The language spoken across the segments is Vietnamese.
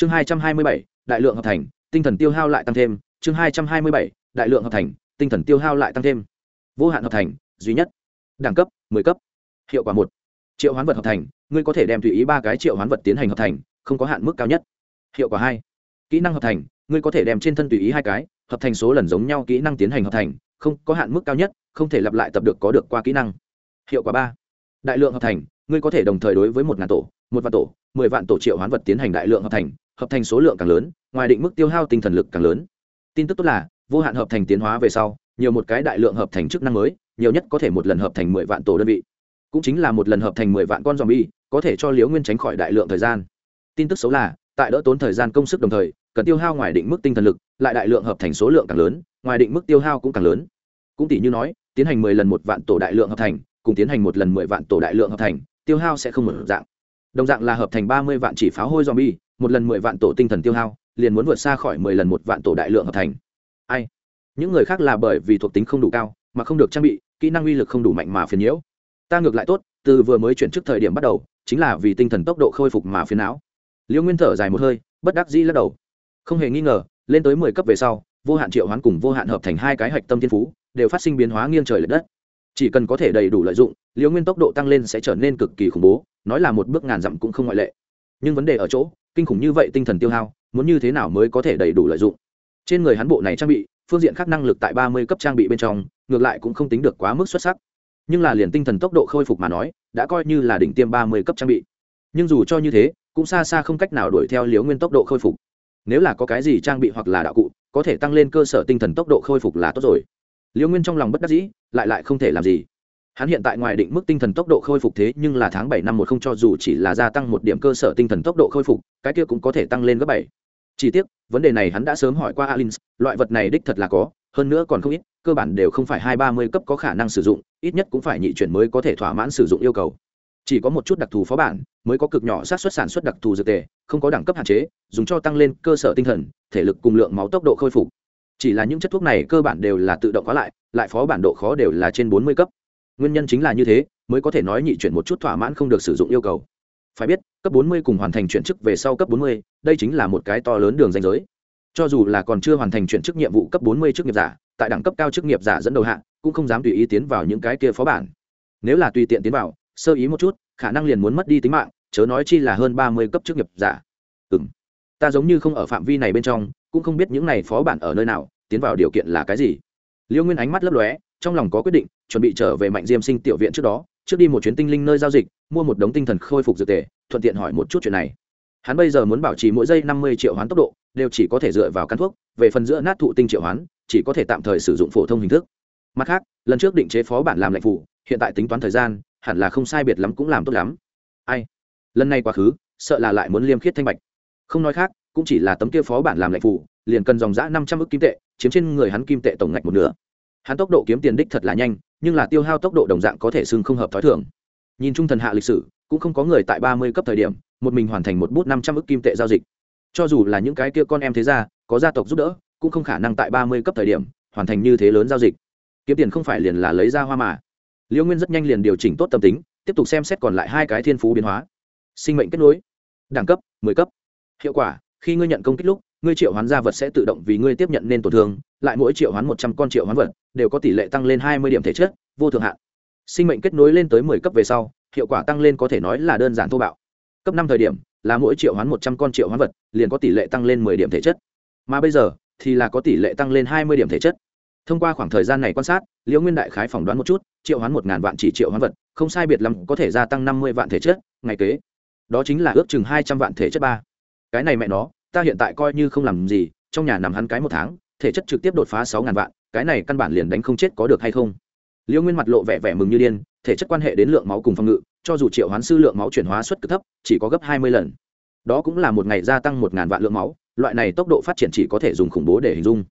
chương hai trăm hai mươi bảy, đại lượng hợp thành, tinh thần tiêu hao lại tăng thêm. Chương hai trăm hai mươi bảy, đại lượng hợp thành, tinh thần tiêu hao lại tăng thêm. Vô hạn hợp thành, duy nhất. Đẳng cấp, mười cấp. Hiệu quả một. Triệu hoán vật hợp thành, ngươi có thể đem tùy ý ba cái triệu hoán vật tiến hành hợp thành, không có hạn mức cao nhất. Hiệu quả hai. Kỹ năng hợp thành, ngươi có thể đem trên thân tùy ý hai cái, hợp thành số lần giống nhau kỹ năng tiến hành hợp thành, không có hạn mức cao nhất, không thể lặp lại tập được có được qua kỹ năng. Hiệu quả ba. Đại lượng hợp thành, ngươi có thể đồng thời đối với một ngàn tổ, một vạn tổ, mười vạn tổ triệu hoán vật tiến hành đại lượng hợp thành hợp thành số lượng càng lớn, ngoài định mức tiêu hao tinh thần lực càng lớn. Tin tức tốt là, vô hạn hợp thành tiến hóa về sau, nhiều một cái đại lượng hợp thành chức năng mới, nhiều nhất có thể một lần hợp thành mười vạn tổ đơn vị. Cũng chính là một lần hợp thành mười vạn con zombie, có thể cho liễu nguyên tránh khỏi đại lượng thời gian. Tin tức xấu là, tại đỡ tốn thời gian công sức đồng thời, cần tiêu hao ngoài định mức tinh thần lực, lại đại lượng hợp thành số lượng càng lớn, ngoài định mức tiêu hao cũng càng lớn. Cũng tỷ như nói, tiến hành mười lần một vạn tổ đại lượng hợp thành, cùng tiến hành một lần mười vạn tổ đại lượng hợp thành, tiêu hao sẽ không mở dạng. Đồng dạng là hợp thành ba mươi vạn chỉ pháo hôi zombie một lần mười vạn tổ tinh thần tiêu hao, liền muốn vượt xa khỏi mười lần một vạn tổ đại lượng hợp thành. Ai? Những người khác là bởi vì thuộc tính không đủ cao, mà không được trang bị, kỹ năng uy lực không đủ mạnh mà phiền nhiễu. Ta ngược lại tốt, từ vừa mới chuyển trước thời điểm bắt đầu, chính là vì tinh thần tốc độ khôi phục mà phiền não. Liễu nguyên thở dài một hơi, bất đắc dĩ lắc đầu. Không hề nghi ngờ, lên tới mười cấp về sau, vô hạn triệu hoán cùng vô hạn hợp thành hai cái hạch tâm thiên phú, đều phát sinh biến hóa nghiêng trời l ệ đất. Chỉ cần có thể đầy đủ lợi dụng liễu nguyên tốc độ tăng lên sẽ trở nên cực kỳ khủng bố, nói là một bước ngàn dặm cũng không ngoại lệ nhưng vấn đề ở chỗ, kinh khủng như vậy tinh thần tiêu hao, muốn như thế nào mới có thể đầy đủ lợi dụng? Trên người hắn bộ này trang bị, phương diện khác năng lực tại ba mươi cấp trang bị bên trong, ngược lại cũng không tính được quá mức xuất sắc. Nhưng là liền tinh thần tốc độ khôi phục mà nói, đã coi như là đỉnh tiêm ba mươi cấp trang bị. Nhưng dù cho như thế, cũng xa xa không cách nào đuổi theo liều nguyên tốc độ khôi phục. Nếu là có cái gì trang bị hoặc là đạo cụ, có thể tăng lên cơ sở tinh thần tốc độ khôi phục là tốt rồi. Liều nguyên trong lòng bất đắc dĩ, lại lại không thể làm gì hắn hiện tại ngoài định mức tinh thần tốc độ khôi phục thế, nhưng là tháng bảy năm một không cho dù chỉ là gia tăng một điểm cơ sở tinh thần tốc độ khôi phục, cái kia cũng có thể tăng lên gấp bảy. Chỉ tiếc, vấn đề này hắn đã sớm hỏi qua alin loại vật này đích thật là có, hơn nữa còn không ít, cơ bản đều không phải hai ba mươi cấp có khả năng sử dụng, ít nhất cũng phải nhị chuyển mới có thể thỏa mãn sử dụng yêu cầu. Chỉ có một chút đặc thù phó bản, mới có cực nhỏ sát xuất sản xuất đặc thù dược tề, không có đẳng cấp hạn chế, dùng cho tăng lên cơ sở tinh thần, thể lực cùng lượng máu tốc độ khôi phục. Chỉ là những chất thuốc này cơ bản đều là tự động hóa lại lại phó bản độ khó đều là trên bốn mươi cấp nguyên nhân chính là như thế, mới có thể nói nhị chuyển một chút thỏa mãn không được sử dụng yêu cầu. Phải biết, cấp bốn mươi cùng hoàn thành chuyển chức về sau cấp bốn mươi, đây chính là một cái to lớn đường danh giới. Cho dù là còn chưa hoàn thành chuyển chức nhiệm vụ cấp bốn mươi chức nghiệp giả, tại đẳng cấp cao chức nghiệp giả dẫn đầu hạng cũng không dám tùy ý tiến vào những cái kia phó bản. Nếu là tùy tiện tiến vào, sơ ý một chút, khả năng liền muốn mất đi tính mạng, chớ nói chi là hơn ba mươi cấp chức nghiệp giả. Ừ ta giống như không ở phạm vi này bên trong, cũng không biết những này phó bản ở nơi nào, tiến vào điều kiện là cái gì. Liêu nguyên ánh mắt lấp lóe trong lòng có quyết định, chuẩn bị trở về mạnh diêm sinh tiểu viện trước đó, trước đi một chuyến tinh linh nơi giao dịch, mua một đống tinh thần khôi phục dược tề, thuận tiện hỏi một chút chuyện này. Hắn bây giờ muốn bảo trì mỗi giây năm mươi triệu hoán tốc độ, đều chỉ có thể dựa vào căn thuốc, về phần giữa nát thụ tinh triệu hoán, chỉ có thể tạm thời sử dụng phổ thông hình thức. Mặt khác, lần trước định chế phó bản làm lệnh phụ, hiện tại tính toán thời gian, hẳn là không sai biệt lắm cũng làm tốt lắm. Ai? Lần này quá khứ, sợ là lại muốn liêm khiết thanh bạch. Không nói khác, cũng chỉ là tấm kia phó bản làm lệnh phụ, liền cần dòng giã năm trăm ức kim tệ, chiếm trên người hắn kim tệ tổng ngạch một nửa hắn tốc độ kiếm tiền đích thật là nhanh, nhưng là tiêu hao tốc độ đồng dạng có thể xưng không hợp t h ó i thường. Nhìn chung thần hạ lịch sử, cũng không có người tại ba mươi cấp thời điểm, một mình hoàn thành một bút năm trăm ức kim tệ giao dịch. Cho dù là những cái kia con em thế gia, có gia tộc giúp đỡ, cũng không khả năng tại ba mươi cấp thời điểm, hoàn thành như thế lớn giao dịch. Kiếm tiền không phải liền là lấy ra hoa mà. Liễu nguyên rất nhanh liền điều chỉnh tốt tâm tính, tiếp tục xem xét còn lại hai cái thiên phú biến hóa. Sinh mệnh kết nối. Đẳng cấp, mười cấp. Hiệu quả, khi ngươi nhận công kích lúc, ngươi triệu hoán gia vật sẽ tự động vì ngươi tiếp nhận nên tổn thương, lại mỗi triệu hoán một trăm con triệu hoán vật đều có tỷ lệ tăng lên hai mươi điểm thể chất, vô thượng hạn. Sinh mệnh kết nối lên tới mười cấp về sau, hiệu quả tăng lên có thể nói là đơn giản thô bạo. Cấp năm thời điểm, là mỗi triệu hoán một trăm con triệu hoán vật, liền có tỷ lệ tăng lên mười điểm thể chất. Mà bây giờ, thì là có tỷ lệ tăng lên hai mươi điểm thể chất. Thông qua khoảng thời gian này quan sát, liễu nguyên đại khái phỏng đoán một chút, triệu hoán một ngàn vạn chỉ triệu hoán vật, không sai biệt lắm có thể gia tăng năm mươi vạn thể chất, ngày kế. Đó chính là ước chừng hai trăm vạn thể chất ba. Cái này mẹ nó, ta hiện tại coi như không làm gì, trong nhà nằm hắn cái một tháng, thể chất trực tiếp đột phá sáu ngàn vạn cái này căn bản liền đánh không chết có được hay không? Liễu nguyên mặt lộ vẻ vẻ mừng như điên, thể chất quan hệ đến lượng máu cùng phòng ngự, cho dù triệu hoán sư lượng máu chuyển hóa suất cực thấp, chỉ có gấp hai mươi lần. Đó cũng là một ngày gia tăng một ngàn vạn lượng máu, loại này tốc độ phát triển chỉ có thể dùng khủng bố để hình dung.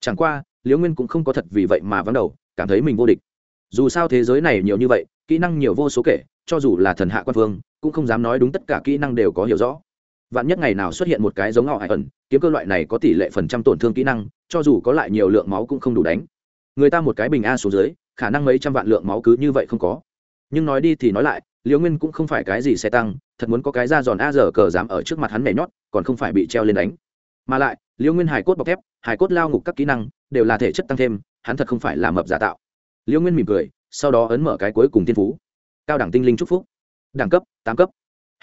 Chẳng qua liễu nguyên cũng không có thật vì vậy mà vắng đầu, cảm thấy mình vô địch. Dù sao thế giới này nhiều như vậy, kỹ năng nhiều vô số kể, cho dù là thần hạ quan phương cũng không dám nói đúng tất cả kỹ năng đều có hiểu rõ vạn nhất ngày nào xuất hiện một cái giống họ hải ẩn, kiếm cơ loại này có tỷ lệ phần trăm tổn thương kỹ năng, cho dù có lại nhiều lượng máu cũng không đủ đánh. Người ta một cái bình a xuống dưới, khả năng mấy trăm vạn lượng máu cứ như vậy không có. Nhưng nói đi thì nói lại, liễu nguyên cũng không phải cái gì xe tăng, thật muốn có cái ra giòn a giờ cờ dám ở trước mặt hắn nhảy nhót, còn không phải bị treo lên đánh. Mà lại, liễu nguyên hải cốt bọc thép hải cốt lao ngục các kỹ năng, đều là thể chất tăng thêm, hắn thật không phải là mập giả tạo. Liễu nguyên mỉm cười, sau đó ấn mở cái cuối cùng tiên phú. Cao đẳng tinh linh chúc phúc. Đẳng cấp, tám cấp.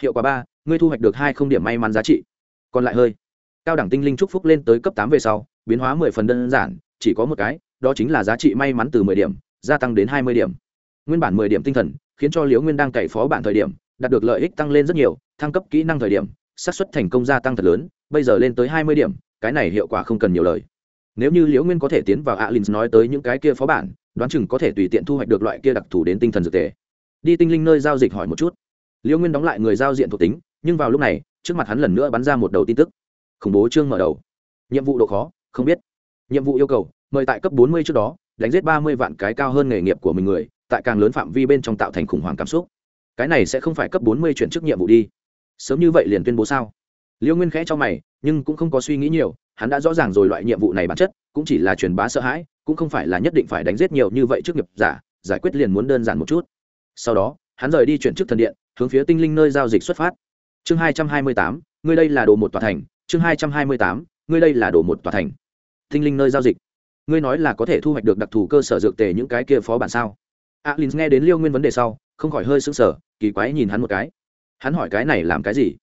Hiệu quả ba ngươi thu hoạch được hai không điểm may mắn giá trị. Còn lại hơi. Cao đẳng tinh linh chúc phúc lên tới cấp tám về sau, biến hóa mười phần đơn giản, chỉ có một cái, đó chính là giá trị may mắn từ mười điểm, gia tăng đến hai mươi điểm. Nguyên bản mười điểm tinh thần, khiến cho liễu nguyên đang cậy phó bản thời điểm, đạt được lợi ích tăng lên rất nhiều, thăng cấp kỹ năng thời điểm, xác suất thành công gia tăng thật lớn, bây giờ lên tới hai mươi điểm, cái này hiệu quả không cần nhiều lời. Nếu như liễu nguyên có thể tiến vào alin nói tới những cái kia phó bản, đoán chừng có thể tùy tiện thu hoạch được loại kia đặc thù đến tinh thần dược tề. Đi tinh linh nơi giao dịch hỏi một chút. Liễu nguyên đóng lại người giao diện thuộc tính nhưng vào lúc này, trước mặt hắn lần nữa bắn ra một đầu tin tức. Khủng bố chương mở đầu. Nhiệm vụ độ khó, không biết. Nhiệm vụ yêu cầu, mời tại cấp bốn mươi trước đó, đánh giết ba mươi vạn cái cao hơn nghề nghiệp của mình người, tại càng lớn phạm vi bên trong tạo thành khủng hoảng cảm xúc. Cái này sẽ không phải cấp bốn mươi chuyển chức nhiệm vụ đi. Sớm như vậy liền tuyên bố sao? Liêu nguyên khẽ cho mày, nhưng cũng không có suy nghĩ nhiều, hắn đã rõ ràng rồi loại nhiệm vụ này bản chất, cũng chỉ là truyền bá sợ hãi, cũng không phải là nhất định phải đánh giết nhiều như vậy trước nghiệp giả, giải quyết liền muốn đơn giản một chút. Sau đó, hắn rời đi chuyển chức thần điện, hướng phía tinh linh nơi giao dịch xuất phát chương hai trăm hai mươi tám, ngươi đây là đồ một tòa thành. Chương hai trăm hai mươi tám, ngươi đây là đồ một tòa thành. Tinh linh nơi giao dịch. Ngươi nói là có thể thu hoạch được đặc thù cơ sở dược tề những cái kia phó bản sao? Alin nghe đến liêu nguyên vấn đề sau, không khỏi hơi sững sờ, kỳ quái nhìn hắn một cái. Hắn hỏi cái này làm cái gì?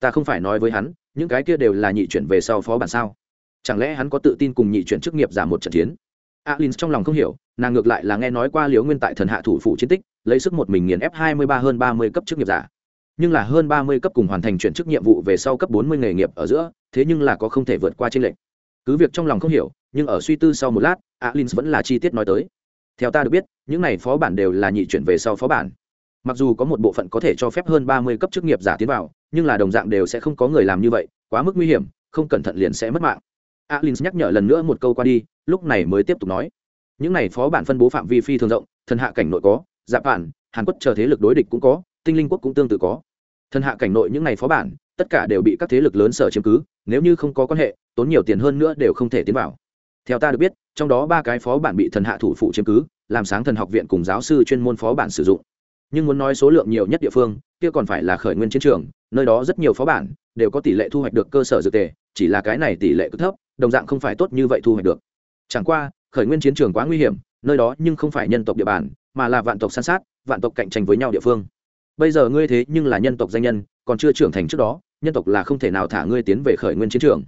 Ta không phải nói với hắn, những cái kia đều là nhị chuyển về sau phó bản sao? Chẳng lẽ hắn có tự tin cùng nhị chuyển chức nghiệp giảm một trận chiến? Alin trong lòng không hiểu, nàng ngược lại là nghe nói qua Liêu nguyên tại thần hạ thủ phủ chiến tích, lấy sức một mình nghiền ép hai mươi ba hơn ba mươi cấp chức nghiệp giả nhưng là hơn ba mươi cấp cùng hoàn thành chuyển chức nhiệm vụ về sau cấp bốn mươi nghề nghiệp ở giữa, thế nhưng là có không thể vượt qua trên lệnh cứ việc trong lòng không hiểu, nhưng ở suy tư sau một lát, alin vẫn là chi tiết nói tới. Theo ta được biết, những này phó bản đều là nhị chuyển về sau phó bản. Mặc dù có một bộ phận có thể cho phép hơn ba mươi cấp chức nghiệp giả tiến vào, nhưng là đồng dạng đều sẽ không có người làm như vậy, quá mức nguy hiểm, không cẩn thận liền sẽ mất mạng. Alin nhắc nhở lần nữa một câu qua đi, lúc này mới tiếp tục nói. Những này phó bản phân bố phạm vi phi thường rộng, thần hạ cảnh nội có dạ bản hàn quốc chờ thế lực đối địch cũng có tinh linh quốc cũng tương tự có. Thần hạ cảnh nội những này phó bản, tất cả đều bị các thế lực lớn sở chiếm cứ, nếu như không có quan hệ, tốn nhiều tiền hơn nữa đều không thể tiến vào. Theo ta được biết, trong đó ba cái phó bản bị thần hạ thủ phụ chiếm cứ, làm sáng thần học viện cùng giáo sư chuyên môn phó bản sử dụng. Nhưng muốn nói số lượng nhiều nhất địa phương, kia còn phải là khởi nguyên chiến trường, nơi đó rất nhiều phó bản đều có tỷ lệ thu hoạch được cơ sở dược tề, chỉ là cái này tỷ lệ cứ thấp, đồng dạng không phải tốt như vậy thu hoạch được. Chẳng qua, khởi nguyên chiến trường quá nguy hiểm, nơi đó nhưng không phải nhân tộc địa bàn, mà là vạn tộc san sát, vạn tộc cạnh tranh với nhau địa phương bây giờ ngươi thế nhưng là nhân tộc danh nhân, còn chưa trưởng thành trước đó, nhân tộc là không thể nào thả ngươi tiến về khởi nguyên chiến trường.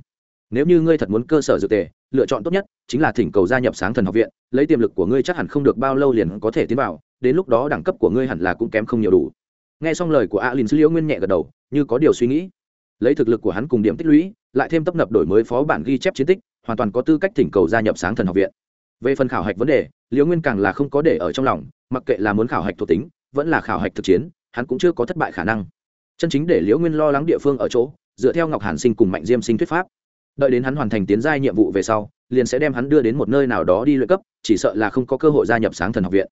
Nếu như ngươi thật muốn cơ sở dược tề, lựa chọn tốt nhất chính là thỉnh cầu gia nhập sáng thần học viện, lấy tiềm lực của ngươi chắc hẳn không được bao lâu liền có thể tiến vào, đến lúc đó đẳng cấp của ngươi hẳn là cũng kém không nhiều đủ. Nghe xong lời của alin, liễu nguyên nhẹ gật đầu, như có điều suy nghĩ. Lấy thực lực của hắn cùng điểm tích lũy, lại thêm tấp nập đổi mới phó bản ghi chép chiến tích, hoàn toàn có tư cách thỉnh cầu gia nhập sáng thần học viện. Về phần khảo hạch vấn đề, liễu nguyên càng là không có để ở trong lòng, mặc kệ là muốn khảo hạch thuộc tính, vẫn là khảo hạch thực chiến hắn cũng chưa có thất bại khả năng. Chân chính để liễu nguyên lo lắng địa phương ở chỗ, dựa theo ngọc hàn sinh cùng mạnh diêm sinh thuyết pháp. Đợi đến hắn hoàn thành tiến giai nhiệm vụ về sau, liền sẽ đem hắn đưa đến một nơi nào đó đi luyện cấp, chỉ sợ là không có cơ hội gia nhập sáng thần học viện.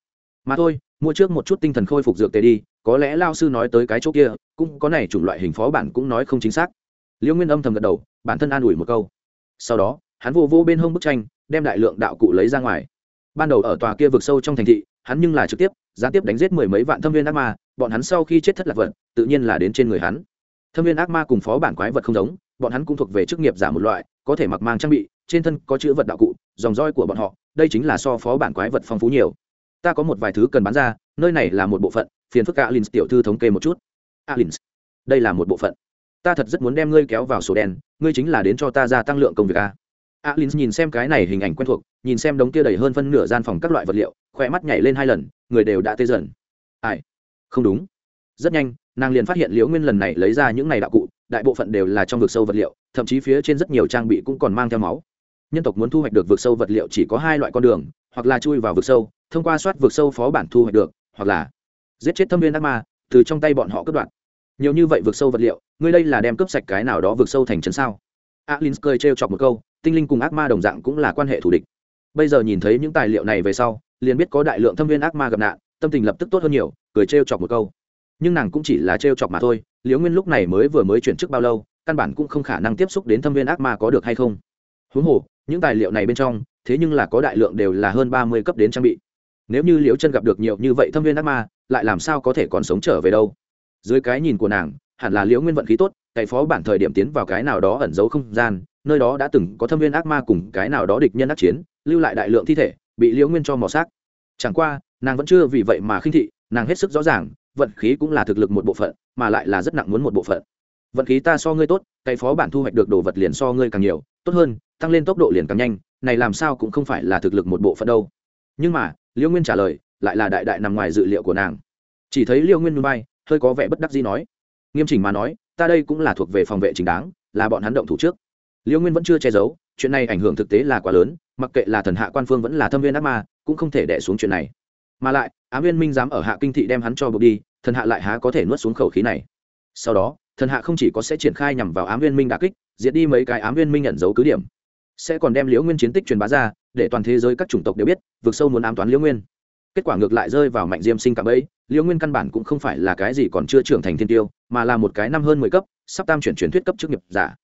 Mà thôi, mua trước một chút tinh thần khôi phục dược tề đi, có lẽ lao sư nói tới cái chỗ kia, cũng có này chủng loại hình phó bản cũng nói không chính xác. Liễu nguyên âm thầm gật đầu, bản thân an ủi một câu. Sau đó, hắn vô vô bên hông bức tranh, đem đại lượng đạo cụ lấy ra ngoài. Ban đầu ở tòa kia vực sâu trong thành thị, hắn nhưng là trực tiếp gián tiếp đánh giết mười mấy vạn thâm viên ác ma, bọn hắn sau khi chết thất lạc vật, tự nhiên là đến trên người hắn. Thâm viên ác ma cùng phó bản quái vật không giống, bọn hắn cũng thuộc về chức nghiệp giả một loại, có thể mặc mang trang bị, trên thân có chữ vật đạo cụ, dòng roi của bọn họ, đây chính là so phó bản quái vật phong phú nhiều. Ta có một vài thứ cần bán ra, nơi này là một bộ phận, phiền phức alin tiểu thư thống kê một chút. Alin đây là một bộ phận. Ta thật rất muốn đem ngươi kéo vào sổ đen, ngươi chính là đến cho ta gia tăng lượng công việc a alin nhìn xem cái này hình ảnh quen thuộc, nhìn xem đống kia đầy hơn phân nửa gian phòng các loại vật liệu, khỏe mắt nhảy lên hai lần, người đều đã tê dần. Ai? Không đúng. Rất nhanh, nàng liền phát hiện liễu nguyên lần này lấy ra những này đạo cụ, đại bộ phận đều là trong vực sâu vật liệu, thậm chí phía trên rất nhiều trang bị cũng còn mang theo máu. Nhân tộc muốn thu hoạch được vực sâu vật liệu chỉ có hai loại con đường, hoặc là chui vào vực sâu, thông qua soát vực sâu phó bản thu hoạch được, hoặc là giết chết thâm viên ác ma, từ trong tay bọn họ cướp đoạt. Nhiều như vậy vực sâu vật liệu, ngươi đây là đem cướp sạch cái nào đó vực sâu thành trấn sao? Alin cười trêu chọc một câu, tinh linh cùng ác ma đồng dạng cũng là quan hệ thù địch. Bây giờ nhìn thấy những tài liệu này về sau, liền biết có đại lượng thâm viên ác ma gặp nạn, tâm tình lập tức tốt hơn nhiều, cười trêu chọc một câu. Nhưng nàng cũng chỉ là trêu chọc mà thôi, liễu nguyên lúc này mới vừa mới chuyển chức bao lâu, căn bản cũng không khả năng tiếp xúc đến thâm viên ác ma có được hay không. Huống hồ, những tài liệu này bên trong, thế nhưng là có đại lượng đều là hơn ba mươi cấp đến trang bị. Nếu như liễu chân gặp được nhiều như vậy thâm viên ác ma, lại làm sao có thể còn sống trở về đâu? Dưới cái nhìn của nàng, hẳn là liễu nguyên vận khí tốt cậy phó bản thời điểm tiến vào cái nào đó ẩn giấu không gian, nơi đó đã từng có thâm viên ác ma cùng cái nào đó địch nhân ác chiến, lưu lại đại lượng thi thể, bị liễu nguyên cho mò xác. Chẳng qua, nàng vẫn chưa vì vậy mà khinh thị, nàng hết sức rõ ràng, vận khí cũng là thực lực một bộ phận, mà lại là rất nặng muốn một bộ phận. Vận khí ta so ngươi tốt cậy phó bản thu hoạch được đồ vật liền so ngươi càng nhiều, tốt hơn, tăng lên tốc độ liền càng nhanh, này làm sao cũng không phải là thực lực một bộ phận đâu. Nhưng mà, liễu nguyên trả lời, lại là đại đại nằm ngoài dự liệu của nàng. Chỉ thấy liễu nguyên bay, hơi có vẻ bất đắc dĩ nói. Nghiêm chỉnh mà nói ta đây cũng là thuộc về phòng vệ chính đáng, là bọn hắn động thủ trước. Liễu nguyên vẫn chưa che giấu, chuyện này ảnh hưởng thực tế là quá lớn, mặc kệ là thần hạ quan phương vẫn là thâm viên ác ma, cũng không thể đẻ xuống chuyện này. Mà lại ám viên minh dám ở hạ kinh thị đem hắn cho buộc đi, thần hạ lại há có thể nuốt xuống khẩu khí này. Sau đó, thần hạ không chỉ có sẽ triển khai nhằm vào ám viên minh đà kích, diệt đi mấy cái ám viên minh nhận dấu cứ điểm. Sẽ còn đem liễu nguyên chiến tích truyền bá ra, để toàn thế giới các chủng tộc đều biết vượt sâu muốn ám toán liễu nguyên kết quả ngược lại rơi vào mạnh diêm sinh cạm ấy liễu nguyên căn bản cũng không phải là cái gì còn chưa trưởng thành thiên tiêu, mà là một cái năm hơn mười cấp, sắp tam chuyển truyền thuyết cấp chức nghiệp giả.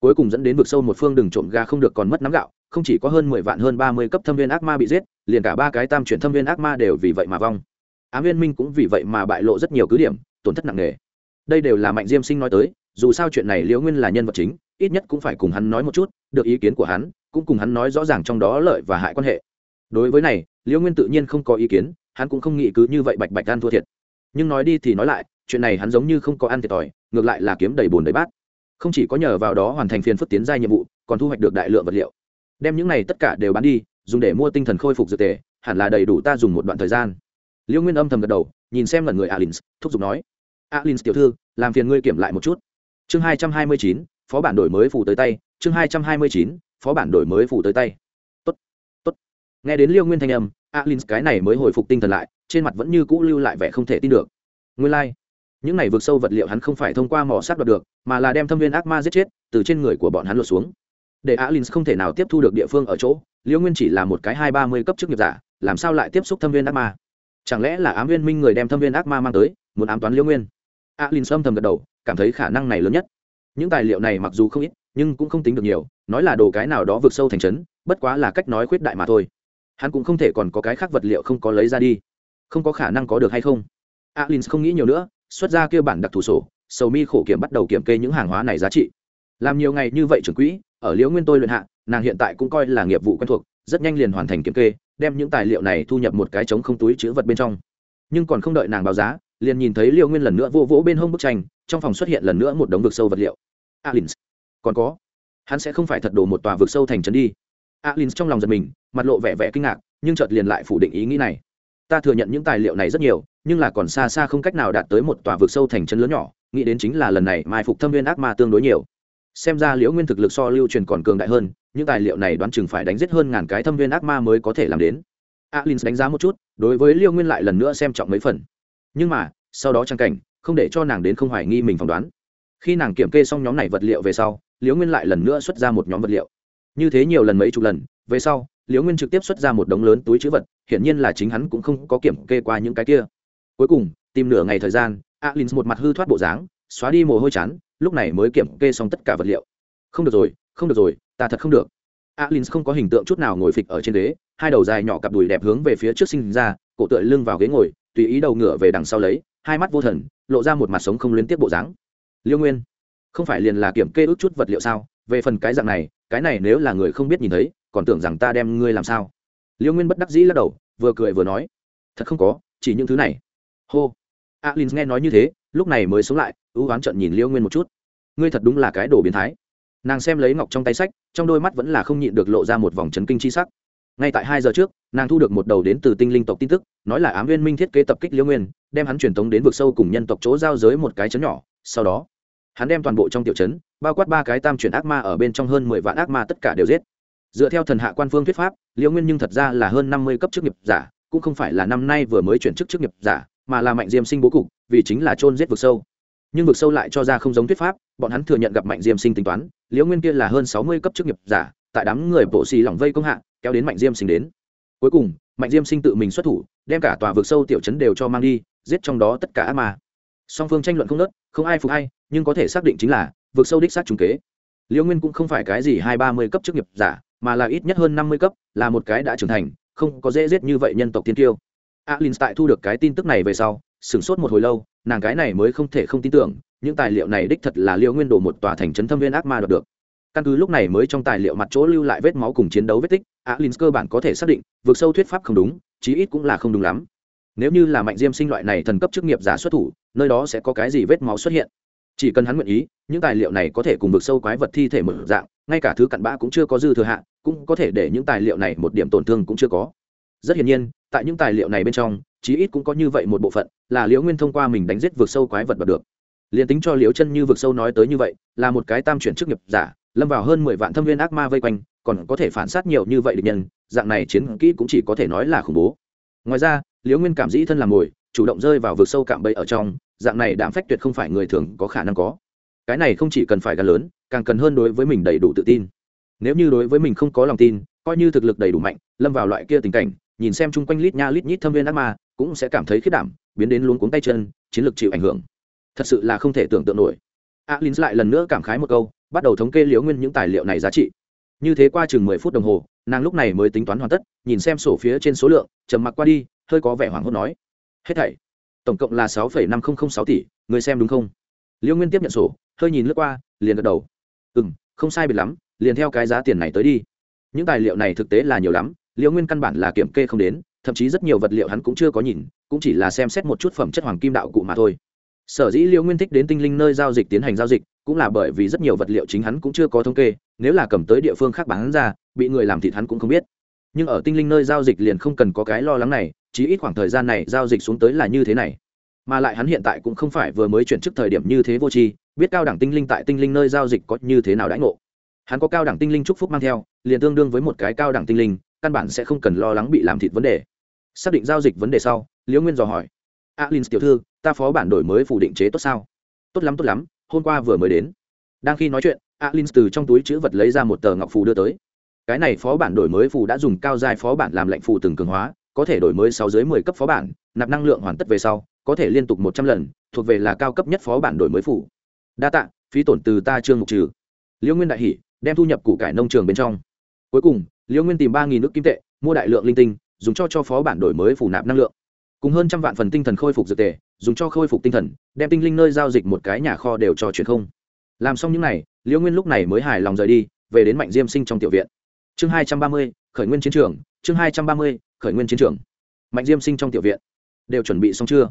Cuối cùng dẫn đến vực sâu một phương đừng trộm ga không được còn mất nắm gạo, không chỉ có hơn mười vạn hơn ba mươi cấp thâm viên ác ma bị giết, liền cả ba cái tam chuyển thâm viên ác ma đều vì vậy mà vong. Ám viên minh cũng vì vậy mà bại lộ rất nhiều cứ điểm, tổn thất nặng nề. Đây đều là mạnh diêm sinh nói tới, dù sao chuyện này liễu nguyên là nhân vật chính, ít nhất cũng phải cùng hắn nói một chút, được ý kiến của hắn, cũng cùng hắn nói rõ ràng trong đó lợi và hại quan hệ. Đối với này liễu nguyên tự nhiên không có ý kiến, hắn cũng không nghĩ cứ như vậy bạch bạch ăn thua thiệt. Nhưng nói đi thì nói lại, chuyện này hắn giống như không có ăn thiệt thòi, ngược lại là kiếm đầy bùn đầy bát. Không chỉ có nhờ vào đó hoàn thành phiền phức tiến gia nhiệm vụ, còn thu hoạch được đại lượng vật liệu. Đem những này tất cả đều bán đi, dùng để mua tinh thần khôi phục dược tề, hẳn là đầy đủ ta dùng một đoạn thời gian. Liễu nguyên âm thầm gật đầu, nhìn xem lần người alin thúc giục nói alin tiểu thư, làm phiền ngươi kiểm lại một chút. Chương hai trăm hai mươi chín, phó bản đổi mới phủ tới tay, chương hai trăm hai mươi chín, phó bản đổi mới phủ tới tay. Tốt tốt. Nghe đến liêu nguyên thanh âm alin cái này mới hồi phục tinh thần lại, trên mặt vẫn như cũ lưu lại vẻ không thể tin được. Nguyên lai、like. những này vượt sâu vật liệu hắn không phải thông qua mỏ sát đoạt được, mà là đem thâm viên ác ma giết chết, từ trên người của bọn hắn lột xuống. Để alin không thể nào tiếp thu được địa phương ở chỗ, Liễu nguyên chỉ là một cái hai ba mươi cấp chức nghiệp giả, làm sao lại tiếp xúc thâm viên ác ma? Chẳng lẽ là ám viên minh người đem thâm viên ác ma mang tới, muốn ám toán Liễu nguyên? Alin âm thầm gật đầu, cảm thấy khả năng này lớn nhất. Những tài liệu này mặc dù không ít, nhưng cũng không tính được nhiều, nói là đồ cái nào đó vượt sâu thành trấn, bất quá là cách nói khuyết đại mà thôi hắn cũng không thể còn có cái khác vật liệu không có lấy ra đi. Không có khả năng có được hay không? Alin không nghĩ nhiều nữa, xuất ra kêu bản đặc thù sổ, sầu mi khổ kiểm bắt đầu kiểm kê những hàng hóa này giá trị. Làm nhiều ngày như vậy trưởng quỹ, ở liễu nguyên tôi luyện hạ, nàng hiện tại cũng coi là nghiệp vụ quen thuộc, rất nhanh liền hoàn thành kiểm kê, đem những tài liệu này thu nhập một cái trống không túi chữ vật bên trong. Nhưng còn không đợi nàng báo giá, liền nhìn thấy liễu nguyên lần nữa vô vỗ bên hông bức tranh, trong phòng xuất hiện lần nữa một đống vực sâu vật liệu. Alins còn có, hắn sẽ không phải thật đổ một tòa vực sâu thành trấn đi alins trong lòng giật mình, mặt lộ vẻ vẻ kinh ngạc, nhưng chợt liền lại phủ định ý nghĩ này. Ta thừa nhận những tài liệu này rất nhiều, nhưng là còn xa xa không cách nào đạt tới một tòa vực sâu thành trấn lớn nhỏ, nghĩ đến chính là lần này mai phục thâm viên ác ma tương đối nhiều. Xem ra liễu nguyên thực lực so lưu truyền còn cường đại hơn, những tài liệu này đoán chừng phải đánh giết hơn ngàn cái thâm viên ác ma mới có thể làm đến. Alin đánh giá một chút, đối với liễu nguyên lại lần nữa xem trọng mấy phần. Nhưng mà, sau đó trang cảnh, không để cho nàng đến không hoài nghi mình phỏng đoán. Khi nàng kiểm kê xong nhóm này vật liệu về sau, liễu nguyên lại lần nữa xuất ra một nhóm vật liệu như thế nhiều lần mấy chục lần, về sau, liễu nguyên trực tiếp xuất ra một đống lớn túi chữ vật, hiển nhiên là chính hắn cũng không có kiểm kê qua những cái kia. Cuối cùng, tìm nửa ngày thời gian alin một mặt hư thoát bộ dáng, xóa đi mồ hôi chán, lúc này mới kiểm kê xong tất cả vật liệu. Không được rồi, không được rồi, ta thật không được. Alin không có hình tượng chút nào ngồi phịch ở trên ghế, hai đầu dài nhỏ cặp đùi đẹp hướng về phía trước sinh ra, cổ tựa lưng vào ghế ngồi, tùy ý đầu ngựa về đằng sau lấy, hai mắt vô thần, lộ ra một mặt sống không liên tiếp bộ dáng. Liêu nguyên, không phải liền là kiểm kê ước chút vật liệu sao? Về phần cái dạng này cái này nếu là người không biết nhìn thấy, còn tưởng rằng ta đem ngươi làm sao? Liêu nguyên bất đắc dĩ lắc đầu, vừa cười vừa nói, thật không có, chỉ những thứ này. Hô. Alin nghe nói như thế, lúc này mới sống lại, ưu oán trận nhìn liêu nguyên một chút. Ngươi thật đúng là cái đồ biến thái. Nàng xem lấy ngọc trong tay sách, trong đôi mắt vẫn là không nhịn được lộ ra một vòng chấn kinh chi sắc. Ngay tại hai giờ trước, nàng thu được một đầu đến từ tinh linh tộc tin tức, nói là ám viên minh thiết kế tập kích liêu nguyên, đem hắn truyền tống đến vực sâu cùng nhân tộc chỗ giao giới một cái chấn nhỏ, sau đó hắn đem toàn bộ trong tiểu chấn bao quát ba cái tam chuyển ác ma ở bên trong hơn mười vạn ác ma tất cả đều giết. Dựa theo thần hạ quan phương thuyết pháp, liễu nguyên nhưng thật ra là hơn năm mươi cấp chức nghiệp giả, cũng không phải là năm nay vừa mới chuyển chức chức nghiệp giả, mà là mạnh diêm sinh bố cục, vì chính là chôn giết vực sâu. Nhưng vực sâu lại cho ra không giống thuyết pháp, bọn hắn thừa nhận gặp mạnh diêm sinh tính toán, liễu nguyên kia là hơn sáu mươi cấp chức nghiệp giả, tại đám người bộ xì lỏng vây công hạ, kéo đến mạnh diêm sinh đến. Cuối cùng, mạnh diêm sinh tự mình xuất thủ, đem cả tòa vực sâu tiểu chấn đều cho mang đi, giết trong đó tất cả ác ma song phương tranh luận không nớt, không ai phục hay nhưng có thể xác định chính là vượt sâu đích xác trùng kế. Liễu nguyên cũng không phải cái gì hai ba mươi cấp chức nghiệp giả, mà là ít nhất hơn năm mươi cấp, là một cái đã trưởng thành, không có dễ giết như vậy nhân tộc tiên tiêu alin tại thu được cái tin tức này về sau, sửng sốt một hồi lâu, nàng cái này mới không thể không tin tưởng, những tài liệu này đích thật là liêu nguyên đổ một tòa thành trấn thâm viên ác ma đoạt được. Căn cứ lúc này mới trong tài liệu mặt chỗ lưu lại vết máu cùng chiến đấu vết tích, alin cơ bản có thể xác định, vượt sâu thuyết pháp không đúng, chí ít cũng là không đúng lắm nếu như là mạnh diêm sinh loại này thần cấp chức nghiệp giả xuất thủ, nơi đó sẽ có cái gì vết máu xuất hiện? Chỉ cần hắn nguyện ý, những tài liệu này có thể cùng vực sâu quái vật thi thể mở dạng, ngay cả thứ cặn bã cũng chưa có dư thừa hạ, cũng có thể để những tài liệu này một điểm tổn thương cũng chưa có. Rất hiển nhiên, tại những tài liệu này bên trong, chí ít cũng có như vậy một bộ phận là liễu nguyên thông qua mình đánh giết vực sâu quái vật bật được. Liền tính cho liễu chân như vực sâu nói tới như vậy, là một cái tam chuyển chức nghiệp giả, lâm vào hơn mười vạn thâm viên ác ma vây quanh, còn có thể phản sát nhiều như vậy địch nhân, dạng này chiến kỹ cũng chỉ có thể nói là khủng bố. Ngoài ra liễu nguyên cảm dĩ thân làm mồi, chủ động rơi vào vực sâu cạm bẫy ở trong, dạng này đạm phách tuyệt không phải người thường có khả năng có. Cái này không chỉ cần phải gan lớn, càng cần hơn đối với mình đầy đủ tự tin. Nếu như đối với mình không có lòng tin, coi như thực lực đầy đủ mạnh, lâm vào loại kia tình cảnh, nhìn xem chung quanh lít nha lít nhít thâm viên ác ma, cũng sẽ cảm thấy khiết đảm, biến đến luống cuống tay chân, chiến lược chịu ảnh hưởng. Thật sự là không thể tưởng tượng nổi. Alin lại lần nữa cảm khái một câu, bắt đầu thống kê liễu nguyên những tài liệu này giá trị. Như thế qua chừng mười phút đồng hồ, nàng lúc này mới tính toán hoàn tất, nhìn xem sổ phía trên số lượng, trầm mặc qua đi hơi có vẻ hoảng hốt nói. Hết thảy, tổng cộng là sáu phẩy năm nghìn sáu tỷ, người xem đúng không? Liễu nguyên tiếp nhận sổ, hơi nhìn lướt qua, liền gật đầu. Ừ m không sai biệt lắm, liền theo cái giá tiền này tới đi. Những tài liệu này thực tế là nhiều lắm liễu nguyên căn bản là kiểm kê không đến, thậm chí rất nhiều vật liệu hắn cũng chưa có nhìn, cũng chỉ là xem xét một chút phẩm chất hoàng kim đạo cụ mà thôi. Sở dĩ liễu nguyên thích đến tinh linh nơi giao dịch tiến hành giao dịch, cũng là bởi vì rất nhiều vật liệu chính hắn cũng chưa có thống kê, nếu là cầm tới địa phương khác bán ra, bị người làm thịt hắn cũng không biết. Nhưng ở tinh linh nơi giao dịch liền không cần có cái lo lắng này chí ít khoảng thời gian này giao dịch xuống tới là như thế này. Mà lại hắn hiện tại cũng không phải vừa mới chuyển chức thời điểm như thế vô tri, biết cao đẳng tinh linh tại tinh linh nơi giao dịch có như thế nào đãi ngộ. Hắn có cao đẳng tinh linh chúc phúc mang theo, liền tương đương với một cái cao đẳng tinh linh, căn bản sẽ không cần lo lắng bị làm thịt vấn đề. Xác định giao dịch vấn đề sau, liễu nguyên dò hỏi alin tiểu thư, ta phó bản đổi mới phủ định chế tốt sao? Tốt lắm tốt lắm, hôm qua vừa mới đến. Đang khi nói chuyện alin từ trong túi chữ vật lấy ra một tờ ngọc phù đưa tới. Cái này phó bản đổi mới phù đã dùng cao dài phó bản làm lệnh phù từng cường hóa có thể đổi mới sáu dưới mười cấp phó bản, nạp năng lượng hoàn tất về sau, có thể liên tục một trăm lần, thuộc về là cao cấp nhất phó bản đổi mới phủ. Đa tạ, phí tổn từ ta trương mục trừ. Liễu nguyên đại hỷ đem thu nhập củ cải nông trường bên trong. Cuối cùng liễu nguyên tìm ba nghìn nước kim tệ, mua đại lượng linh tinh, dùng cho cho phó bản đổi mới phủ nạp năng lượng. Cùng hơn trăm vạn phần tinh thần khôi phục dược tề, dùng cho khôi phục tinh thần, đem tinh linh nơi giao dịch một cái nhà kho đều cho chuyện không. Làm xong những n à y liễu nguyên lúc này mới hài lòng rời đi, về đến mạnh diêm sinh trong tiểu viện. Chương hai trăm ba mươi, khởi nguyên chiến trường, chương hai trăm ba mươi khởi nguyên chiến trường. Mạnh diêm sinh trong tiểu viện, đều chuẩn bị xong chưa?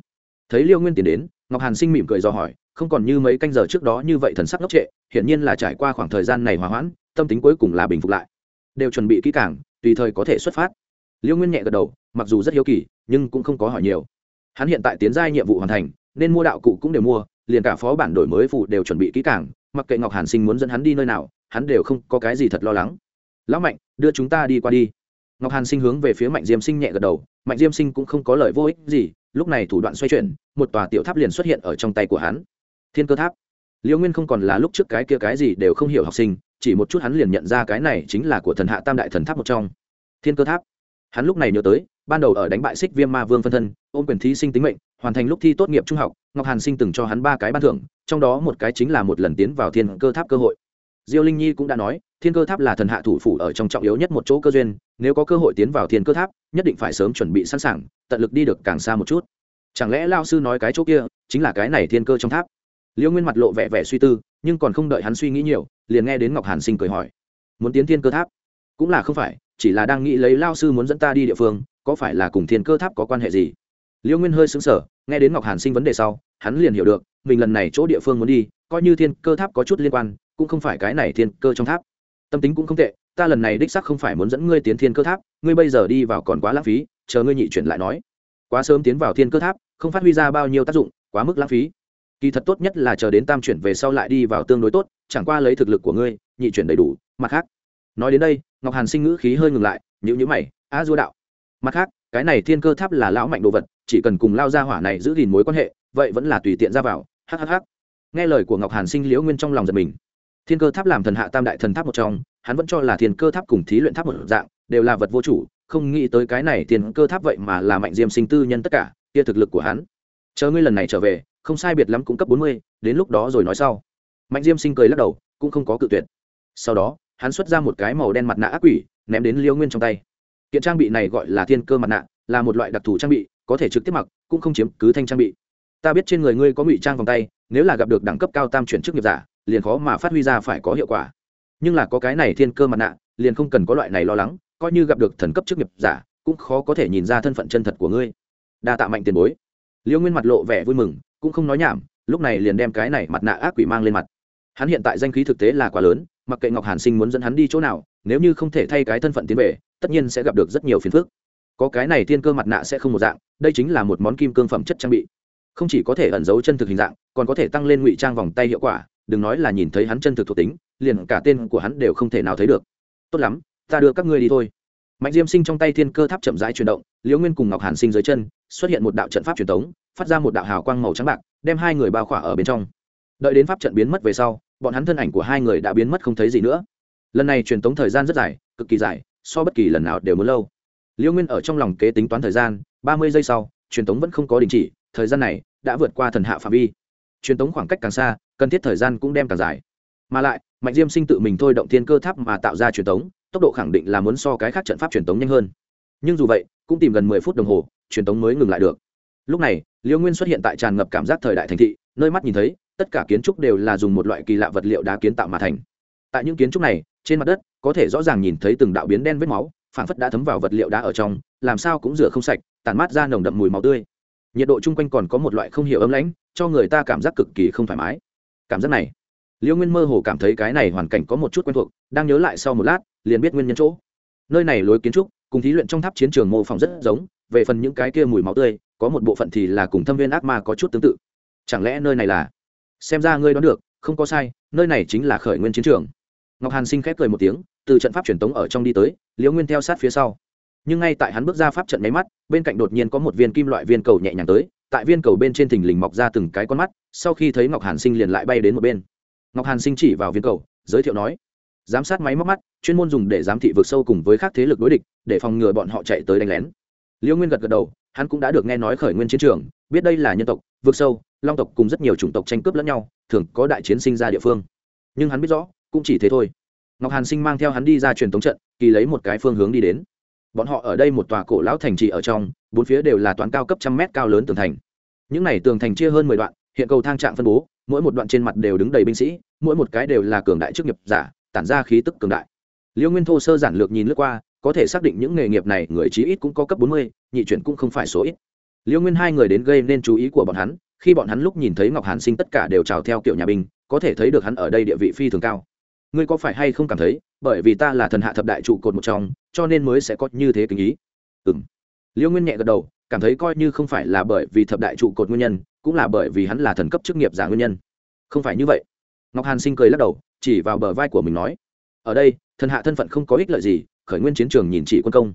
Thấy liêu nguyên tiến đến, ngọc hàn sinh mỉm cười do hỏi, không còn như mấy canh giờ trước đó như vậy thần sắc ngốc trệ, hiển nhiên là trải qua khoảng thời gian này hòa hoãn, tâm tính cuối cùng là bình phục lại. Đều chuẩn bị kỹ càng, tùy thời có thể xuất phát. Liêu nguyên nhẹ gật đầu, mặc dù rất hiếu kỳ, nhưng cũng không có hỏi nhiều. Hắn hiện tại tiến giai nhiệm vụ hoàn thành, nên mua đạo cụ cũng đều mua, liền cả phó bản đổi mới phụ đều chuẩn bị kỹ càng, mặc kệ ngọc hàn sinh muốn dẫn hắn đi nơi nào, hắn đều không có cái gì thật lo lắng. Lão mạnh, đưa chúng ta đi qua đi ngọc hàn sinh hướng về phía mạnh diêm sinh nhẹ gật đầu, mạnh diêm sinh cũng không có lời vô ích gì, lúc này thủ đoạn xoay chuyển, một tòa tiểu tháp liền xuất hiện ở trong tay của hắn. Thiên cơ tháp. Liễu nguyên không còn là lúc trước cái kia cái gì đều không hiểu học sinh, chỉ một chút hắn liền nhận ra cái này chính là của thần hạ tam đại thần tháp một trong. Thiên cơ tháp. Hắn lúc này nhớ tới, ban đầu ở đánh bại xích viêm ma vương phân thân, ôm quyền thí sinh tính mệnh, hoàn thành lúc thi tốt nghiệp trung học, ngọc hàn sinh từng cho hắn ba cái ban thưởng, trong đó một cái chính là một lần tiến vào thiên cơ tháp cơ hội diêu linh nhi cũng đã nói, thiên cơ tháp là thần hạ thủ phủ ở trong trọng yếu nhất một chỗ cơ duyên, nếu có cơ hội tiến vào thiên cơ tháp, nhất định phải sớm chuẩn bị sẵn sàng, tận lực đi được càng xa một chút. Chẳng lẽ lao sư nói cái chỗ kia, chính là cái này thiên cơ trong tháp? Liễu nguyên mặt lộ vẻ vẻ suy tư, nhưng còn không đợi hắn suy nghĩ nhiều, liền nghe đến ngọc hàn sinh cười hỏi, muốn tiến thiên cơ tháp? Cũng là không phải, chỉ là đang nghĩ lấy lao sư muốn dẫn ta đi địa phương, có phải là cùng thiên cơ tháp có quan hệ gì? Liễu nguyên hơi xứng sở nghe đến ngọc hàn sinh vấn đề sau, hắn liền hiểu được, mình lần này chỗ địa phương muốn đi, coi như thiên cơ tháp có chút liên quan cũng không phải cái này thiên cơ trong tháp. Tâm tính cũng không tệ, ta lần này đích sắc không phải muốn dẫn ngươi tiến thiên cơ tháp, ngươi bây giờ đi vào còn quá lãng phí, chờ ngươi nhị chuyển lại nói. Quá sớm tiến vào thiên cơ tháp, không phát huy ra bao nhiêu tác dụng, quá mức lãng phí. Kỳ thật tốt nhất là chờ đến tam chuyển về sau lại đi vào tương đối tốt, chẳng qua lấy thực lực của ngươi, nhị chuyển đầy đủ, mặt khác. Nói đến đây, ngọc hàn sinh ngữ khí hơi ngừng lại nhữ nhữ mày, a dua đạo, mặt khác, cái này thiên cơ tháp là lão mạnh đồ vật, chỉ cần cùng lao ra hỏa này giữ gìn mối quan hệ, vậy vẫn là tùy tiện ra vào hhh nghe lời của ngọc hàn sinh liễu nguyên trong lòng giật mình thiên cơ tháp làm thần hạ tam đại thần tháp một trong, hắn vẫn cho là thiên cơ tháp cùng thí luyện tháp một dạng, đều là vật vô chủ, không nghĩ tới cái này thiên cơ tháp vậy mà là mạnh diêm sinh tư nhân tất cả, kia thực lực của hắn. Chờ ngươi lần này trở về, không sai biệt lắm cũng cấp bốn mươi, đến lúc đó rồi nói sau. Mạnh diêm sinh cười lắc đầu, cũng không có cự tuyệt. Sau đó, hắn xuất ra một cái màu đen mặt nạ ác quỷ, ném đến liêu nguyên trong tay. Kiện trang bị này gọi là thiên cơ mặt nạ, là một loại đặc thù trang bị, có thể trực tiếp mặc, cũng không chiếm cứ thanh trang bị. Ta biết trên người ngươi có ngụy trang vòng tay, nếu là gặp được đẳng cấp cao tam chuyển chức nghiệp giả liền khó mà phát huy ra phải có hiệu quả. Nhưng là có cái này thiên cơ mặt nạ, liền không cần có loại này lo lắng, coi như gặp được thần cấp chức nghiệp giả, cũng khó có thể nhìn ra thân phận chân thật của ngươi. Đa tạ mạnh tiền bối. Liêu nguyên mặt lộ vẻ vui mừng, cũng không nói nhảm, lúc này liền đem cái này mặt nạ ác quỷ mang lên mặt. Hắn hiện tại danh khí thực tế là quá lớn, mặc kệ ngọc hàn sinh muốn dẫn hắn đi chỗ nào, nếu như không thể thay cái thân phận tiến về, tất nhiên sẽ gặp được rất nhiều phiền phức. Có cái này thiên cơ mặt nạ sẽ không một dạng, đây chính là một món kim cương phẩm chất trang bị. Không chỉ có thể ẩn giấu chân thực hình dạng, còn có thể tăng lên ngụy trang vòng tay hiệu quả đừng nói là nhìn thấy hắn chân thực thuộc tính, liền cả tên của hắn đều không thể nào thấy được. Tốt lắm, ta đưa các ngươi đi thôi. Mạnh diêm sinh trong tay thiên cơ tháp chậm rãi chuyển động, liễu nguyên cùng ngọc hàn sinh dưới chân, xuất hiện một đạo trận pháp truyền thống phát ra một đạo hào quang màu trắng bạc, đem hai người bao khỏa ở bên trong. Đợi đến pháp trận biến mất về sau, bọn hắn thân ảnh của hai người đã biến mất không thấy gì nữa. Lần này truyền tống thời gian rất dài, cực kỳ dài, so bất kỳ lần nào đều muốn lâu. Liễu nguyên ở trong lòng kế tính toán thời gian, ba mươi giây sau, truyền tống vẫn không có đình chỉ, thời gian này đã vượt qua thần hạ phạm vi truyền tống khoảng cách càng xa, cần thiết thời gian cũng đem càng dài. Mà lại, mạnh diêm sinh tự mình thôi động thiên cơ tháp mà tạo ra truyền tống, tốc độ khẳng định là muốn so cái khác trận pháp truyền tống nhanh hơn. Nhưng dù vậy, cũng tìm gần mười phút đồng hồ, truyền tống mới ngừng lại được. Lúc này, liêu nguyên xuất hiện tại tràn ngập cảm giác thời đại thành thị, nơi mắt nhìn thấy, tất cả kiến trúc đều là dùng một loại kỳ lạ vật liệu đá kiến tạo mà thành. Tại những kiến trúc này, trên mặt đất, có thể rõ ràng nhìn thấy từng đạo biến đen vết máu, phảng phất đã thấm vào vật liệu đá ở trong, làm sao cũng rửa không sạch tàn mát ra nồng đậm mùi máu tươi nhiệt độ chung quanh còn có một loại không hiểu ấm lãnh, cho người ta cảm giác cực kỳ không thoải mái. Cảm giác này liễu nguyên mơ hồ cảm thấy cái này hoàn cảnh có một chút quen thuộc, đang nhớ lại sau một lát, liền biết nguyên nhân chỗ. Nơi này lối kiến trúc, cùng thí luyện trong tháp chiến trường mô phỏng rất giống, về phần những cái kia mùi máu tươi, có một bộ phận thì là cùng thâm viên ác ma có chút tương tự. Chẳng lẽ nơi này là? Xem ra ngươi đoán được, không có sai, nơi này chính là khởi nguyên chiến trường. Ngọc hàn sinh khép cười một tiếng, từ trận pháp truyền tống ở trong đi tới liễu nguyên theo sát phía sau nhưng ngay tại hắn bước ra pháp trận máy mắt, bên cạnh đột nhiên có một viên kim loại viên cầu nhẹ nhàng tới, tại viên cầu bên trên thình lình mọc ra từng cái con mắt, sau khi thấy ngọc hàn sinh liền lại bay đến một bên. Ngọc hàn sinh chỉ vào viên cầu, giới thiệu nói, giám sát máy móc mắt, chuyên môn dùng để giám thị vượt sâu cùng với các thế lực đối địch, để phòng ngừa bọn họ chạy tới đánh lén. Liễu nguyên gật gật đầu, hắn cũng đã được nghe nói khởi nguyên chiến trường, biết đây là nhân tộc vượt sâu, long tộc cùng rất nhiều chủng tộc tranh cướp lẫn nhau, thường có đại chiến sinh ra địa phương. Nhưng hắn biết rõ, cũng chỉ thế thôi. Ngọc hàn sinh mang theo hắn đi ra truyền thống trận, kỳ lấy một cái phương hướng đi đến bọn họ ở đây một tòa cổ lão thành trì ở trong, bốn phía đều là toán cao cấp trăm mét cao lớn tường thành. Những này tường thành chia hơn mười đoạn, hiện cầu thang trạng phân bố, mỗi một đoạn trên mặt đều đứng đầy binh sĩ, mỗi một cái đều là cường đại chức nghiệp giả, tản ra khí tức cường đại. Liêu nguyên thô sơ giản lược nhìn lướt qua, có thể xác định những nghề nghiệp này người chí ít cũng có cấp bốn mươi, nhị chuyển cũng không phải số ít. Liêu nguyên hai người đến gây nên chú ý của bọn hắn, khi bọn hắn lúc nhìn thấy ngọc hàn sinh tất cả đều trào theo kiểu nhà binh, có thể thấy được hắn ở đây địa vị phi thường cao ngươi có phải hay không cảm thấy, bởi vì ta là thần hạ thập đại trụ cột một trong, cho nên mới sẽ có như thế kinh ý? Ừ m liêu nguyên nhẹ gật đầu, cảm thấy coi như không phải là bởi vì thập đại trụ cột nguyên nhân, cũng là bởi vì hắn là thần cấp chức nghiệp giả nguyên nhân. Không phải như vậy. Ngọc hàn sinh cười lắc đầu, chỉ vào bờ vai của mình nói, ở đây, thần hạ thân phận không có ích lợi gì, khởi nguyên chiến trường nhìn chỉ quân công.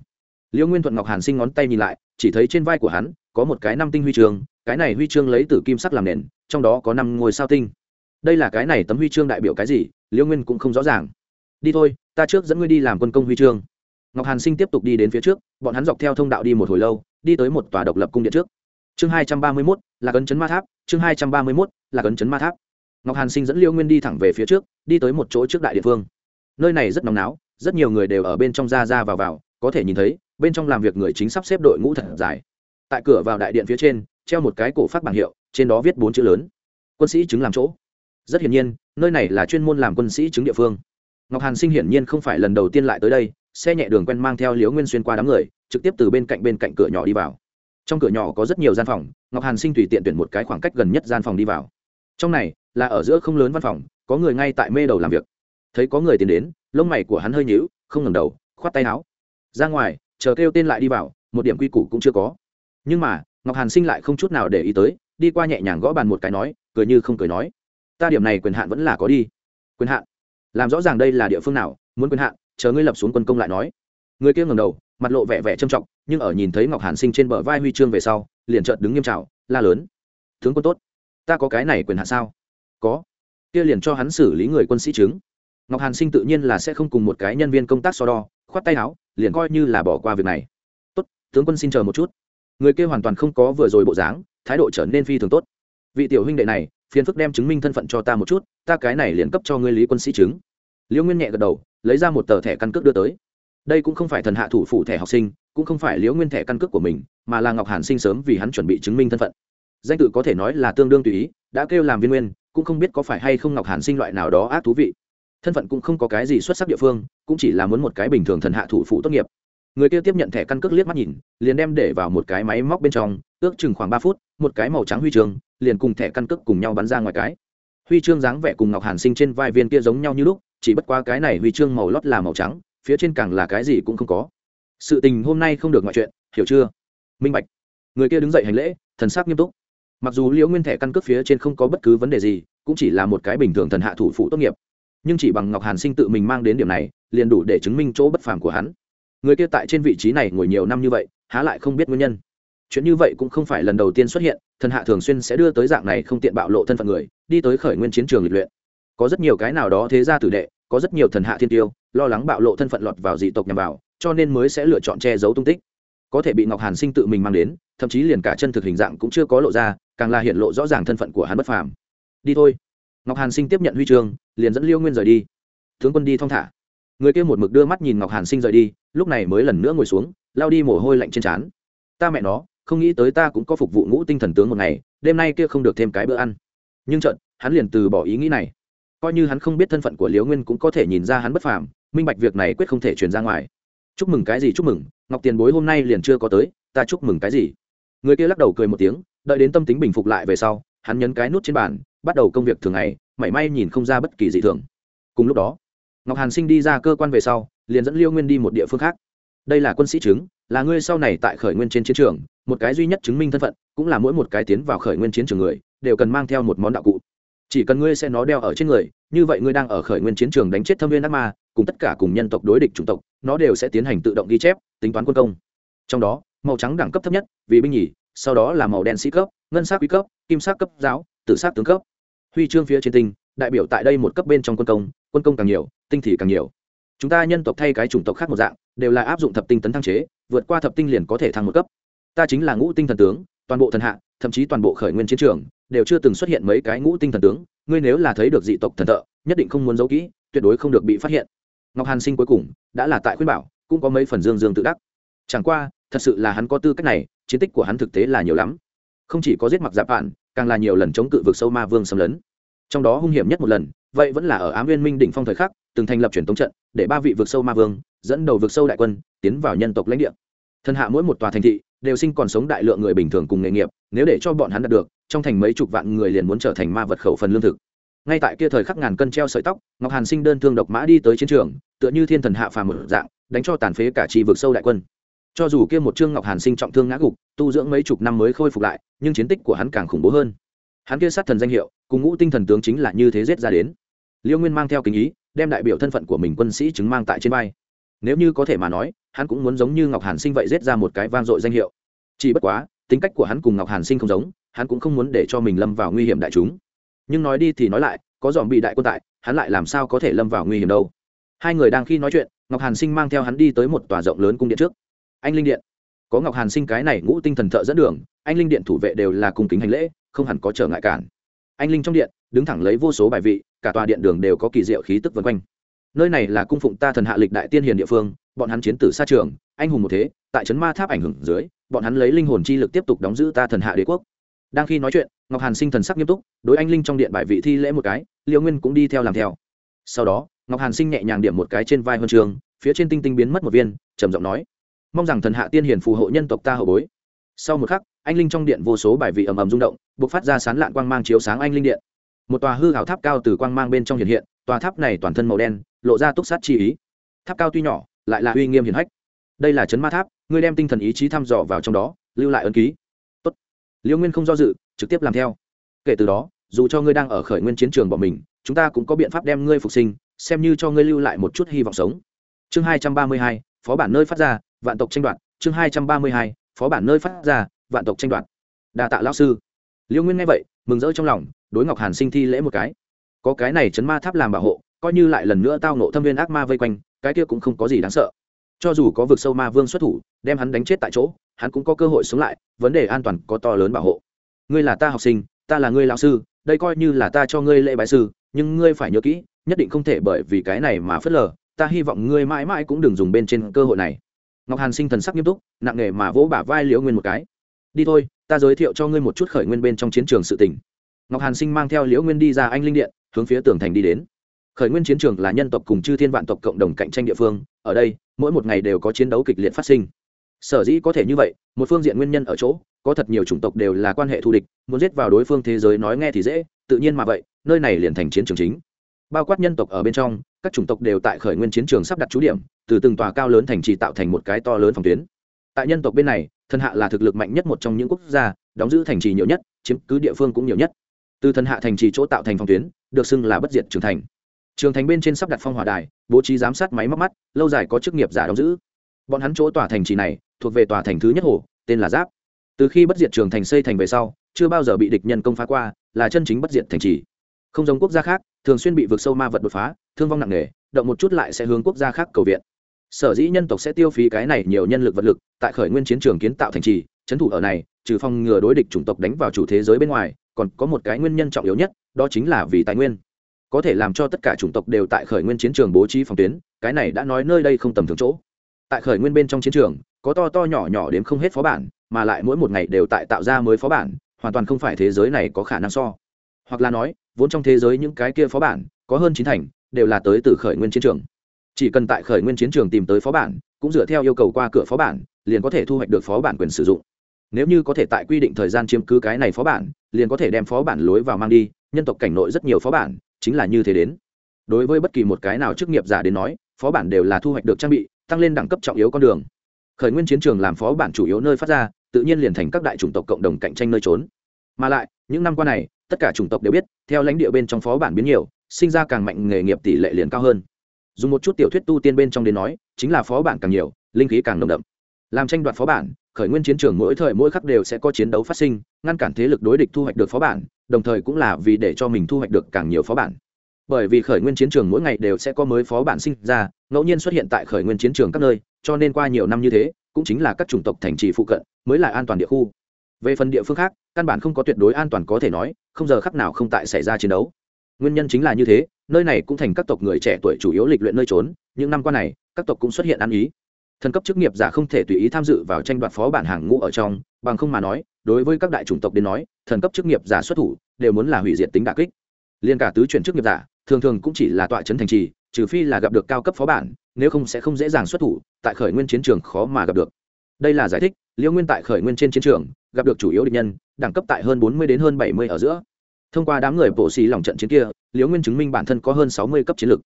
Liêu nguyên thuận ngọc hàn sinh ngón tay nhìn lại, chỉ thấy trên vai của hắn có một cái năm tinh huy chương, cái này huy chương lấy từ kim sắc làm nền, trong đó có năm ngôi sao tinh đây là cái này tấm huy chương đại biểu cái gì, liêu nguyên cũng không rõ ràng. Đi thôi, ta trước dẫn ngươi đi làm quân công huy chương. Ngọc hàn sinh tiếp tục đi đến phía trước, bọn hắn dọc theo thông đạo đi một hồi lâu, đi tới một tòa độc lập cung điện trước. Chương hai trăm ba mươi mốt, là cấn chấn ma tháp, chương hai trăm ba mươi mốt, là cấn chấn ma tháp. Ngọc hàn sinh dẫn liêu nguyên đi thẳng về phía trước, đi tới một chỗ trước đại địa phương. Nơi này rất nóng náo, rất nhiều người đều ở bên trong ra ra vào vào, có thể nhìn thấy, bên trong làm việc người chính sắp xếp đội ngũ thật dài. Tại cửa vào đại điện phía trên, treo một cái cổ phát bảng hiệu, trên đó viết bốn chữ lớn. Quân sĩ chứng làm chỗ rất hiển nhiên, nơi này là chuyên môn làm quân sĩ chứng địa phương. Ngọc hàn sinh hiển nhiên không phải lần đầu tiên lại tới đây, xe nhẹ đường quen mang theo liếu nguyên xuyên qua đám người, trực tiếp từ bên cạnh bên cạnh cửa nhỏ đi vào. Trong cửa nhỏ có rất nhiều gian phòng, ngọc hàn sinh tùy tiện tuyển một cái khoảng cách gần nhất gian phòng đi vào. Trong này, là ở giữa không lớn văn phòng, có người ngay tại mê đầu làm việc. Thấy có người tiến đến, lông mày của hắn hơi nhíu, không ngẩng đầu, khoát tay áo. Ra ngoài, chờ kêu tên lại đi vào, một điểm quy củ cũng chưa có. Nhưng mà, ngọc hàn sinh lại không chút nào để ý tới, đi qua nhẹ nhàng gõ bàn một cái nói, cười như không cười nói ta điểm này quyền hạn vẫn là có đi. Quyền hạn? Làm rõ ràng đây là địa phương nào, muốn quyền hạn, chờ ngươi lập xuống quân công lại nói. Người kia ngầm đầu, mặt lộ vẻ vẻ trầm trọng, nhưng ở nhìn thấy ngọc hàn sinh trên bờ vai huy chương về sau, liền trợt đứng nghiêm trào la lớn. Tướng quân tốt, ta có cái này quyền hạn sao? Có. Kia liền cho hắn xử lý người quân sĩ chứng. Ngọc hàn sinh tự nhiên là sẽ không cùng một cái nhân viên công tác so đo, khoát tay áo, liền coi như là bỏ qua việc này. Tốt, tướng quân xin chờ một chút. Người kia hoàn toàn không có vừa rồi bộ dáng, thái độ trở nên phi thường tốt. Vị tiểu huynh đệ này phiền phức đem chứng minh thân phận cho ta một chút, ta cái này liền cấp cho ngươi lý quân sĩ chứng. Liễu nguyên nhẹ gật đầu, lấy ra một tờ thẻ căn cước đưa tới. Đây cũng không phải thần hạ thủ phủ thẻ học sinh, cũng không phải liễu nguyên thẻ căn cước của mình, mà là ngọc hàn sinh sớm vì hắn chuẩn bị chứng minh thân phận. Danh tự có thể nói là tương đương tùy ý, đã kêu làm viên nguyên, cũng không biết có phải hay không ngọc hàn sinh loại nào đó ác thú vị. Thân phận cũng không có cái gì xuất sắc địa phương, cũng chỉ là muốn một cái bình thường thần hạ thủ phụ tốt nghiệp người kia tiếp nhận thẻ căn cước liếc mắt nhìn, liền đem để vào một cái máy móc bên trong, ước chừng khoảng ba phút, một cái màu trắng huy chương, liền cùng thẻ căn cước cùng nhau bắn ra ngoài cái. Huy chương dáng vẻ cùng ngọc hàn sinh trên vai viên kia giống nhau như lúc, chỉ bất qua cái này huy chương màu lót là màu trắng, phía trên càng là cái gì cũng không có. Sự tình hôm nay không được ngoại chuyện, hiểu chưa? Minh bạch. Người kia đứng dậy hành lễ, thần sắc nghiêm túc. Mặc dù liễu nguyên thẻ căn cước phía trên không có bất cứ vấn đề gì, cũng chỉ là một cái bình thường thần hạ thủ phụ tốt nghiệp. Nhưng chỉ bằng ngọc hàn sinh tự mình mang đến điểm này, liền đủ để chứng minh chỗ bất phàm của hắn người kia tại trên vị trí này ngồi nhiều năm như vậy, há lại không biết nguyên nhân. Chuyện như vậy cũng không phải lần đầu tiên xuất hiện, thần hạ thường xuyên sẽ đưa tới dạng này không tiện bạo lộ thân phận người, đi tới khởi nguyên chiến trường lịch luyện. Có rất nhiều cái nào đó thế ra tử đệ, có rất nhiều thần hạ thiên tiêu, lo lắng bạo lộ thân phận lọt vào dị tộc nhằm vào, cho nên mới sẽ lựa chọn che giấu tung tích. Có thể bị ngọc hàn sinh tự mình mang đến, thậm chí liền cả chân thực hình dạng cũng chưa có lộ ra, càng là hiện lộ rõ ràng thân phận của hắn bất phàm. Đi thôi. Ngọc hàn sinh tiếp nhận huy chương, liền dẫn liêu nguyên rời đi. Tướng quân đi thong thả người kia một mực đưa mắt nhìn ngọc hàn sinh rời đi, lúc này mới lần nữa ngồi xuống lao đi mồ hôi lạnh trên trán. Ta mẹ nó, không nghĩ tới ta cũng có phục vụ ngũ tinh thần tướng một ngày, đêm nay kia không được thêm cái bữa ăn. Nhưng trận hắn liền từ bỏ ý nghĩ này. Coi như hắn không biết thân phận của liễu nguyên cũng có thể nhìn ra hắn bất phàm, minh bạch việc này quyết không thể truyền ra ngoài. Chúc mừng cái gì chúc mừng, ngọc tiền bối hôm nay liền chưa có tới, ta chúc mừng cái gì? Người kia lắc đầu cười một tiếng, đợi đến tâm tính bình phục lại về sau, hắn nhấn cái nút trên bàn, bắt đầu công việc thường ngày, mảy may nhìn không ra bất kỳ gì thường. Cùng lúc đó ngọc hàn sinh đi ra cơ quan về sau, liền dẫn liêu nguyên đi một địa phương khác. Đây là quân sĩ chứng, là ngươi sau này tại khởi nguyên trên chiến trường, một cái duy nhất chứng minh thân phận, cũng là mỗi một cái tiến vào khởi nguyên chiến trường người, đều cần mang theo một món đạo cụ. Chỉ cần ngươi sẽ nó đeo ở trên người, như vậy ngươi đang ở khởi nguyên chiến trường đánh chết thâm viên ác ma, cùng tất cả cùng nhân tộc đối địch chủng tộc, nó đều sẽ tiến hành tự động ghi chép, tính toán quân công. Trong đó, màu trắng đẳng cấp thấp nhất, vì binh nhì, sau đó là màu đen sĩ cấp, ngân sắc quý cấp, kim sắc cấp giáo, tử sắc tướng cấp. Huy chương phía trên tinh, đại biểu tại đây một cấp bên trong quân công quân công càng nhiều, tinh thì càng nhiều. Chúng ta nhân tộc thay cái chủng tộc khác một dạng, đều là áp dụng thập tinh tấn thăng chế, vượt qua thập tinh liền có thể thăng một cấp. Ta chính là ngũ tinh thần tướng, toàn bộ thần hạ, thậm chí toàn bộ khởi nguyên chiến trường, đều chưa từng xuất hiện mấy cái ngũ tinh thần tướng, ngươi nếu là thấy được dị tộc thần thợ, nhất định không muốn giấu kỹ, tuyệt đối không được bị phát hiện. Ngọc hàn sinh cuối cùng, đã là tại khuyên bảo, cũng có mấy phần dương dương tự đắc. Chẳng qua, thật sự là hắn có tư cách này, chiến tích của hắn thực tế là nhiều lắm. Không chỉ có giết mặc dạp bạn càng là nhiều lần chống cự vực sâu ma vương xâm lấn. Trong đó hung hiểm nhất một lần vậy vẫn là ở ám viên minh đỉnh phong thời khắc, từng thành lập truyền tống trận, để ba vị vực sâu ma vương, dẫn đầu vực sâu đại quân, tiến vào nhân tộc lãnh địa. Thân hạ mỗi một tòa thành thị, đều sinh còn sống đại lượng người bình thường cùng nghề nghiệp, nếu để cho bọn hắn đạt được, trong thành mấy chục vạn người liền muốn trở thành ma vật khẩu phần lương thực. Ngay tại kia thời khắc ngàn cân treo sợi tóc, ngọc hàn sinh đơn thương độc mã đi tới chiến trường, tựa như thiên thần hạ phàm một dạng, đánh cho tàn phế cả chi vực sâu đại quân. Cho dù kia một trương ngọc hàn sinh trọng thương ngã gục, tu dưỡng mấy chục năm mới khôi phục lại, nhưng chiến tích của hắn càng khủng bố hơn. Hắn kia sát thần danh hiệu, cùng ngũ tinh thần tướng chính là như thế giết ra đến liêu nguyên mang theo kính ý, đem đại biểu thân phận của mình quân sĩ chứng mang tại trên vai. Nếu như có thể mà nói, hắn cũng muốn giống như ngọc hàn sinh vậy rết ra một cái vang dội danh hiệu. Chỉ bất quá, tính cách của hắn cùng ngọc hàn sinh không giống, hắn cũng không muốn để cho mình lâm vào nguy hiểm đại chúng. Nhưng nói đi thì nói lại, có dòm bị đại quân tại, hắn lại làm sao có thể lâm vào nguy hiểm đâu. Hai người đang khi nói chuyện, ngọc hàn sinh mang theo hắn đi tới một tòa rộng lớn cung điện trước. Anh linh điện. Có ngọc hàn sinh cái này ngũ tinh thần thợ dẫn đường, anh linh điện thủ vệ đều là cung kính hành lễ, không hẳn có trở ngại cản. Anh linh trong điện, đứng thẳng lấy vô số bài vị cả tòa điện đường đều có kỳ diệu khí tức vân quanh. Nơi này là cung phụng ta thần hạ lịch đại tiên hiền địa phương, bọn hắn chiến tử xa trường, anh hùng một thế, tại trấn ma tháp ảnh hưởng dưới, bọn hắn lấy linh hồn chi lực tiếp tục đóng giữ ta thần hạ đế quốc. Đang khi nói chuyện, ngọc hàn sinh thần sắc nghiêm túc, đối anh linh trong điện bài vị thi lễ một cái liêu nguyên cũng đi theo làm theo. Sau đó, ngọc hàn sinh nhẹ nhàng điểm một cái trên vai huân trường, phía trên tinh tinh biến mất một viên, trầm giọng nói, mong rằng thần hạ tiên hiền phù hộ nhân tộc ta hậu bối. Sau một khắc, anh linh trong điện vô số bài vị ầm ầm rung động b ộ c phát ra sán lạn quang mang chiếu sáng anh linh điện một tòa hư hảo tháp cao từ quang mang bên trong hiện hiện, tòa tháp này toàn thân màu đen, lộ ra túc sát chi ý. Tháp cao tuy nhỏ, lại là uy nghiêm hiển hách. Đây là chấn ma tháp, ngươi đem tinh thần ý chí thăm dò vào trong đó, lưu lại ấn ký. Tốt. liễu nguyên không do dự, trực tiếp làm theo. Kể từ đó, dù cho ngươi đang ở khởi nguyên chiến trường bỏ mình, chúng ta cũng có biện pháp đem ngươi phục sinh, xem như cho ngươi lưu lại một chút hy vọng sống. Chương hai trăm ba mươi hai, phó bản nơi phát ra, vạn tộc tranh đoạt. Chương hai trăm ba mươi hai, phó bản nơi phát ra, vạn tộc tranh đoạt. Đa tạ Lão sư. Liễu nguyên nghe vậy, mừng rỡ trong lòng đối ngọc hàn sinh thi lễ một cái. Có cái này chấn ma tháp làm bảo hộ, coi như lại lần nữa tao nộ thâm viên ác ma vây quanh, cái kia cũng không có gì đáng sợ. Cho dù có vực sâu ma vương xuất thủ, đem hắn đánh chết tại chỗ, hắn cũng có cơ hội sống lại, vấn đề an toàn có to lớn bảo hộ. Ngươi là ta học sinh, ta là ngươi lão sư, đây coi như là ta cho ngươi lễ bái sư, nhưng ngươi phải nhớ kỹ, nhất định không thể bởi vì cái này mà phớt lờ, ta hy vọng ngươi mãi mãi cũng đừng dùng bên trên cơ hội này. Ngọc hàn sinh thần sắc nghiêm túc, nặng nề mà vỗ bả vai liễu nguyên một cái. Đi thôi, ta giới thiệu cho ngươi một chút khởi nguyên bên trong chiến trường sự tình ngọc hàn sinh mang theo liễu nguyên đi ra anh linh điện, hướng phía tường thành đi đến. Khởi nguyên chiến trường là nhân tộc cùng chư thiên vạn tộc cộng đồng cạnh tranh địa phương, ở đây, mỗi một ngày đều có chiến đấu kịch liệt phát sinh. Sở dĩ có thể như vậy, một phương diện nguyên nhân ở chỗ, có thật nhiều chủng tộc đều là quan hệ thù địch, muốn giết vào đối phương thế giới nói nghe thì dễ, tự nhiên mà vậy, nơi này liền thành chiến trường chính. Bao quát nhân tộc ở bên trong, các chủng tộc đều tại khởi nguyên chiến trường sắp đặt trú điểm, từ từng tòa cao lớn thành trì tạo thành một cái to lớn phòng tuyến. Tại nhân tộc bên này, thần hạ là thực lực mạnh nhất một trong những quốc gia, đóng giữ thành trì nhiều nhất, chiếm cứ địa phương cũng nhiều nhất từ thần hạ thành trì chỗ tạo thành phòng tuyến, được xưng là bất diệt trường thành. Trường thành bên trên sắp đặt phong hỏa đài, bố trí giám sát máy móc mắt, lâu dài có chức nghiệp giả đóng giữ. Bọn hắn chỗ tòa thành trì này, thuộc về tòa thành thứ nhất hồ, tên là giáp. Từ khi bất diệt trường thành xây thành về sau, chưa bao giờ bị địch nhân công phá qua, là chân chính bất diệt thành trì. Không giống quốc gia khác, thường xuyên bị vượt sâu ma vật đột phá, thương vong nặng nề, động một chút lại sẽ hướng quốc gia khác cầu viện. Sở dĩ nhân tộc sẽ tiêu phí cái này nhiều nhân lực vật lực, tại khởi nguyên chiến trường kiến tạo thành trì trấn thủ ở này trừ phòng ngừa đối địch chủng tộc đánh vào chủ thế giới bên ngoài, còn có một cái nguyên nhân trọng yếu nhất, đó chính là vì tài nguyên. Có thể làm cho tất cả chủng tộc đều tại khởi nguyên chiến trường bố trí phòng tuyến, cái này đã nói nơi đây không tầm thường chỗ. Tại khởi nguyên bên trong chiến trường, có to to nhỏ nhỏ đến không hết phó bản, mà lại mỗi một ngày đều tại tạo ra mới phó bản, hoàn toàn không phải thế giới này có khả năng so. Hoặc là nói, vốn trong thế giới những cái kia phó bản, có hơn chín thành, đều là tới từ khởi nguyên chiến trường. Chỉ cần tại khởi nguyên chiến trường tìm tới phó bản, cũng dựa theo yêu cầu qua cửa phó bản, liền có thể thu hoạch được phó bản quyền sử dụng nếu như có thể tại quy định thời gian chiếm cứ cái này phó bản, liền có thể đem phó bản lối vào mang đi, nhân tộc cảnh nội rất nhiều phó bản, chính là như thế đến. Đối với bất kỳ một cái nào chức nghiệp giả đến nói, phó bản đều là thu hoạch được trang bị, tăng lên đẳng cấp trọng yếu con đường. Khởi nguyên chiến trường làm phó bản chủ yếu nơi phát ra, tự nhiên liền thành các đại chủng tộc cộng đồng cạnh tranh nơi trốn. Mà lại, những năm qua này, tất cả chủng tộc đều biết, theo lãnh địa bên trong phó bản biến nhiều, sinh ra càng mạnh nghề nghiệp tỷ lệ liền cao hơn. Dùng một chút tiểu thuyết tu tiên bên trong đến nói, chính là phó bản càng nhiều, linh khí càng nồng đậm. Làm tranh đoạt phó bản khởi nguyên chiến trường mỗi thời mỗi khắc đều sẽ có chiến đấu phát sinh, ngăn cản thế lực đối địch thu hoạch được phó bản, đồng thời cũng là vì để cho mình thu hoạch được càng nhiều phó bản. Bởi vì khởi nguyên chiến trường mỗi ngày đều sẽ có mới phó bản sinh ra, ngẫu nhiên xuất hiện tại khởi nguyên chiến trường các nơi, cho nên qua nhiều năm như thế, cũng chính là các chủng tộc thành trì phụ cận, mới là an toàn địa khu. Về phần địa phương khác, căn bản không có tuyệt đối an toàn có thể nói, không giờ khắc nào không tại xảy ra chiến đấu. Nguyên nhân chính là như thế, nơi này cũng thành các tộc người trẻ tuổi chủ yếu lịch luyện nơi trốn, những năm qua này, các tộc cũng xuất hiện ăn ý thần cấp chức nghiệp giả không thể tùy ý tham dự vào tranh đoạt phó bản hàng ngũ ở trong, bằng không mà nói, đối với các đại chủng tộc đến nói, thần cấp chức nghiệp giả xuất thủ đều muốn là hủy diệt tính đà kích. Liên cả tứ chuyển chức nghiệp giả, thường thường cũng chỉ là tọa chấn thành trì, trừ phi là gặp được cao cấp phó bản, nếu không sẽ không dễ dàng xuất thủ, tại khởi nguyên chiến trường khó mà gặp được. Đây là giải thích liễu nguyên tại khởi nguyên trên chiến trường, gặp được chủ yếu địch nhân, đẳng cấp tại hơn bốn mươi đến hơn bảy mươi ở giữa. Thông qua đám người bổ xì lòng trận chiến kia liễu nguyên chứng minh bản thân có hơn sáu mươi cấp chiến lực.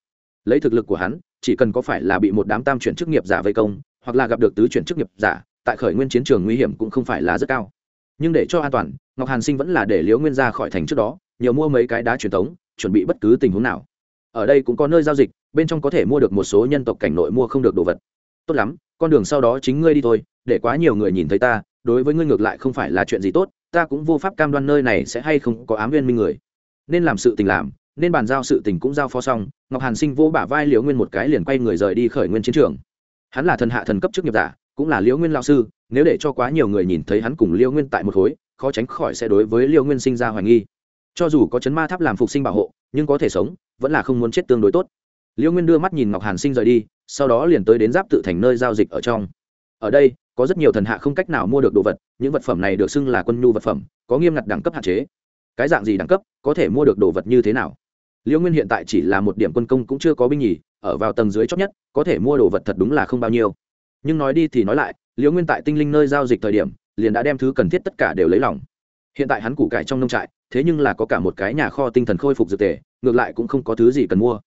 Lấy thực lực của hắn, chỉ cần có phải là bị một đám tam chuyển chức nghiệp giả vây công hoặc là gặp được tứ chuyển chức nghiệp giả, tại khởi nguyên chiến trường nguy hiểm cũng không phải là rất cao. Nhưng để cho an toàn, ngọc hàn sinh vẫn là để liễu nguyên ra khỏi thành trước đó, nhiều mua mấy cái đá truyền thống, chuẩn bị bất cứ tình huống nào. Ở đây cũng có nơi giao dịch, bên trong có thể mua được một số nhân tộc cảnh nội mua không được đồ vật. Tốt lắm, con đường sau đó chính ngươi đi thôi, để quá nhiều người nhìn thấy ta, đối với ngươi ngược lại không phải là chuyện gì tốt, ta cũng vô pháp cam đoan nơi này sẽ hay không có ám viên minh người. Nên làm sự tình làm, nên bàn giao sự tình cũng giao phó xong, ngọc hàn sinh vô bả vai liễu nguyên một cái liền quay người rời đi khởi nguyên chiến trường hắn là thần hạ thần cấp chức nghiệp giả, cũng là liễu nguyên lao sư, nếu để cho quá nhiều người nhìn thấy hắn cùng liễu nguyên tại một khối, khó tránh khỏi sẽ đối với liễu nguyên sinh ra hoài nghi. Cho dù có chấn ma tháp làm phục sinh bảo hộ, nhưng có thể sống, vẫn là không muốn chết tương đối tốt. Liễu nguyên đưa mắt nhìn ngọc hàn sinh rời đi, sau đó liền tới đến giáp tự thành nơi giao dịch ở trong. Ở đây, có rất nhiều thần hạ không cách nào mua được đồ vật, những vật phẩm này được xưng là quân nhu vật phẩm, có nghiêm ngặt đẳng cấp hạn chế. Cái dạng gì đẳng cấp, có thể mua được đồ vật như thế nào? Liễu nguyên hiện tại chỉ là một điểm quân công cũng chưa có binh nhì, ở vào tầng dưới chót nhất, có thể mua đồ vật thật đúng là không bao nhiêu. Nhưng nói đi thì nói lại liễu nguyên tại tinh linh nơi giao dịch thời điểm, liền đã đem thứ cần thiết tất cả đều lấy lòng. Hiện tại hắn củ cải trong nông trại, thế nhưng là có cả một cái nhà kho tinh thần khôi phục dược tề, ngược lại cũng không có thứ gì cần mua.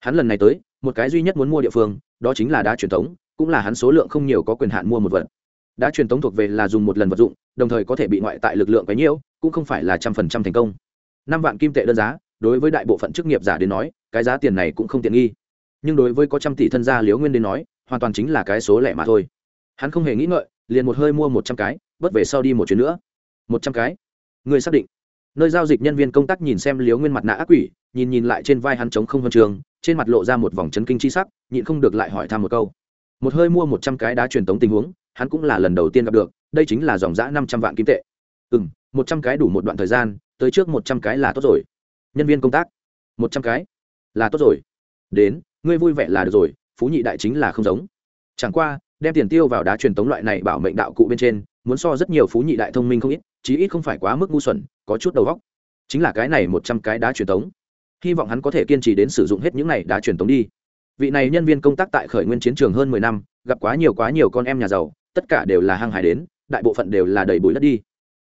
Hắn lần này tới, một cái duy nhất muốn mua địa phương, đó chính là đá truyền thống, cũng là hắn số lượng không nhiều có quyền hạn mua một vật. Đá truyền thống thuộc về là dùng một lần vật dụng, đồng thời có thể bị ngoại tại lực lượng cái nhiễu cũng không phải là trăm phần trăm thành công. Năm vạn kim tệ đơn giá đối với đại bộ phận chức nghiệp giả đến nói, cái giá tiền này cũng không tiện nghi. Nhưng đối với có trăm tỷ thân gia liễu nguyên đến nói, hoàn toàn chính là cái số lẻ mà thôi. Hắn không hề nghĩ ngợi, liền một hơi mua một trăm cái bất về sau đi một chuyến nữa. Một trăm cái? Người xác định? Nơi giao dịch nhân viên công tác nhìn xem liếu nguyên mặt nạ ác quỷ, nhìn nhìn lại trên vai hắn trống không huân trường, trên mặt lộ ra một vòng chấn kinh chi sắc, nhịn không được lại hỏi thăm một câu. Một hơi mua một trăm cái đá truyền tống tình huống, hắn cũng là lần đầu tiên gặp được, đây chính là dòng giã năm trăm vạn kim tệ. Ừ m một trăm cái đủ một đoạn thời gian, tới trước một trăm cái là tốt rồi nhân viên công tác. Một trăm cái. Là tốt rồi. Đến, ngươi vui vẻ là được rồi, phú nhị đại chính là không giống. Chẳng qua, đem tiền tiêu vào đá truyền tống loại này bảo mệnh đạo cụ bên trên, muốn so rất nhiều phú nhị đại thông minh không ít, chí ít không phải quá mức ngu xuẩn, có chút đầu óc. Chính là cái này một trăm cái đá truyền tống. Hy vọng hắn có thể kiên trì đến sử dụng hết những này đá truyền tống đi. Vị này nhân viên công tác tại khởi nguyên chiến trường hơn mười năm, gặp quá nhiều quá nhiều con em nhà giàu, tất cả đều là hăng hải đến, đại bộ phận đều là đầy bụi đất đi.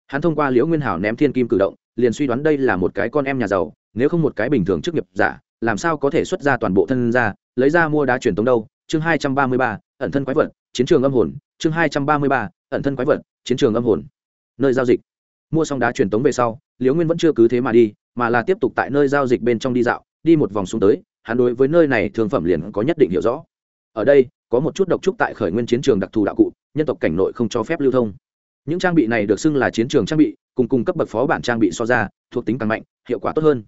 Hắn thông qua liễu nguyên hảo ném thiên kim cử động liền suy đoán đây là một cái con em nhà giàu, nếu không một cái bình thường chức nghiệp giả, làm sao có thể xuất ra toàn bộ thân ra, lấy ra mua đá truyền tống đâu? Chương hai trăm ba mươi ba, ẩn thân quái vật, chiến trường âm hồn. Chương hai trăm ba mươi ba, ẩn thân quái vật, chiến trường âm hồn. Nơi giao dịch. Mua xong đá truyền tống về sau, liễu nguyên vẫn chưa cứ thế mà đi, mà là tiếp tục tại nơi giao dịch bên trong đi dạo, đi một vòng xuống tới, hắn đối với nơi này thương phẩm liền có nhất định hiểu rõ. Ở đây, có một chút độc trúc tại khởi nguyên chiến trường đặc thù đạo cụ, nhân tộc cảnh nội không cho phép lưu thông những trang bị này được xưng là chiến trường trang bị, cùng cung cấp bậc phó bản trang bị so ra, thuộc tính càng mạnh, hiệu quả tốt hơn.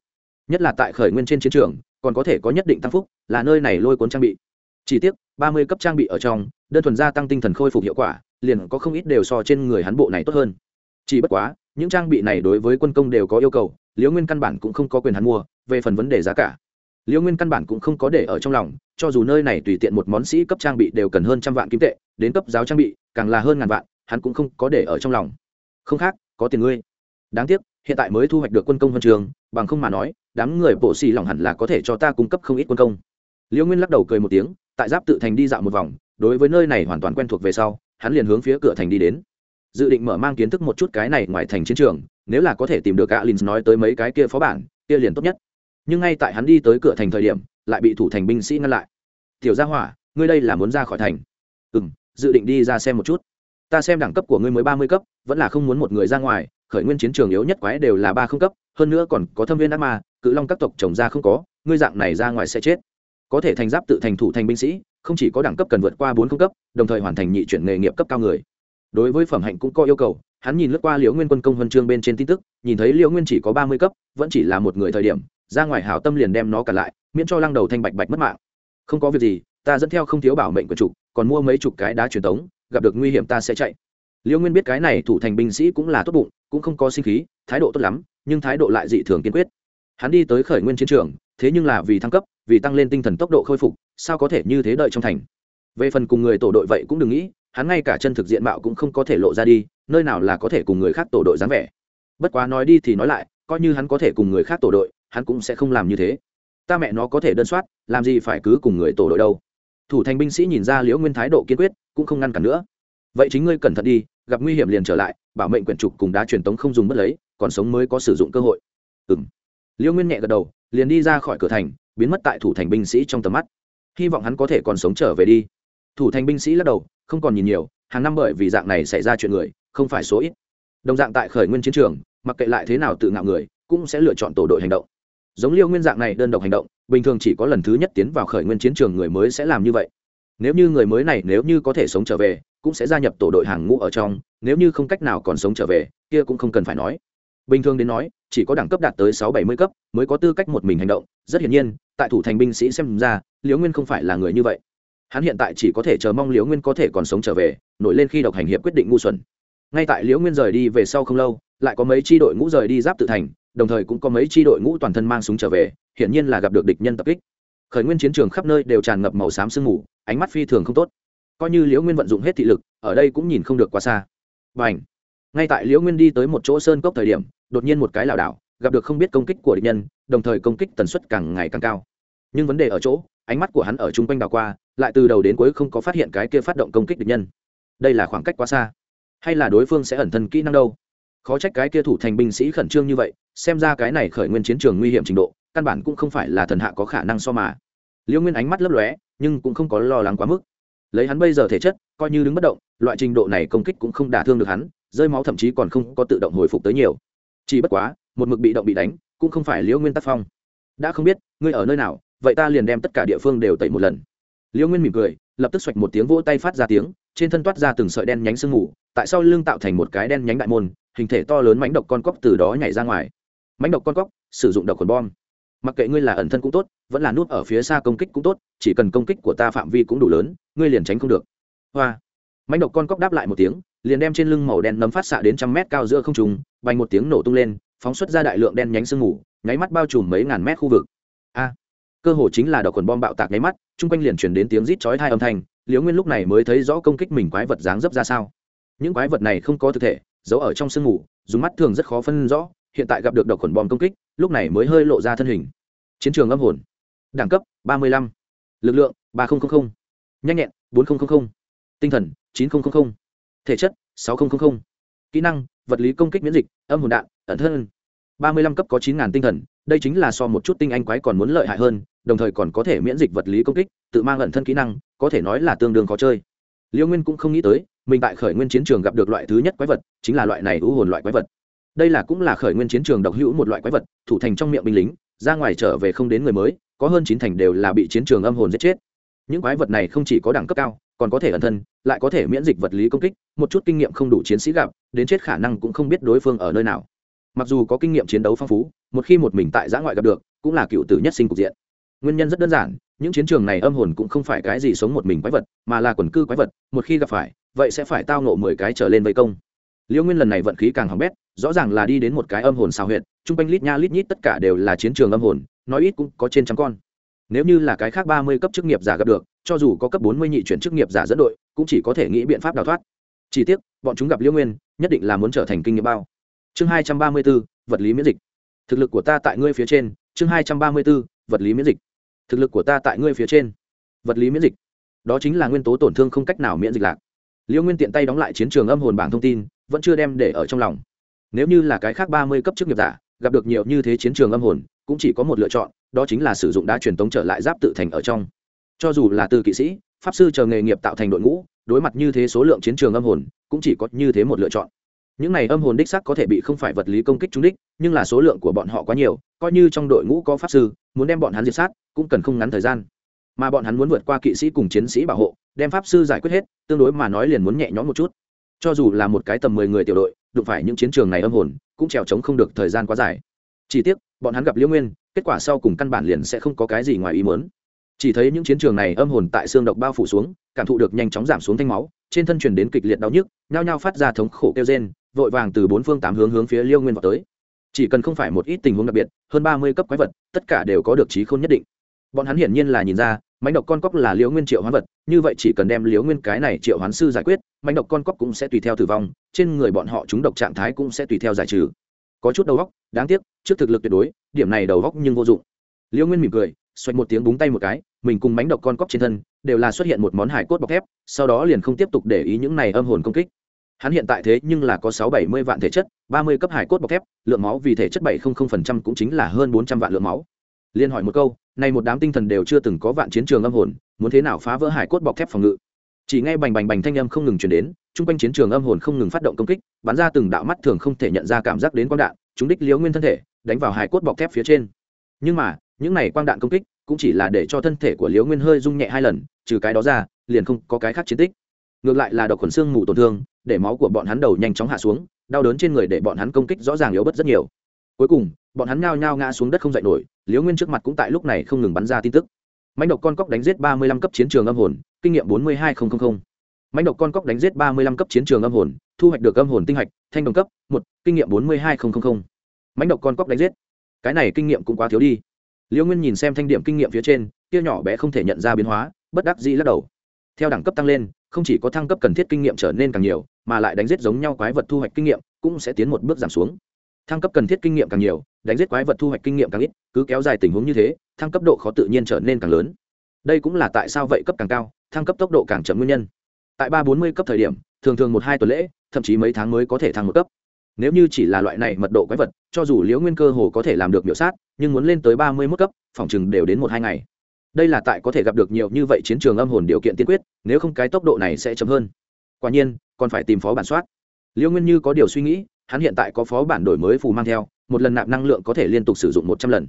Nhất là tại khởi nguyên trên chiến trường, còn có thể có nhất định tăng phúc, là nơi này lôi cuốn trang bị. Chỉ tiếc, ba mươi cấp trang bị ở trong, đơn thuần gia tăng tinh thần khôi phục hiệu quả, liền có không ít đều so trên người hắn bộ này tốt hơn. Chỉ bất quá, những trang bị này đối với quân công đều có yêu cầu, liễu nguyên căn bản cũng không có quyền hắn mua, về phần vấn đề giá cả. Liễu nguyên căn bản cũng không có để ở trong lòng, cho dù nơi này tùy tiện một món sĩ cấp trang bị đều cần hơn trăm vạn kim tệ, đến cấp giáo trang bị, càng là hơn ngàn vạn hắn cũng không có để ở trong lòng. Không khác, có tiền ngươi. Đáng tiếc, hiện tại mới thu hoạch được quân công huân trường, bằng không mà nói, đám người bộ xì lòng hẳn là có thể cho ta cung cấp không ít quân công. Liễu nguyên lắc đầu cười một tiếng, tại giáp tự thành đi dạo một vòng, đối với nơi này hoàn toàn quen thuộc về sau, hắn liền hướng phía cửa thành đi đến. Dự định mở mang kiến thức một chút cái này ngoài thành chiến trường, nếu là có thể tìm được alin nói tới mấy cái kia phó bản, kia liền tốt nhất. Nhưng ngay tại hắn đi tới cửa thành thời điểm, lại bị thủ thành binh sĩ ngăn lại. Tiểu gia hỏa, ngươi đây là muốn ra khỏi thành? Ừ m dự định đi ra xem một chút ta xem đẳng cấp của ngươi mới ba mươi cấp, vẫn là không muốn một người ra ngoài, khởi nguyên chiến trường yếu nhất quái đều là ba không cấp, hơn nữa còn có thâm viên ác ma, cự long các tộc trồng ra không có, ngươi dạng này ra ngoài sẽ chết. Có thể thành giáp tự thành thủ thành binh sĩ, không chỉ có đẳng cấp cần vượt qua bốn không cấp, đồng thời hoàn thành nhị chuyển nghề nghiệp cấp cao người. Đối với phẩm hạnh cũng có yêu cầu, hắn nhìn lướt qua liễu nguyên quân công huân chương bên trên tin tức, nhìn thấy liễu nguyên chỉ có ba mươi cấp, vẫn chỉ là một người thời điểm, ra ngoài hảo tâm liền đem nó cả lại, miễn cho lăng đầu thanh bạch bạch mất mạng. Không có việc gì, ta dẫn theo không thiếu bảo mệnh của trục còn mua mấy chục cái đá truyền tống gặp được nguy hiểm ta sẽ chạy. Liễu nguyên biết cái này thủ thành binh sĩ cũng là tốt bụng, cũng không có sinh khí, thái độ tốt lắm, nhưng thái độ lại dị thường kiên quyết. Hắn đi tới khởi nguyên chiến trường, thế nhưng là vì thăng cấp, vì tăng lên tinh thần tốc độ khôi phục, sao có thể như thế đợi trong thành? Về phần cùng người tổ đội vậy cũng đừng nghĩ, hắn ngay cả chân thực diện mạo cũng không có thể lộ ra đi, nơi nào là có thể cùng người khác tổ đội dáng vẻ. Bất quá nói đi thì nói lại, coi như hắn có thể cùng người khác tổ đội, hắn cũng sẽ không làm như thế. Ta mẹ nó có thể đơn soát, làm gì phải cứ cùng người tổ đội đâu? Thủ thành binh sĩ nhìn ra liễu nguyên thái độ kiên quyết cũng không ngăn cản nữa. Vậy chính ngươi cẩn thận đi, gặp nguy hiểm liền trở lại, bảo mệnh quyển trục cùng đá truyền tống không dùng mất lấy, còn sống mới có sử dụng cơ hội. Ừ m liễu nguyên nhẹ gật đầu, liền đi ra khỏi cửa thành, biến mất tại thủ thành binh sĩ trong tầm mắt. Hy vọng hắn có thể còn sống trở về đi. Thủ thành binh sĩ lắc đầu, không còn nhìn nhiều, hàng năm bởi vì dạng này xảy ra chuyện người, không phải số ít. Đồng dạng tại khởi nguyên chiến trường, mặc kệ lại thế nào tự ngạo người, cũng sẽ lựa chọn tổ đội hành động. Giống liêu nguyên dạng này đơn độc hành động, bình thường chỉ có lần thứ nhất tiến vào khởi nguyên chiến trường người mới sẽ làm như vậy nếu như người mới này nếu như có thể sống trở về, cũng sẽ gia nhập tổ đội hàng ngũ ở trong, nếu như không cách nào còn sống trở về, kia cũng không cần phải nói. Bình thường đến nói, chỉ có đẳng cấp đạt tới sáu bảy mươi cấp mới có tư cách một mình hành động. Rất hiển nhiên, tại thủ thành binh sĩ xem ra, liễu nguyên không phải là người như vậy. Hắn hiện tại chỉ có thể chờ mong liễu nguyên có thể còn sống trở về, nổi lên khi độc hành hiệp quyết định ngu xuẩn. Ngay tại liễu nguyên rời đi về sau không lâu, lại có mấy tri đội ngũ rời đi giáp tự thành, đồng thời cũng có mấy tri đội ngũ toàn thân mang súng trở về, hiển nhiên là gặp được địch nhân tập kích khởi nguyên chiến trường khắp nơi đều tràn ngập màu xám sương mù, ánh mắt phi thường không tốt. Coi như liễu nguyên vận dụng hết thị lực, ở đây cũng nhìn không được quá xa. Và ảnh ngay tại liễu nguyên đi tới một chỗ sơn cốc thời điểm, đột nhiên một cái lảo đảo, gặp được không biết công kích của địch nhân, đồng thời công kích tần suất càng ngày càng cao. Nhưng vấn đề ở chỗ, ánh mắt của hắn ở chung quanh đảo qua, lại từ đầu đến cuối không có phát hiện cái kia phát động công kích địch nhân. Đây là khoảng cách quá xa. Hay là đối phương sẽ ẩn thân kỹ năng đâu? Khó trách cái kia thủ thành binh sĩ khẩn trương như vậy, xem ra cái này khởi nguyên chiến trường nguy hiểm trình độ căn bản cũng không phải là thần hạ có khả năng so mà. Liễu nguyên ánh mắt lấp lóe, nhưng cũng không có lo lắng quá mức. Lấy hắn bây giờ thể chất, coi như đứng bất động, loại trình độ này công kích cũng không đả thương được hắn, rơi máu thậm chí còn không có tự động hồi phục tới nhiều. Chỉ bất quá, một mực bị động bị đánh, cũng không phải liễu nguyên tác phong. Đã không biết, ngươi ở nơi nào, vậy ta liền đem tất cả địa phương đều tẩy một lần. Liễu nguyên mỉm cười, lập tức xoạch một tiếng vỗ tay phát ra tiếng, trên thân toát ra từng sợi đen nhánh sương mù, tại sau lưng tạo thành một cái đen nhánh đại môn, hình thể to lớn mánh độc con cóc từ đó nhảy ra ngoài. Mánh độc con cóc sử dụng độc quần bom mặc kệ ngươi là ẩn thân cũng tốt, vẫn là nút ở phía xa công kích cũng tốt, chỉ cần công kích của ta phạm vi cũng đủ lớn, ngươi liền tránh không được. Hoa. Mánh độc con cóc đáp lại một tiếng, liền đem trên lưng màu đen nấm phát xạ đến trăm mét cao giữa không trùng bành một tiếng nổ tung lên, phóng xuất ra đại lượng đen nhánh sương mù, nháy mắt bao trùm mấy ngàn mét khu vực. A. Cơ hồ chính là đọc quần bom bạo tạc nháy mắt, chung quanh liền chuyển đến tiếng rít chói hai âm thanh, liễu nguyên lúc này mới thấy rõ công kích mình quái vật dáng dấp ra sao. Những quái vật này không có thực thể, giấu ở trong sương mù, dùng mắt thường rất khó phân rõ, hiện tại gặp được độc khuẩn bom công kích lúc này mới hơi lộ ra thân hình. Chiến trường âm hồn. Đẳng cấp, ba mươi lăm. Lực lượng, ba nghìn nhanh nhẹn, bốn nghìn tinh thần, chín nghìn thể chất, sáu nghìn kỹ năng, vật lý công kích miễn dịch, âm hồn đạn, ẩn thân. ba mươi lăm cấp có chín ngàn tinh thần, đây chính là so một chút tinh anh quái còn muốn lợi hại hơn, đồng thời còn có thể miễn dịch vật lý công kích, tự mang ẩn thân kỹ năng, có thể nói là tương đương khó chơi. Liêu nguyên cũng không nghĩ tới, mình tại khởi nguyên chiến trường gặp được loại thứ nhất quái vật, chính là loại này ưu hồn loại quái vật đây là cũng là khởi nguyên chiến trường độc hữu một loại quái vật, thủ thành trong miệng binh lính, ra ngoài trở về không đến người mới, có hơn chín thành đều là bị chiến trường âm hồn giết chết. Những quái vật này không chỉ có đẳng cấp cao, còn có thể ẩn thân, lại có thể miễn dịch vật lý công kích, một chút kinh nghiệm không đủ chiến sĩ gặp, đến chết khả năng cũng không biết đối phương ở nơi nào. Mặc dù có kinh nghiệm chiến đấu phong phú, một khi một mình tại giã ngoại gặp được, cũng là cựu tử nhất sinh cục diện. Nguyên nhân rất đơn giản, những chiến trường này âm hồn cũng không phải cái gì sống một mình quái vật, mà là quần cư quái vật, một khi gặp phải, vậy sẽ phải tao nộ mười cái trở lên vây công. Liễu nguyên lần này vận khí càng hỏng bét rõ ràng là đi đến một cái âm hồn xào huyệt, chung quanh lít nha lít nhít tất cả đều là chiến trường âm hồn, nói ít cũng có trên trăm con. Nếu như là cái khác ba mươi cấp chức nghiệp giả gặp được, cho dù có cấp bốn mươi nhị chuyển chức nghiệp giả dẫn đội, cũng chỉ có thể nghĩ biện pháp đào thoát. Chỉ tiếc, bọn chúng gặp liễu nguyên, nhất định là muốn trở thành kinh nghiệm bao. Chương hai trăm ba mươi b ố vật lý miễn dịch. Thực lực của ta tại ngươi phía trên, chương hai trăm ba mươi b ố vật lý miễn dịch. Thực lực của ta tại ngươi phía trên, vật lý miễn dịch. Đó chính là nguyên tố tổn thương không cách nào miễn dịch lạc. Liễu nguyên tiện tay đóng lại chiến trường âm hồn bảng thông tin, vẫn chưa đem để ở trong lòng nếu như là cái khác ba mươi cấp chức nghiệp giả, gặp được nhiều như thế chiến trường âm hồn, cũng chỉ có một lựa chọn, đó chính là sử dụng đá truyền tống trở lại giáp tự thành ở trong. Cho dù là từ kỵ sĩ, pháp sư chờ nghề nghiệp tạo thành đội ngũ, đối mặt như thế số lượng chiến trường âm hồn, cũng chỉ có như thế một lựa chọn. Những này âm hồn đích sắc có thể bị không phải vật lý công kích trúng đích, nhưng là số lượng của bọn họ quá nhiều, coi như trong đội ngũ có pháp sư, muốn đem bọn hắn diệt sát, cũng cần không ngắn thời gian. Mà bọn hắn muốn vượt qua kỵ sĩ cùng chiến sĩ bảo hộ, đem pháp sư giải quyết hết, tương đối mà nói liền muốn nhẹ nhõm một chút. Cho dù là một cái tầm mười người tiểu đội đụng phải những chiến trường này âm hồn, cũng trèo trống không được thời gian quá dài. Chỉ tiếc, bọn hắn gặp liễu nguyên, kết quả sau cùng căn bản liền sẽ không có cái gì ngoài ý muốn. Chỉ thấy những chiến trường này âm hồn tại xương độc bao phủ xuống, cảm thụ được nhanh chóng giảm xuống thanh máu, trên thân truyền đến kịch liệt đau nhức, nhao nhao phát ra thống khổ kêu rên, vội vàng từ bốn phương tám hướng hướng phía liêu nguyên vào tới. Chỉ cần không phải một ít tình huống đặc biệt, hơn ba mươi cấp quái vật, tất cả đều có được trí khôn nhất định. Bọn hắn hiển nhiên là nhìn ra mánh độc con cóc là liễu nguyên triệu hoán vật, như vậy chỉ cần đem liễu nguyên cái này triệu hoán sư giải quyết mánh độc con cóc cũng sẽ tùy theo tử vong, trên người bọn họ chúng độc trạng thái cũng sẽ tùy theo giải trừ. Có chút đầu góc đáng tiếc, trước thực lực tuyệt đối, điểm này đầu góc nhưng vô dụng. Liễu nguyên mỉm cười xoạch một tiếng búng tay một cái, mình cùng mánh độc con cóc trên thân, đều là xuất hiện một món hải cốt bọc thép, sau đó liền không tiếp tục để ý những này âm hồn công kích. Hắn hiện tại thế nhưng là có sáu bảy mươi vạn thể chất, ba mươi cấp hải cốt bọc thép, lượng máu vì thể chất bảy cũng chính là hơn bốn trăm vạn lượng máu. Liên hỏi một câu này một đám tinh thần đều chưa từng có vạn chiến trường âm hồn, muốn thế nào phá vỡ hải cốt bọc thép phòng ngự? Chỉ nghe bành bành bành thanh âm không ngừng chuyển đến, chung quanh chiến trường âm hồn không ngừng phát động công kích, bắn ra từng đạo mắt thường không thể nhận ra cảm giác đến quang đạn, chúng đích liếu nguyên thân thể, đánh vào hải cốt bọc thép phía trên. Nhưng mà, những này quang đạn công kích cũng chỉ là để cho thân thể của liếu nguyên hơi rung nhẹ hai lần, trừ cái đó ra, liền không có cái khác chiến tích. Ngược lại là độc khuẩn xương mù tổn thương, để máu của bọn hắn đầu nhanh chóng hạ xuống, đau đớn trên người để bọn hắn công kích rõ ràng yếu bớt rất nhiều. Cuối cùng, bọn hắn nhao nhao ngã xuống đất không dậy nổi liếu nguyên trước mặt cũng tại lúc này không ngừng bắn ra tin tức mãnh độc con cóc đánh giết ba mươi lăm cấp chiến trường âm hồn, kinh nghiệm bốn mươi hai nghìn mãnh độc con cóc đánh giết ba mươi lăm cấp chiến trường âm hồn, thu hoạch được âm hồn tinh hạch, thanh đồng cấp, một, kinh nghiệm bốn mươi hai nghìn mãnh độc con cóc đánh giết. Cái này kinh nghiệm cũng quá thiếu đi. Liễu nguyên nhìn xem thanh điểm kinh nghiệm phía trên kia nhỏ bé không thể nhận ra biến hóa, bất đắc dĩ lắc đầu. Theo đẳng cấp tăng lên, không chỉ có thăng cấp cần thiết kinh nghiệm trở nên càng nhiều, mà lại đánh giết giống nhau quái vật thu hoạch kinh nghiệm cũng sẽ tiến một bước giảm xuống. Thăng cấp cần thiết kinh nghiệm càng nhiều, đánh giết quái vật thu hoạch kinh nghiệm càng ít, cứ kéo dài tình huống như thế thăng cấp độ khó tự nhiên trở nên càng lớn. Đây cũng là tại sao vậy cấp càng cao, thăng cấp tốc độ càng chậm nguyên nhân. Tại ba bốn mươi cấp thời điểm, thường thường một hai tuần lễ, thậm chí mấy tháng mới có thể thăng một cấp. Nếu như chỉ là loại này mật độ quái vật, cho dù liễu nguyên cơ hồ có thể làm được miểu sát, nhưng muốn lên tới ba mươi mức cấp, phòng chừng đều đến một hai ngày. Đây là tại có thể gặp được nhiều như vậy chiến trường âm hồn điều kiện tiên quyết, nếu không cái tốc độ này sẽ chậm hơn. Quả nhiên, còn phải tìm phó bản soát. Liễu nguyên như có điều suy nghĩ, hắn hiện tại có phó bản đổi mới phù mang theo, một lần nạp năng lượng có thể liên tục sử dụng một trăm lần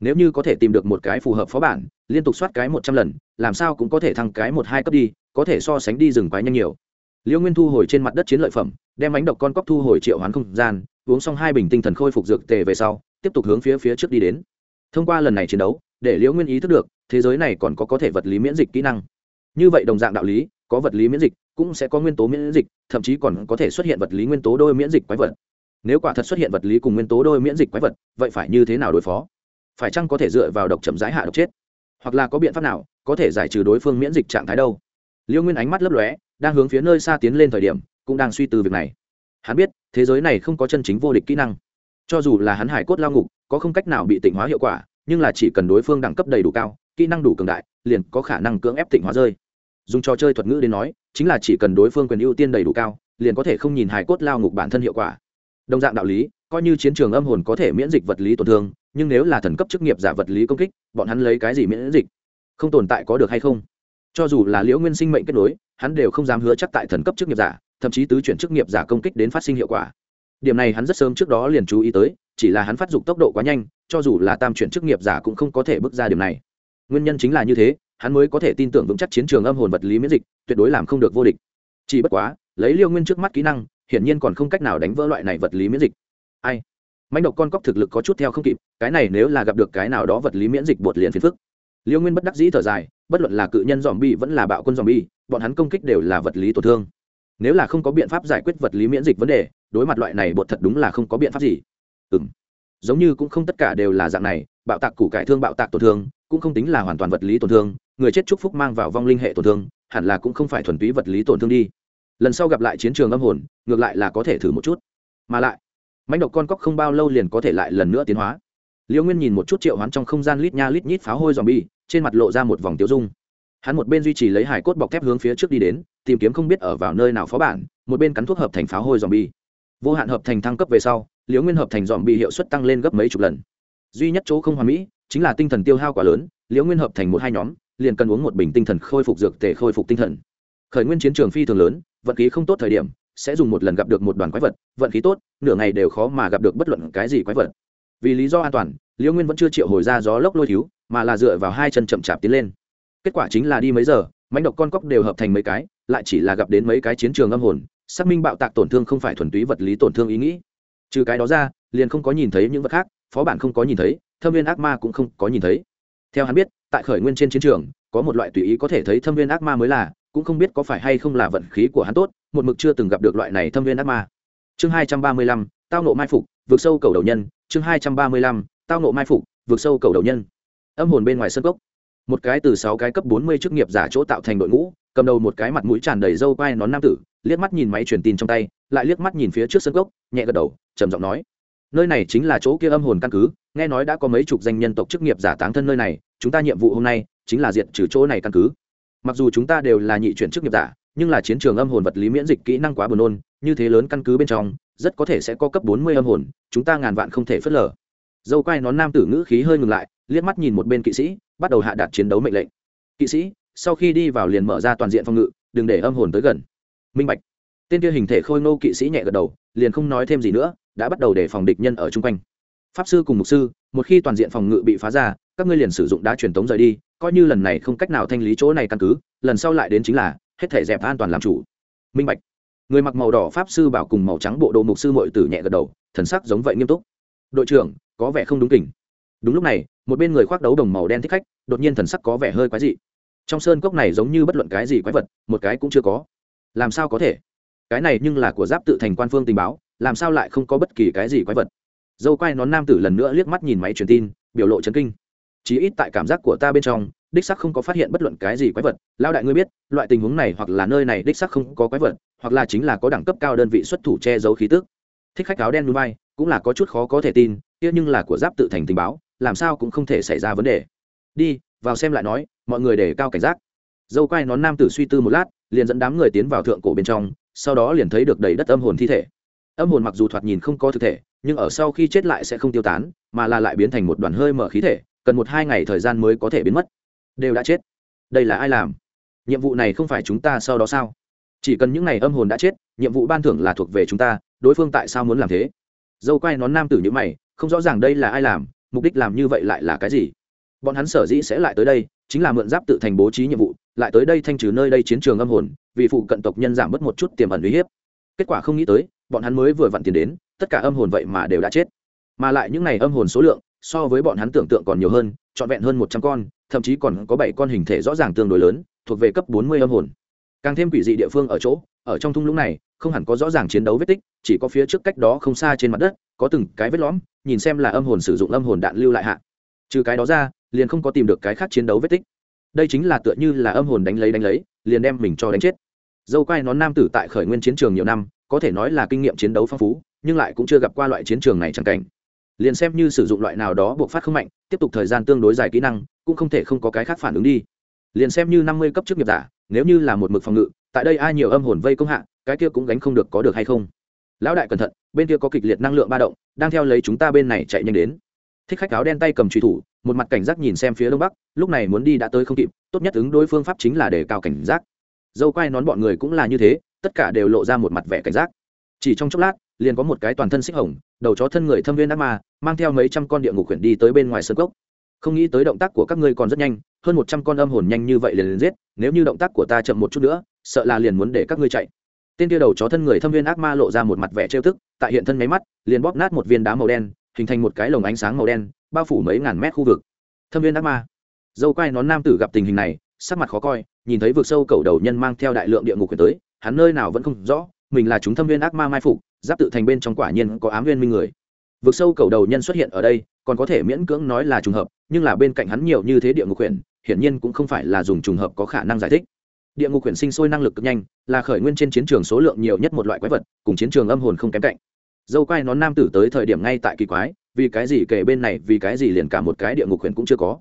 nếu như có thể tìm được một cái phù hợp phó bản, liên tục soát cái một trăm lần, làm sao cũng có thể thăng cái một hai cấp đi, có thể so sánh đi rừng quái nhanh nhiều. Liễu nguyên thu hồi trên mặt đất chiến lợi phẩm, đem bánh độc con cóc thu hồi triệu hoán không gian, uống xong hai bình tinh thần khôi phục dược tề về sau, tiếp tục hướng phía phía trước đi đến. Thông qua lần này chiến đấu, để liễu nguyên ý thức được, thế giới này còn có có thể vật lý miễn dịch kỹ năng. Như vậy đồng dạng đạo lý, có vật lý miễn dịch, cũng sẽ có nguyên tố miễn dịch, thậm chí còn có thể xuất hiện vật lý nguyên tố đôi miễn dịch quái vật. Nếu quả thật xuất hiện vật lý cùng nguyên tố đôi miễn dịch quái vật, vậy phải như thế nào đối phó? Phải chăng có thể dựa vào độc chậm rãi hạ độc chết? Hoặc là có biện pháp nào có thể giải trừ đối phương miễn dịch trạng thái đâu? Liêu nguyên ánh mắt lấp lóe, đang hướng phía nơi xa tiến lên thời điểm, cũng đang suy tư việc này. Hắn biết, thế giới này không có chân chính vô địch kỹ năng. Cho dù là hắn hải cốt lao ngục, có không cách nào bị tịnh hóa hiệu quả, nhưng là chỉ cần đối phương đẳng cấp đầy đủ cao, kỹ năng đủ cường đại, liền có khả năng cưỡng ép tịnh hóa rơi. Dùng trò chơi thuật ngữ đến nói, chính là chỉ cần đối phương quyền ưu tiên đầy đủ cao, liền có thể không nhìn hải cốt lao ngục bản thân hiệu quả. Đồng dạng đạo lý, coi như chiến trường âm hồn có thể miễn dịch vật lý tổn thương nhưng nếu là thần cấp chức nghiệp giả vật lý công kích, bọn hắn lấy cái gì miễn dịch? Không tồn tại có được hay không? Cho dù là liễu nguyên sinh mệnh kết nối, hắn đều không dám hứa chắc tại thần cấp chức nghiệp giả, thậm chí tứ chuyển chức nghiệp giả công kích đến phát sinh hiệu quả. Điểm này hắn rất sớm trước đó liền chú ý tới, chỉ là hắn phát dục tốc độ quá nhanh, cho dù là tam chuyển chức nghiệp giả cũng không có thể bước ra điểm này. Nguyên nhân chính là như thế, hắn mới có thể tin tưởng vững chắc chiến trường âm hồn vật lý miễn dịch, tuyệt đối làm không được vô địch. Chỉ bất quá, lấy liêu nguyên trước mắt kỹ năng, hiển nhiên còn không cách nào đánh vỡ loại này vật lý miễn dịch. Ai? Manh độc con cóc thực lực có chút theo không kịp, cái này nếu là gặp được cái nào đó vật lý miễn dịch bột liền phiền phức. Liêu nguyên bất đắc dĩ thở dài, bất luận là cự nhân dòm bi vẫn là bạo quân dòm bi bọn hắn công kích đều là vật lý tổn thương. Nếu là không có biện pháp giải quyết vật lý miễn dịch vấn đề, đối mặt loại này bột thật đúng là không có biện pháp gì. Ừ m giống như cũng không tất cả đều là dạng này, bạo tạc củ cải thương bạo tạc tổn thương, cũng không tính là hoàn toàn vật lý tổn thương, người chết chúc phúc mang vào vong linh hệ tổn thương, hẳn là cũng không phải thuần túy vật lý tổn thương đi. Lần sau gặp lại chiến trường âm hồn, ngược lại là có thể thử một chút. Mà lại mánh độc con cóc không bao lâu liền có thể lại lần nữa tiến hóa. Liễu nguyên nhìn một chút triệu hoán trong không gian lít nha lít nhít pháo hôi dòm bi trên mặt lộ ra một vòng tiêu dung. Hắn một bên duy trì lấy hải cốt bọc thép hướng phía trước đi đến, tìm kiếm không biết ở vào nơi nào phó bản, một bên cắn thuốc hợp thành pháo hôi dòm bi vô hạn hợp thành thăng cấp về sau liễu nguyên hợp thành dòm bi hiệu suất tăng lên gấp mấy chục lần. Duy nhất chỗ không hoàn mỹ, chính là tinh thần tiêu hao quá lớn liễu nguyên hợp thành một hai nhóm, liền cần uống một bình tinh thần khôi phục dược tể khôi phục tinh thần. Khởi nguyên chiến trường phi thường lớn, vận khí không tốt thời điểm sẽ dùng một lần gặp được một đoàn quái vật, vận khí tốt, nửa ngày đều khó mà gặp được bất luận cái gì quái vật. Vì lý do an toàn liễu nguyên vẫn chưa triệu hồi ra gió lốc lôi thiếu, mà là dựa vào hai chân chậm chạp tiến lên. Kết quả chính là đi mấy giờ mánh độc con cóc đều hợp thành mấy cái, lại chỉ là gặp đến mấy cái chiến trường âm hồn, xác minh bạo tạc tổn thương không phải thuần túy vật lý tổn thương ý nghĩ. Trừ cái đó ra, liền không có nhìn thấy những vật khác, phó bản không có nhìn thấy, thâm viên ác ma cũng không có nhìn thấy. Theo hắn biết, tại khởi nguyên trên chiến trường, có một loại tùy ý có thể thấy thâm viên ác ma mới là, cũng không biết có phải hay không là vận khí của hắn tốt một mực chưa từng gặp được loại này thâm viên ác ma. Chương hai trăm ba mươi lăm, tao nộ mai phục, vượt sâu cầu đầu nhân. Chương hai trăm ba mươi lăm, tao nộ mai phục, vượt sâu cầu đầu nhân. Âm hồn bên ngoài sân cốc. Một cái từ sáu cái cấp bốn mươi chức nghiệp giả chỗ tạo thành đội ngũ, cầm đầu một cái mặt mũi tràn đầy râu quai nón nam tử, liếc mắt nhìn máy truyền tin trong tay, lại liếc mắt nhìn phía trước sân cốc, nhẹ gật đầu, trầm giọng nói. Nơi này chính là chỗ kia âm hồn căn cứ, nghe nói đã có mấy chục danh nhân tộc chức nghiệp giả táng thân nơi này, chúng ta nhiệm vụ hôm nay chính là diệt trừ chỗ này căn cứ. Mặc dù chúng ta đều là nhị chuyển chức nghiệp giả nhưng là chiến trường âm hồn vật lý miễn dịch kỹ năng quá buồn nôn, như thế lớn căn cứ bên trong, rất có thể sẽ có cấp bốn mươi âm hồn, chúng ta ngàn vạn không thể phớt lờ. Dâu quai nón nam tử ngữ khí hơi ngừng lại, liếc mắt nhìn một bên kỵ sĩ, bắt đầu hạ đạt chiến đấu mệnh lệnh. Kỵ sĩ, sau khi đi vào liền mở ra toàn diện phòng ngự, đừng để âm hồn tới gần. Minh bạch. Tên kia hình thể khôi ngô kỵ sĩ nhẹ gật đầu, liền không nói thêm gì nữa, đã bắt đầu để phòng địch nhân ở chung quanh. Pháp sư cùng mục sư, một khi toàn diện phòng ngự bị phá ra, các ngươi liền sử dụng đá truyền tống rời đi, coi như lần này không cách nào thanh lý chỗ này căn cứ, lần sau lại đến chính là hết thể dẹp an toàn làm chủ. Minh bạch. Người mặc màu đỏ pháp sư bảo cùng màu trắng bộ đồ mục sư mội tử nhẹ gật đầu, thần sắc giống vậy nghiêm túc. Đội trưởng, có vẻ không đúng kỉnh đúng lúc này, một bên người khoác đấu đồng màu đen thích khách, đột nhiên thần sắc có vẻ hơi quái dị. Trong sơn cốc này giống như bất luận cái gì quái vật, một cái cũng chưa có. Làm sao có thể? Cái này nhưng là của giáp tự thành quan phương tình báo, làm sao lại không có bất kỳ cái gì quái vật? Dâu quai nón nam tử lần nữa liếc mắt nhìn máy truyền tin, biểu lộ chấn kinh. Chí ít tại cảm giác của ta bên trong đích sắc không có phát hiện bất luận cái gì quái vật. Lao đại ngươi biết, loại tình huống này hoặc là nơi này đích sắc không có quái vật, hoặc là chính là có đẳng cấp cao đơn vị xuất thủ che giấu khí tức. Thích khách áo đen núi bay, cũng là có chút khó có thể tin, kia nhưng là của giáp tự thành tình báo, làm sao cũng không thể xảy ra vấn đề. Đi, vào xem lại nói, mọi người để cao cảnh giác. Dâu quai nón nam tử suy tư một lát, liền dẫn đám người tiến vào thượng cổ bên trong, sau đó liền thấy được đầy đất âm hồn thi thể. Âm hồn mặc dù thoạt nhìn không có thực thể, nhưng ở sau khi chết lại sẽ không tiêu tán, mà là lại biến thành một đoàn hơi mở khí thể, cần một hai ngày thời gian mới có thể biến mất đều đã chết. Đây là ai làm? Nhiệm vụ này không phải chúng ta sau đó sao? Chỉ cần những ngày âm hồn đã chết, nhiệm vụ ban thưởng là thuộc về chúng ta, đối phương tại sao muốn làm thế? Dâu quay nón nam tử như mày, không rõ ràng đây là ai làm, mục đích làm như vậy lại là cái gì? Bọn hắn sở dĩ sẽ lại tới đây, chính là mượn giáp tự thành bố trí nhiệm vụ, lại tới đây thanh trừ nơi đây chiến trường âm hồn, vì phụ cận tộc nhân giảm bớt một chút tiềm ẩn uy hiếp. Kết quả không nghĩ tới, bọn hắn mới vừa vặn tiền đến, tất cả âm hồn vậy mà đều đã chết. Mà lại những ngày âm hồn số lượng, so với bọn hắn tưởng tượng còn nhiều hơn, trọn vẹn hơn một trăm con thậm chí còn có bảy con hình thể rõ ràng tương đối lớn, thuộc về cấp bốn mươi âm hồn. Càng thêm quỷ dị địa phương ở chỗ, ở trong thung lũng này, không hẳn có rõ ràng chiến đấu vết tích, chỉ có phía trước cách đó không xa trên mặt đất, có từng cái vết lõm, nhìn xem là âm hồn sử dụng âm hồn đạn lưu lại hạ. Trừ cái đó ra, liền không có tìm được cái khác chiến đấu vết tích. Đây chính là tựa như là âm hồn đánh lấy đánh lấy, liền đem mình cho đánh chết. Dâu quai nón nam tử tại khởi nguyên chiến trường nhiều năm, có thể nói là kinh nghiệm chiến đấu phong phú, nhưng lại cũng chưa gặp qua loại chiến trường này chẳng cảnh liền xem như sử dụng loại nào đó buộc phát không mạnh, tiếp tục thời gian tương đối dài kỹ năng, cũng không thể không có cái khác phản ứng đi. Liền xem như năm mươi cấp trước nghiệp giả, nếu như là một mực phòng ngự, tại đây ai nhiều âm hồn vây công hạ, cái kia cũng gánh không được có được hay không? Lão đại cẩn thận, bên kia có kịch liệt năng lượng ba động, đang theo lấy chúng ta bên này chạy nhanh đến. Thích khách áo đen tay cầm truy thủ, một mặt cảnh giác nhìn xem phía đông bắc, lúc này muốn đi đã tới không kịp, tốt nhất ứng đối phương pháp chính là để cao cảnh giác. Dâu quai nón bọn người cũng là như thế, tất cả đều lộ ra một mặt vẻ cảnh giác. Chỉ trong chốc lát liền có một cái toàn thân xích hồng, đầu chó thân người thâm viên ác ma, mang theo mấy trăm con địa ngục khuyển đi tới bên ngoài sân cốc. Không nghĩ tới động tác của các ngươi còn rất nhanh, hơn một trăm con âm hồn nhanh như vậy liền liền giết, nếu như động tác của ta chậm một chút nữa, sợ là liền muốn để các ngươi chạy. Tên kia đầu chó thân người thâm viên ác ma lộ ra một mặt vẻ trêu tức, tại hiện thân máy mắt, liền bóp nát một viên đá màu đen, hình thành một cái lồng ánh sáng màu đen, bao phủ mấy ngàn mét khu vực. Thâm viên ác ma. Dâu quai nón nam tử gặp tình hình này, sắc mặt khó coi, nhìn thấy vực sâu cầu đầu nhân mang theo đại lượng địa ngục quyền tới, hắn nơi nào vẫn không rõ, mình là chúng thâm viên ác ma mai phục giáp tự thành bên trong quả nhiên có ám viên minh người. Vực sâu cầu đầu nhân xuất hiện ở đây, còn có thể miễn cưỡng nói là trùng hợp, nhưng là bên cạnh hắn nhiều như thế địa ngục quyền hiển nhiên cũng không phải là dùng trùng hợp có khả năng giải thích. Địa ngục quyền sinh sôi năng lực cực nhanh, là khởi nguyên trên chiến trường số lượng nhiều nhất một loại quái vật, cùng chiến trường âm hồn không kém cạnh. Dâu quai nón nam tử tới thời điểm ngay tại kỳ quái, vì cái gì kể bên này, vì cái gì liền cả một cái địa ngục quyền cũng chưa có.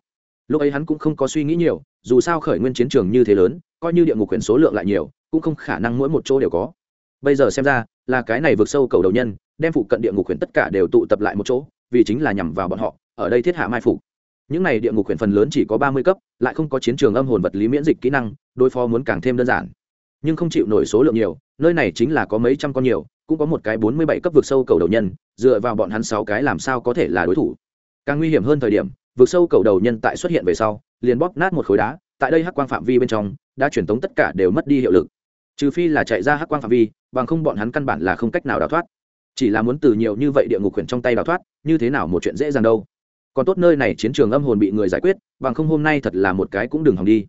Lúc ấy hắn cũng không có suy nghĩ nhiều, dù sao khởi nguyên chiến trường như thế lớn, coi như địa ngục quyền số lượng lại nhiều, cũng không khả năng mỗi một chỗ đều có. Bây giờ xem ra là cái này vượt sâu cầu đầu nhân, đem phụ cận địa ngục quyền tất cả đều tụ tập lại một chỗ, vì chính là nhằm vào bọn họ, ở đây thiết hạ mai phục. Những này địa ngục quyền phần lớn chỉ có ba mươi cấp, lại không có chiến trường âm hồn vật lý miễn dịch kỹ năng, đối phó muốn càng thêm đơn giản. Nhưng không chịu nổi số lượng nhiều, nơi này chính là có mấy trăm con nhiều, cũng có một cái bốn mươi bảy cấp vượt sâu cầu đầu nhân, dựa vào bọn hắn sáu cái làm sao có thể là đối thủ. Càng nguy hiểm hơn thời điểm, vượt sâu cầu đầu nhân tại xuất hiện về sau, liền bóp nát một khối đá, tại đây hắc quang phạm vi bên trong, đã truyền tống tất cả đều mất đi hiệu lực. Trừ phi là chạy ra hắc quang phạm vi bằng không bọn hắn căn bản là không cách nào đào thoát. Chỉ là muốn từ nhiều như vậy địa ngục quyển trong tay đào thoát, như thế nào một chuyện dễ dàng đâu. Còn tốt nơi này chiến trường âm hồn bị người giải quyết, bằng không hôm nay thật là một cái cũng đừng hòng đi.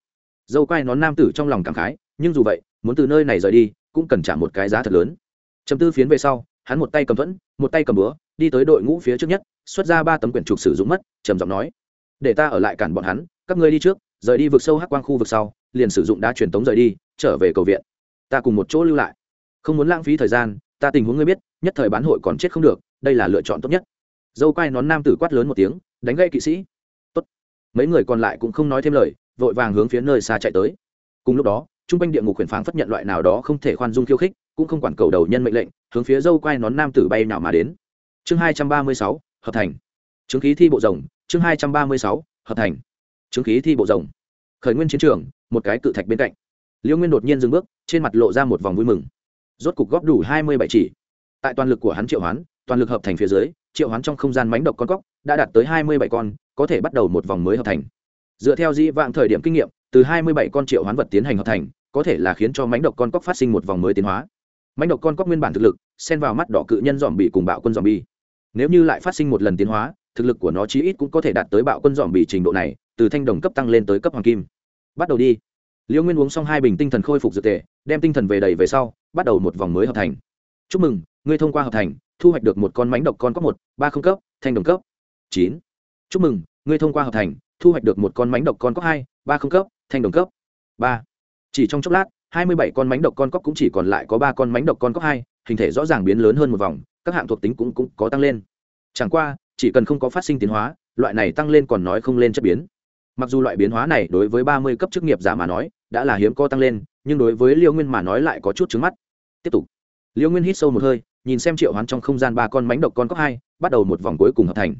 Dâu quai nón nam tử trong lòng cảm khái, nhưng dù vậy, muốn từ nơi này rời đi, cũng cần trả một cái giá thật lớn. Chấm tư phiến về sau, hắn một tay cầm thuẫn, một tay cầm búa, đi tới đội ngũ phía trước nhất, xuất ra ba tấm quyển trục sử dụng mất, trầm giọng nói, để ta ở lại cản bọn hắn, các ngươi đi trước, rời đi vực sâu hắc quang khu vực sau, liền sử dụng đá truyền tống rời đi, trở về cầu viện. Ta cùng một chỗ lưu lại không muốn lãng phí thời gian, ta tình huống ngươi biết, nhất thời bán hội còn chết không được, đây là lựa chọn tốt nhất. Dâu quai nón nam tử quát lớn một tiếng, đánh gây kỵ sĩ. Tốt. mấy người còn lại cũng không nói thêm lời, vội vàng hướng phía nơi xa chạy tới. Cùng lúc đó, trung quanh địa ngục huyền phán phất nhận loại nào đó không thể khoan dung khiêu khích, cũng không quản cầu đầu nhân mệnh lệnh, hướng phía dâu quai nón nam tử bay nào mà đến. Chương hai trăm ba mươi sáu, hợp thành. Chứng khí thi bộ rồng, chương hai trăm ba mươi sáu, hợp thành. Chứng khí thi bộ rồng. Khởi nguyên chiến trường, một cái cự thạch bên cạnh. Liêu nguyên đột nhiên dừng bước, trên mặt lộ ra một vòng vui mừng rốt cục góp đủ hai mươi bảy chỉ. Tại toàn lực của hắn triệu hoán, toàn lực hợp thành phía dưới, triệu hoán trong không gian mánh độc con cóc đã đạt tới hai mươi bảy con, có thể bắt đầu một vòng mới hợp thành. Dựa theo di vạn thời điểm kinh nghiệm, từ hai mươi bảy con triệu hoán vật tiến hành hợp thành, có thể là khiến cho mánh độc con cóc phát sinh một vòng mới tiến hóa. Mánh độc con cóc nguyên bản thực lực, xen vào mắt đỏ cự nhân dòm bị cùng bạo quân dòm bi nếu như lại phát sinh một lần tiến hóa, thực lực của nó chí ít cũng có thể đạt tới bạo quân dòm bị trình độ này, từ thanh đồng cấp tăng lên tới cấp hoàng kim. Bắt đầu đi. Liễu nguyên uống xong hai bình tinh thần khôi phục dược tề, đem tinh thần về đầy về sau bắt đầu một vòng mới hợp thành. Chúc mừng ngươi thông qua hợp thành thu hoạch được một con mánh độc con cấp một ba không cấp thanh đồng cấp. Chín. Chúc mừng ngươi thông qua hợp thành thu hoạch được một con mánh độc con cấp hai ba không cấp thanh đồng cấp. Ba. Chỉ trong chốc lát hai mươi bảy con mánh độc con cóc cũng chỉ còn lại có ba con mánh độc con cóc hai hình thể rõ ràng biến lớn hơn một vòng các hạng thuộc tính cũng, cũng có tăng lên. Chẳng qua chỉ cần không có phát sinh tiến hóa loại này tăng lên còn nói không lên chất biến. Mặc dù loại biến hóa này đối với ba mươi cấp chức nghiệp giả mà nói đã là hiếm có tăng lên nhưng đối với liêu nguyên mà nói lại có chút trứng mắt tiếp tục. Liễu nguyên hít sâu một hơi, nhìn xem triệu hoán trong không gian ba con mánh độc con cóc hai, bắt đầu một vòng cuối cùng hợp thành.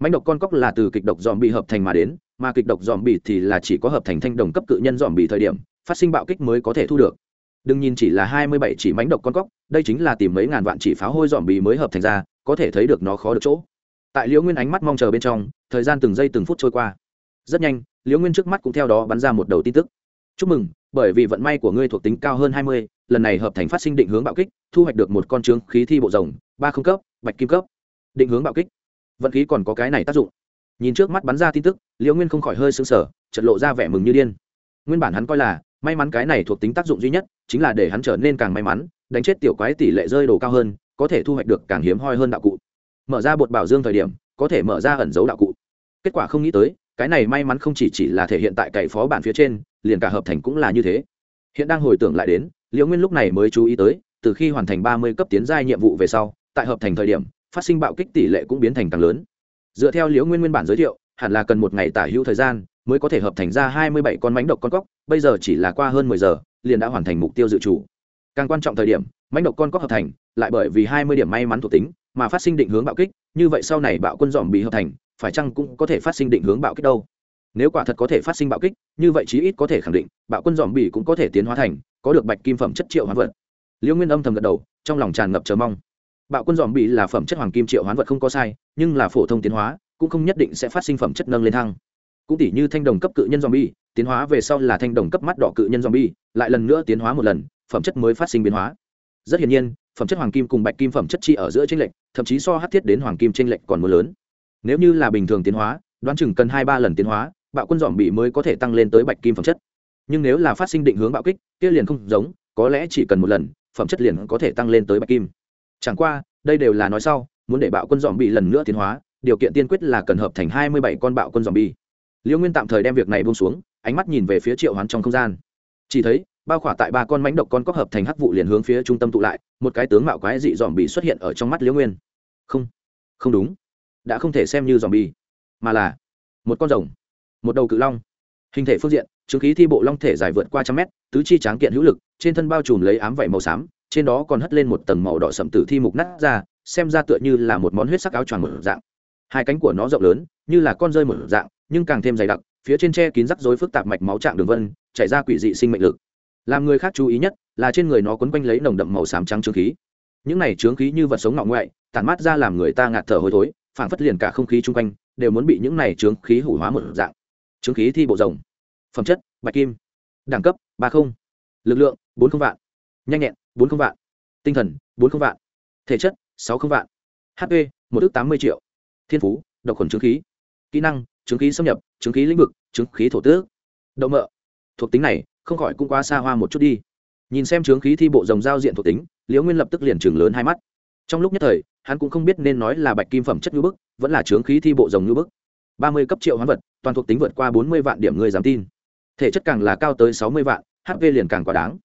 Mánh độc con cóc là từ kịch độc dòm bị hợp thành mà đến, mà kịch độc dòm bị thì là chỉ có hợp thành thanh đồng cấp cự nhân dòm bị thời điểm, phát sinh bạo kích mới có thể thu được. Đừng nhìn chỉ là hai mươi bảy chỉ mánh độc con cóc, đây chính là tìm mấy ngàn vạn chỉ pháo hôi dòm bị mới hợp thành ra, có thể thấy được nó khó được chỗ. Tại liễu nguyên ánh mắt mong chờ bên trong, thời gian từng giây từng phút trôi qua. Rất nhanh liễu nguyên trước mắt cũng theo đó bắn ra một đầu tin tức. Chúc mừng bởi vì vận may của ngươi thuộc tính cao hơn hai mươi, lần này hợp thành phát sinh định hướng bạo kích, thu hoạch được một con trướng khí thi bộ rồng, ba không cấp, bạch kim cấp. Định hướng bạo kích. Vận khí còn có cái này tác dụng. Nhìn trước mắt bắn ra tin tức, liễu nguyên không khỏi hơi sững sờ chật lộ ra vẻ mừng như điên. Nguyên bản hắn coi là, may mắn cái này thuộc tính tác dụng duy nhất, chính là để hắn trở nên càng may mắn, đánh chết tiểu quái tỷ lệ rơi đồ cao hơn, có thể thu hoạch được càng hiếm hoi hơn đạo cụ. Mở ra bột bảo dương thời điểm, có thể mở ra ẩn dấu đạo cụ. Kết quả không nghĩ tới cái này may mắn không chỉ chỉ là thể hiện tại cậy phó bản phía trên, liền cả hợp thành cũng là như thế. Hiện đang hồi tưởng lại đến, liễu nguyên lúc này mới chú ý tới, từ khi hoàn thành ba mươi cấp tiến giai nhiệm vụ về sau, tại hợp thành thời điểm, phát sinh bạo kích tỷ lệ cũng biến thành càng lớn. Dựa theo liễu nguyên nguyên bản giới thiệu, hẳn là cần một ngày tả hữu thời gian mới có thể hợp thành ra hai mươi bảy con mánh độc con cóc, bây giờ chỉ là qua hơn mười giờ, liền đã hoàn thành mục tiêu dự trù. Càng quan trọng thời điểm mánh độc con cóc hợp thành lại bởi vì hai mươi điểm may mắn thuộc tính mà phát sinh định hướng bạo kích, như vậy sau này bạo quân dòm bị hợp thành phải chăng cũng có thể phát sinh định hướng bạo kích đâu? Nếu quả thật có thể phát sinh bạo kích, như vậy chí ít có thể khẳng định, bạo quân dòm bỉ cũng có thể tiến hóa thành, có được bạch kim phẩm chất triệu hoán vật. Liễu nguyên âm thầm gật đầu, trong lòng tràn ngập chờ mong. Bạo quân dòm bỉ là phẩm chất hoàng kim triệu hoán vật không có sai, nhưng là phổ thông tiến hóa, cũng không nhất định sẽ phát sinh phẩm chất nâng lên thăng. Cũng tỷ như thanh đồng cấp cự nhân dòm bỉ tiến hóa về sau là thanh đồng cấp mắt đỏ cự nhân dòm bỉ lại lần nữa tiến hóa một lần, phẩm chất mới phát sinh biến hóa. Rất hiển nhiên, phẩm chất hoàng kim cùng bạch kim phẩm chất chi ở giữa tranh lệch, thậm chí so hát thiết đến hoàng kim tranh lệch còn mưa lớn nếu như là bình thường tiến hóa, đoán chừng cần hai ba lần tiến hóa, bạo quân dòm bị mới có thể tăng lên tới bạch kim phẩm chất. Nhưng nếu là phát sinh định hướng bạo kích, kia liền không giống, có lẽ chỉ cần một lần, phẩm chất liền có thể tăng lên tới bạch kim. Chẳng qua, đây đều là nói sau, muốn để bạo quân dòm bị lần nữa tiến hóa, điều kiện tiên quyết là cần hợp thành hai mươi bảy con bạo quân dòm bi liễu nguyên tạm thời đem việc này buông xuống, ánh mắt nhìn về phía triệu hoán trong không gian. Chỉ thấy, bao khỏa tại ba con mánh độc con cóc hợp thành hắc vụ liền hướng phía trung tâm tụ lại, một cái tướng mạo quái dị dòm bị xuất hiện ở trong mắt liễu nguyên. Không không đúng đã không thể xem như dòm bi mà là một con rồng, một đầu cự long. Hình thể phương diện, chứng khí thi bộ long thể dài vượt qua trăm mét, tứ chi tráng kiện hữu lực, trên thân bao trùm lấy ám vảy màu xám, trên đó còn hất lên một tầng màu đỏ sậm tử thi mục nát ra, xem ra tựa như là một món huyết sắc áo choàng một dạng. Hai cánh của nó rộng lớn, như là con rơi một dạng, nhưng càng thêm dày đặc, phía trên tre kín rắc rối phức tạp mạch máu trạng đường vân, chảy ra quỷ dị sinh mệnh lực. Làm người khác chú ý nhất, là trên người nó quấn quanh lấy nồng đậm màu xám trắng trướng khí. Những này trướng khí như vật sống ngọ ngoại, tản mát ra làm người ta ngạt thở hôi thối phảng phất liền cả không khí chung quanh đều muốn bị những này trướng khí hủ hóa một dạng. Trướng khí thi bộ rồng, phẩm chất, bạch kim, đẳng cấp, ba không, lực lượng, bốn không vạn, nhanh nhẹn, bốn không vạn, tinh thần, bốn không vạn, thể chất, sáu không vạn hp một ước tám mươi triệu, thiên phú, độc khuẩn trướng khí, kỹ năng, trướng khí xâm nhập, trướng khí lĩnh vực, trướng khí thổ tước đậu mợ, thuộc tính này không khỏi cũng quá xa hoa một chút đi. Nhìn xem trướng khí thi bộ rồng giao diện thuộc tính, liễu nguyên lập tức liền chừng lớn hai mắt trong lúc nhất thời, hắn cũng không biết nên nói là bạch kim phẩm chất ngữ bức, vẫn là trướng khí thi bộ rồng ngữ bức. Ba mươi cấp triệu hoán vật, toàn thuộc tính vượt qua bốn mươi vạn điểm người dám tin. Thể chất càng là cao tới sáu mươi vạn hp liền càng quá đáng.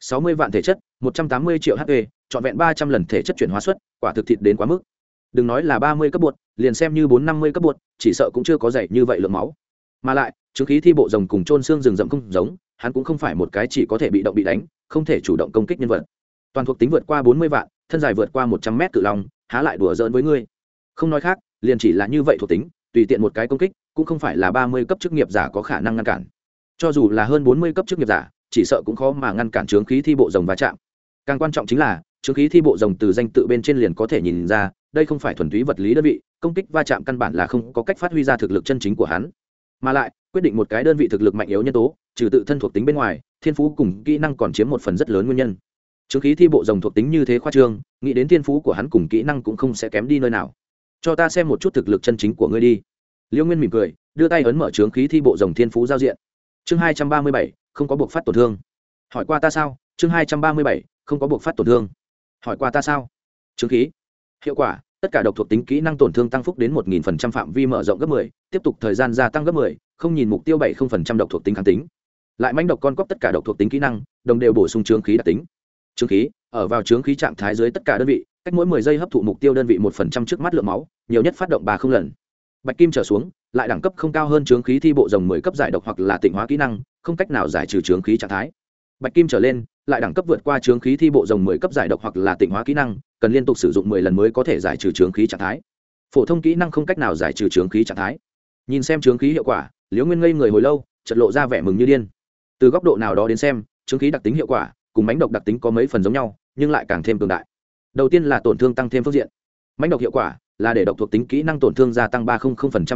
Sáu mươi vạn thể chất, một trăm tám mươi triệu hp trọn vẹn ba trăm lần thể chất chuyển hóa suất, quả thực thịt đến quá mức. Đừng nói là ba mươi cấp bột, liền xem như bốn năm mươi cấp bột, chỉ sợ cũng chưa có dạy như vậy lượng máu. Mà lại trướng khí thi bộ rồng cùng trôn xương rừng rậm không giống, hắn cũng không phải một cái chỉ có thể bị động bị đánh, không thể chủ động công kích nhân vật. Toàn thuộc tính vượt qua bốn mươi vạn thân dài vượt qua một trăm mét cự long, há lại đùa giỡn với ngươi. Không nói khác, liền chỉ là như vậy thuộc tính, tùy tiện một cái công kích, cũng không phải là ba mươi cấp chức nghiệp giả có khả năng ngăn cản. Cho dù là hơn bốn mươi cấp chức nghiệp giả, chỉ sợ cũng khó mà ngăn cản trướng khí thi bộ rồng va chạm. Càng quan trọng chính là trướng khí thi bộ rồng từ danh tự bên trên liền có thể nhìn ra, đây không phải thuần túy vật lý đơn vị, công kích va chạm căn bản là không có cách phát huy ra thực lực chân chính của hắn. Mà lại, quyết định một cái đơn vị thực lực mạnh yếu nhân tố, trừ tự thân thuộc tính bên ngoài, thiên phú cùng kỹ năng còn chiếm một phần rất lớn nguyên nhân. Trướng khí thi bộ rồng thuộc tính như thế khoa trương, nghĩ đến thiên phú của hắn cùng kỹ năng cũng không sẽ kém đi nơi nào. Cho ta xem một chút thực lực chân chính của ngươi đi. Liêu nguyên mỉm cười, đưa tay ấn mở trướng khí thi bộ rồng thiên phú giao diện. Chương hai trăm ba mươi bảy, không có buộc phát tổn thương. Hỏi qua ta sao? Chương hai trăm ba mươi bảy, không có buộc phát tổn thương. Hỏi qua ta sao? Trướng khí. Hiệu quả, tất cả độc thuộc tính kỹ năng tổn thương tăng phúc đến một nghìn phần trăm phạm vi mở rộng gấp mười, tiếp tục thời gian gia tăng gấp mười, không nhìn mục tiêu bảy không phần trăm độc thuộc tính kháng tính. Lại manh độc con cóc tất cả độc thuộc tính kỹ năng, đồng đều bổ sung trướng khí đặc tính trướng khí, ở vào trướng khí trạng thái dưới tất cả đơn vị, cách mỗi mười giây hấp thụ mục tiêu đơn vị một phần trăm trước mắt lượng máu, nhiều nhất phát động ba không lần. Bạch kim trở xuống, lại đẳng cấp không cao hơn trướng khí thi bộ rồng mười cấp giải độc hoặc là tịnh hóa kỹ năng, không cách nào giải trừ trướng khí trạng thái. Bạch kim trở lên, lại đẳng cấp vượt qua trướng khí thi bộ rồng mười cấp giải độc hoặc là tịnh hóa kỹ năng, cần liên tục sử dụng mười lần mới có thể giải trừ trướng khí trạng thái. Phổ thông kỹ năng không cách nào giải trừ trướng khí trạng thái. Nhìn xem trướng khí hiệu quả, liễu nguyên ngây người hồi lâu chật lộ ra vẻ mừng như điên. Từ góc độ nào đó đến xem, trướng khí đặc tính hiệu quả cùng mánh độc đặc tính có mấy phần giống nhau nhưng lại càng thêm cường đại. Đầu tiên là tổn thương tăng thêm phương diện. Mánh độc hiệu quả là để độc thuộc tính kỹ năng tổn thương gia tăng ba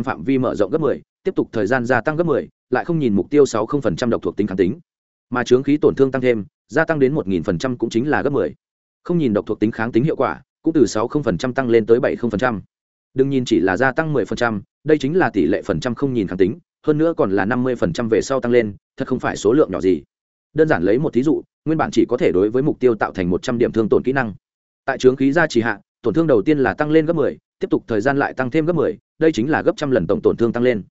phạm vi mở rộng gấp 10, tiếp tục thời gian gia tăng gấp 10, lại không nhìn mục tiêu sáu độc thuộc tính kháng tính. Mà chướng khí tổn thương tăng thêm gia tăng đến một cũng chính là gấp 10. không nhìn độc thuộc tính kháng tính hiệu quả cũng từ sáu tăng lên tới bảy đừng nhìn chỉ là gia tăng 10%, đây chính là tỷ lệ phần trăm không nhìn kháng tính hơn nữa còn là năm mươi về sau tăng lên thật không phải số lượng nhỏ gì đơn giản lấy một thí dụ nguyên bản chỉ có thể đối với mục tiêu tạo thành một trăm điểm thương tổn kỹ năng. Tại trướng khí gia trì hạ tổn thương đầu tiên là tăng lên gấp 10, tiếp tục thời gian lại tăng thêm gấp 10, đây chính là gấp trăm lần tổng tổn thương tăng lên.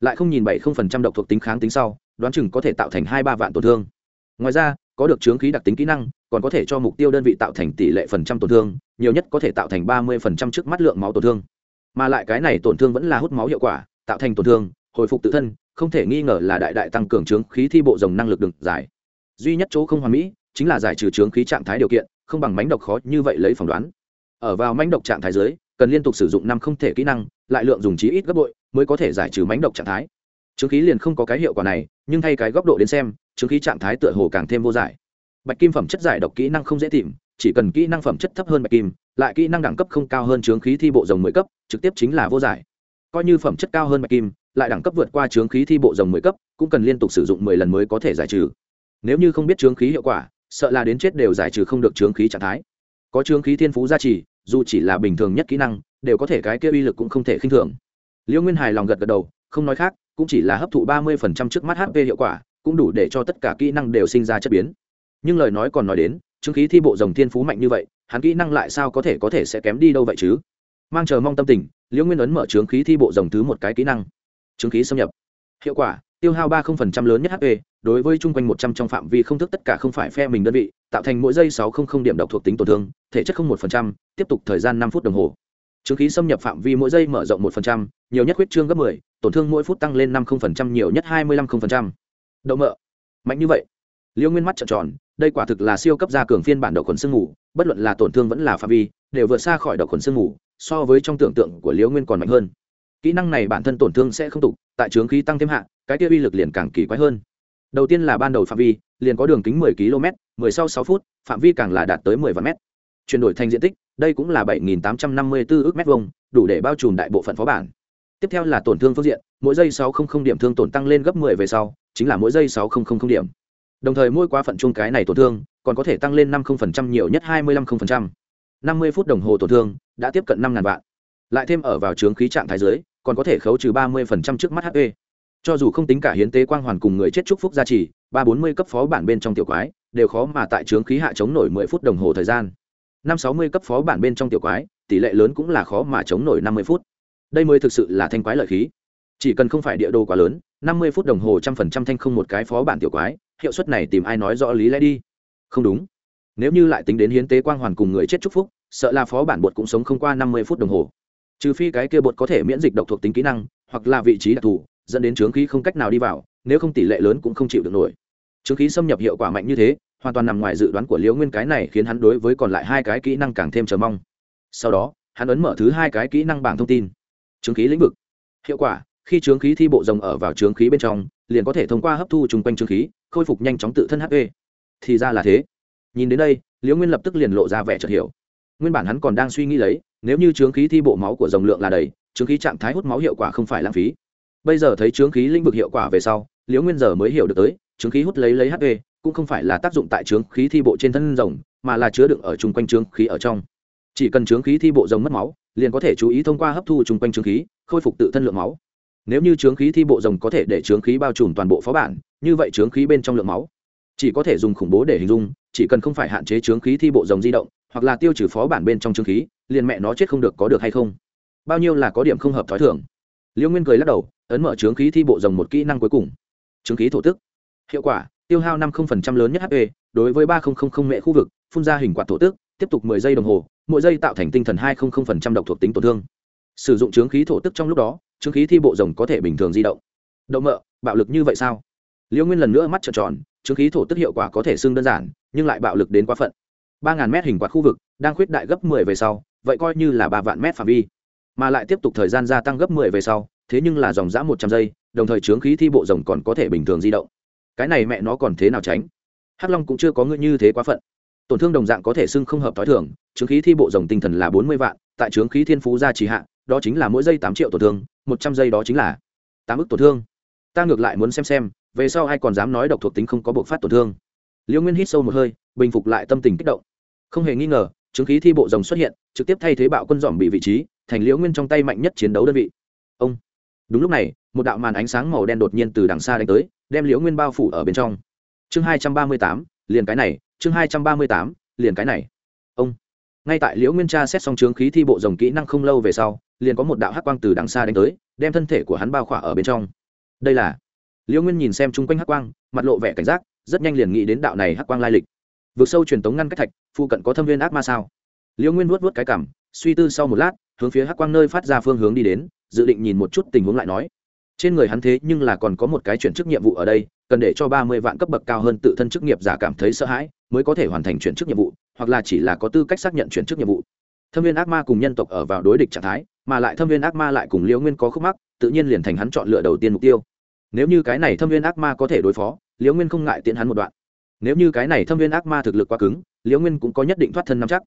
Lại không nhìn bảy không phần trăm độc thuộc tính kháng tính sau đoán chừng có thể tạo thành hai ba vạn tổn thương. Ngoài ra có được trướng khí đặc tính kỹ năng còn có thể cho mục tiêu đơn vị tạo thành tỷ lệ phần trăm tổn thương nhiều nhất có thể tạo thành ba mươi phần trăm trước mắt lượng máu tổn thương. Mà lại cái này tổn thương vẫn là hút máu hiệu quả tạo thành tổn thương hồi phục tự thân không thể nghi ngờ là đại đại tăng cường trướng khí thi bộ rồng năng lực đường dài duy nhất chỗ không hoàn mỹ chính là giải trừ trướng khí trạng thái điều kiện, không bằng mánh độc khó như vậy lấy phỏng đoán. Ở vào mánh độc trạng thái dưới, cần liên tục sử dụng năm không thể kỹ năng, lại lượng dùng trí ít gấp bội mới có thể giải trừ mánh độc trạng thái. Trướng khí liền không có cái hiệu quả này, nhưng thay cái góc độ đến xem trướng khí trạng thái tựa hồ càng thêm vô giải. Bạch kim phẩm chất giải độc kỹ năng không dễ tìm, chỉ cần kỹ năng phẩm chất thấp hơn bạch kim, lại kỹ năng đẳng cấp không cao hơn trướng khí thi bộ rồng mười cấp, trực tiếp chính là vô giải. Coi như phẩm chất cao hơn bạch kim, lại đẳng cấp vượt qua trướng khí thi bộ rồng mười cấp, cũng cần liên tục sử dụng mười lần mới có thể giải trừ nếu như không biết chướng khí hiệu quả, sợ là đến chết đều giải trừ không được chướng khí trạng thái. Có chướng khí thiên phú gia trì, dù chỉ là bình thường nhất kỹ năng, đều có thể cái kia uy lực cũng không thể khinh thường. Liễu nguyên hài lòng gật gật đầu, không nói khác, cũng chỉ là hấp thụ ba mươi phần trăm trước mắt hp hiệu quả, cũng đủ để cho tất cả kỹ năng đều sinh ra chất biến. Nhưng lời nói còn nói đến chứng khí thi bộ dòng thiên phú mạnh như vậy, hắn kỹ năng lại sao có thể có thể sẽ kém đi đâu vậy chứ? Mang chờ mong tâm tình liễu nguyên ấn mở chứng khí thi bộ dòng thứ một cái kỹ năng. Chứng khí xâm nhập. Hiệu quả, tiêu hao ba không phần trăm lớn nhất hp đối với chung quanh một trăm trong phạm vi không thức tất cả không phải phe mình đơn vị, tạo thành mỗi giây sáu không không điểm độc thuộc tính tổn thương, thể chất không một phần trăm, tiếp tục thời gian năm phút đồng hồ. Chứng khí xâm nhập phạm vi mỗi giây mở rộng một phần trăm, nhiều nhất huyết trương gấp mười, tổn thương mỗi phút tăng lên năm không phần trăm, nhiều nhất hai mươi lăm không phần trăm. Đậu mỡ. Mạnh như vậy. Liêu nguyên mắt trợn tròn, đây quả thực là siêu cấp gia cường phiên bản độc khuẩn sương ngủ, bất luận là tổn thương vẫn là phạm vi, đều vượt xa khỏi độc khuẩn sương ngủ, so với trong tưởng tượng của liêu nguyên còn mạnh hơn. Kỹ năng này bản thân tổn thương sẽ không tục, tại trướng khí tăng thêm hạ, cái kia uy lực liền càng kỳ quái hơn đầu tiên là ban đầu phạm vi, liền có đường kính 10 km 10 sau 6 phút, phạm vi càng là đạt tới 10 vạn mét. Chuyển đổi thành diện tích, đây cũng là 7.854 ước mét vuông, đủ để bao trùm đại bộ phận phó bản. Tiếp theo là tổn thương phương diện, mỗi giây 600 điểm thương tổn tăng lên gấp 10 về sau, chính là mỗi giây 6000 điểm. Đồng thời mỗi quá phận chung cái này tổn thương, còn có thể tăng lên 50% nhiều nhất 25%. 50 phút đồng hồ tổn thương, đã tiếp cận 5.000 vạn. Lại thêm ở vào trướng khí trạng thái dưới, còn có thể khấu trừ 30% trước mắt hp cho dù không tính cả hiến tế quang hoàn cùng người chết chúc phúc gia trì, ba bốn mươi cấp phó bản bên trong tiểu quái, đều khó mà tại trướng khí hạ chống nổi mười phút đồng hồ thời gian. Năm sáu mươi cấp phó bản bên trong tiểu quái, tỷ lệ lớn cũng là khó mà chống nổi năm mươi phút. Đây mới thực sự là thanh quái lợi khí. Chỉ cần không phải địa đồ quá lớn, năm mươi phút đồng hồ trăm phần trăm thanh không một cái phó bản tiểu quái, hiệu suất này tìm ai nói rõ lý lẽ đi? Không đúng. Nếu như lại tính đến hiến tế quang hoàn cùng người chết chúc phúc, sợ là phó bản bột cũng sống không qua năm mươi phút đồng hồ. Trừ phi cái kia bột có thể miễn dịch độc thuộc tính kỹ năng, hoặc là vị trí đặc thù dẫn đến trướng khí không cách nào đi vào, nếu không tỷ lệ lớn cũng không chịu được nổi. Trướng khí xâm nhập hiệu quả mạnh như thế, hoàn toàn nằm ngoài dự đoán của liễu nguyên cái này khiến hắn đối với còn lại hai cái kỹ năng càng thêm chờ mong. Sau đó, hắn ấn mở thứ hai cái kỹ năng bảng thông tin. Trướng khí lĩnh vực. Hiệu quả, khi trướng khí thi bộ rồng ở vào trướng khí bên trong, liền có thể thông qua hấp thu chung quanh trướng khí, khôi phục nhanh chóng tự thân hp thì ra là thế. Nhìn đến đây, liễu nguyên lập tức liền lộ ra vẻ chợt hiểu. Nguyên bản hắn còn đang suy nghĩ lấy, nếu như trướng khí thi bộ máu của rồng lượng là đầy trướng khí trạng thái hút máu hiệu quả không phải lãng phí bây giờ thấy chướng khí lĩnh vực hiệu quả về sau, liễu nguyên giờ mới hiểu được tới, chướng khí hút lấy lấy hp cũng không phải là tác dụng tại chướng khí thi bộ trên thân rồng, mà là chứa đựng ở chung quanh chướng khí ở trong. Chỉ cần chướng khí thi bộ rồng mất máu, liền có thể chú ý thông qua hấp thu chung quanh chướng khí, khôi phục tự thân lượng máu. Nếu như chướng khí thi bộ rồng có thể để chướng khí bao trùm toàn bộ phó bản, như vậy chướng khí bên trong lượng máu chỉ có thể dùng khủng bố để hình dung, chỉ cần không phải hạn chế chướng khí thi bộ rồng di động, hoặc là tiêu trừ phó bản bên trong chướng khí, liền mẹ nó chết không được có được hay không. Bao nhiêu là có điểm không hợp thói thường. Liễu nguyên cười lắc đầu ấn mở chướng khí thi bộ rồng một kỹ năng cuối cùng. Chướng khí thổ tức. Hiệu quả, tiêu hao năm lớn nhất hp đối với ba mệ khu vực, phun ra hình quạt thổ tức, tiếp tục mười giây đồng hồ, mỗi giây tạo thành tinh thần hai độc thuộc tính tổn thương. Sử dụng chướng khí thổ tức trong lúc đó, chướng khí thi bộ rồng có thể bình thường di động. Đậu mợ bạo lực như vậy sao? Liễu nguyên lần nữa mắt trợn tròn, chướng khí thổ tức hiệu quả có thể xưng đơn giản, nhưng lại bạo lực đến quá phận. Ba ngàn mét hình quạt khu vực, đang khuyết đại gấp mười về sau, vậy coi như là ba vạn mét phạm vi. Mà lại tiếp tục thời gian gia tăng gấp mười về sau thế nhưng là dòng dã một trăm giây, đồng thời chướng khí thi bộ rồng còn có thể bình thường di động. Cái này mẹ nó còn thế nào tránh? Hắc long cũng chưa có ngựa như thế quá phận. Tổn thương đồng dạng có thể xưng không hợp t h o i thường, chướng khí thi bộ rồng tinh thần là bốn mươi vạn, tại chướng khí thiên phú gia trì hạ, đó chính là mỗi giây tám triệu tổn thương, một trăm giây đó chính là tám ức tổn thương. Ta ngược lại muốn xem xem, về sau ai còn dám nói độc thuộc tính không có bộc phát tổn thương. Liễu nguyên hít sâu một hơi, bình phục lại tâm tình kích động. Không hề nghi ngờ chứng khí thi bộ rồng xuất hiện, trực tiếp thay thế bạo quân dòm bị vị trí, thành liễu nguyên trong tay mạnh nhất chiến đấu đơn vị. Ông! Đúng lúc này, một đạo màn ánh sáng màu đen đột nhiên từ đằng xa đánh tới, đem liễu nguyên bao phủ ở bên trong. Chương hai trăm ba mươi tám, liền cái này, chương hai trăm ba mươi tám, liền cái này. Ông. Ngay tại liễu nguyên tra xét xong trướng khí thi bộ rồng kỹ năng không lâu về sau, liền có một đạo hắc quang từ đằng xa đánh tới, đem thân thể của hắn bao khỏa ở bên trong. Đây là liễu nguyên nhìn xem chung quanh hắc quang, mặt lộ vẻ cảnh giác, rất nhanh liền nghĩ đến đạo này hắc quang lai lịch. Vượt sâu truyền tống ngăn cách thạch phụ cận có thâm viên ác ma sao? Liễu nguyên vuốt vuốt cái cảm suy tư sau một lát, hướng phía hắc quang nơi phát ra phương hướng đi đến dự định nhìn một chút tình huống lại nói. Trên người hắn thế nhưng là còn có một cái chuyển chức nhiệm vụ ở đây, cần để cho ba mươi vạn cấp bậc cao hơn tự thân chức nghiệp giả cảm thấy sợ hãi, mới có thể hoàn thành chuyển chức nhiệm vụ, hoặc là chỉ là có tư cách xác nhận chuyển chức nhiệm vụ. Thâm viên ác ma cùng nhân tộc ở vào đối địch trạng thái, mà lại thâm viên ác ma lại cùng liễu nguyên có khúc mắc, tự nhiên liền thành hắn chọn lựa đầu tiên mục tiêu. Nếu như cái này thâm viên ác ma có thể đối phó, liễu nguyên không ngại tiện hắn một đoạn. Nếu như cái này thâm viên ác ma thực lực quá cứng, liễu nguyên cũng có nhất định thoát thân nắm chắc.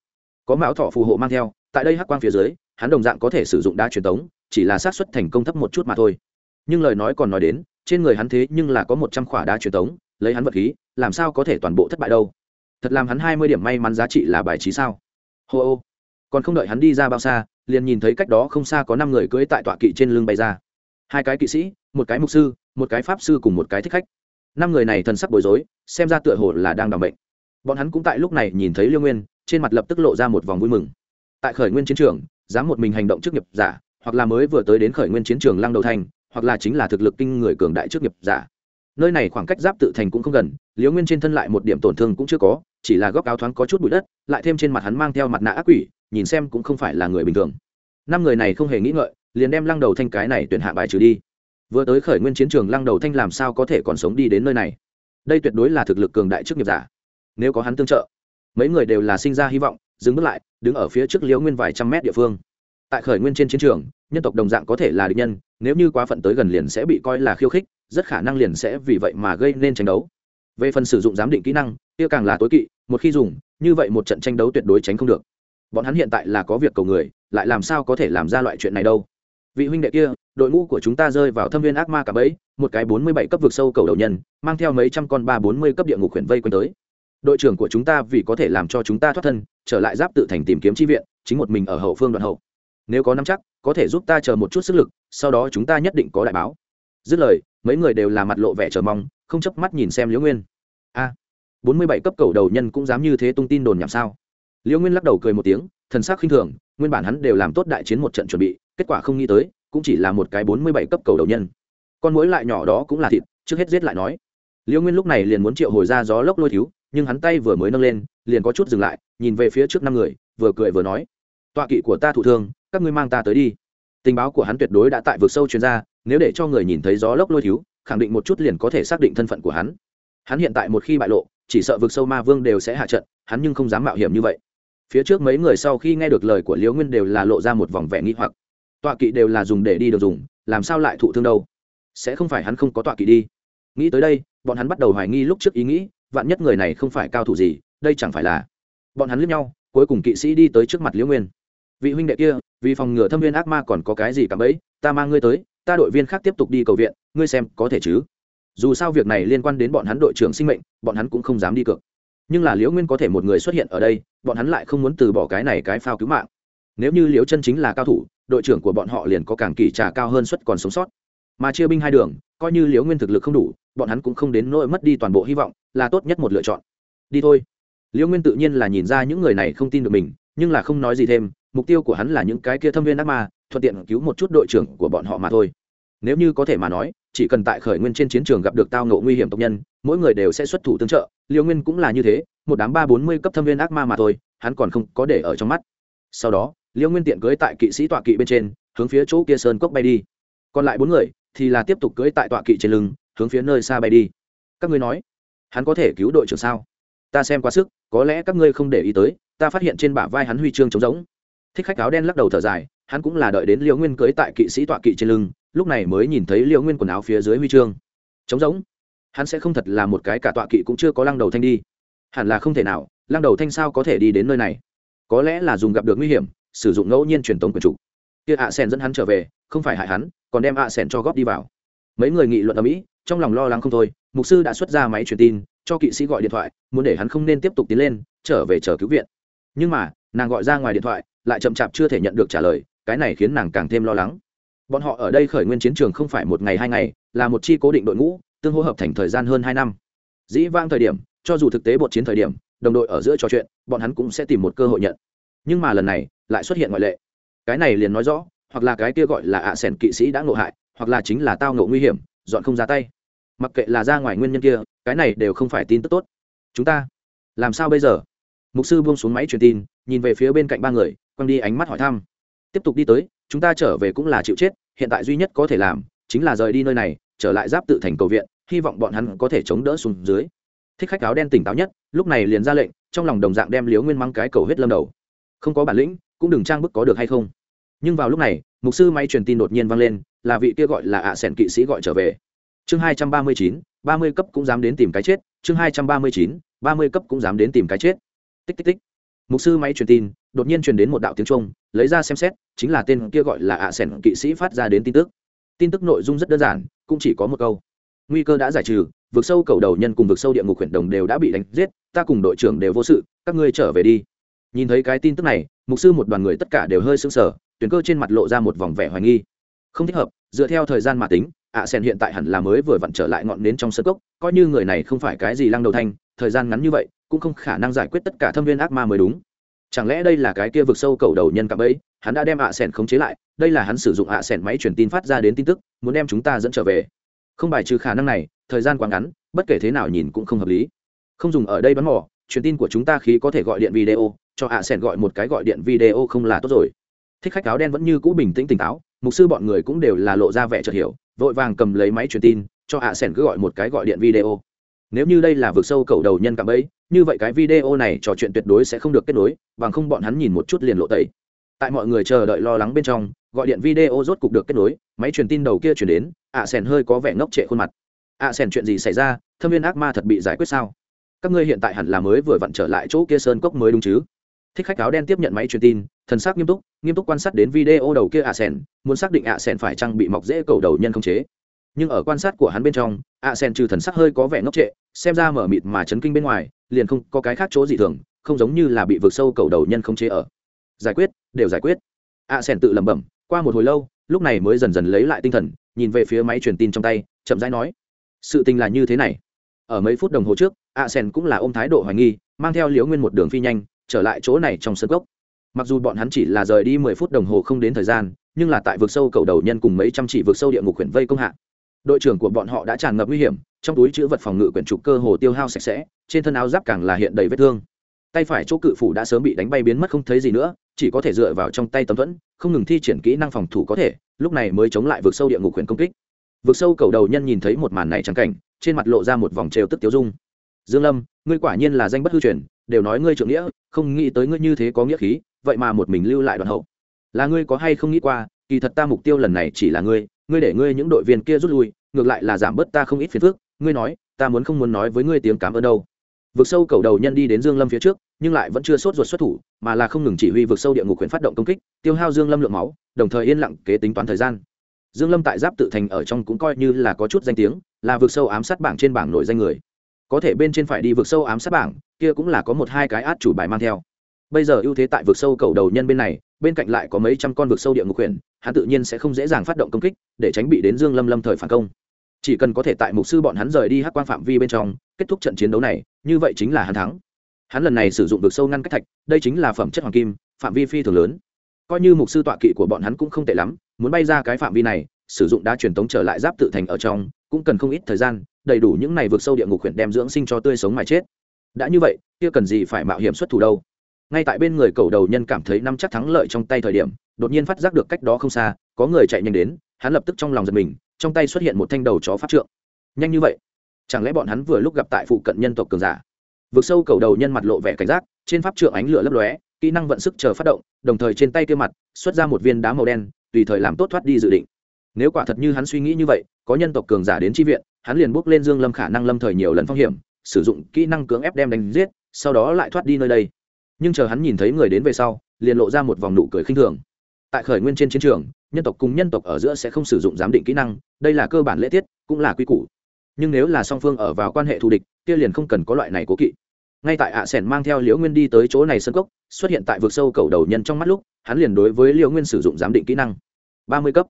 Có mão thọ phù hộ mang theo, tại đây hắc quang phía dưới, hắn đồng dạng có thể sử dụng đá truyền tống chỉ là xác suất thành công thấp một chút mà thôi. Nhưng lời nói còn nói đến, trên người hắn thế nhưng là có một trăm khỏa đá truyền tống, lấy hắn vật khí, làm sao có thể toàn bộ thất bại đâu? Thật làm hắn hai mươi điểm may mắn giá trị là bài trí sao? Hô ô. Còn không đợi hắn đi ra bao xa, liền nhìn thấy cách đó không xa có năm người cưỡi tại tọa kỵ trên lưng bay ra. Hai cái kỵ sĩ, một cái mục sư, một cái pháp sư cùng một cái thích khách. Năm người này thần sắc bối rối, xem ra tựa hồ là đang đ bệnh bọn hắn cũng tại lúc này nhìn thấy liêu nguyên, trên mặt lập tức lộ ra một vòng vui mừng. Tại khởi nguyên chiến trường, dám một mình hành động trước nghiệp giả hoặc là mới vừa tới đến khởi nguyên chiến trường lăng đầu thành, hoặc là chính là thực lực kinh người cường đại trước nghiệp giả. Nơi này khoảng cách giáp tự thành cũng không gần, liễu nguyên trên thân lại một điểm tổn thương cũng chưa có, chỉ là góc áo thoáng có chút bụi đất, lại thêm trên mặt hắn mang theo mặt nạ ác quỷ, nhìn xem cũng không phải là người bình thường. Năm người này không hề nghĩ ngợi, liền đem lăng đầu thanh cái này tuyển hạ bài trừ đi. Vừa tới khởi nguyên chiến trường lăng đầu thanh làm sao có thể còn sống đi đến nơi này? Đây tuyệt đối là thực lực cường đại trước nghiệp giả. Nếu có hắn tương trợ, mấy người đều là sinh ra hy vọng, dừng bước lại, đứng ở phía trước liễu nguyên vài trăm mét địa phương tại khởi nguyên trên chiến trường, nhân tộc đồng dạng có thể là địch nhân, nếu như quá phận tới gần liền sẽ bị coi là khiêu khích, rất khả năng liền sẽ vì vậy mà gây nên tranh đấu. Về phần sử dụng giám định kỹ năng, kia càng là tối kỵ, một khi dùng, như vậy một trận tranh đấu tuyệt đối tránh không được. Bọn hắn hiện tại là có việc cầu người, lại làm sao có thể làm ra loại chuyện này đâu. Vị huynh đệ kia, đội ngũ của chúng ta rơi vào thâm viên ác ma cả bẫy, một cái bốn mươi bảy cấp vực sâu cầu đầu nhân, mang theo mấy trăm con ba bốn mươi cấp địa ngục khuyển vây quanh tới. Đội trưởng của chúng ta vì có thể làm cho chúng ta thoát thân, trở lại giáp tự thành tìm kiếm tri viện, chính một mình ở hậu phương đoạn hậu nếu có nắm chắc, có thể giúp ta chờ một chút sức lực, sau đó chúng ta nhất định có đại báo. Dứt lời, mấy người đều là mặt lộ vẻ chờ mong, không chớp mắt nhìn xem liễu nguyên. A, bốn mươi bảy cấp cầu đầu nhân cũng dám như thế tung tin đồn nhảm sao? Liễu nguyên lắc đầu cười một tiếng, thần sắc khinh thường, nguyên bản hắn đều làm tốt đại chiến một trận chuẩn bị, kết quả không nghĩ tới, cũng chỉ là một cái bốn mươi bảy cấp cầu đầu nhân. Con mối lại nhỏ đó cũng là thịt, trước hết giết lại nói. Liễu nguyên lúc này liền muốn triệu hồi ra gió lốc lôi thiếu, nhưng hắn tay vừa mới nâng lên, liền có chút dừng lại, nhìn về phía trước năm người, vừa cười vừa nói. Tọa kỵ của ta thụ thương các ngươi mang ta tới đi. Tình báo của hắn tuyệt đối đã tại vực sâu chuyên gia nếu để cho người nhìn thấy gió lốc lôi thiếu, khẳng định một chút liền có thể xác định thân phận của hắn. Hắn hiện tại một khi bại lộ, chỉ sợ vực sâu ma vương đều sẽ hạ trận, hắn nhưng không dám mạo hiểm như vậy. Phía trước mấy người sau khi nghe được lời của liễu nguyên đều là lộ ra một vòng vẻ nghi hoặc. Tọa kỵ đều là dùng để đi được dùng, làm sao lại thụ thương đâu? Sẽ không phải hắn không có tọa kỵ đi. Nghĩ tới đây, bọn hắn bắt đầu hoài nghi lúc trước ý nghĩ, vạn nhất người này không phải cao thủ gì, đây chẳng phải là. Bọn hắn lướt nhau, cuối cùng kỵ sĩ đi tới trước mặt liễu nguyên vị huynh đệ kia, vì phòng ngừa thâm viên ác ma còn có cái gì cả ấy ta mang ngươi tới, ta đội viên khác tiếp tục đi cầu viện, ngươi xem có thể chứ? Dù sao việc này liên quan đến bọn hắn đội trưởng sinh mệnh, bọn hắn cũng không dám đi cược. Nhưng là liễu nguyên có thể một người xuất hiện ở đây, bọn hắn lại không muốn từ bỏ cái này cái phao cứu mạng. Nếu như liễu chân chính là cao thủ, đội trưởng của bọn họ liền có càng kỳ trả cao hơn suất còn sống sót. Mà chia binh hai đường, coi như liễu nguyên thực lực không đủ, bọn hắn cũng không đến nỗi mất đi toàn bộ hy vọng, là tốt nhất một lựa chọn. Đi thôi. Liễu nguyên tự nhiên là nhìn ra những người này không tin được mình, nhưng là không nói gì thêm mục tiêu của hắn là những cái kia thâm viên ác ma, thuận tiện cứu một chút đội trưởng của bọn họ mà thôi. Nếu như có thể mà nói, chỉ cần tại khởi nguyên trên chiến trường gặp được tao ngộ nguy hiểm tộc nhân, mỗi người đều sẽ xuất thủ tương trợ. Liêu nguyên cũng là như thế, một đám ba bốn mươi cấp thâm viên ác ma mà thôi, hắn còn không có để ở trong mắt. Sau đó, liêu nguyên tiện cưới tại kỵ sĩ tọa kỵ bên trên, hướng phía chỗ kia sơn cốc bay đi. Còn lại bốn người thì là tiếp tục cưới tại tọa kỵ trên lưng, hướng phía nơi xa bay đi. Các ngươi nói, hắn có thể cứu đội trưởng sao? Ta xem quá sức, có lẽ các ngươi không để ý tới, ta phát hiện trên bả vai hắn huy chương trống rỗng thích khách áo đen lắc đầu thở dài, hắn cũng là đợi đến liễu nguyên cưới tại kỵ sĩ tọa kỵ trên lưng, lúc này mới nhìn thấy liễu nguyên quần áo phía dưới huy chương. Trống rỗng, hắn sẽ không thật là một cái cả tọa kỵ cũng chưa có lăng đầu thanh đi. Hẳn là không thể nào, lăng đầu thanh sao có thể đi đến nơi này? Có lẽ là dùng gặp được nguy hiểm, sử dụng ngẫu nhiên truyền tống quyền chủ. Kia ạ sen dẫn hắn trở về, không phải hại hắn, còn đem ạ sen cho góp đi vào. Mấy người nghị luận ở mỹ, trong lòng lo lắng không thôi, mục sư đã xuất ra máy truyền tin, cho kỵ sĩ gọi điện thoại, muốn để hắn không nên tiếp tục tiến lên, trở về chờ cứu viện. Nhưng mà, nàng gọi ra ngoài điện thoại lại chậm chạp chưa thể nhận được trả lời, cái này khiến nàng càng thêm lo lắng. Bọn họ ở đây khởi nguyên chiến trường không phải một ngày hai ngày, là một chi cố định đội ngũ, tương hỗ hợp thành thời gian hơn hai năm. Dĩ vang thời điểm, cho dù thực tế bột chiến thời điểm, đồng đội ở giữa trò chuyện, bọn hắn cũng sẽ tìm một cơ hội nhận. Nhưng mà lần này, lại xuất hiện ngoại lệ. Cái này liền nói rõ, hoặc là cái kia gọi là ạ à sẻn kỵ sĩ đã ngộ hại, hoặc là chính là tao ngộ nguy hiểm, dọn không ra tay. Mặc kệ là ra ngoài nguyên nhân kia, cái này đều không phải tin tức tốt. Chúng ta, làm sao bây giờ? Mục sư buông xuống máy truyền tin, nhìn về phía bên cạnh ba người quăng đi ánh mắt hỏi thăm. Tiếp tục đi tới, chúng ta trở về cũng là chịu chết, hiện tại duy nhất có thể làm, chính là rời đi nơi này, trở lại giáp tự thành cầu viện, hy vọng bọn hắn có thể chống đỡ xuống dưới. Thích khách áo đen tỉnh táo nhất, lúc này liền ra lệnh, trong lòng đồng dạng đem liếu nguyên măng cái cầu hết lâm đầu. Không có bản lĩnh, cũng đừng trang bức có được hay không. Nhưng vào lúc này, mục sư may truyền tin đột nhiên vang lên, là vị kia gọi là ạ à kỵ sĩ gọi trở về. Chương hai trăm ba mươi chín, ba mươi cấp cũng dám đến tìm cái chết, chương hai trăm ba mươi chín, ba mươi cấp cũng dám đến tìm cái chết. Tích tích tích mục sư máy truyền tin, đột nhiên truyền đến một đạo tiếng trung lấy ra xem xét, chính là tên kia gọi là ạ à kỵ sĩ phát ra đến tin tức. Tin tức nội dung rất đơn giản, cũng chỉ có một câu. Nguy cơ đã giải trừ, vực sâu cầu đầu nhân cùng vực sâu địa ngục huyện đồng đều đã bị đánh giết, ta cùng đội trưởng đều vô sự, các ngươi trở về đi. Nhìn thấy cái tin tức này, mục sư một đoàn người tất cả đều hơi sững sờ, tuyển cơ trên mặt lộ ra một vòng vẻ hoài nghi. Không thích hợp, dựa theo thời gian mà tính, ạ sen hiện tại hẳn là mới vừa vặn trở lại ngọn nến trong sơ cốc, coi như người này không phải cái gì lăng đầu thanh, thời gian ngắn như vậy cũng không khả năng giải quyết tất cả thâm viên ác ma mới đúng. Chẳng lẽ đây là cái kia vực sâu cầu đầu nhân cạm ấy hắn đã đem ạ sẻn khống chế lại, đây là hắn sử dụng ạ sẻn máy truyền tin phát ra đến tin tức, muốn đem chúng ta dẫn trở về. Không bài trừ khả năng này, thời gian quá ngắn, bất kể thế nào nhìn cũng không hợp lý. Không dùng ở đây bắn mỏ, truyền tin của chúng ta khí có thể gọi điện video, cho ạ sẻn gọi một cái gọi điện video không là tốt rồi. Thích khách áo đen vẫn như cũ bình tĩnh tỉnh táo, mục sư bọn người cũng đều là lộ ra vẻ chợt hiểu, vội vàng cầm lấy máy truyền tin, cho ạ sẻn cứ gọi một cái gọi điện video. Nếu như đây là vực sâu cầu đầu nhân cạm ấy như vậy cái video này trò chuyện tuyệt đối sẽ không được kết nối, bằng không bọn hắn nhìn một chút liền lộ tẩy. Tại mọi người chờ đợi lo lắng bên trong, gọi điện video rốt cục được kết nối, máy truyền tin đầu kia chuyển đến, ạ à hơi có vẻ ngốc trệ khuôn mặt. Ạ à chuyện gì xảy ra? Thâm viên ác ma thật bị giải quyết sao? Các ngươi hiện tại hẳn là mới vừa vặn trở lại chỗ kia sơn cốc mới đúng chứ? Thích khách áo đen tiếp nhận máy truyền tin, thần sắc nghiêm túc nghiêm túc quan sát đến video đầu kia ạ à muốn xác định ạ sèn phải chăng bị mọc dễ cầu đầu nhân không chế nhưng ở quan sát của hắn bên trong ạ sen trừ thần sắc hơi có vẻ ngốc trệ, xem ra mở mịt mà chấn kinh bên ngoài, liền không có cái khác chỗ gì thường, không giống như là bị vượt sâu cầu đầu nhân không chế ở. Giải quyết, đều giải quyết. Ạ sen tự lẩm bẩm, qua một hồi lâu, lúc này mới dần dần lấy lại tinh thần, nhìn về phía máy truyền tin trong tay, chậm rãi nói, sự tình là như thế này. Ở mấy phút đồng hồ trước ạ sen cũng là ôm thái độ hoài nghi, mang theo liễu nguyên một đường phi nhanh, trở lại chỗ này trong sân gốc. Mặc dù bọn hắn chỉ là rời đi mười phút đồng hồ không đến thời gian, nhưng là tại vực sâu cầu đầu nhân cùng mấy trăm chỉ vực sâu địa ngục huyện vây công hạ đội trưởng của bọn họ đã tràn ngập nguy hiểm, trong túi chữ vật phòng ngự quyển trục cơ hồ tiêu hao sạch sẽ, trên thân áo giáp càng là hiện đầy vết thương. Tay phải chỗ cự phủ đã sớm bị đánh bay biến mất không thấy gì nữa, chỉ có thể dựa vào trong tay tấm thuẫn, không ngừng thi triển kỹ năng phòng thủ có thể, lúc này mới chống lại vượt sâu địa ngục quyền công kích. Vượt sâu cầu đầu nhân nhìn thấy một màn này trắng cảnh, trên mặt lộ ra một vòng trêu tức tiêu dung. Dương lâm, ngươi quả nhiên là danh bất hư truyền, đều nói ngươi trưởng nghĩa, không nghĩ tới ngươi như thế có nghĩa khí, vậy mà một mình lưu lại đoàn hậu. Là ngươi có hay không nghĩ qua, kỳ thật ta mục tiêu lần này chỉ là ngươi ngươi để ngươi những đội viên kia rút lui ngược lại là giảm bớt ta không ít phiền phức, ngươi nói, ta muốn không muốn nói với ngươi tiếng cảm ơn đâu. Vực sâu cầu đầu nhân đi đến dương lâm phía trước, nhưng lại vẫn chưa sốt ruột xuất thủ, mà là không ngừng chỉ huy vực sâu địa ngục quyền phát động công kích, tiêu hao dương lâm lượng máu, đồng thời yên lặng kế tính toán thời gian. Dương lâm tại giáp tự thành ở trong cũng coi như là có chút danh tiếng, là vực sâu ám sát bảng trên bảng nổi danh người. Có thể bên trên phải đi vực sâu ám sát bảng, kia cũng là có một hai cái át chủ bài mang theo. Bây giờ ưu thế tại vực sâu cầu đầu nhân bên này bên cạnh lại có mấy trăm con vực sâu địa ngục quyền hắn tự nhiên sẽ không dễ dàng phát động công kích, để tránh bị đến dương lâm lâm thời phản công. Chỉ cần có thể tại mục sư bọn hắn rời đi hắc quang phạm vi bên trong, kết thúc trận chiến đấu này, như vậy chính là hắn thắng. Hắn lần này sử dụng vực sâu ngăn cách thạch, đây chính là phẩm chất hoàng kim, phạm vi phi thường lớn. Coi như mục sư tọa kỵ của bọn hắn cũng không tệ lắm, muốn bay ra cái phạm vi này, sử dụng đá truyền tống trở lại giáp tự thành ở trong, cũng cần không ít thời gian, đầy đủ những này vượt sâu địa ngục huyện đem dưỡng sinh cho tươi sống mà chết. Đã như vậy, kia cần gì phải mạo hiểm xuất thủ đâu? Ngay tại bên người cầu đầu nhân cảm thấy năm chắc thắng lợi trong tay thời điểm, đột nhiên phát giác được cách đó không xa, có người chạy nhanh đến, hắn lập tức trong lòng giật mình, trong tay xuất hiện một thanh đầu chó pháp trượng. Nhanh như vậy? Chẳng lẽ bọn hắn vừa lúc gặp tại phụ cận nhân tộc cường giả? Vượt sâu cầu đầu nhân mặt lộ vẻ cảnh giác, trên pháp trượng ánh lửa lấp lóe, kỹ năng vận sức chờ phát động, đồng thời trên tay kia mặt, xuất ra một viên đá màu đen, tùy thời làm tốt thoát đi dự định. Nếu quả thật như hắn suy nghĩ như vậy, có nhân tộc cường giả đến tri viện, hắn liền bước lên dương lâm khả năng lâm thời nhiều lần phong hiểm, sử dụng kỹ năng cưỡng ép đem đánh giết, sau đó lại thoát đi nơi đây nhưng chờ hắn nhìn thấy người đến về sau, liền lộ ra một vòng nụ cười khinh thường. Tại khởi nguyên trên chiến trường, nhân tộc cùng nhân tộc ở giữa sẽ không sử dụng giám định kỹ năng, đây là cơ bản lễ tiết, cũng là quy củ. Nhưng nếu là song phương ở vào quan hệ thù địch, kia liền không cần có loại này cố kỵ. Ngay tại ạ à mang theo liễu nguyên đi tới chỗ này sân cốc, xuất hiện tại vực sâu cầu đầu nhân trong mắt lúc, hắn liền đối với liễu nguyên sử dụng giám định kỹ năng. Ba mươi cấp.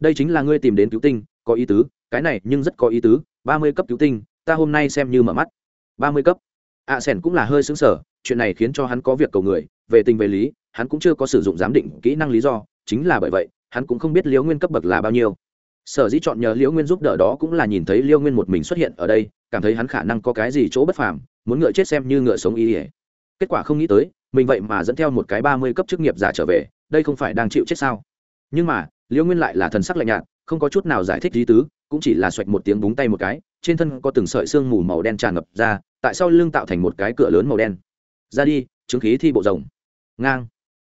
Đây chính là ngươi tìm đến cứu tinh, có ý tứ, cái này nhưng rất có ý tứ, ba mươi cấp cứu tinh, ta hôm nay xem như mở mắt. Ba mươi cấp. ạ à cũng là hơi xứng sở chuyện này khiến cho hắn có việc cầu người, về tình về lý, hắn cũng chưa có sử dụng giám định kỹ năng lý do, chính là bởi vậy, hắn cũng không biết liễu nguyên cấp bậc là bao nhiêu. Sở dĩ chọn nhờ liễu nguyên giúp đỡ đó cũng là nhìn thấy liễu nguyên một mình xuất hiện ở đây, cảm thấy hắn khả năng có cái gì chỗ bất phàm, muốn ngựa chết xem như ngựa sống ý ỉa kết quả không nghĩ tới, mình vậy mà dẫn theo một cái ba mươi cấp chức nghiệp giả trở về, đây không phải đang chịu chết sao? Nhưng mà, liễu nguyên lại là thần sắc lạnh nhạt, không có chút nào giải thích lý tứ, cũng chỉ là xoạch một tiếng búng tay một cái, trên thân có từng sợi xương mù màu đen tràn ngập ra, tại sao lưng tạo thành một cái cửa lớn màu đen ra đi chứng khí thi bộ rồng. Ngang.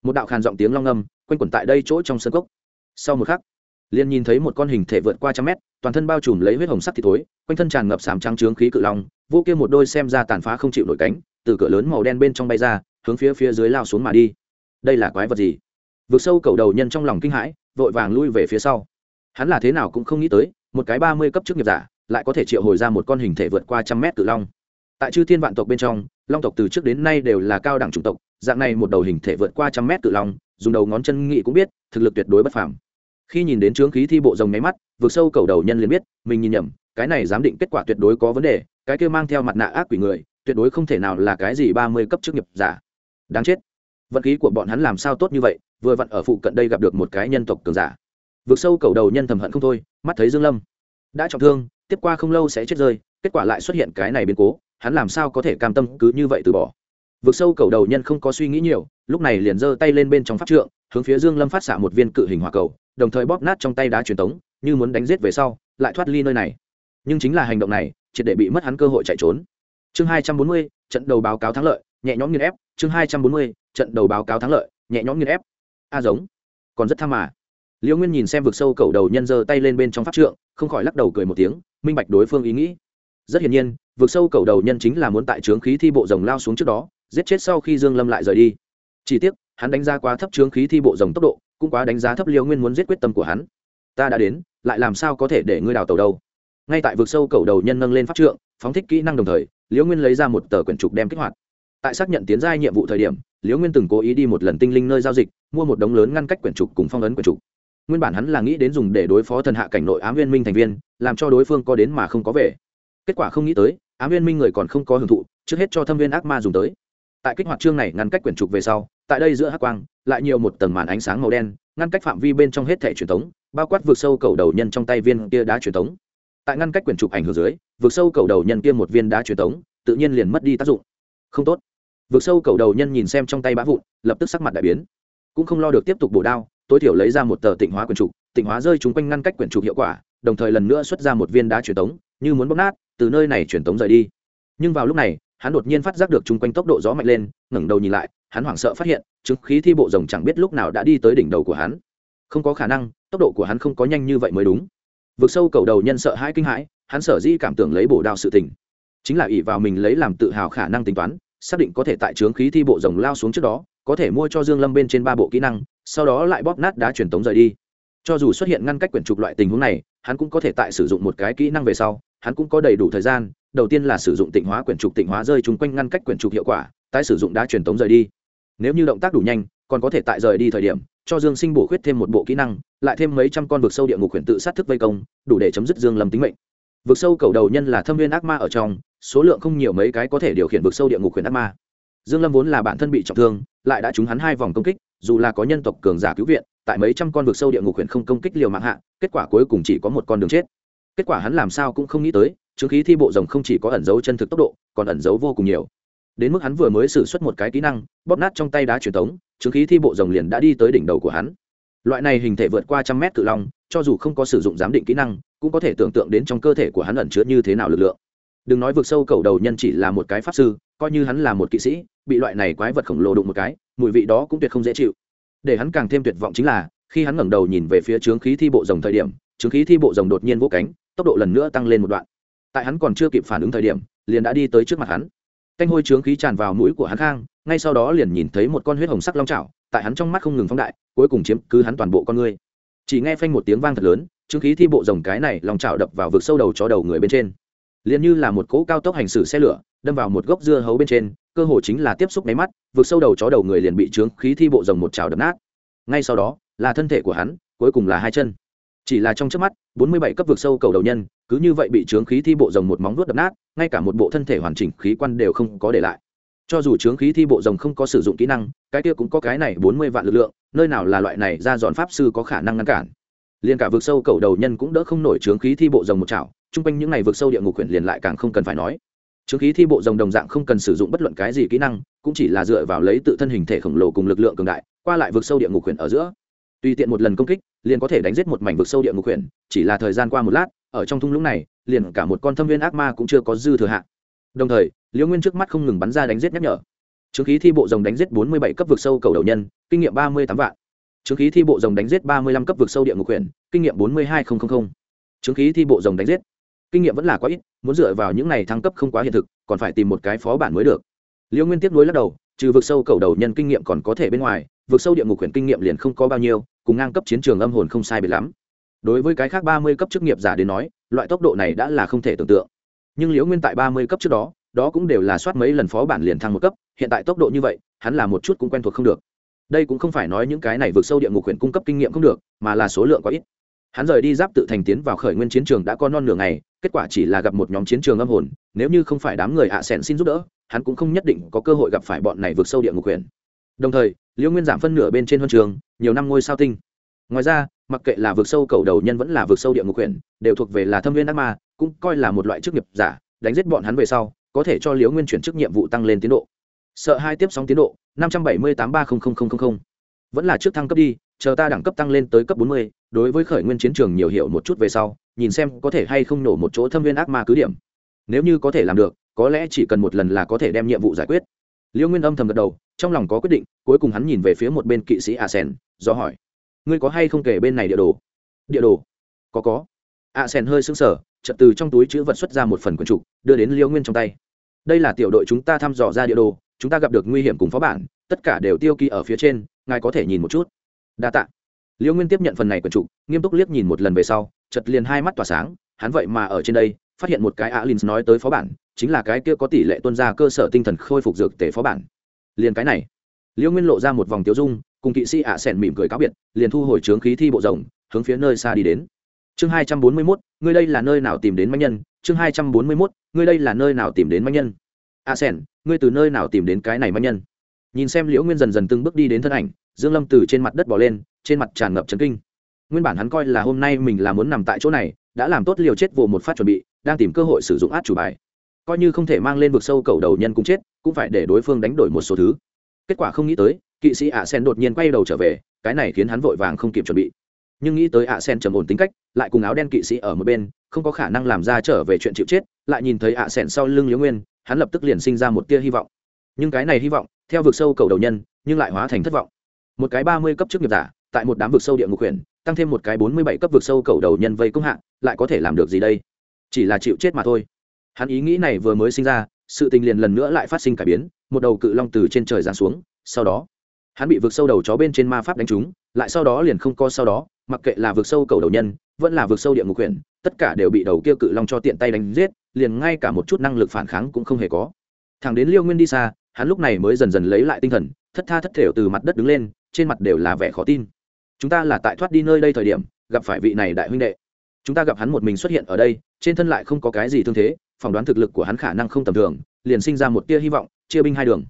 Một đạo khàn giọng tiếng long âm quanh quẩn tại đây chỗ trong sân cốc. Sau một khắc liền nhìn thấy một con hình thể vượt qua trăm mét toàn thân bao trùm lấy huyết hồng sắc thì thối, quanh thân tràn ngập sám trắng trướng khí cự long vô kia một đôi xem ra tàn phá không chịu nổi cánh từ cửa lớn màu đen bên trong bay ra hướng phía phía dưới lao xuống mà đi. Đây là quái vật gì? Vượt sâu cầu đầu nhân trong lòng kinh hãi vội vàng lui về phía sau. Hắn là thế nào cũng không nghĩ tới một cái ba mươi cấp chức nghiệp giả lại có thể triệu hồi ra một con hình thể vượt qua trăm mét cự long tại chư thiên vạn tộc bên trong, long tộc từ trước đến nay đều là cao đẳng chủng tộc, dạng này một đầu hình thể vượt qua trăm mét cự long, dùng đầu ngón chân nghị cũng biết, thực lực tuyệt đối bất phàm. Khi nhìn đến trướng khí thi bộ rồng nháy mắt vượt sâu cầu đầu nhân liền biết, mình nhìn nhầm, cái này giám định kết quả tuyệt đối có vấn đề, cái kia mang theo mặt nạ ác quỷ người, tuyệt đối không thể nào là cái gì ba mươi cấp chức nghiệp giả. Đáng chết. Vận khí của bọn hắn làm sao tốt như vậy, vừa vặn ở phụ cận đây gặp được một cái nhân tộc cường giả. Vượt sâu cầu đầu nhân thầm hận không thôi, mắt thấy dương lâm. Đã trọng thương, tiếp qua không lâu sẽ chết rơi, kết quả lại xuất hiện cái này biến cố hắn làm sao có thể cam tâm cứ như vậy từ bỏ? Vượt sâu cầu đầu nhân không có suy nghĩ nhiều, lúc này liền giơ tay lên bên trong pháp trượng, hướng phía dương lâm phát xạ một viên cự hình hỏa cầu, đồng thời bóp nát trong tay đá truyền tống, như muốn đánh giết về sau, lại thoát ly nơi này. Nhưng chính là hành động này, triệt để bị mất hắn cơ hội chạy trốn. Chương hai trăm bốn mươi, trận đầu báo cáo thắng lợi, nhẹ nhõm nghiên ép. Chương hai trăm bốn mươi, trận đầu báo cáo thắng lợi, nhẹ nhõm nghiên ép. A giống. Còn rất tham mà. Liễu nguyên nhìn xem vực sâu cầu đầu nhân giơ tay lên bên trong pháp trượng, không khỏi lắc đầu cười một tiếng, minh bạch đối phương ý nghĩ rất hiển nhiên, vực sâu cầu đầu nhân chính là muốn tại trướng khí thi bộ rồng lao xuống trước đó, giết chết sau khi dương lâm lại rời đi. Chỉ tiếc, hắn đánh giá quá thấp trướng khí thi bộ rồng tốc độ, cũng quá đánh giá thấp liễu nguyên muốn giết quyết tâm của hắn. Ta đã đến, lại làm sao có thể để ngươi đào tàu đâu? Ngay tại vực sâu cầu đầu nhân nâng lên pháp trượng, phóng thích kỹ năng đồng thời liễu nguyên lấy ra một tờ quyển trục đem kích hoạt. Tại xác nhận tiến giai nhiệm vụ thời điểm liễu nguyên từng cố ý đi một lần tinh linh nơi giao dịch, mua một đống lớn ngăn cách quyển trục cùng phong ấn quyển trục. Nguyên bản hắn là nghĩ đến dùng để đối phó thần hạ cảnh nội ám viên minh thành viên, làm cho đối phương có đến mà không có về kết quả không nghĩ tới, ám viên minh người còn không có hưởng thụ, trước hết cho thâm viên ác ma dùng tới. Tại kích hoạt chương này ngăn cách quyển trục về sau, tại đây giữa hắc quang, lại nhiều một tầng màn ánh sáng màu đen, ngăn cách phạm vi bên trong hết thẻ truyền thống, bao quát vượt sâu cầu đầu nhân trong tay viên kia đá truyền thống. Tại ngăn cách quyển trục ảnh hưởng dưới, vượt sâu cầu đầu nhân kia một viên đá truyền thống, tự nhiên liền mất đi tác dụng. Không tốt. Vượt sâu cầu đầu nhân nhìn xem trong tay bã vụn, lập tức sắc mặt đại biến. Cũng không lo được tiếp tục bổ đao, tối thiểu lấy ra một tờ tịnh hóa quyển trục, tịnh hóa rơi chúng quanh ngăn cách quyển trục hiệu quả, đồng thời lần nữa xuất ra một viên đá truyền tống như muốn bóp nát, từ nơi này truyền tống rời đi. Nhưng vào lúc này, hắn đột nhiên phát giác được chung quanh tốc độ gió mạnh lên, ngẩng đầu nhìn lại, hắn hoảng sợ phát hiện, chứng khí thi bộ rồng chẳng biết lúc nào đã đi tới đỉnh đầu của hắn. Không có khả năng, tốc độ của hắn không có nhanh như vậy mới đúng. Vực sâu cầu đầu nhân sợ hãi kinh hãi, hắn sở dĩ cảm tưởng lấy bổ đao sự tình. Chính là ỷ vào mình lấy làm tự hào khả năng tính toán, xác định có thể tại trướng khí thi bộ rồng lao xuống trước đó, có thể mua cho dương lâm bên trên ba bộ kỹ năng, sau đó lại bóp nát đá truyền tống rời đi. Cho dù xuất hiện ngăn cách quyển trục loại tình huống này, hắn cũng có thể tại sử dụng một cái kỹ năng về sau hắn cũng có đầy đủ thời gian, đầu tiên là sử dụng tịnh hóa quyển trục tịnh hóa rơi chung quanh ngăn cách quyển trục hiệu quả, tái sử dụng đá truyền tống rời đi. Nếu như động tác đủ nhanh, còn có thể tại rời đi thời điểm, cho dương sinh bổ khuyết thêm một bộ kỹ năng, lại thêm mấy trăm con vực sâu địa ngục quyển tự sát thức vây công, đủ để chấm dứt dương lâm tính mệnh. Vực sâu cầu đầu nhân là thâm viên ác ma ở trong, số lượng không nhiều mấy cái có thể điều khiển vực sâu địa ngục quyển ác ma. Dương lâm vốn là bản thân bị trọng thương, lại đã trúng hắn hai vòng công kích, dù là có nhân tộc cường giả cứu viện, tại mấy trăm con vực sâu địa ngục quyển không công kích liều mạng hạ, kết quả cuối cùng chỉ có một con đường chết kết quả hắn làm sao cũng không nghĩ tới, chứng khí thi bộ rồng không chỉ có ẩn dấu chân thực tốc độ, còn ẩn dấu vô cùng nhiều. Đến mức hắn vừa mới xử suất một cái kỹ năng, bóp nát trong tay đá truyền thống, chứng khí thi bộ rồng liền đã đi tới đỉnh đầu của hắn. Loại này hình thể vượt qua trăm mét cự long, cho dù không có sử dụng giám định kỹ năng, cũng có thể tưởng tượng đến trong cơ thể của hắn ẩn chứa như thế nào lực lượng. Đừng nói vượt sâu cầu đầu nhân chỉ là một cái pháp sư, coi như hắn là một kỵ sĩ, bị loại này quái vật khổng lồ đụng một cái, mùi vị đó cũng tuyệt không dễ chịu. Để hắn càng thêm tuyệt vọng chính là, khi hắn ngẩng đầu nhìn về phía trướng khí thi bộ rồng thời điểm trướng khí thi bộ rồng đột nhiên vỗ cánh tốc độ lần nữa tăng lên một đoạn. Tại hắn còn chưa kịp phản ứng thời điểm, liền đã đi tới trước mặt hắn. Canh hôi trướng khí tràn vào mũi của hắn khang, ngay sau đó liền nhìn thấy một con huyết hồng sắc long trào tại hắn trong mắt không ngừng phóng đại, cuối cùng chiếm cứ hắn toàn bộ con ngươi chỉ nghe phanh một tiếng vang thật lớn, trướng khí thi bộ rồng cái này long trào đập vào vực sâu đầu cho đầu người bên trên. Liền như là một cỗ cao tốc hành xử xe lửa, đâm vào một gốc dưa hấu bên trên, cơ hồ chính là tiếp xúc máy mắt vượt sâu đầu chó đầu người liền bị trướng khí thi bộ rồng một trào đập nát. Ngay sau đó, là thân thể của hắn, cuối cùng là hai chân chỉ là trong trước mắt, bốn mươi bảy cấp vực sâu cầu đầu nhân, cứ như vậy bị trướng khí thi bộ rồng một móng vuốt đập nát, ngay cả một bộ thân thể hoàn chỉnh khí quan đều không có để lại. Cho dù trướng khí thi bộ rồng không có sử dụng kỹ năng, cái kia cũng có cái này bốn mươi vạn lực lượng, nơi nào là loại này ra dọn pháp sư có khả năng ngăn cản. Liền cả vực sâu cầu đầu nhân cũng đỡ không nổi trướng khí thi bộ rồng một chảo, chung quanh những ngày vực sâu địa ngục quyển liền lại càng không cần phải nói. Trướng khí thi bộ rồng đồng dạng không cần sử dụng bất luận cái gì kỹ năng, cũng chỉ là dựa vào lấy tự thân hình thể khổng lồ cùng lực lượng cường đại, qua lại vực sâu địa ngục quyển ở giữa tùy tiện một lần công kích, liền có thể đánh giết một mảnh vực sâu địa ngục quyển chỉ là thời gian qua một lát, ở trong thung lũng này, liền cả một con thâm viên ác ma cũng chưa có dư thừa hạ. Đồng thời, liễu nguyên trước mắt không ngừng bắn ra đánh giết nhắc nhở. Trướng khí thi bộ rồng đánh giết bốn mươi bảy cấp vực sâu cầu đầu nhân, kinh nghiệm ba mươi tám vạn. Trướng khí thi bộ rồng đánh giết ba mươi lăm cấp vực sâu địa ngục quyển kinh nghiệm bốn mươi hai nghìn trướng khí thi bộ rồng đánh giết. Kinh nghiệm vẫn là quá ít, muốn dựa vào những này thăng cấp không quá hiện thực, còn phải tìm một cái phó bản mới được. Liễu nguyên tiếp nối lắc đầu, trừ vực sâu cầu đầu nhân kinh nghiệm còn có thể bên ngoài Vượt sâu địa ngục quyển kinh nghiệm liền không có bao nhiêu, cùng ngang cấp chiến trường âm hồn không sai biệt lắm. Đối với cái khác ba mươi cấp chức nghiệp giả đến nói, loại tốc độ này đã là không thể tưởng tượng. Nhưng liễu nguyên tại ba mươi cấp trước đó đó cũng đều là soát mấy lần phó bản liền thăng một cấp, hiện tại tốc độ như vậy, hắn là một chút cũng quen thuộc không được. Đây cũng không phải nói những cái này vượt sâu địa ngục huyện cung cấp kinh nghiệm không được, mà là số lượng quá ít. Hắn rời đi giáp tự thành tiến vào khởi nguyên chiến trường đã có non nửa ngày, kết quả chỉ là gặp một nhóm chiến trường âm hồn, nếu như không phải đám người ạ à sẻn xin giúp đỡ, hắn cũng không nhất định có cơ hội gặp phải bọn này vượt sâu địa ngục huyện đồng thời liễu nguyên giảm phân nửa bên trên huân trường, nhiều năm ngôi sao tinh. Ngoài ra, mặc kệ là vượt sâu cầu đầu nhân vẫn là vượt sâu địa ngục quyển đều thuộc về là thâm viên ác ma, cũng coi là một loại chức nghiệp giả, đánh giết bọn hắn về sau, có thể cho liễu nguyên chuyển chức nhiệm vụ tăng lên tiến độ. Sợ hai tiếp sóng tiến độ, năm trăm bảy mươi tám ba vẫn là trước thăng cấp đi, chờ ta đẳng cấp tăng lên tới cấp bốn mươi, đối với khởi nguyên chiến trường nhiều hiểu một chút về sau, nhìn xem có thể hay không nổ một chỗ thâm viên ác ma cứ điểm. Nếu như có thể làm được, có lẽ chỉ cần một lần là có thể đem nhiệm vụ giải quyết. Liễu nguyên âm thầm gật đầu trong lòng có quyết định, cuối cùng hắn nhìn về phía một bên kỵ sĩ a sen do hỏi, ngươi có hay không kể bên này địa đồ? Địa đồ? Có có. A sen hơi sững sờ, chợt từ trong túi chữ vật xuất ra một phần quần trục, đưa đến Liêu nguyên trong tay. Đây là tiểu đội chúng ta thăm dò ra địa đồ, chúng ta gặp được nguy hiểm cùng phó bản, tất cả đều tiêu kỳ ở phía trên, ngài có thể nhìn một chút. Đa t ạ nguyên tiếp nhận phần này quần trục, nghiêm túc liếc nhìn một lần về sau chật liền hai mắt tỏa sáng, hắn vậy mà ở trên đây, phát hiện một cái alin nói tới phó bản, chính là cái kia có tỷ lệ tuân ra cơ sở tinh thần khôi phục dược tể phó bản liền cái này. Liễu nguyên lộ ra một vòng tiêu dung, cùng kỵ sĩ ạ à sẻn mỉm cười cáo biệt, liền thu hồi trướng khí thi bộ rồng, hướng phía nơi xa đi đến. Chương hai trăm bốn mươi mốt, ngươi đây là nơi nào tìm đến manh nhân? Chương hai trăm bốn mươi mốt, ngươi đây là nơi nào tìm đến manh nhân? A à ngươi từ nơi nào tìm đến cái này manh nhân? Nhìn xem liễu nguyên dần dần từng bước đi đến thân ảnh, dương lâm từ trên mặt đất bỏ lên, trên mặt tràn ngập trấn kinh. Nguyên bản hắn coi là hôm nay mình là muốn nằm tại chỗ này, đã làm tốt liều chết vồ một phát chuẩn bị, đang tìm cơ hội sử dụng át chủ bài coi như không thể mang lên vực sâu cầu đầu nhân cũng chết, cũng phải để đối phương đánh đổi một số thứ. Kết quả không nghĩ tới, kỵ sĩ ạ sen đột nhiên quay đầu trở về, cái này khiến hắn vội vàng không kịp chuẩn bị. Nhưng nghĩ tới ạ sen trầm ổn tính cách, lại cùng áo đen kỵ sĩ ở một bên, không có khả năng làm ra trở về chuyện chịu chết, lại nhìn thấy ạ sen sau lưng liễu nguyên, hắn lập tức liền sinh ra một tia hy vọng. Nhưng cái này hy vọng, theo vực sâu cầu đầu nhân, nhưng lại hóa thành thất vọng. Một cái ba mươi cấp chức nghiệp giả, tại một đám vực sâu địa ngục quyền tăng thêm một cái bốn mươi bảy cấp vực sâu cầu đầu nhân vây công hạng lại có thể làm được gì đây? Chỉ là chịu chết mà thôi hắn ý nghĩ này vừa mới sinh ra, sự tình liền lần nữa lại phát sinh cải biến, một đầu cự long từ trên trời giáng xuống, sau đó, hắn bị vượt sâu đầu chó bên trên ma pháp đánh trúng, lại sau đó liền không co sau đó, mặc kệ là vượt sâu cầu đầu nhân, vẫn là vượt sâu địa ngục quyển tất cả đều bị đầu kia cự long cho tiện tay đánh giết, liền ngay cả một chút năng lực phản kháng cũng không hề có. Thằng đến liêu nguyên đi xa, hắn lúc này mới dần dần lấy lại tinh thần, thất tha thất thểu từ mặt đất đứng lên, trên mặt đều là vẻ khó tin. Chúng ta là tại thoát đi nơi đây thời điểm, gặp phải vị này đại huynh đệ. Chúng ta gặp hắn một mình xuất hiện ở đây, trên thân lại không có cái gì thương thế phỏng đoán thực lực của hắn khả năng không tầm thường liền sinh ra một tia hy vọng chia binh hai đường.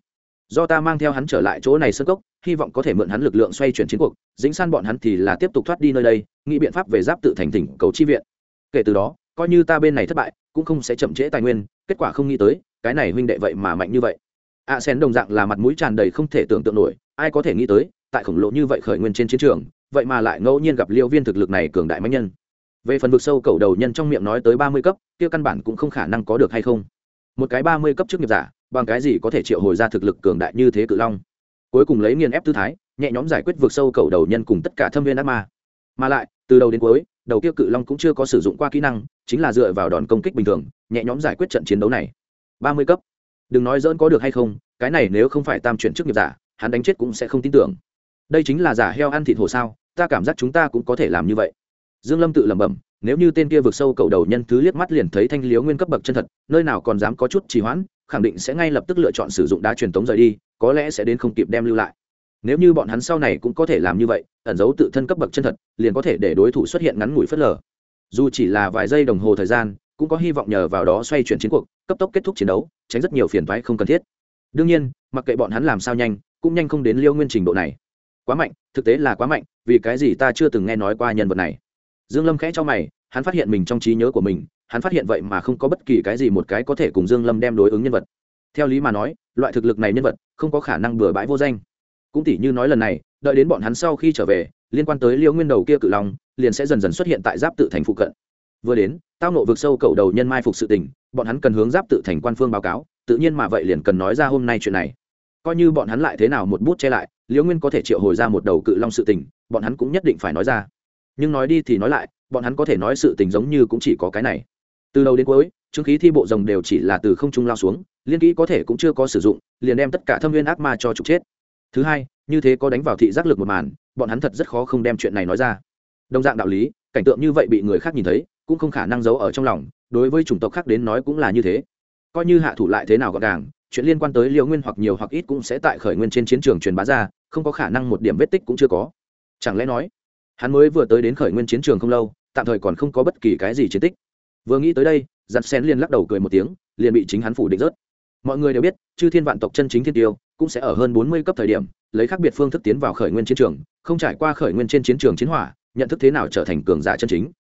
Do ta mang theo hắn trở lại chỗ này sơ cốc hy vọng có thể mượn hắn lực lượng xoay chuyển chiến cuộc dính san bọn hắn thì là tiếp tục thoát đi nơi đây nghĩ biện pháp về giáp tự thành tỉnh cầu chi viện. Kể từ đó coi như ta bên này thất bại cũng không sẽ chậm trễ tài nguyên kết quả không nghĩ tới cái này huynh đệ vậy mà mạnh như vậy. A à, sen đồng dạng là mặt mũi tràn đầy không thể tưởng tượng nổi ai có thể nghĩ tới tại khổng lồ như vậy khởi nguyên trên chiến trường vậy mà lại ngẫu nhiên gặp liêu viên thực lực này cường đại mạnh nhân về phần vực sâu cầu đầu nhân trong miệng nói tới ba mươi cấp, kia căn bản cũng không khả năng có được hay không. Một cái ba mươi cấp trước nghiệp giả, bằng cái gì có thể triệu hồi ra thực lực cường đại như thế cự long? Cuối cùng lấy nghiền ép tư thái, nhẹ nhõm giải quyết vượt sâu cầu đầu nhân cùng tất cả thâm viên ác ma. Mà lại, từ đầu đến cuối, đầu kia cự long cũng chưa có sử dụng qua kỹ năng, chính là dựa vào đòn công kích bình thường, nhẹ nhõm giải quyết trận chiến đấu này. Ba mươi cấp. Đừng nói dỡn có được hay không, cái này nếu không phải tam chuyển chức nghiệp giả, hắn đánh chết cũng sẽ không tin tưởng. Đây chính là giả heo ăn thịt hồ sao, ta cảm giác chúng ta cũng có thể làm như vậy dương lâm tự lẩm bẩm, nếu như tên kia vượt sâu cầu đầu nhân thứ liếc mắt liền thấy thanh liếu nguyên cấp bậc chân thật, nơi nào còn dám có chút trì hoãn, khẳng định sẽ ngay lập tức lựa chọn sử dụng đá truyền tống rời đi, có lẽ sẽ đến không kịp đem lưu lại. Nếu như bọn hắn sau này cũng có thể làm như vậy, ẩn giấu tự thân cấp bậc chân thật, liền có thể để đối thủ xuất hiện ngắn ngủi phớt lờ. Dù chỉ là vài giây đồng hồ thời gian, cũng có hy vọng nhờ vào đó xoay chuyển chiến cuộc, cấp tốc kết thúc chiến đấu, tránh rất nhiều phiền toái không cần thiết. Đương nhiên, mặc kệ bọn hắn làm sao nhanh, cũng nhanh không đến liêu nguyên trình độ này. Quá mạnh, thực tế là quá mạnh, vì cái gì ta chưa từng nghe nói qua nhân vật này? Dương lâm khẽ cho mày, hắn phát hiện mình trong trí nhớ của mình, hắn phát hiện vậy mà không có bất kỳ cái gì một cái có thể cùng dương lâm đem đối ứng nhân vật. Theo lý mà nói, loại thực lực này nhân vật không có khả năng bừa bãi vô danh. Cũng tỉ như nói lần này, đợi đến bọn hắn sau khi trở về, liên quan tới liêu nguyên đầu kia cự long, liền sẽ dần dần xuất hiện tại giáp tự thành phụ cận. Vừa đến, tao nộ vực sâu cầu đầu nhân mai phục sự tình, bọn hắn cần hướng giáp tự thành quan phương báo cáo, tự nhiên mà vậy liền cần nói ra hôm nay chuyện này. Coi như bọn hắn lại thế nào một bút che lại, liễu nguyên có thể triệu hồi ra một đầu cự long sự tình, bọn hắn cũng nhất định phải nói ra nhưng nói đi thì nói lại, bọn hắn có thể nói sự tình giống như cũng chỉ có cái này. Từ đầu đến cuối, chứng khí thi bộ rồng đều chỉ là từ không trung lao xuống, liên kỹ có thể cũng chưa có sử dụng, liền đem tất cả thâm viên ác ma cho trục chết. Thứ hai, như thế có đánh vào thị giác lực một màn, bọn hắn thật rất khó không đem chuyện này nói ra. Đồng dạng đạo lý, cảnh tượng như vậy bị người khác nhìn thấy, cũng không khả năng giấu ở trong lòng, đối với chủng tộc khác đến nói cũng là như thế. Coi như hạ thủ lại thế nào gọn gàng, chuyện liên quan tới liều nguyên hoặc nhiều hoặc ít cũng sẽ tại khởi nguyên trên chiến trường truyền bá ra, không có khả năng một điểm vết tích cũng chưa có. Chẳng lẽ nói hắn mới vừa tới đến khởi nguyên chiến trường không lâu, tạm thời còn không có bất kỳ cái gì chiến tích. Vừa nghĩ tới đây, giặt Sen liền lắc đầu cười một tiếng, liền bị chính hắn phủ định rớt. Mọi người đều biết, chư thiên vạn tộc chân chính thiên tiêu, cũng sẽ ở hơn bốn mươi cấp thời điểm, lấy khác biệt phương thức tiến vào khởi nguyên chiến trường, không trải qua khởi nguyên trên chiến trường chiến hỏa, nhận thức thế nào trở thành cường giả chân chính.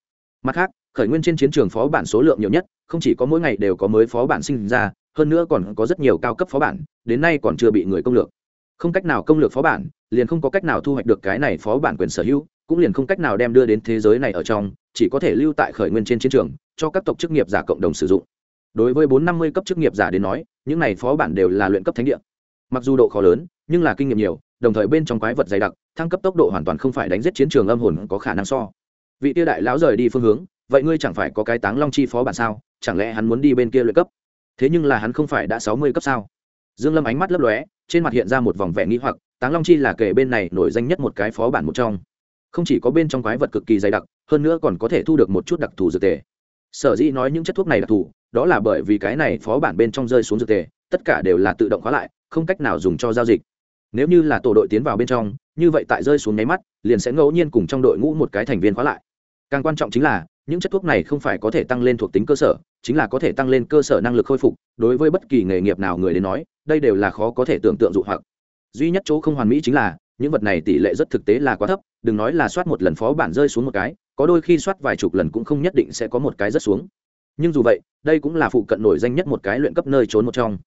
Mặt khác, khởi nguyên trên chiến trường phó bản số lượng nhiều nhất, không chỉ có mỗi ngày đều có mới phó bản sinh ra, hơn nữa còn có rất nhiều cao cấp phó bản, đến nay còn chưa bị người công lược. Không cách nào công lược phó bản, liền không có cách nào thu hoạch được cái này phó bản quyền sở hữu cũng liền không cách nào đem đưa đến thế giới này ở trong, chỉ có thể lưu tại khởi nguyên trên chiến trường, cho các tộc chức nghiệp giả cộng đồng sử dụng. Đối với bốn năm mươi cấp chức nghiệp giả đến nói, những này phó bản đều là luyện cấp thánh địa. Mặc dù độ khó lớn, nhưng là kinh nghiệm nhiều, đồng thời bên trong quái vật dày đặc, thăng cấp tốc độ hoàn toàn không phải đánh giết chiến trường âm hồn có khả năng so. Vị tiêu đại lão rời đi phương hướng, vậy ngươi chẳng phải có cái táng long chi phó bản sao? Chẳng lẽ hắn muốn đi bên kia luyện cấp? Thế nhưng là hắn không phải đã sáu mươi cấp sao? Dương lâm ánh mắt lấp lóe, trên mặt hiện ra một vòng vẻ nghi hoặc, táng long chi là kể bên này nổi danh nhất một cái phó bản một trong không chỉ có bên trong quái vật cực kỳ dày đặc, hơn nữa còn có thể thu được một chút đặc thù dược tề. Sở dĩ nói những chất thuốc này đặc thù, đó là bởi vì cái này phó bản bên trong rơi xuống dược tề, tất cả đều là tự động khóa lại, không cách nào dùng cho giao dịch. Nếu như là tổ đội tiến vào bên trong, như vậy tại rơi xuống nháy mắt, liền sẽ ngẫu nhiên cùng trong đội ngũ một cái thành viên khóa lại. Càng quan trọng chính là, những chất thuốc này không phải có thể tăng lên thuộc tính cơ sở, chính là có thể tăng lên cơ sở năng lực khôi phục, đối với bất kỳ nghề nghiệp nào người đến nói, đây đều là khó có thể tưởng tượng dụ hoặc. Duy nhất chỗ không hoàn mỹ chính là những vật này tỷ lệ rất thực tế là quá thấp, đừng nói là soát một lần phó bản rơi xuống một cái, có đôi khi soát vài chục lần cũng không nhất định sẽ có một cái rất xuống. Nhưng dù vậy, đây cũng là phụ cận nổi danh nhất một cái luyện cấp nơi trốn một trong.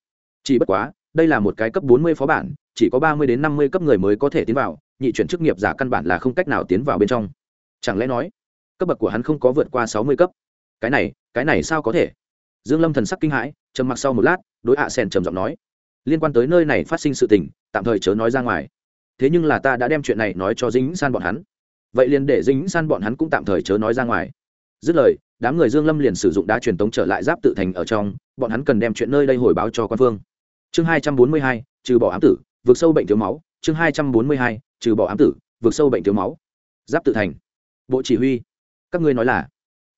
Chỉ bất quá, đây là một cái cấp bốn mươi phó bản, chỉ có ba mươi đến năm mươi cấp người mới có thể tiến vào, nhị chuyển chức nghiệp giả căn bản là không cách nào tiến vào bên trong. Chẳng lẽ nói, cấp bậc của hắn không có vượt qua sáu mươi cấp? Cái này cái này sao có thể? Dương lâm thần sắc kinh hãi, trầm mặc sau một lát, đối hạ à trầm giọng nói, liên quan tới nơi này phát sinh sự tình, tạm thời chớ nói ra ngoài thế nhưng là ta đã đem chuyện này nói cho dính san bọn hắn. Vậy liền để dính san bọn hắn cũng tạm thời chớ nói ra ngoài. Dứt lời, đám người dương lâm liền sử dụng đá truyền tống trở lại giáp tự thành ở trong, bọn hắn cần đem chuyện nơi đây hồi báo cho quan phương. Chương hai trăm bốn mươi hai, trừ bỏ ám tử, vượt sâu bệnh thiếu máu. Chương hai trăm bốn mươi hai, trừ bỏ ám tử, vượt sâu bệnh thiếu máu. Giáp tự thành. Bộ chỉ huy. Các ngươi nói là,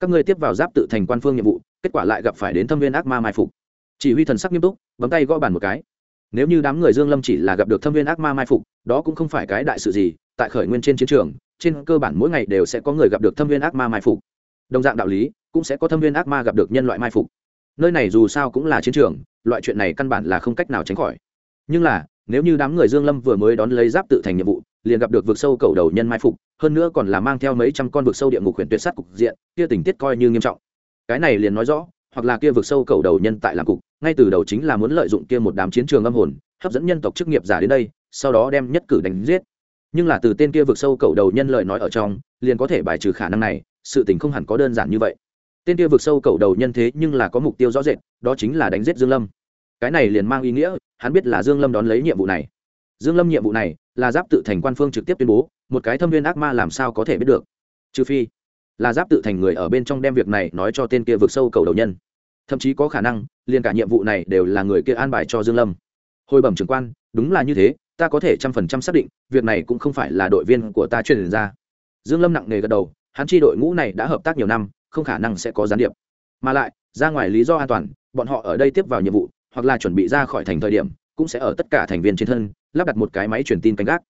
các ngươi tiếp vào giáp tự thành quan phương nhiệm vụ, kết quả lại gặp phải đến thâm viên ác ma mai phục. Chỉ huy thần sắc nghiêm túc, bấm tay gõ bàn một cái nếu như đám người dương lâm chỉ là gặp được thâm viên ác ma mai phục, đó cũng không phải cái đại sự gì, tại khởi nguyên trên chiến trường, trên cơ bản mỗi ngày đều sẽ có người gặp được thâm viên ác ma mai phục. Đồng dạng đạo lý, cũng sẽ có thâm viên ác ma gặp được nhân loại mai phục. Nơi này dù sao cũng là chiến trường, loại chuyện này căn bản là không cách nào tránh khỏi. Nhưng là, nếu như đám người dương lâm vừa mới đón lấy giáp tự thành nhiệm vụ, liền gặp được vực sâu cầu đầu nhân mai phục, hơn nữa còn là mang theo mấy trăm con vực sâu địa ngục huyền tuyệt sát cục diện, kia tình tiết coi như nghiêm trọng. Cái này liền nói rõ hoặc là kia vực sâu cầu đầu nhân tại làm cục, ngay từ đầu chính là muốn lợi dụng kia một đám chiến trường âm hồn, hấp dẫn nhân tộc chức nghiệp giả đến đây, sau đó đem nhất cử đánh giết. Nhưng là từ tên kia vực sâu cầu đầu nhân lời nói ở trong, liền có thể bài trừ khả năng này, sự tình không hẳn có đơn giản như vậy. Tên kia vực sâu cầu đầu nhân thế nhưng là có mục tiêu rõ rệt, đó chính là đánh giết dương lâm. Cái này liền mang ý nghĩa, hắn biết là dương lâm đón lấy nhiệm vụ này. Dương lâm nhiệm vụ này là giáp tự thành quan phương trực tiếp tuyên bố, một cái thâm viên ác ma làm sao có thể biết được? Trừ phi là giáp tự thành người ở bên trong đem việc này nói cho tên kia vực sâu cầu đầu nhân. Thậm chí có khả năng, liền cả nhiệm vụ này đều là người kia an bài cho dương lâm. Hồi bẩm trưởng quan, đúng là như thế, ta có thể trăm phần trăm xác định, việc này cũng không phải là đội viên của ta truyền ra. Dương lâm nặng nề gật đầu, hắn chi đội ngũ này đã hợp tác nhiều năm, không khả năng sẽ có gián điệp. Mà lại, ra ngoài lý do an toàn, bọn họ ở đây tiếp vào nhiệm vụ, hoặc là chuẩn bị ra khỏi thành thời điểm, cũng sẽ ở tất cả thành viên trên thân, lắp đặt một cái máy truyền tin canh gác.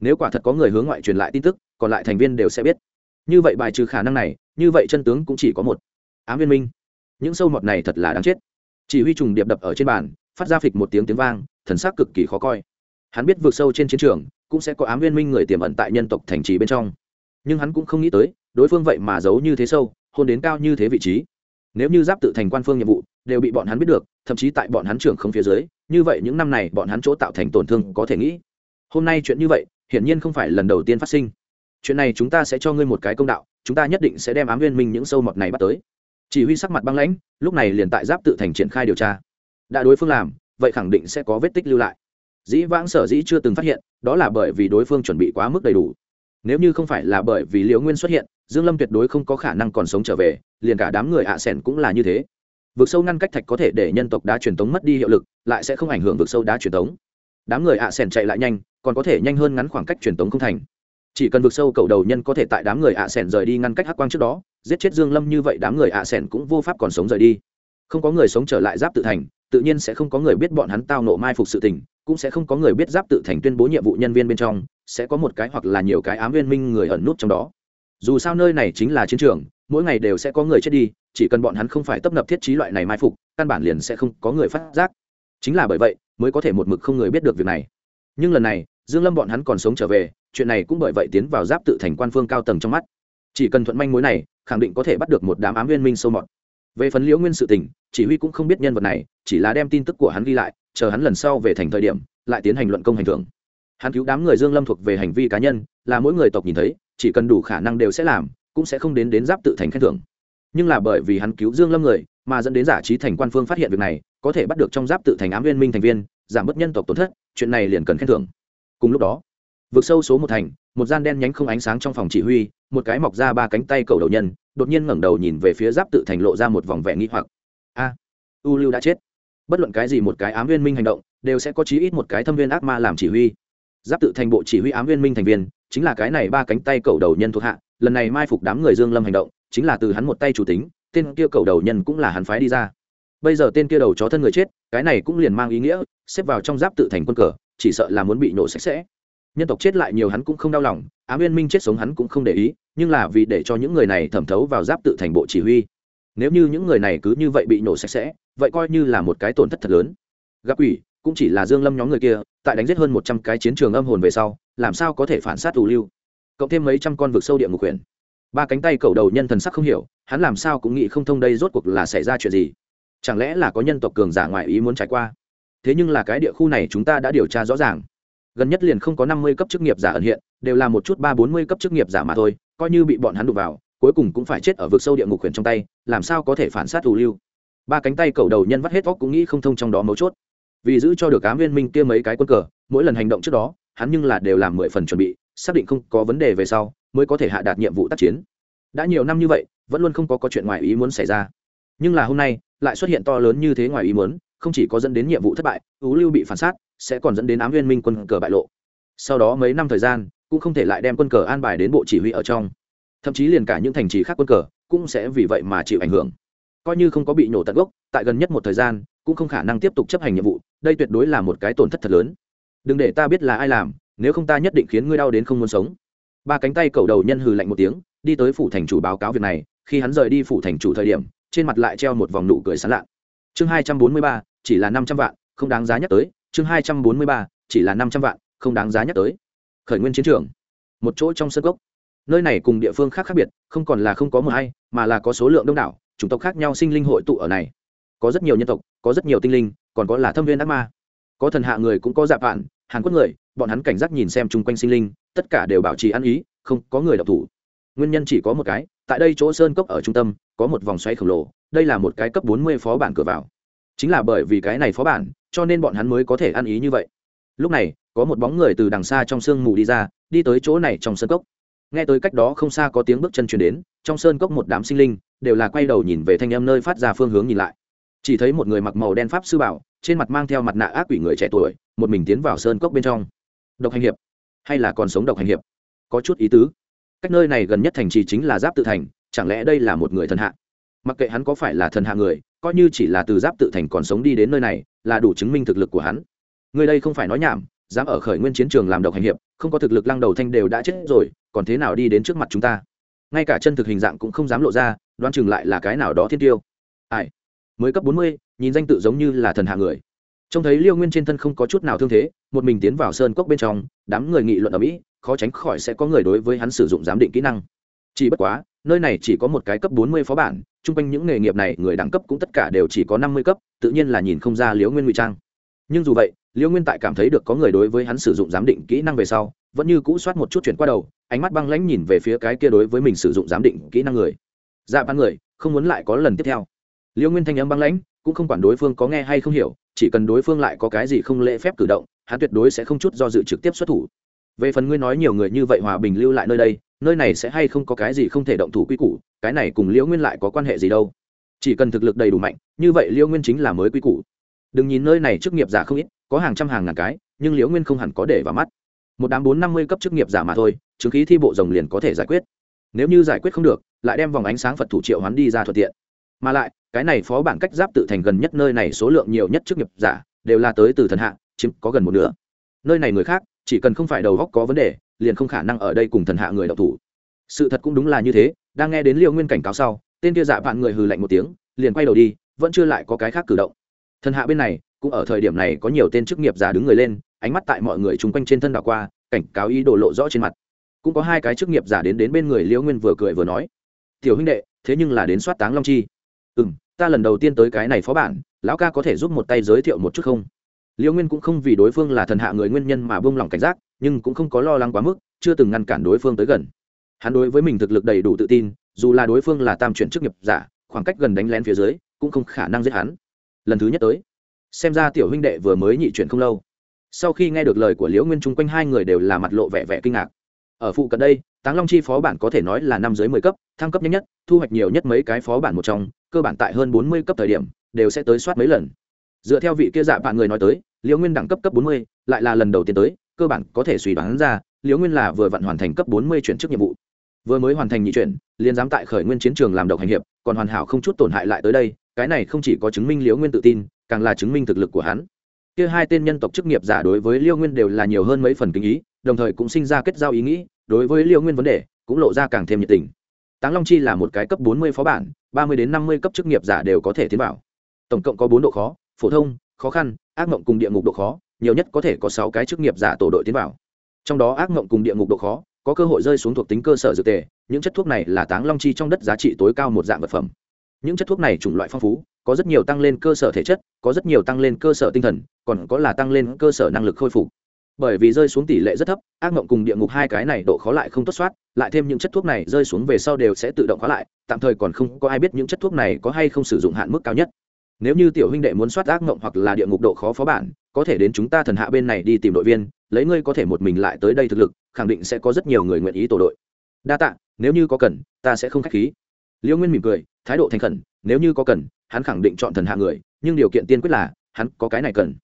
Nếu quả thật có người hướng ngoại truyền lại tin tức, còn lại thành viên đều sẽ biết như vậy bài trừ khả năng này, như vậy chân tướng cũng chỉ có một. Ám viên minh, những sâu mọt này thật là đáng chết. Chỉ huy trùng điệp đập ở trên bàn, phát ra phịch một tiếng tiếng vang, thần sắc cực kỳ khó coi. Hắn biết vượt sâu trên chiến trường, cũng sẽ có ám viên minh người tiềm ẩn tại nhân tộc thành trì bên trong. Nhưng hắn cũng không nghĩ tới, đối phương vậy mà giấu như thế sâu, hôn đến cao như thế vị trí. Nếu như giáp tự thành quan phương nhiệm vụ, đều bị bọn hắn biết được, thậm chí tại bọn hắn trưởng không phía dưới, như vậy những năm này bọn hắn chỗ tạo thành tổn thương có thể nghĩ. Hôm nay chuyện như vậy, hiển nhiên không phải lần đầu tiên phát sinh chuyện này chúng ta sẽ cho ngươi một cái công đạo, chúng ta nhất định sẽ đem ám viên minh những sâu mọt này bắt tới. Chỉ huy sắc mặt băng lãnh, lúc này liền tại giáp tự thành triển khai điều tra. Đã đối phương làm, vậy khẳng định sẽ có vết tích lưu lại. Dĩ vãng sở dĩ chưa từng phát hiện, đó là bởi vì đối phương chuẩn bị quá mức đầy đủ. Nếu như không phải là bởi vì liễu nguyên xuất hiện, dương lâm tuyệt đối không có khả năng còn sống trở về, liền cả đám người ạ à sẻn cũng là như thế. Vực sâu ngăn cách thạch có thể để nhân tộc đá truyền tống mất đi hiệu lực, lại sẽ không ảnh hưởng vực sâu đá truyền tống. Đám người ạ à sẻn chạy lại nhanh, còn có thể nhanh hơn ngắn khoảng cách truyền tống không thành chỉ cần vực sâu cầu đầu nhân có thể tại đám người ạ à sẻn rời đi ngăn cách hắc quang trước đó, giết chết dương lâm như vậy đám người ạ sẻn cũng vô pháp còn sống rời đi. Không có người sống trở lại giáp tự thành, tự nhiên sẽ không có người biết bọn hắn tao nộ mai phục sự tình, cũng sẽ không có người biết giáp tự thành tuyên bố nhiệm vụ nhân viên bên trong, sẽ có một cái hoặc là nhiều cái ám viên minh người ẩn nút trong đó. Dù sao nơi này chính là chiến trường, mỗi ngày đều sẽ có người chết đi, chỉ cần bọn hắn không phải tấp nập thiết trí loại này mai phục, căn bản liền sẽ không có người phát giác. Chính là bởi vậy, mới có thể một mực không người biết được việc này. Nhưng lần này, dương lâm bọn hắn còn sống trở về chuyện này cũng bởi vậy tiến vào giáp tự thành quan phương cao tầng trong mắt. Chỉ cần thuận manh mối này, khẳng định có thể bắt được một đám ám viên minh sâu mọt. Về phần liễu nguyên sự tình, chỉ huy cũng không biết nhân vật này, chỉ là đem tin tức của hắn ghi lại, chờ hắn lần sau về thành thời điểm, lại tiến hành luận công hành thưởng. Hắn cứu đám người dương lâm thuộc về hành vi cá nhân, là mỗi người tộc nhìn thấy, chỉ cần đủ khả năng đều sẽ làm, cũng sẽ không đến đến giáp tự thành khen thưởng. Nhưng là bởi vì hắn cứu dương lâm người, mà dẫn đến giả trí thành quan phương phát hiện việc này, có thể bắt được trong giáp tự thành ám viên minh thành viên, giảm bớt nhân tộc tổn thất, chuyện này liền cần khen thưởng. Cùng lúc đó vượt sâu số một thành, một gian đen nhánh không ánh sáng trong phòng chỉ huy, một cái mọc ra ba cánh tay cầu đầu nhân, đột nhiên ngẩng đầu nhìn về phía giáp tự thành lộ ra một vòng vẻ nghi hoặc. A, u lưu đã chết. Bất luận cái gì một cái ám viên minh hành động, đều sẽ có chí ít một cái thâm viên ác ma làm chỉ huy. Giáp tự thành bộ chỉ huy ám viên minh thành viên, chính là cái này ba cánh tay cầu đầu nhân thuộc hạ, lần này mai phục đám người dương lâm hành động, chính là từ hắn một tay chủ tính, tên kia cầu đầu nhân cũng là hắn phái đi ra. Bây giờ tên kia đầu chó thân người chết, cái này cũng liền mang ý nghĩa, xếp vào trong giáp tự thành quân cờ, chỉ sợ là muốn bị nổ sạch sẽ nhân tộc chết lại nhiều hắn cũng không đau lòng ám viên minh chết sống hắn cũng không để ý, nhưng là vì để cho những người này thẩm thấu vào giáp tự thành bộ chỉ huy. Nếu như những người này cứ như vậy bị nổ sạch sẽ, vậy coi như là một cái tổn thất thật lớn. Gặp quỷ, cũng chỉ là dương lâm nhóm người kia, tại đánh giết hơn một trăm cái chiến trường âm hồn về sau, làm sao có thể phản sát thủ lưu? Cộng thêm mấy trăm con vực sâu địa ngục quyển ba cánh tay cầu đầu nhân thần sắc không hiểu, hắn làm sao cũng nghĩ không thông đây rốt cuộc là xảy ra chuyện gì? Chẳng lẽ là có nhân tộc cường giả ngoại ý muốn trải qua? Thế nhưng là cái địa khu này chúng ta đã điều tra rõ ràng gần nhất liền không có năm mươi cấp chức nghiệp giả ẩn hiện, đều là một chút ba bốn mươi cấp chức nghiệp giả mà thôi, coi như bị bọn hắn đụng vào, cuối cùng cũng phải chết ở vực sâu địa ngục quyền trong tay, làm sao có thể phản sát ù lưu. Ba cánh tay cầu đầu nhân vắt hết óc cũng nghĩ không thông trong đó mấu chốt. Vì giữ cho được cá viên minh kia mấy cái quân cờ, mỗi lần hành động trước đó, hắn nhưng là đều làm mười phần chuẩn bị, xác định không có vấn đề về sau, mới có thể hạ đạt nhiệm vụ tác chiến. Đã nhiều năm như vậy, vẫn luôn không có có chuyện ngoài ý muốn xảy ra. Nhưng là hôm nay, lại xuất hiện to lớn như thế ngoài ý muốn không chỉ có dẫn đến nhiệm vụ thất bại ú lưu bị phản sát, sẽ còn dẫn đến ám viên minh quân cờ bại lộ. Sau đó mấy năm thời gian, cũng không thể lại đem quân cờ an bài đến bộ chỉ huy ở trong. Thậm chí liền cả những thành trì khác quân cờ cũng sẽ vì vậy mà chịu ảnh hưởng. Coi như không có bị nổ tận gốc, tại gần nhất một thời gian, cũng không khả năng tiếp tục chấp hành nhiệm vụ, đây tuyệt đối là một cái tổn thất thật lớn. Đừng để ta biết là ai làm, nếu không ta nhất định khiến ngươi đau đến không muốn sống. Ba cánh tay cầu đầu nhân hừ lạnh một tiếng, đi tới phủ thành chủ báo cáo việc này, khi hắn rời đi phủ thành chủ thời điểm, trên mặt lại treo một vòng nụ cười sán lạ. Chương hai trăm bốn mươi ba chỉ là năm trăm vạn, không đáng giá nhắc tới. Chương hai trăm bốn mươi ba, chỉ là năm trăm vạn, không đáng giá nhắc tới. Khởi nguyên chiến trường. Một chỗ trong sân gốc nơi này cùng địa phương khác khác biệt, không còn là không có mờ hay, mà là có số lượng đông đảo, chủng tộc khác nhau sinh linh hội tụ ở này. Có rất nhiều nhân tộc, có rất nhiều tinh linh, còn có là thâm viên ác ma. Có thần hạ người cũng có dạ vạn hàn quốc người, bọn hắn cảnh giác nhìn xem chung quanh sinh linh, tất cả đều bảo trì ăn ý, không có người đọc thủ. Nguyên nhân chỉ có một cái, tại đây chỗ sơn cốc ở trung tâm, có một vòng xoay khổng lồ, đây là một cái cấp bốn mươi phó bản cửa vào chính là bởi vì cái này phó bản, cho nên bọn hắn mới có thể ăn ý như vậy. Lúc này, có một bóng người từ đằng xa trong sương mù đi ra, đi tới chỗ này trong sân cốc. Nghe tới cách đó không xa có tiếng bước chân chuyển đến, trong sơn cốc một đám sinh linh đều là quay đầu nhìn về thanh em nơi phát ra phương hướng nhìn lại. Chỉ thấy một người mặc màu đen pháp sư bảo, trên mặt mang theo mặt nạ ác quỷ người trẻ tuổi, một mình tiến vào sơn cốc bên trong. Độc hành hiệp, hay là còn sống độc hành hiệp? Có chút ý tứ. Cách nơi này gần nhất thành trì chính là giáp tự thành, chẳng lẽ đây là một người thần hạ? Mặc kệ hắn có phải là thần hạ người, coi như chỉ là từ giáp tự thành còn sống đi đến nơi này, là đủ chứng minh thực lực của hắn. Người đây không phải nói nhảm, dám ở khởi nguyên chiến trường làm độc hành hiệp, không có thực lực lăng đầu thanh đều đã chết rồi, còn thế nào đi đến trước mặt chúng ta? Ngay cả chân thực hình dạng cũng không dám lộ ra đoan chừng lại là cái nào đó thiên tiêu. Ai? Mới cấp bốn mươi, nhìn danh tự giống như là thần hạ người. Trông thấy liêu nguyên trên thân không có chút nào thương thế, một mình tiến vào sơn cốc bên trong, đám người nghị luận ở mỹ, khó tránh khỏi sẽ có người đối với hắn sử dụng giám định kỹ năng. Chỉ bất quá nơi này chỉ có một cái cấp bốn mươi phó bản, chung quanh những nghề nghiệp này, người đẳng cấp cũng tất cả đều chỉ có năm mươi cấp, tự nhiên là nhìn không ra liễu nguyên ngụy trang. Nhưng dù vậy, liễu nguyên tại cảm thấy được có người đối với hắn sử dụng giám định kỹ năng về sau, vẫn như cũ soát một chút chuyển qua đầu, ánh mắt băng lãnh nhìn về phía cái kia đối với mình sử dụng giám định kỹ năng người. Dạ ban người, không muốn lại có lần tiếp theo. Liễu nguyên thanh âm băng lãnh, cũng không quản đối phương có nghe hay không hiểu, chỉ cần đối phương lại có cái gì không lễ phép cử động, hắn tuyệt đối sẽ không chút do dự trực tiếp xuất thủ. Về phần ngươi nói nhiều người như vậy hòa bình lưu lại nơi đây nơi này sẽ hay không có cái gì không thể động thủ quy củ, cái này cùng liễu nguyên lại có quan hệ gì đâu. Chỉ cần thực lực đầy đủ mạnh, như vậy liễu nguyên chính là mới quy củ. Đừng nhìn nơi này chức nghiệp giả không ít, có hàng trăm hàng ngàn cái, nhưng liễu nguyên không hẳn có để vào mắt. Một đám bốn năm mươi cấp chức nghiệp giả mà thôi, chứng khí thi bộ rồng liền có thể giải quyết. Nếu như giải quyết không được, lại đem vòng ánh sáng phật thủ triệu hắn đi ra thuận tiện. Mà lại, cái này phó bản cách giáp tự thành gần nhất nơi này số lượng nhiều nhất chức nghiệp giả, đều là tới từ thần hạ, chiếm có gần một nửa. Nơi này người khác, chỉ cần không phải đầu góc có vấn đề liền không khả năng ở đây cùng thần hạ người đậu thủ. Sự thật cũng đúng là như thế, đang nghe đến liêu nguyên cảnh cáo sau, tên kia dạ vạn người hừ lạnh một tiếng, liền quay đầu đi, vẫn chưa lại có cái khác cử động. Thần hạ bên này, cũng ở thời điểm này có nhiều tên chức nghiệp giả đứng người lên, ánh mắt tại mọi người chung quanh trên thân đảo qua, cảnh cáo ý đồ lộ rõ trên mặt. Cũng có hai cái chức nghiệp giả đến đến bên người liễu nguyên vừa cười vừa nói, tiểu huynh đệ, thế nhưng là đến soát táng long chi. Ừ m ta lần đầu tiên tới cái này phó bản, lão ca có thể giúp một tay giới thiệu một chút không? Liễu nguyên cũng không vì đối phương là thần hạ người nguyên nhân mà buông lỏng cảnh giác nhưng cũng không có lo lắng quá mức, chưa từng ngăn cản đối phương tới gần. Hắn đối với mình thực lực đầy đủ tự tin, dù là đối phương là tam chuyển chức nghiệp giả, khoảng cách gần đánh lén phía dưới, cũng không khả năng giết hắn. Lần thứ nhất tới, xem ra tiểu huynh đệ vừa mới nhị chuyển không lâu. Sau khi nghe được lời của liễu nguyên chung quanh hai người đều là mặt lộ vẻ vẻ kinh ngạc. Ở phụ cận đây, táng long chi phó bản có thể nói là năm dưới mười cấp, thăng cấp nhanh nhất, thu hoạch nhiều nhất mấy cái phó bản một trong, cơ bản tại hơn bốn mươi cấp thời điểm, đều sẽ tới soát mấy lần. Dựa theo vị kia dạ bạn người nói tới, liễu nguyên đẳng cấp cấp bốn mươi, lại là lần đầu tiên tới cơ bản có thể suy đoán ra, liễu nguyên là vừa vặn hoàn thành cấp bốn mươi chuyển chức nhiệm vụ. Vừa mới hoàn thành nhị chuyển, liền dám tại khởi nguyên chiến trường làm độc hành hiệp, còn hoàn hảo không chút tổn hại lại tới đây, cái này không chỉ có chứng minh liễu nguyên tự tin, càng là chứng minh thực lực của hắn. Kia hai tên nhân tộc chức nghiệp giả đối với liễu nguyên đều là nhiều hơn mấy phần kinh ý, đồng thời cũng sinh ra kết giao ý nghĩ, đối với liễu nguyên vấn đề, cũng lộ ra càng thêm nhiệt tình. Táng long chi là một cái cấp bốn mươi phó bản, ba mươi đến năm mươi cấp chức nghiệp giả đều có thể tiến vào. Tổng cộng có bốn độ khó, phổ thông, khó khăn, ác mộng cùng địa ngục độ khó nhiều nhất có thể có sáu cái chức nghiệp giả tổ đội tiến vào. Trong đó ác mộng cùng địa ngục độ khó, có cơ hội rơi xuống thuộc tính cơ sở dược tề, những chất thuốc này là táng long chi trong đất giá trị tối cao một dạng vật phẩm. Những chất thuốc này chủng loại phong phú, có rất nhiều tăng lên cơ sở thể chất, có rất nhiều tăng lên cơ sở tinh thần, còn có là tăng lên cơ sở năng lực khôi phục. Bởi vì rơi xuống tỷ lệ rất thấp, ác mộng cùng địa ngục hai cái này độ khó lại không tốt soát, lại thêm những chất thuốc này rơi xuống về sau đều sẽ tự động khóa lại, tạm thời còn không có ai biết những chất thuốc này có hay không sử dụng hạn mức cao nhất nếu như tiểu huynh đệ muốn soát ác ngộng hoặc là địa ngục độ khó phó bản, có thể đến chúng ta thần hạ bên này đi tìm đội viên, lấy ngươi có thể một mình lại tới đây thực lực, khẳng định sẽ có rất nhiều người nguyện ý tổ đội. Đa tạ, nếu như có cần, ta sẽ không k h á c h khí. Liễu nguyên mỉm cười, thái độ thành khẩn, nếu như có cần, hắn khẳng định chọn thần hạ người, nhưng điều kiện tiên quyết là, hắn có cái này cần.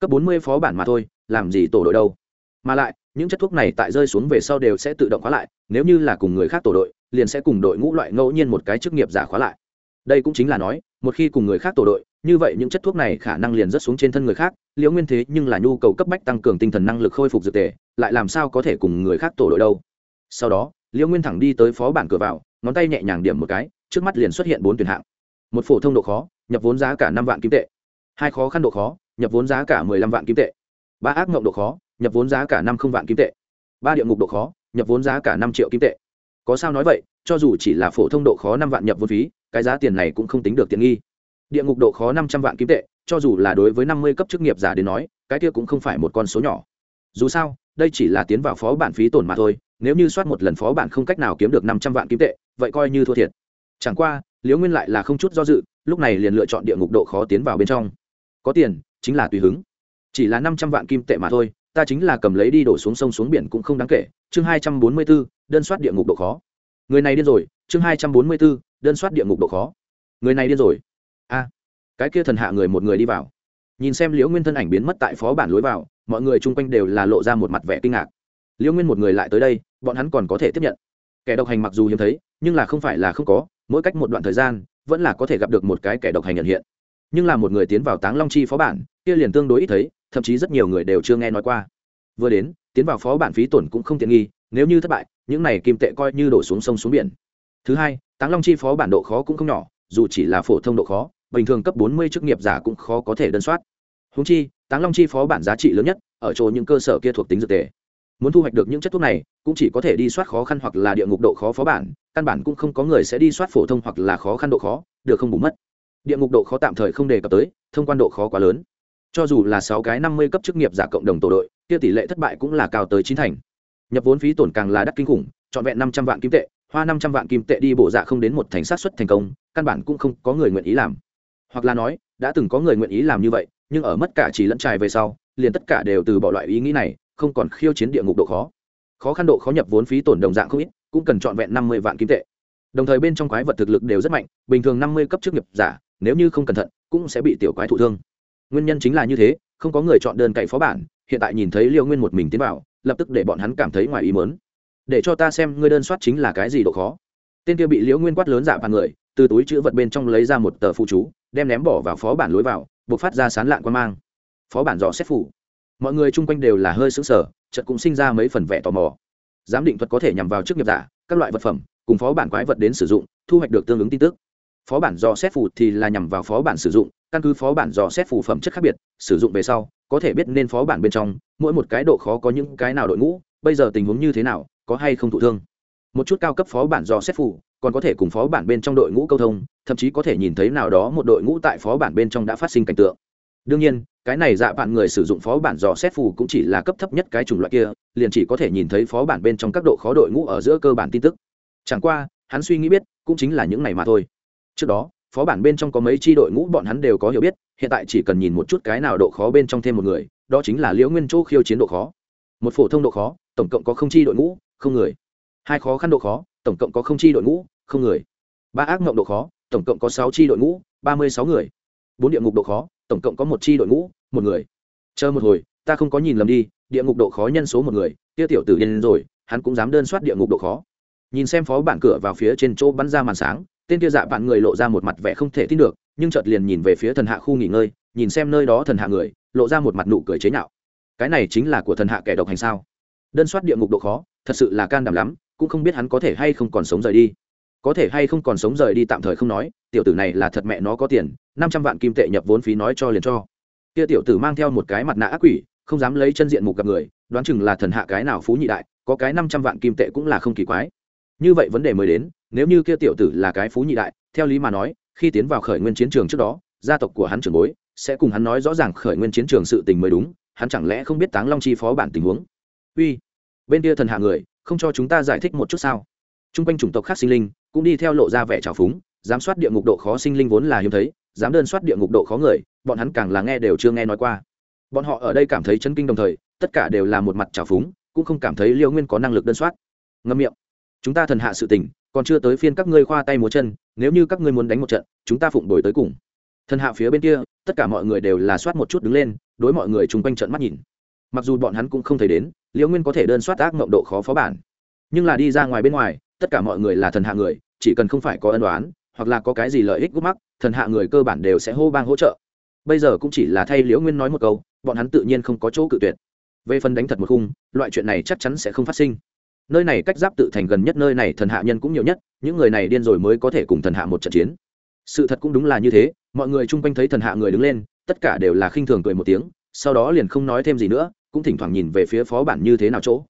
Cấp bốn mươi phó bản mà thôi, làm gì tổ đội đâu. Mà lại, những chất thuốc này tại rơi xuống về sau đều sẽ tự động khóa lại, nếu như là cùng người khác tổ đội, liền sẽ cùng đội ngũ loại ngẫu nhiên một cái chức nghiệp giả khóa lại. Đây cũng chính là nói một khi cùng người khác tổ đội, như vậy những chất thuốc này khả năng liền rất xuống trên thân người khác, liễu nguyên thế nhưng là nhu cầu cấp bách tăng cường tinh thần năng lực khôi phục dược tề, lại làm sao có thể cùng người khác tổ đội đâu. Sau đó, liễu nguyên thẳng đi tới phó bản cửa vào, ngón tay nhẹ nhàng điểm một cái, trước mắt liền xuất hiện bốn tuyển hạng. Một phổ thông độ khó, nhập vốn giá cả năm vạn kim tệ. Hai khó khăn độ khó, nhập vốn giá cả mười lăm vạn kim tệ. Ba ác mộng độ khó, nhập vốn giá cả năm không vạn kim tệ. Ba địa ngục độ khó, nhập vốn giá cả năm triệu kim tệ. Có sao nói vậy, cho dù chỉ là phổ thông độ khó năm vạn nhập vốn phí cái giá tiền này cũng không tính được tiện nghi. Địa ngục độ khó năm trăm vạn kim tệ, cho dù là đối với năm mươi cấp chức nghiệp giả đến nói, cái kia cũng không phải một con số nhỏ. Dù sao, đây chỉ là tiến vào phó bản phí tổn mà thôi, nếu như soát một lần phó bản không cách nào kiếm được năm trăm vạn kim tệ, vậy coi như thua thiệt. Chẳng qua, liễu nguyên lại là không chút do dự, lúc này liền lựa chọn địa ngục độ khó tiến vào bên trong. Có tiền, chính là tùy hứng. Chỉ là năm trăm vạn kim tệ mà thôi, ta chính là cầm lấy đi đổ xuống sông xuống biển cũng không đáng kể. Chương hai trăm bốn mươi b ố đơn soát địa ngục độ khó. Người này điên rồi, chương hai trăm bốn mươi b ố đơn soát địa ngục độ khó. Người này điên rồi. A, cái kia thần hạ người một người đi vào. Nhìn xem liễu nguyên thân ảnh biến mất tại phó bản lối vào, mọi người chung quanh đều là lộ ra một mặt vẻ kinh ngạc. Liễu nguyên một người lại tới đây, bọn hắn còn có thể tiếp nhận. Kẻ độc hành mặc dù hiếm thấy, nhưng là không phải là không có, mỗi cách một đoạn thời gian, vẫn là có thể gặp được một cái kẻ độc hành nhận hiện. Nhưng là một người tiến vào táng long chi phó bản, kia liền tương đối ít thấy, thậm chí rất nhiều người đều chưa nghe nói qua. Vừa đến, tiến vào phó bản phí tổn cũng không tiện nghi, nếu như thất bại, những này kim tệ coi như đổ xuống sông xuống biển. Thứ hai táng long chi phó bản độ khó cũng không nhỏ, dù chỉ là phổ thông độ khó, bình thường cấp bốn mươi chức nghiệp giả cũng khó có thể đơn soát. Húng chi, táng long chi phó bản giá trị lớn nhất, ở chỗ những cơ sở kia thuộc tính dược tề. Muốn thu hoạch được những chất thuốc này, cũng chỉ có thể đi soát khó khăn hoặc là địa ngục độ khó phó bản, căn bản cũng không có người sẽ đi soát phổ thông hoặc là khó khăn độ khó, được không bù mất. Địa ngục độ khó tạm thời không đề cập tới, thông quan độ khó quá lớn. Cho dù là sáu cái năm mươi cấp chức nghiệp giả cộng đồng tổ đội, kia tỷ lệ thất bại cũng là cao tới chín thành. Nhập vốn phí tổn càng là đắt kinh khủng, trọn vẹn năm trăm vạn kim tệ hoa năm trăm vạn kim tệ đi bộ dạ không đến một thành sát xuất thành công, căn bản cũng không có người nguyện ý làm. Hoặc là nói, đã từng có người nguyện ý làm như vậy, nhưng ở mất cả chỉ lẫn trài về sau, liền tất cả đều từ bỏ loại ý nghĩ này, không còn khiêu chiến địa ngục độ khó. Khó khăn độ khó nhập vốn phí tổn đồng dạng không ít, cũng cần trọn vẹn năm mươi vạn kim tệ. Đồng thời bên trong quái vật thực lực đều rất mạnh, bình thường năm mươi cấp chức nghiệp giả, nếu như không cẩn thận, cũng sẽ bị tiểu quái thụ thương. Nguyên nhân chính là như thế, không có người chọn đơn cậy phó bản, hiện tại nhìn thấy liêu nguyên một mình tiến vào, lập tức để bọn hắn cảm thấy ngoài ý mớn để cho ta xem ngươi đơn soát chính là cái gì độ khó. Tên kia bị liễu nguyên quát lớn dạ bàn người, từ túi chữ vật bên trong lấy ra một tờ phụ chú, đem ném bỏ vào phó bản lối vào, buộc phát ra sán lạn quan mang. Phó bản dò xét phủ mọi người chung quanh đều là hơi xứng sở chợt cũng sinh ra mấy phần vẻ tò mò. Giám định thuật có thể nhằm vào chức nghiệp giả, các loại vật phẩm, cùng phó bản quái vật đến sử dụng, thu hoạch được tương ứng tin tức. Phó bản dò xét phủ thì là nhằm vào phó bản sử dụng, căn cứ phó bản dò xét phủ phẩm chất khác biệt, sử dụng về sau, có thể biết nên phó bản bên trong, mỗi một cái độ khó có những cái nào đội ngũ, bây giờ tình huống như thế nào có hay không thụ thương. Một chút cao cấp phó bản dò xét phủ, còn có thể cùng phó bản bên trong đội ngũ câu thông, thậm chí có thể nhìn thấy nào đó một đội ngũ tại phó bản bên trong đã phát sinh cảnh tượng. Đương nhiên, cái này dạ bạn người sử dụng phó bản dò xét phù cũng chỉ là cấp thấp nhất cái chủng loại kia, liền chỉ có thể nhìn thấy phó bản bên trong các độ khó đội ngũ ở giữa cơ bản tin tức. Chẳng qua, hắn suy nghĩ biết, cũng chính là những này mà thôi. Trước đó, phó bản bên trong có mấy chi đội ngũ bọn hắn đều có hiểu biết, hiện tại chỉ cần nhìn một chút cái nào độ khó bên trong thêm một người, đó chính là liễu nguyên chỗ khiêu chiến độ khó. Một phổ thông độ khó, tổng cộng có không chi đội ngũ không người. Hai khó khăn độ khó, tổng cộng có không chi đội ngũ, không người. Ba ác mộng độ khó, tổng cộng có sáu chi đội ngũ, ba mươi sáu người. Bốn địa ngục độ khó, tổng cộng có một chi đội ngũ, một người. Chờ một hồi, ta không có nhìn lầm đi, địa ngục độ khó nhân số một người tiêu tiểu tử điên rồi, hắn cũng dám đơn soát địa ngục độ khó. Nhìn xem phó bản cửa vào phía trên chỗ bắn ra màn sáng, tên kia dạ bạn người lộ ra một mặt vẻ không thể tin được, nhưng chợt liền nhìn về phía thần hạ khu nghỉ ngơi, nhìn xem nơi đó thần hạ người, lộ ra một mặt nụ cười chế nhạo. Cái này chính là của thần hạ kẻ độc hành sao? Đơn soát địa ngục độ khó, thật sự là can đảm lắm, cũng không biết hắn có thể hay không còn sống rời đi. Có thể hay không còn sống rời đi tạm thời không nói, tiểu tử này là thật mẹ nó có tiền, năm trăm vạn kim tệ nhập vốn phí nói cho liền cho. Kia tiểu tử mang theo một cái mặt nạ ác quỷ, không dám lấy chân diện mục gặp người, đoán chừng là thần hạ cái nào phú nhị đại, có cái năm trăm vạn kim tệ cũng là không kỳ quái. Như vậy vấn đề mới đến, nếu như kia tiểu tử là cái phú nhị đại, theo lý mà nói, khi tiến vào khởi nguyên chiến trường trước đó, gia tộc của hắn trưởng bối sẽ cùng hắn nói rõ ràng khởi nguyên chiến trường sự tình mới đúng, hắn chẳng lẽ không biết táng long chi phó bản tình huống uy, bên kia thần hạ người, không cho chúng ta giải thích một chút sao? T r u n g quanh chủng tộc khác sinh linh cũng đi theo lộ ra vẻ trào phúng, giám soát địa ngục độ khó sinh linh vốn là hiếm thấy, dám đơn soát địa ngục độ khó người, bọn hắn càng là nghe đều chưa nghe nói qua. Bọn họ ở đây cảm thấy chấn kinh đồng thời, tất cả đều là một mặt trào phúng, cũng không cảm thấy liêu nguyên có năng lực đơn soát. Ngâm miệng. Chúng ta thần hạ sự tình, còn chưa tới phiên các ngươi khoa tay múa chân, nếu như các ngươi muốn đánh một trận, chúng ta phụng đổi tới cùng. Thần hạ phía bên kia, tất cả mọi người đều là soát một chút đứng lên, đối mọi người chung quanh trận mắt nhìn. Mặc dù bọn hắn cũng không thấy đến liễu nguyên có thể đơn soát ác mộng độ khó phó bản. Nhưng là đi ra ngoài bên ngoài, tất cả mọi người là thần hạ người, chỉ cần không phải có ân đoán hoặc là có cái gì lợi ích gút mắc, thần hạ người cơ bản đều sẽ hô bang hỗ trợ. Bây giờ cũng chỉ là thay liễu nguyên nói một câu, bọn hắn tự nhiên không có chỗ cự tuyệt. Về phần đánh thật một khung, loại chuyện này chắc chắn sẽ không phát sinh. Nơi này cách giáp tự thành gần nhất nơi này thần hạ nhân cũng nhiều nhất, những người này điên rồi mới có thể cùng thần hạ một trận chiến. Sự thật cũng đúng là như thế, mọi người chung quanh thấy thần hạ người đứng lên, tất cả đều là khinh thường cười một tiếng, sau đó liền không nói thêm gì nữa cũng thỉnh thoảng nhìn về phía phó bản như thế nào chỗ.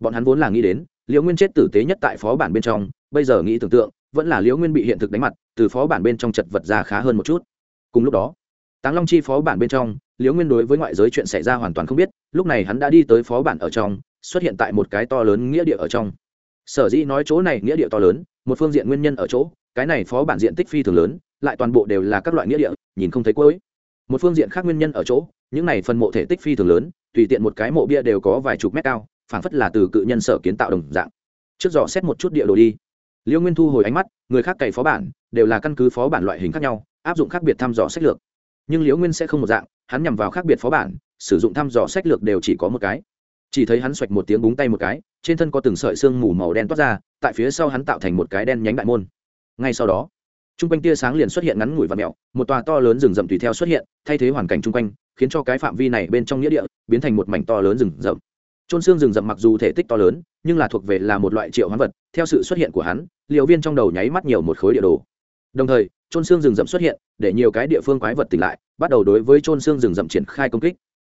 Bọn hắn vốn là nghĩ đến, liễu nguyên chết tử tế nhất tại phó bản bên trong, bây giờ nghĩ tưởng tượng, vẫn là liễu nguyên bị hiện thực đánh mặt, từ phó bản bên trong chật vật ra khá hơn một chút. Cùng lúc đó, táng long chi phó bản bên trong, liễu nguyên đối với ngoại giới chuyện xảy ra hoàn toàn không biết, lúc này hắn đã đi tới phó bản ở trong, xuất hiện tại một cái to lớn nghĩa địa ở trong. Sở dĩ nói chỗ này nghĩa địa to lớn, một phương diện nguyên nhân ở chỗ, cái này phó bản diện tích phi thường lớn, lại toàn bộ đều là các loại nghĩa địa, nhìn không thấy cuối một phương diện khác nguyên nhân ở chỗ, những này phần mộ thể tích phi thường lớn, tùy tiện một cái mộ bia đều có vài chục mét cao, phảng phất là từ cự nhân sở kiến tạo đồng dạng. Trước dò xét một chút địa đồ đi. Liêu nguyên thu hồi ánh mắt, người khác cày phó bản, đều là căn cứ phó bản loại hình khác nhau, áp dụng khác biệt thăm dò sách lược. Nhưng liễu nguyên sẽ không một dạng, hắn nhằm vào khác biệt phó bản, sử dụng thăm dò sách lược đều chỉ có một cái. Chỉ thấy hắn xoạch một tiếng búng tay một cái, trên thân có từng sợi xương mù màu đen toát ra, tại phía sau hắn tạo thành một cái đen nhánh đại môn. Ngay sau đó t r u n g quanh tia sáng liền xuất hiện ngắn ngủi và mẹo, một tòa to lớn rừng rậm tùy theo xuất hiện, thay thế hoàn cảnh t quanh, khiến cho cái phạm vi này bên trong nghĩa địa biến thành một mảnh to lớn rừng rậm. Trôn xương rừng rậm mặc dù thể tích to lớn, nhưng là thuộc về là một loại triệu hoán vật, theo sự xuất hiện của hắn liệu viên trong đầu nháy mắt nhiều một khối địa đồ. Đồng thời trôn xương rừng rậm xuất hiện, để nhiều cái địa phương quái vật tỉnh lại, bắt đầu đối với trôn xương rừng rậm triển khai công kích.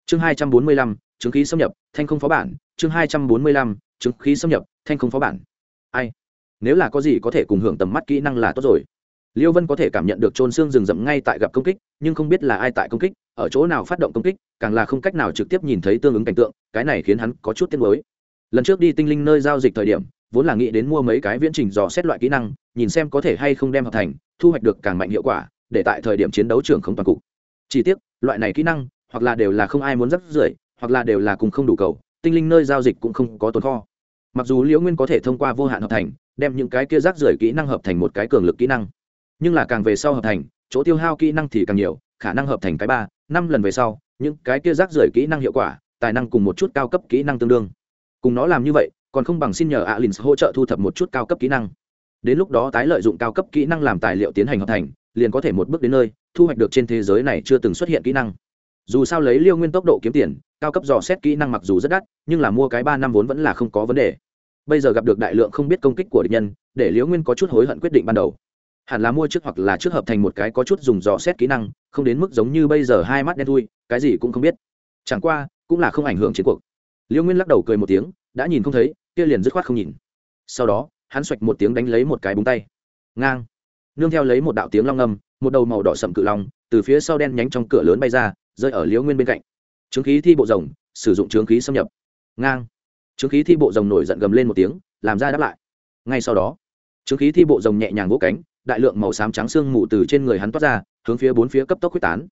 Chương hai trăm bốn mươi lăm, chứng khí xâm nhập, thanh không phó bản. Chương hai trăm bốn mươi lăm, chứng khí xâm nhập, thanh không phó bản. Ai? Nếu là có gì có thể cùng hưởng tầm mắt kỹ năng là tốt rồi liêu vân có thể cảm nhận được trôn xương rừng rậm ngay tại gặp công kích, nhưng không biết là ai tại công kích, ở chỗ nào phát động công kích, càng là không cách nào trực tiếp nhìn thấy tương ứng cảnh tượng, cái này khiến hắn có chút tiếc nuối. Lần trước đi tinh linh nơi giao dịch thời điểm, vốn là nghĩ đến mua mấy cái viễn trình dò xét loại kỹ năng, nhìn xem có thể hay không đem hợp thành, thu hoạch được càng mạnh hiệu quả, để tại thời điểm chiến đấu trường không toàn cục. Chỉ tiếc, loại này kỹ năng, hoặc là đều là không ai muốn dắt rưởi, hoặc là đều là cùng không đủ cầu, tinh linh nơi giao dịch cũng không có tồn kho. Mặc dù liễu nguyên có thể thông qua vô hạn hợp thành, đem những cái kia rác rưởi kỹ năng hợp thành một cái cường lực kỹ năng nhưng là càng về sau hợp thành, chỗ tiêu hao kỹ năng thì càng nhiều, khả năng hợp thành cái ba, năm lần về sau, những cái kia rác rưởi kỹ năng hiệu quả, tài năng cùng một chút cao cấp kỹ năng tương đương. Cùng nó làm như vậy, còn không bằng xin nhờ alin hỗ trợ thu thập một chút cao cấp kỹ năng. Đến lúc đó tái lợi dụng cao cấp kỹ năng làm tài liệu tiến hành hợp thành, liền có thể một bước đến nơi, thu hoạch được trên thế giới này chưa từng xuất hiện kỹ năng. Dù sao lấy liêu nguyên tốc độ kiếm tiền, cao cấp dò xét kỹ năng mặc dù rất đắt, nhưng là mua cái ba năm vốn vẫn là không có vấn đề. Bây giờ gặp được đại lượng không biết công kích của địch nhân, để liễu nguyên có chút hối hận quyết định ban đầu hẳn là mua trước hoặc là trước hợp thành một cái có chút dùng dò xét kỹ năng, không đến mức giống như bây giờ hai mắt đen thui, cái gì cũng không biết. Chẳng qua, cũng là không ảnh hưởng chiến cuộc. Liễu nguyên lắc đầu cười một tiếng, đã nhìn không thấy, kia liền dứt khoát không nhìn. Sau đó, hắn xoạch một tiếng đánh lấy một cái búng tay. Ngang. Nương theo lấy một đạo tiếng long ngâm một đầu màu đỏ sậm cự long, từ phía sau đen nhánh trong cửa lớn bay ra, rơi ở liễu nguyên bên cạnh. Trướng khí thi bộ rồng, sử dụng trướng khí xâm nhập. Ngang. Trướng khí thi bộ rồng nổi giận gầm lên một tiếng, làm ra đáp lại. Ngay sau đó, trướng khí thi bộ rồng nhẹ nhàng vỗ cánh đại lượng màu xám trắng xương mù từ trên người hắn toát ra, hướng phía bốn phía cấp tốc quyết tán.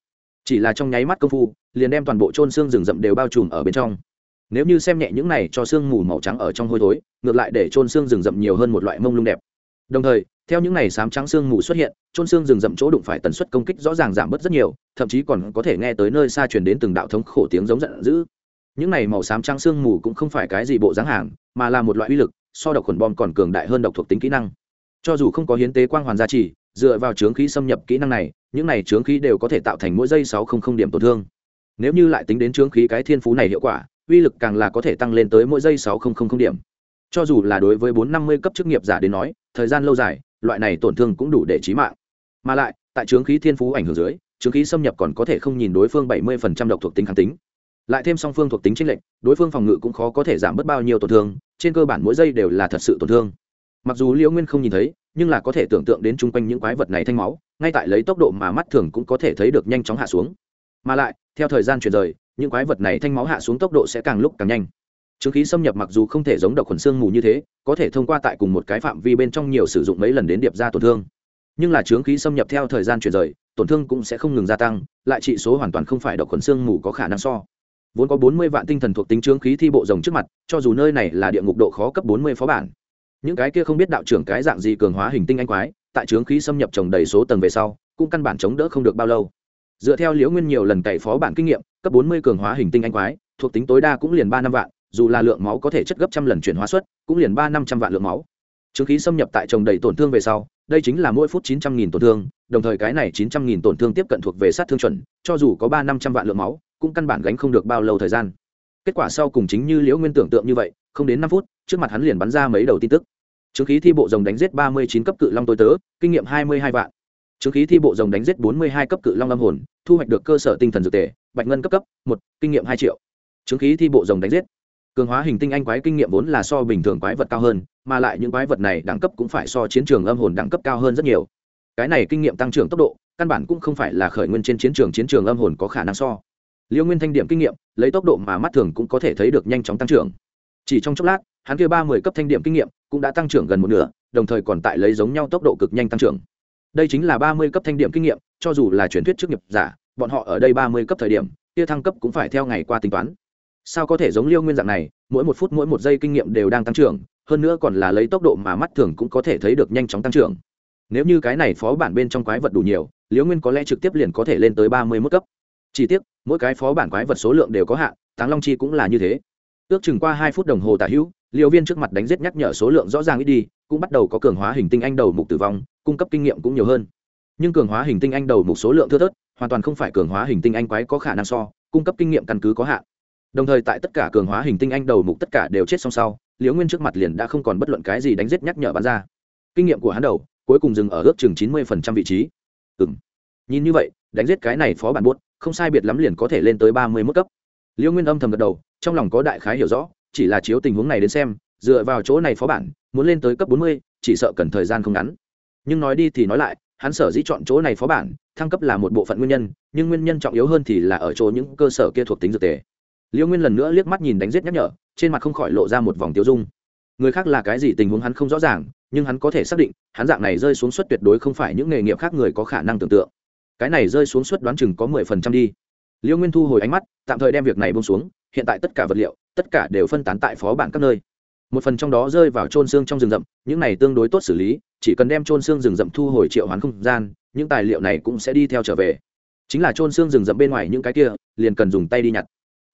Chỉ là trong nháy mắt công phu, liền đem toàn bộ trôn xương rừng rậm đều bao trùm ở bên trong. Nếu như xem nhẹ những này cho xương mù màu trắng ở trong hôi thối, ngược lại để trôn xương rừng rậm nhiều hơn một loại mông lung đẹp. Đồng thời, theo những này xám trắng xương mù xuất hiện trôn xương rừng rậm chỗ đụng phải tần suất công kích rõ ràng giảm bớt rất nhiều, thậm chí còn có thể nghe tới nơi xa truyền đến từng đạo thống khổ tiếng giống giận dữ. Những này màu xám trắng xương mù cũng không phải cái gì bộ dáng hàng, mà là một loại uy lực, so độc khuẩn bom còn cường đại hơn độc thuộc tính kỹ năng cho dù không có hiến tế quang hoàn gia trì, dựa vào chướng khí xâm nhập kỹ năng này, những này chướng khí đều có thể tạo thành mỗi giây sáu không không điểm tổn thương. Nếu như lại tính đến chướng khí cái thiên phú này hiệu quả, uy lực càng là có thể tăng lên tới mỗi giây sáu không không không điểm. Cho dù là đối với bốn năm mươi cấp chức nghiệp giả đến nói, thời gian lâu dài, loại này tổn thương cũng đủ để trí mạng. Mà lại, tại chướng khí thiên phú ảnh hưởng dưới, chướng khí xâm nhập còn có thể không nhìn đối phương bảy mươi phần trăm độc thuộc tính kháng tính. Lại thêm song phương thuộc tính tranh lệch, đối phương phòng ngự cũng khó có thể giảm bớt bao nhiêu tổn thương, trên cơ bản mỗi giây đều là thật sự tổn thương mặc dù liễu nguyên không nhìn thấy, nhưng là có thể tưởng tượng đến chung quanh những quái vật này thanh máu, ngay tại lấy tốc độ mà mắt thường cũng có thể thấy được nhanh chóng hạ xuống. Mà lại, theo thời gian chuyển rời, những quái vật này thanh máu hạ xuống tốc độ sẽ càng lúc càng nhanh. Chứng khí xâm nhập mặc dù không thể giống độc khuẩn xương mù như thế, có thể thông qua tại cùng một cái phạm vi bên trong nhiều sử dụng mấy lần đến điệp ra tổn thương. Nhưng là chướng khí xâm nhập theo thời gian chuyển rời, tổn thương cũng sẽ không ngừng gia tăng, lại trị số hoàn toàn không phải độc khuẩn xương mù có khả năng so. Vốn có bốn mươi vạn tinh thần thuộc tính chướng khí thi bộ rồng trước mặt, cho dù nơi này là địa ngục độ khó cấp bốn mươi phó bản những cái kia không biết đạo trưởng cái dạng gì cường hóa hình tinh anh quái, tại trướng khí xâm nhập trồng đầy số tầng về sau, cũng căn bản chống đỡ không được bao lâu. Dựa theo liễu nguyên nhiều lần cày phó bản kinh nghiệm, cấp bốn mươi cường hóa hình tinh anh quái, thuộc tính tối đa cũng liền ba năm vạn, dù là lượng máu có thể chất gấp trăm lần chuyển hóa suất, cũng liền ba năm trăm vạn lượng máu. Trướng khí xâm nhập tại trồng đầy tổn thương về sau, đây chính là mỗi phút chín trăm nghìn tổn thương, đồng thời cái này chín trăm nghìn tổn thương tiếp cận thuộc về sát thương chuẩn, cho dù có ba năm trăm vạn lượng máu, cũng căn bản gánh không được bao lâu thời gian. Kết quả sau cùng chính như liễu nguyên tưởng tượng như vậy không đến năm phút, trước mặt hắn liền bắn ra mấy đầu tin tức. Chứng khí thi bộ rồng đánh giết ba mươi chín cấp cự long tối tớ, kinh nghiệm hai mươi hai vạn. Chứng khí thi bộ rồng đánh giết bốn mươi hai cấp cự long âm hồn, thu hoạch được cơ sở tinh thần dược tề, bạch ngân cấp cấp, một, kinh nghiệm hai triệu. Chứng khí thi bộ rồng đánh giết. Cường hóa hình tinh anh quái kinh nghiệm vốn là so bình thường quái vật cao hơn, mà lại những quái vật này đẳng cấp cũng phải so chiến trường âm hồn đẳng cấp cao hơn rất nhiều. Cái này kinh nghiệm tăng trưởng tốc độ, căn bản cũng không phải là khởi nguyên trên chiến trường chiến trường âm hồn có khả năng so. Liêu nguyên thanh điểm kinh nghiệm, lấy tốc độ mà mắt thường cũng có thể thấy được nhanh chóng tăng trưởng chỉ trong chốc lát, hắn kia ba mươi cấp thanh điểm kinh nghiệm cũng đã tăng trưởng gần một nửa, đồng thời còn tại lấy giống nhau tốc độ cực nhanh tăng trưởng. Đây chính là ba mươi cấp thanh điểm kinh nghiệm, cho dù là truyền thuyết trước nghiệp giả, bọn họ ở đây ba mươi cấp thời điểm, kia thăng cấp cũng phải theo ngày qua tính toán. Sao có thể giống liêu nguyên dạng này, mỗi một phút mỗi một giây kinh nghiệm đều đang tăng trưởng, hơn nữa còn là lấy tốc độ mà mắt thường cũng có thể thấy được nhanh chóng tăng trưởng. Nếu như cái này phó bản bên trong quái vật đủ nhiều, liêu nguyên có lẽ trực tiếp liền có thể lên tới ba mươi mức cấp. Chỉ tiếc, mỗi cái phó bản quái vật số lượng đều có hạn, táng long chi cũng là như thế ước chừng qua hai phút đồng hồ tả hữu liều viên trước mặt đánh giết nhắc nhở số lượng rõ ràng ít đi, cũng bắt đầu có cường hóa hình tinh anh đầu mục tử vong, cung cấp kinh nghiệm cũng nhiều hơn. Nhưng cường hóa hình tinh anh đầu mục số lượng thưa thớt, hoàn toàn không phải cường hóa hình tinh anh quái có khả năng so, cung cấp kinh nghiệm căn cứ có hạn. Đồng thời tại tất cả cường hóa hình tinh anh đầu mục tất cả đều chết song sau liễu nguyên trước mặt liền đã không còn bất luận cái gì đánh giết nhắc nhở bắn ra. Kinh nghiệm của hắn đầu, cuối cùng dừng ở ước chừng chín mươi vị trí. Ừ nhìn như vậy, đánh giết cái này phó bản buốt, không sai biệt lắm liền có thể lên tới ba mươi mức cấp. Liễu nguyên âm thầm gật đầu trong lòng có đại khái hiểu rõ, chỉ là chiếu tình huống này đến xem, dựa vào chỗ này phó bản, muốn lên tới cấp bốn mươi, chỉ sợ cần thời gian không ngắn. Nhưng nói đi thì nói lại, hắn sở dĩ chọn chỗ này phó bản, thăng cấp là một bộ phận nguyên nhân, nhưng nguyên nhân trọng yếu hơn thì là ở chỗ những cơ sở kia thuộc tính dược tề. Liễu nguyên lần nữa liếc mắt nhìn đánh giết nhắc nhở, trên mặt không khỏi lộ ra một vòng tiêu dung. Người khác là cái gì tình huống hắn không rõ ràng, nhưng hắn có thể xác định, hắn dạng này rơi xuống suất tuyệt đối không phải những nghề nghiệp khác người có khả năng tưởng tượng. Cái này rơi xuống suất đoán chừng có mười phần trăm đi. Liễu nguyên thu hồi ánh mắt, tạm thời đem việc này bông xuống hiện tại tất cả vật liệu, tất cả đều phân tán tại phó bản các nơi. Một phần trong đó rơi vào trôn xương trong rừng rậm, những này tương đối tốt xử lý, chỉ cần đem trôn xương rừng rậm thu hồi triệu hoán không gian, những tài liệu này cũng sẽ đi theo trở về. Chính là trôn xương rừng rậm bên ngoài những cái kia, liền cần dùng tay đi nhặt.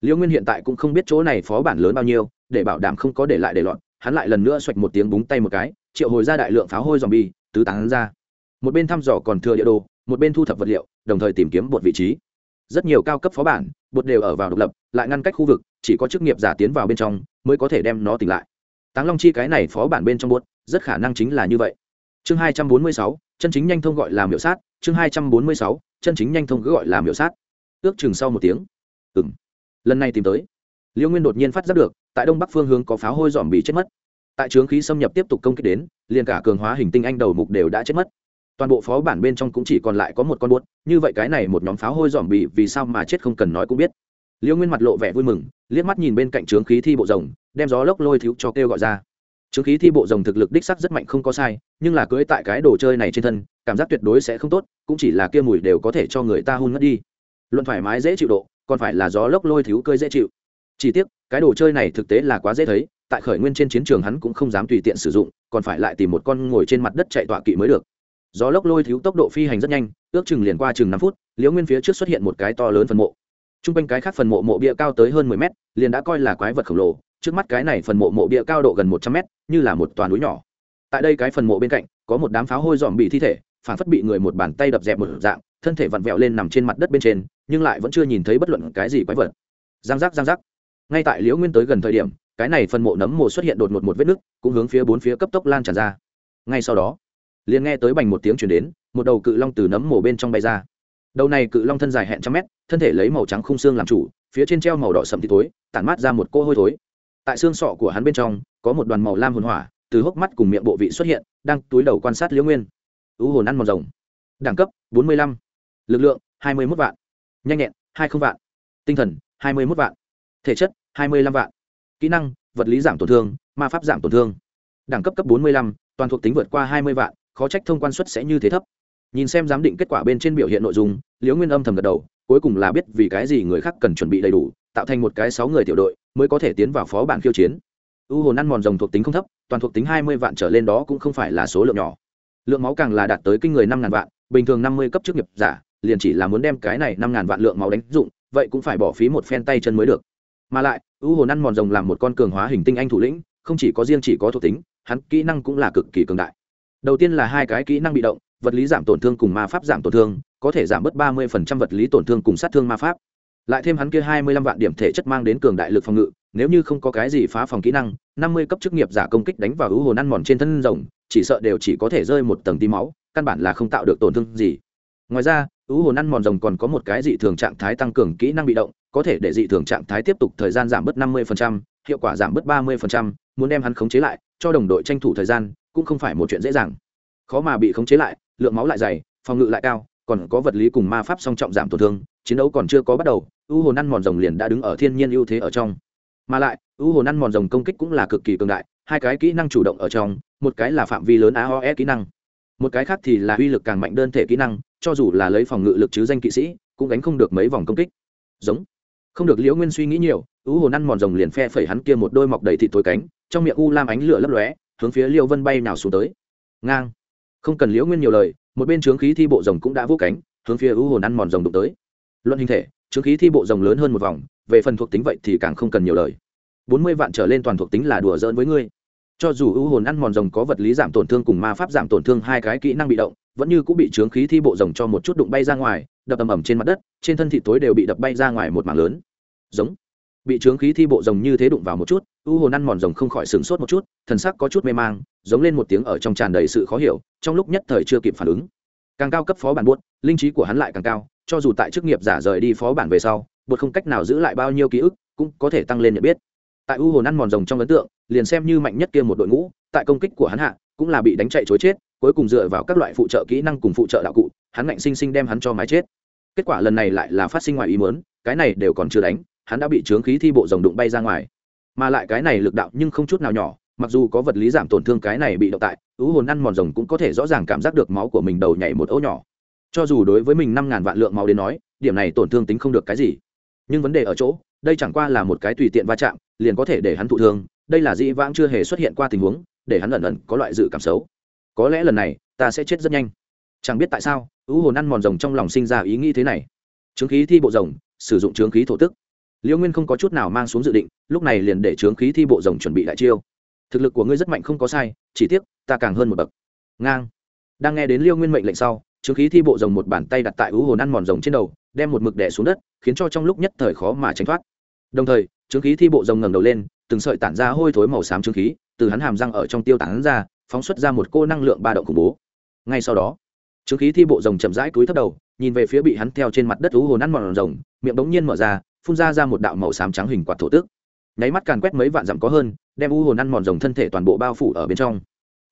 Liễu nguyên hiện tại cũng không biết chỗ này phó bản lớn bao nhiêu, để bảo đảm không có để lại để lọt hắn lại lần nữa xoạch một tiếng búng tay một cái, triệu hồi ra đại lượng pháo hôi dòm bi tứ tán ra. Một bên thăm dò còn thừa địa đồ, một bên thu thập vật liệu, đồng thời tìm kiếm một vị trí rất nhiều cao cấp phó bản, bột đều ở vào độc lập, lại ngăn cách khu vực, chỉ có chức nghiệp giả tiến vào bên trong mới có thể đem nó tỉnh lại. Táng long chi cái này phó bản bên trong bột, rất khả năng chính là như vậy. Chương hai trăm bốn mươi sáu, chân chính nhanh thông gọi là miểu sát, chương hai trăm bốn mươi sáu, chân chính nhanh thông cứ gọi là miểu sát. Ước chừng sau một tiếng. Ừ m lần này tìm tới, liêu nguyên đột nhiên phát giác được, tại đông bắc phương hướng có pháo hôi dòm bị chết mất. Tại trướng khí xâm nhập tiếp tục công kích đến, liền cả cường hóa hình tinh anh đầu mục đều đã chết mất toàn bộ phó bản bên trong cũng chỉ còn lại có một con buốt, như vậy cái này một nhóm pháo hôi dòm bị vì sao mà chết không cần nói cũng biết. Liễu nguyên mặt lộ vẻ vui mừng, liếc mắt nhìn bên cạnh trướng khí thi bộ rồng, đem gió lốc lôi thiếu cho kêu gọi ra. Trướng khí thi bộ rồng thực lực đích sắc rất mạnh không có sai, nhưng là cưỡi tại cái đồ chơi này trên thân, cảm giác tuyệt đối sẽ không tốt, cũng chỉ là kia mùi đều có thể cho người ta hôn ngất đi. Luận thoải mái dễ chịu độ, còn phải là gió lốc lôi thiếu cơi dễ chịu. Chỉ tiếc, cái đồ chơi này thực tế là quá dễ thấy, tại khởi nguyên trên chiến trường hắn cũng không dám tùy tiện sử dụng, còn phải lại tìm một con ngồi trên mặt đất chạy tọa kỵ mới được gió lốc lôi thiếu tốc độ phi hành rất nhanh, ước chừng liền qua chừng năm phút, liễu nguyên phía trước xuất hiện một cái to lớn phần mộ. T r u n g quanh cái khác phần mộ mộ bia cao tới hơn mười mét, liền đã coi là quái vật khổng lồ, trước mắt cái này phần mộ mộ bia cao độ gần một trăm mét, như là một toàn núi nhỏ. Tại đây cái phần mộ bên cạnh, có một đám pháo hôi dòm bị thi thể, phản phất bị người một bàn tay đập dẹp một dạng, thân thể vặn vẹo lên nằm trên mặt đất bên trên, nhưng lại vẫn chưa nhìn thấy bất luận cái gì quái vật. Giang giác giang giác. Ngay tại liễu nguyên tới gần thời điểm, cái này phần mộ nấm mồ xuất hiện đột ngột một vết nứt, cũng hướng phía bốn phía cấp tốc lan tràn ra. Ngay sau đó liền nghe tới bành một tiếng chuyển đến, một đầu cự long từ nấm mồ bên trong bay ra. Đầu này cự long thân dài hẹn trăm mét, thân thể lấy màu trắng khung xương làm chủ, phía trên treo màu đỏ sậm thì tối tản mát ra một cô hôi thối. Tại xương sọ của hắn bên trong, có một đoàn màu lam hồn hỏa, từ hốc mắt cùng miệng bộ vị xuất hiện, đang túi đầu quan sát liễu nguyên. U hồn ăn màu rồng. Đẳng cấp, bốn mươi lăm. Lực lượng, hai mươi mốt vạn. Nhanh nhẹn, hai không vạn. Tinh thần, hai mươi mốt vạn. Thể chất, hai mươi lăm vạn. Kỹ năng, vật lý giảm tổn thương, ma pháp giảm tổn thương. Đẳng cấp cấp bốn mươi lăm, toàn thuộc tính vượt qua hai mươi vạn khó trách thông quan suất sẽ như thế thấp. Nhìn xem giám định kết quả bên trên biểu hiện nội dung, liễu nguyên âm thầm gật đầu, cuối cùng là biết vì cái gì người khác cần chuẩn bị đầy đủ, tạo thành một cái sáu người tiểu đội mới có thể tiến vào phó bản khiêu chiến. U hồn ăn mòn rồng thuộc tính không thấp, toàn thuộc tính hai mươi vạn trở lên đó cũng không phải là số lượng nhỏ. Lượng máu càng là đạt tới kinh người năm ngàn vạn, bình thường năm mươi cấp chức nghiệp giả, liền chỉ là muốn đem cái này năm ngàn vạn lượng máu đánh dụng, vậy cũng phải bỏ phí một phen tay chân mới được. Mà lại, u hồn ăn mòn rồng làm một con cường hóa hình tinh anh thủ lĩnh, không chỉ có riêng chỉ có thuộc tính, hắn kỹ năng cũng là cực kỳ cường đại đầu tiên là hai cái kỹ năng bị động, vật lý giảm tổn thương cùng ma pháp giảm tổn thương, có thể giảm bớt ba mươi vật lý tổn thương cùng sát thương ma pháp. Lại thêm hắn kia hai mươi lăm vạn điểm thể chất mang đến cường đại lực phòng ngự, nếu như không có cái gì phá phòng kỹ năng, năm mươi cấp chức nghiệp giả công kích đánh vào ưu hồn ăn mòn trên thân rồng, chỉ sợ đều chỉ có thể rơi một tầng tí máu, căn bản là không tạo được tổn thương gì. Ngoài ra ưu hồn ăn mòn rồng còn có một cái dị thường trạng thái tăng cường kỹ năng bị động, có thể để dị thường trạng thái tiếp tục thời gian giảm bớt năm mươi hiệu quả giảm bớt ba mươi muốn đem hắn khống chế lại, cho đồng đội tranh thủ thời gian cũng không phải một chuyện dễ dàng. Khó mà bị khống chế lại, lượng máu lại dày, phòng ngự lại cao, còn có vật lý cùng ma pháp song trọng giảm tổn thương, chiến đấu còn chưa có bắt đầu, u hồn ăn mòn rồng liền đã đứng ở thiên nhiên ưu thế ở trong. Mà lại, u hồn ăn mòn rồng công kích cũng là cực kỳ cường đại, hai cái kỹ năng chủ động ở trong, một cái là phạm vi lớn aoe kỹ năng, một cái khác thì là uy lực càng mạnh đơn thể kỹ năng, cho dù là lấy phòng ngự lực chứ danh kỵ sĩ, cũng gánh không được mấy vòng công kích. Giống. Không được liễu nguyên suy nghĩ nhiều, u hồn ăn mòn rồng liền phe phẩy hắn kia một đôi mọc đầy thịt tối cánh, trong miệng u lam ánh lửa lấp lóe hướng phía liêu vân bay nào xuống tới. Ngang. Không cần liễu nguyên nhiều lời, một bên trướng khí thi bộ rồng cũng đã vũ cánh, hướng phía ưu hồn ăn mòn rồng đụng tới. Luận hình thể trướng khí thi bộ rồng lớn hơn một vòng, về phần thuộc tính vậy thì càng không cần nhiều lời. Bốn mươi vạn trở lên toàn thuộc tính là đùa giỡn với ngươi. Cho dù ưu hồn ăn mòn rồng có vật lý giảm tổn thương cùng ma pháp giảm tổn thương hai cái kỹ năng bị động, vẫn như cũng bị trướng khí thi bộ rồng cho một chút đụng bay ra ngoài, đập ầm ầm trên mặt đất, trên thân thị tối đều bị đập bay ra ngoài một mảng lớn. Giống bị trướng khí thi bộ rồng như thế đụng vào một chút, u hồn ăn mòn rồng không khỏi sửng sốt một chút, thần sắc có chút mê mang, giống lên một tiếng ở trong tràn đầy sự khó hiểu, trong lúc nhất thời chưa kịp phản ứng. Càng cao cấp phó bản buốt, linh trí của hắn lại càng cao, cho dù tại chức nghiệp giả rời đi phó bản về sau buột không cách nào giữ lại bao nhiêu ký ức, cũng có thể tăng lên nhận biết. Tại u hồn ăn mòn rồng trong ấn tượng, liền xem như mạnh nhất kia một đội ngũ, tại công kích của hắn hạ, cũng là bị đánh chạy chối chết, cuối cùng dựa vào các loại phụ trợ kỹ năng cùng phụ trợ đạo cụ, hắn ngạnh sinh sinh đem hắn cho mái chết. Kết quả lần này lại là phát sinh ngoài ý muốn, cái này đều còn chưa đánh hắn đã bị trướng khí thi bộ rồng đụng bay ra ngoài. Mà lại cái này lực đạo nhưng không chút nào nhỏ, mặc dù có vật lý giảm tổn thương cái này bị động tại, ứ hồn ăn mòn rồng cũng có thể rõ ràng cảm giác được máu của mình đầu nhảy một ấu nhỏ. Cho dù đối với mình năm ngàn vạn lượng máu đến nói, điểm này tổn thương tính không được cái gì. Nhưng vấn đề ở chỗ, đây chẳng qua là một cái tùy tiện va chạm, liền có thể để hắn thụ thương, đây là dĩ vãng chưa hề xuất hiện qua tình huống, để hắn lần lần có loại dự cảm xấu. Có lẽ lần này, ta sẽ chết rất nhanh. Chẳng biết tại sao, ứ hồn ăn mòn rồng trong lòng sinh ra ý nghĩ thế này. Chứng khí thi bộ rồng, sử dụng chứng khí thổ tức liễu nguyên không có chút nào mang xuống dự định, lúc này liền để trướng khí thi bộ rồng chuẩn bị đại chiêu. Thực lực của ngươi rất mạnh không có sai, chỉ tiếc, ta càng hơn một bậc. Ngang. Đang nghe đến liêu nguyên mệnh lệnh sau trướng khí thi bộ rồng một bàn tay đặt tại ứ hồn ăn mòn rồng trên đầu, đem một mực đẻ xuống đất, khiến cho trong lúc nhất thời khó mà tránh thoát. Đồng thời trướng khí thi bộ rồng ngẩng đầu lên, từng sợi tản ra hôi thối màu xám trướng khí, từ hắn hàm răng ở trong tiêu tản ra, phóng xuất ra một cô năng lượng ba động khủng bố. Ngay sau đó trướng khí thi bộ rồng chậm rãi cúi thấp đầu, nhìn về phía bị hắn theo trên mặt đất ứ hồn ăn mòn rồng, miệng bỗng nhiên mở ra phun ra ra một đạo màu xám trắng hình quạt thổ tức. Nháy mắt càn quét mấy vạn dặm có hơn, đem u hồn ăn mòn rồng thân thể toàn bộ bao phủ ở bên trong.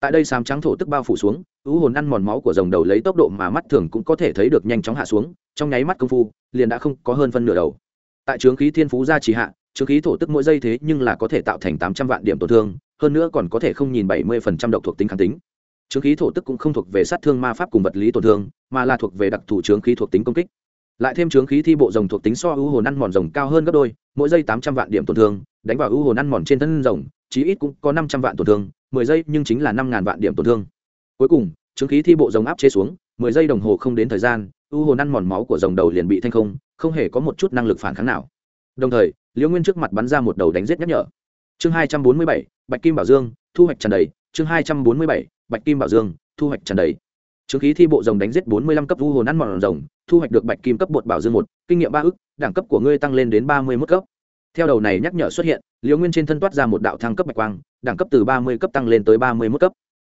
Tại đây xám trắng thổ tức bao phủ xuống, u hồn ăn mòn máu của rồng đầu lấy tốc độ mà mắt thường cũng có thể thấy được nhanh chóng hạ xuống, trong nháy mắt công phu, liền đã không có hơn phân nửa đầu. Tại trướng khí thiên phú gia trì hạ trướng khí thổ tức mỗi giây thế nhưng là có thể tạo thành tám trăm vạn điểm tổn thương, hơn nữa còn có thể không nhìn bảy mươi phần trăm độc thuộc tính kháng tính. Trướng khí thổ tức cũng không thuộc về sát thương ma pháp cùng vật lý tổn thương, mà là thuộc về đặc thù trướng khí thuộc tính công kích lại thêm trướng khí thi bộ rồng thuộc tính so ưu hồn ăn mòn rồng cao hơn gấp đôi, mỗi giây tám trăm vạn điểm tổn thương, đánh vào ưu hồn ăn mòn trên thân rồng, chí ít cũng có năm trăm vạn tổn thương, mười giây nhưng chính là năm ngàn vạn điểm tổn thương. Cuối cùng trướng khí thi bộ rồng áp chế xuống, mười giây đồng hồ không đến thời gian, ưu hồn ăn mòn máu của rồng đầu liền bị thanh không không hề có một chút năng lực phản kháng nào. Đồng thời, liễu nguyên trước mặt bắn ra một đầu đánh giết nhắc nhở. Chương hai trăm bốn mươi bảy, bạch kim bảo dương, thu hoạch tràn đầy. Chương hai trăm bốn mươi bảy, bạch kim bảo dương, thu hoạch tràn đầy. Trướng khí thi bộ rồng đánh giết bốn mươi lăm cấp vu hồn ăn mòn rồng, thu hoạch được bạch kim cấp bột bảo dương một, kinh nghiệm ba ức, đẳng cấp của ngươi tăng lên đến ba mươi mức cấp. Theo đầu này nhắc nhở xuất hiện, liễu nguyên trên thân toát ra một đạo thăng cấp bạch quang, đẳng cấp từ ba mươi cấp tăng lên tới ba mươi mức cấp.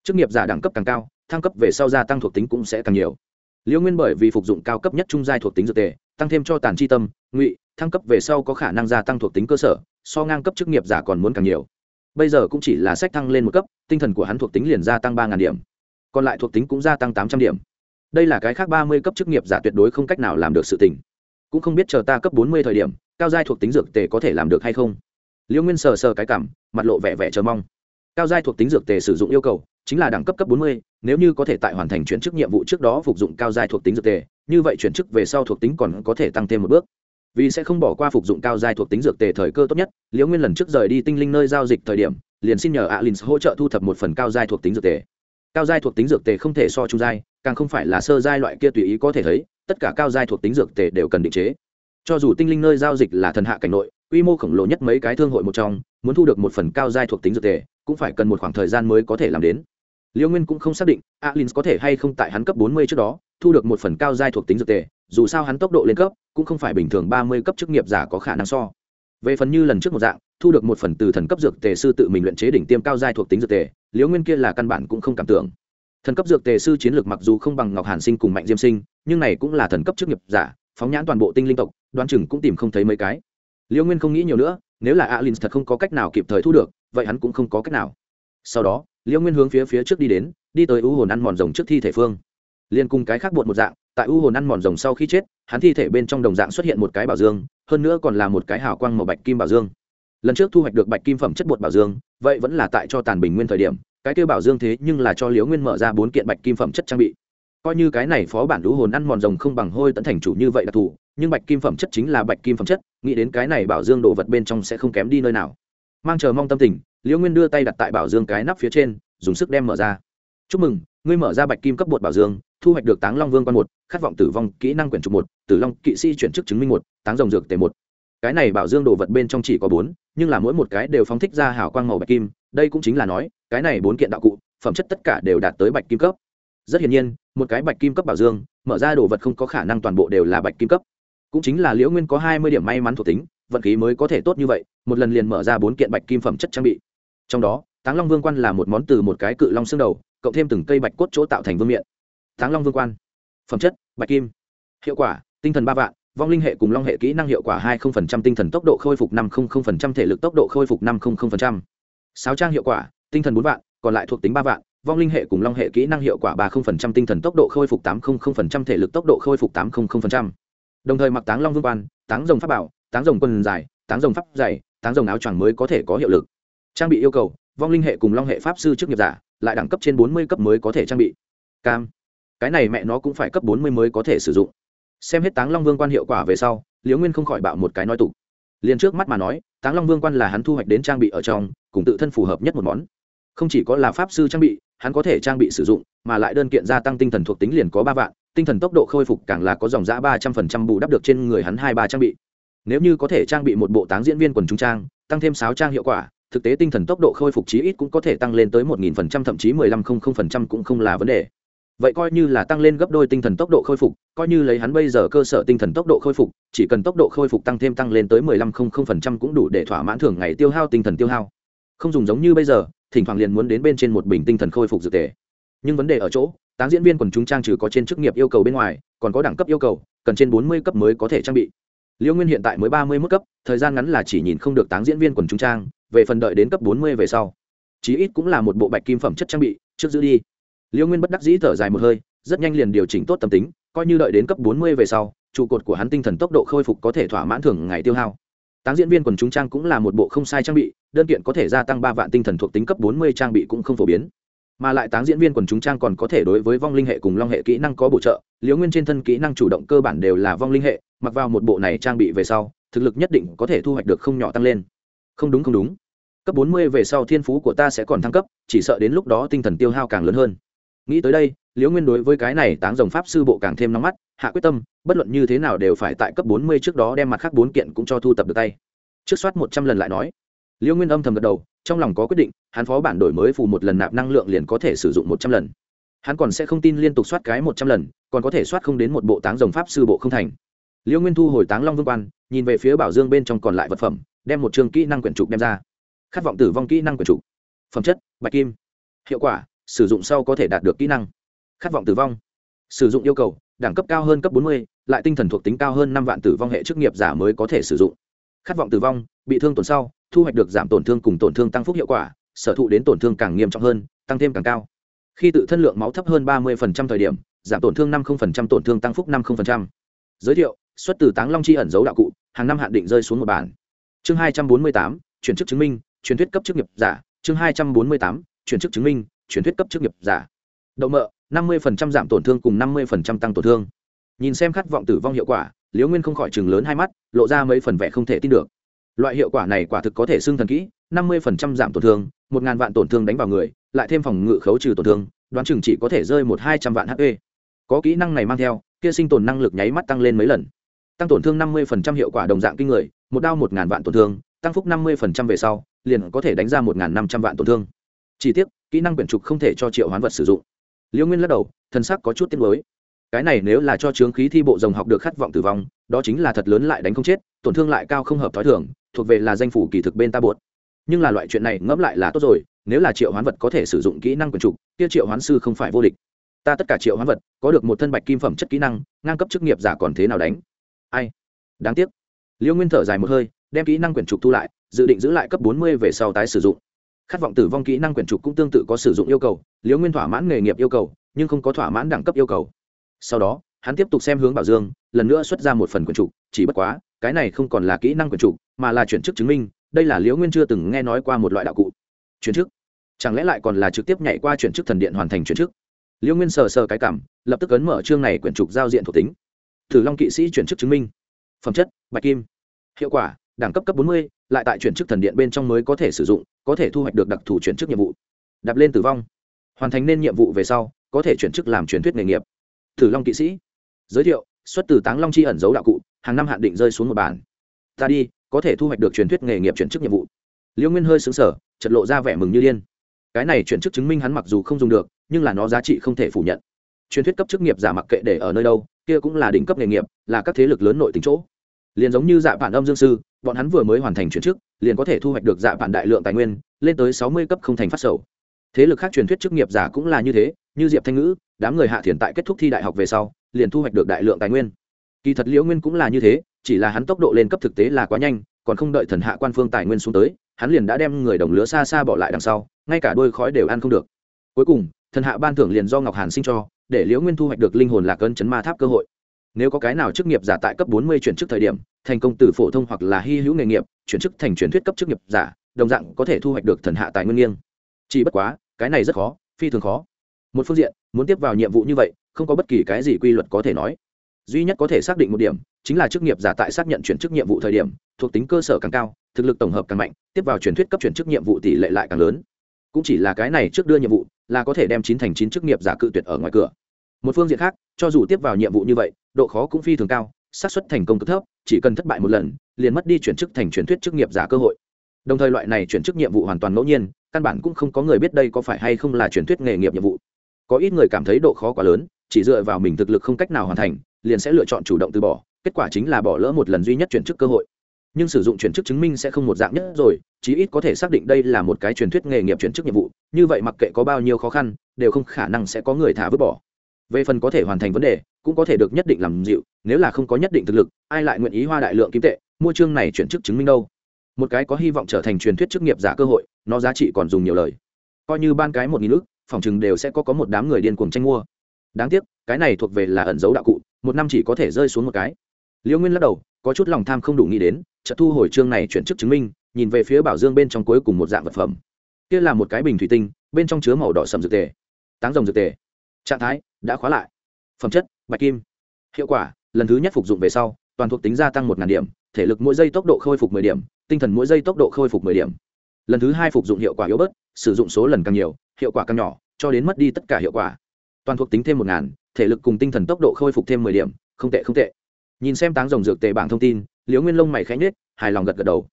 Chức nghiệp giả đẳng cấp càng cao, thăng cấp về sau gia tăng thuộc tính cũng sẽ càng nhiều. Liễu nguyên bởi vì phục dụng cao cấp nhất trung giai thuộc tính dược tề, tăng thêm cho tàn chi tâm, ngụy, thăng cấp về sau có khả năng gia tăng thuộc tính cơ sở, so ngang cấp chức nghiệp giả còn muốn càng nhiều. Bây giờ cũng chỉ là sách thăng lên một cấp, tinh thần của hắn thuộc tính liền gia tăng ba điểm còn lại thuộc tính cũng gia tăng tám trăm điểm. Đây là cái khác ba mươi cấp chức nghiệp giả tuyệt đối không cách nào làm được sự tình. Cũng không biết chờ ta cấp bốn mươi thời điểm, cao giai thuộc tính dược tề có thể làm được hay không. Liễu nguyên sờ sờ cái cảm, mặt lộ vẻ vẻ chờ mong. Cao giai thuộc tính dược tề sử dụng yêu cầu chính là đẳng cấp cấp bốn mươi, nếu như có thể tại hoàn thành chuyển chức nhiệm vụ trước đó phục dụng cao giai thuộc tính dược tề, như vậy chuyển chức về sau thuộc tính còn có thể tăng thêm một bước. Vì sẽ không bỏ qua phục dụng cao giai thuộc tính dược tề thời cơ tốt nhất liễu nguyên lần trước rời đi tinh linh nơi giao dịch thời điểm, liền xin nhờ Alins hỗ trợ thu thập một phần cao giai thuộc tính dược tề cao giai thuộc tính dược tề không thể so trung giai, càng không phải là sơ giai loại kia tùy ý có thể thấy, tất cả cao giai thuộc tính dược tề đều cần định chế. Cho dù tinh linh nơi giao dịch là thần hạ cảnh nội, quy mô khổng lồ nhất mấy cái thương hội một trong, muốn thu được một phần cao giai thuộc tính dược tề, cũng phải cần một khoảng thời gian mới có thể làm đến. Liêu nguyên cũng không xác định alin có thể hay không tại hắn cấp bốn mươi trước đó, thu được một phần cao giai thuộc tính dược tề, dù sao hắn tốc độ lên cấp, cũng không phải bình thường ba mươi cấp chức nghiệp giả có khả năng so về phần như lần trước một dạng, thu được một phần từ thần cấp dược tề sư tự mình luyện chế đỉnh tiêm cao giai thuộc tính dược tề, liễu nguyên kia là căn bản cũng không cảm tưởng. Thần cấp dược tề sư chiến lược mặc dù không bằng ngọc hàn sinh cùng mạnh diêm sinh, nhưng này cũng là thần cấp chức nghiệp giả, phóng nhãn toàn bộ tinh linh tộc, đoán chừng cũng tìm không thấy mấy cái. Liễu nguyên không nghĩ nhiều nữa, nếu là alin thật không có cách nào kịp thời thu được, vậy hắn cũng không có cách nào. Sau đó, liễu nguyên hướng phía phía trước đi đến, đi tới u hồn ăn mòn rồng trước thi thể phương. Liên cùng cái khác bột một dạng tại u hồn ăn mòn rồng sau khi chết, hắn thi thể bên trong đồng dạng xuất hiện một cái bảo dương, hơn nữa còn là một cái hào quang màu bạch kim bảo dương. Lần trước thu hoạch được bạch kim phẩm chất bột bảo dương, vậy vẫn là tại cho tàn bình nguyên thời điểm, cái kêu bảo dương thế nhưng là cho liễu nguyên mở ra bốn kiện bạch kim phẩm chất trang bị. Coi như cái này phó bản lũ hồn ăn mòn rồng không bằng hôi tận thành chủ như vậy đặc thù nhưng bạch kim phẩm chất chính là bạch kim phẩm chất, nghĩ đến cái này bảo dương đồ vật bên trong sẽ không kém đi nơi nào. Mang chờ mong tâm tình, liễu nguyên đưa tay đặt tại bảo dương cái nắp phía trên, dùng sức đem mở ra. Chúc mừng, ngươi mở ra bạch kim cấp bột bảo dương thu hoạch được táng long vương quan một, khát vọng tử vong kỹ năng quyển trục một, tử long kỵ sĩ chuyển chức chứng minh một, táng rồng dược tề một. Cái này bảo dương đồ vật bên trong chỉ có bốn, nhưng là mỗi một cái đều phóng thích ra hào quang màu bạch kim, đây cũng chính là nói, cái này bốn kiện đạo cụ, phẩm chất tất cả đều đạt tới bạch kim cấp. Rất hiển nhiên, một cái bạch kim cấp bảo dương, mở ra đồ vật không có khả năng toàn bộ đều là bạch kim cấp. Cũng chính là liễu nguyên có hai mươi điểm may mắn thuộc tính, vận khí mới có thể tốt như vậy, một lần liền mở ra bốn kiện bạch kim phẩm chất trang bị. Trong đó, táng long vương quan là một món từ một cái cự long xương đầu, cộng thêm từng cây bạch cốt chỗ tạo thành vương miện táng long vương quan. Phẩm chất, bạch kim. Hiệu quả, tinh thần ba vạn, vong linh hệ cùng long hệ kỹ năng hiệu quả hai tinh thần tốc độ khôi phục năm thể lực tốc độ khôi phục năm sáu trang hiệu quả, tinh thần bốn vạn, còn lại thuộc tính ba vạn, vong linh hệ cùng long hệ kỹ năng hiệu quả ba tinh thần tốc độ khôi phục tám thể lực tốc độ khôi phục tám đồng thời mặc táng long vương quan táng rồng pháp bảo táng rồng quần dài táng rồng pháp dày táng rồng áo choàng mới có thể có hiệu lực. Trang bị yêu cầu, vong linh hệ cùng long hệ pháp sư chức nghiệp giả, lại đẳng cấp trên bốn mươi cấp mới có thể trang bị. Cam cái này mẹ nó cũng phải cấp bốn mươi mới có thể sử dụng. Xem hết táng long vương quan hiệu quả về sau, liễu nguyên không khỏi bạo một cái nói tục. Liền trước mắt mà nói, táng long vương quan là hắn thu hoạch đến trang bị ở trong, cùng tự thân phù hợp nhất một món. Không chỉ có là pháp sư trang bị, hắn có thể trang bị sử dụng, mà lại đơn kiện gia tăng tinh thần thuộc tính liền có ba vạn, tinh thần tốc độ khôi phục càng là có dòng giã ba trăm phần trăm bù đắp được trên người hắn hai ba trang bị. Nếu như có thể trang bị một bộ táng diễn viên quần trung trang, tăng thêm sáu trang hiệu quả, thực tế tinh thần tốc độ khôi phục chí ít cũng có thể tăng lên tới một nghìn phần trăm, thậm chí mười lăm không không phần trăm cũng không là vấn đề vậy coi như là tăng lên gấp đôi tinh thần tốc độ khôi phục, coi như lấy hắn bây giờ cơ sở tinh thần tốc độ khôi phục, chỉ cần tốc độ khôi phục tăng thêm tăng lên tới mười lăm không không phần trăm cũng đủ để thỏa mãn thường ngày tiêu hao tinh thần tiêu hao. Không dùng giống như bây giờ, thỉnh thoảng liền muốn đến bên trên một bình tinh thần khôi phục dược tề. Nhưng vấn đề ở chỗ, táng diễn viên quần chúng trang trừ có trên chức nghiệp yêu cầu bên ngoài, còn có đẳng cấp yêu cầu, cần trên bốn mươi cấp mới có thể trang bị. Liễu nguyên hiện tại mới ba mươi mức cấp, thời gian ngắn là chỉ nhìn không được táng diễn viên quần chúng trang, về phần đợi đến cấp bốn mươi về sau. Chí ít cũng là một bộ bạch kim phẩm chất trang bị, trước giữ đi liễu nguyên bất đắc dĩ thở dài một hơi, rất nhanh liền điều chỉnh tốt tâm tính, coi như đợi đến cấp bốn mươi về sau, trụ cột của hắn tinh thần tốc độ khôi phục có thể thỏa mãn thường ngày tiêu hao. Táng diễn viên quần chúng trang cũng là một bộ không sai trang bị, đơn kiện có thể gia tăng ba vạn tinh thần thuộc tính cấp bốn mươi trang bị cũng không phổ biến. Mà lại táng diễn viên quần chúng trang còn có thể đối với vong linh hệ cùng long hệ kỹ năng có bổ trợ liễu nguyên trên thân kỹ năng chủ động cơ bản đều là vong linh hệ, mặc vào một bộ này trang bị về sau, thực lực nhất định có thể thu hoạch được không nhỏ tăng lên. Không đúng không đúng. Cấp bốn mươi về sau thiên phú của ta sẽ còn thăng cấp, chỉ sợ đến lúc đó tinh thần tiêu hao càng lớn hơn nghĩ tới đây, liễu nguyên đối với cái này táng dòng pháp sư bộ càng thêm nóng mắt, hạ quyết tâm, bất luận như thế nào đều phải tại cấp bốn mươi trước đó đem mặt khác bốn kiện cũng cho thu tập được tay. Trước soát một trăm lần lại nói, liễu nguyên âm thầm gật đầu, trong lòng có quyết định, hắn phó bản đổi mới phù một lần nạp năng lượng liền có thể sử dụng một trăm lần. Hắn còn sẽ không tin liên tục soát cái một trăm lần, còn có thể soát không đến một bộ táng dòng pháp sư bộ không thành. Liễu nguyên thu hồi táng long vương quan, nhìn về phía bảo dương bên trong còn lại vật phẩm, đem một trường kỹ năng quyển trục đem ra. Khát vọng tử vong kỹ năng quyển trục. Phẩm chất, bạch kim. Hiệu quả sử dụng sau có thể đạt được kỹ năng. Khát vọng tử vong. Sử dụng yêu cầu, đẳng cấp cao hơn cấp bốn mươi, lại tinh thần thuộc tính cao hơn năm vạn tử vong hệ chức nghiệp giả mới có thể sử dụng. Khát vọng tử vong, bị thương tổn sau, thu hoạch được giảm tổn thương cùng tổn thương tăng phúc hiệu quả, sở thụ đến tổn thương càng nghiêm trọng hơn, tăng thêm càng cao. Khi tự thân lượng máu thấp hơn ba mươi thời điểm, giảm tổn thương 50% tổn thương tăng phúc 50%. giới thiệu, xuất từ táng long chi ẩn dấu đạo cụ, hàng năm hạn định rơi xuống một bản. Chương hai trăm bốn mươi tám, chuyển chức chứng minh, truyền thuyết cấp chức nghiệp giả. Chương hai trăm bốn mươi tám, chuyển chức chứng minh truyền thuyết cấp chức nghiệp giả. Đậu mợ, năm mươi giảm tổn thương cùng năm mươi tăng tổn thương. Nhìn xem khát vọng tử vong hiệu quả, liễu nguyên không khỏi chừng lớn hai mắt, lộ ra mấy phần vẻ không thể tin được. Loại hiệu quả này quả thực có thể xưng thần kỹ, năm mươi giảm tổn thương, một ngàn vạn tổn thương đánh vào người, lại thêm phòng ngự khấu trừ tổn thương, đoán chừng chỉ có thể rơi một hai trăm vạn hp có kỹ năng này mang theo, kia sinh tồn năng lực nháy mắt tăng lên mấy lần. Tăng tổn thương năm mươi hiệu quả đồng dạng kinh người, một đao một ngàn vạn tổn thương, tăng phúc năm mươi về sau, liền có thể đánh ra một ngàn năm trăm vạn tổn thương. Chỉ tiếc kỹ năng quyển trục không thể cho triệu hoán vật sử dụng. Liễu nguyên lắc đầu thân sắc có chút tiếc mới cái này nếu là cho chướng khí thi bộ rồng học được khát vọng tử vong, đó chính là thật lớn lại đánh không chết, tổn thương lại cao không hợp t h ó i thường, thuộc về là danh phủ kỳ thực bên ta buột nhưng là loại chuyện này ngẫm lại là tốt rồi, nếu là triệu hoán vật có thể sử dụng kỹ năng quyển trục, kia triệu hoán sư không phải vô địch. Ta tất cả triệu hoán vật, có được một thân bạch kim phẩm chất kỹ năng, ngang cấp chức nghiệp giả còn thế nào đánh? Ai? Đáng tiếc. Liễu nguyên thở dài một hơi, đem kỹ năng quyển trục thu lại, dự định giữ lại cấp bốn mươi về sau tái sử dụng khát vọng tử vong kỹ năng quyển trục cũng tương tự có sử dụng yêu cầu, liễu nguyên thỏa mãn nghề nghiệp yêu cầu, nhưng không có thỏa mãn đẳng cấp yêu cầu. Sau đó, hắn tiếp tục xem hướng bảo dương, lần nữa xuất ra một phần quyển trục, chỉ bất quá, cái này không còn là kỹ năng quyển trục, mà là chuyển chức chứng minh, đây là liễu nguyên chưa từng nghe nói qua một loại đạo cụ. Chuyển chức? Chẳng lẽ lại còn là trực tiếp nhảy qua chuyển chức thần điện hoàn thành chuyển chức? Liễu nguyên sờ sờ cái cảm, lập tức ấn mở chương này quyển trục giao diện thuộc tính. Thử long kỵ sĩ chuyển chức chứng minh. Phẩm chất, bạch kim. Hiệu quả, đẳng cấp cấp bốn mươi, lại tại chuyển chức thần điện bên trong mới có thể sử dụng có thể thu hoạch được đặc thù chuyển chức nhiệm vụ. Đạp lên tử vong. Hoàn thành nên nhiệm vụ về sau, có thể chuyển chức làm truyền thuyết nghề nghiệp. Thử long kỵ sĩ. Giới thiệu, xuất từ táng long chi ẩn dấu đạo cụ, hàng năm hạn định rơi xuống một bản. Ta đi, có thể thu hoạch được truyền thuyết nghề nghiệp chuyển chức nhiệm vụ. Liêu nguyên hơi xứng sở chật lộ ra vẻ mừng như điên. Cái này chuyển chức chứng minh hắn mặc dù không dùng được, nhưng là nó giá trị không thể phủ nhận. Truyền thuyết cấp chức nghiệp giả mặc kệ để ở nơi đâu, kia cũng là đỉnh cấp nghề nghiệp, là các thế lực lớn nội tính chỗ. Liền giống như dạ bản âm dương sư bọn hắn vừa mới hoàn thành chuyển chức, liền có thể thu hoạch được dạ bản đại lượng tài nguyên, lên tới sáu mươi cấp không thành phát sầu. Thế lực khác truyền thuyết chức nghiệp giả cũng là như thế, như diệp thanh ngữ, đám người hạ thiền tại kết thúc thi đại học về sau, liền thu hoạch được đại lượng tài nguyên. Kỳ thật liễu nguyên cũng là như thế, chỉ là hắn tốc độ lên cấp thực tế là quá nhanh, còn không đợi thần hạ quan phương tài nguyên xuống tới, hắn liền đã đem người đồng lứa xa xa bỏ lại đằng sau, ngay cả đôi khói đều ăn không được. Cuối cùng, thần hạ ban thưởng liền do ngọc hàn sinh cho, để liễu nguyên thu hoạch được linh hồn lạc cơn chấn ma tháp cơ hội nếu có cái nào chức nghiệp giả tại cấp bốn mươi chuyển chức thời điểm, thành công từ phổ thông hoặc là hy hữu nghề nghiệp, chuyển chức thành truyền thuyết cấp chức nghiệp giả, đồng dạng có thể thu hoạch được thần hạ tài nguyên nghiêng. Chỉ bất quá, cái này rất khó, phi thường khó. Một phương diện, muốn tiếp vào nhiệm vụ như vậy, không có bất kỳ cái gì quy luật có thể nói. Duy nhất có thể xác định một điểm, chính là chức nghiệp giả tại xác nhận chuyển chức nhiệm vụ thời điểm, thuộc tính cơ sở càng cao, thực lực tổng hợp càng mạnh, tiếp vào truyền thuyết cấp chuyển chức nhiệm vụ tỷ lệ lại càng lớn. Cũng chỉ là cái này trước đưa nhiệm vụ, là có thể đem chín thành chín chức nghiệp giả cự tuyệt ở ngoài cửa. Một phương diện khác, cho dù tiếp vào nhiệm vụ như vậy độ khó cũng phi thường cao, xác suất thành công cực thấp, chỉ cần thất bại một lần, liền mất đi chuyển chức thành truyền thuyết chức nghiệp giả cơ hội. Đồng thời loại này chuyển chức nhiệm vụ hoàn toàn ngẫu nhiên, căn bản cũng không có người biết đây có phải hay không là truyền thuyết nghề nghiệp nhiệm vụ. Có ít người cảm thấy độ khó quá lớn, chỉ dựa vào mình thực lực không cách nào hoàn thành, liền sẽ lựa chọn chủ động từ bỏ, kết quả chính là bỏ lỡ một lần duy nhất chuyển chức cơ hội. Nhưng sử dụng chuyển chức chứng minh sẽ không một dạng nhất rồi, chí ít có thể xác định đây là một cái truyền thuyết nghề nghiệp chuyển chức nhiệm vụ, như vậy mặc kệ có bao nhiêu khó khăn, đều không khả năng sẽ có người thả vứt bỏ về phần có thể hoàn thành vấn đề, cũng có thể được nhất định làm dịu, nếu là không có nhất định thực lực, ai lại nguyện ý hoa đại lượng kim tệ, mua chương này chuyển chức chứng minh đâu? Một cái có hy vọng trở thành truyền thuyết chức nghiệp giả cơ hội, nó giá trị còn dùng nhiều lời. Coi như ban cái một nghìn ước phòng chừng đều sẽ có có một đám người điên cuồng tranh mua. Đáng tiếc, cái này thuộc về là ẩn dấu đạo cụ, một năm chỉ có thể rơi xuống một cái. Liễu nguyên lắc đầu, có chút lòng tham không đủ nghĩ đến, chợt thu hồi chương này chuyển chức chứng minh, nhìn về phía bảo dương bên trong cuối cùng một dạng vật phẩm. Kia là một cái bình thủy tinh, bên trong chứa màu đỏ sầm dược tề. Táng rồng dược tề trạng thái đã khóa lại. Phẩm chất, bạch kim. Hiệu quả, lần thứ nhất phục dụng về sau, toàn thuộc tính gia tăng một điểm, thể lực mỗi giây tốc độ khôi phục 10 điểm, tinh thần mỗi giây tốc độ khôi phục 10 điểm. Lần thứ hai phục dụng hiệu quả yếu bớt, sử dụng số lần càng nhiều, hiệu quả càng nhỏ, cho đến mất đi tất cả hiệu quả. Toàn thuộc tính thêm một ngàn, thể lực cùng tinh thần tốc độ khôi phục thêm 10 điểm, không tệ không tệ. Nhìn xem táng rồng dược tề bảng thông tin, liễu nguyên lông mày khẽ nhết hài lòng gật gật đầu.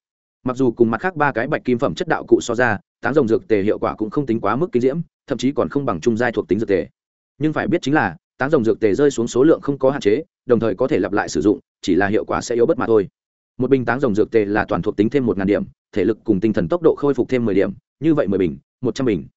Mặc dù cùng mặt khác ba cái bạch kim phẩm chất đạo cụ so ra, táng rồng dược tề hiệu quả cũng không tính quá mức kinh diễm, thậm chí còn không bằng trung giai thuộc tính dược tề nhưng phải biết chính là táng rồng dược tề rơi xuống số lượng không có hạn chế, đồng thời có thể lặp lại sử dụng, chỉ là hiệu quả sẽ yếu bất mà thôi. Một bình táng rồng dược tề là toàn thuộc tính thêm một ngàn điểm, thể lực cùng tinh thần tốc độ khôi phục thêm mười điểm, như vậy mười bình, một trăm bình.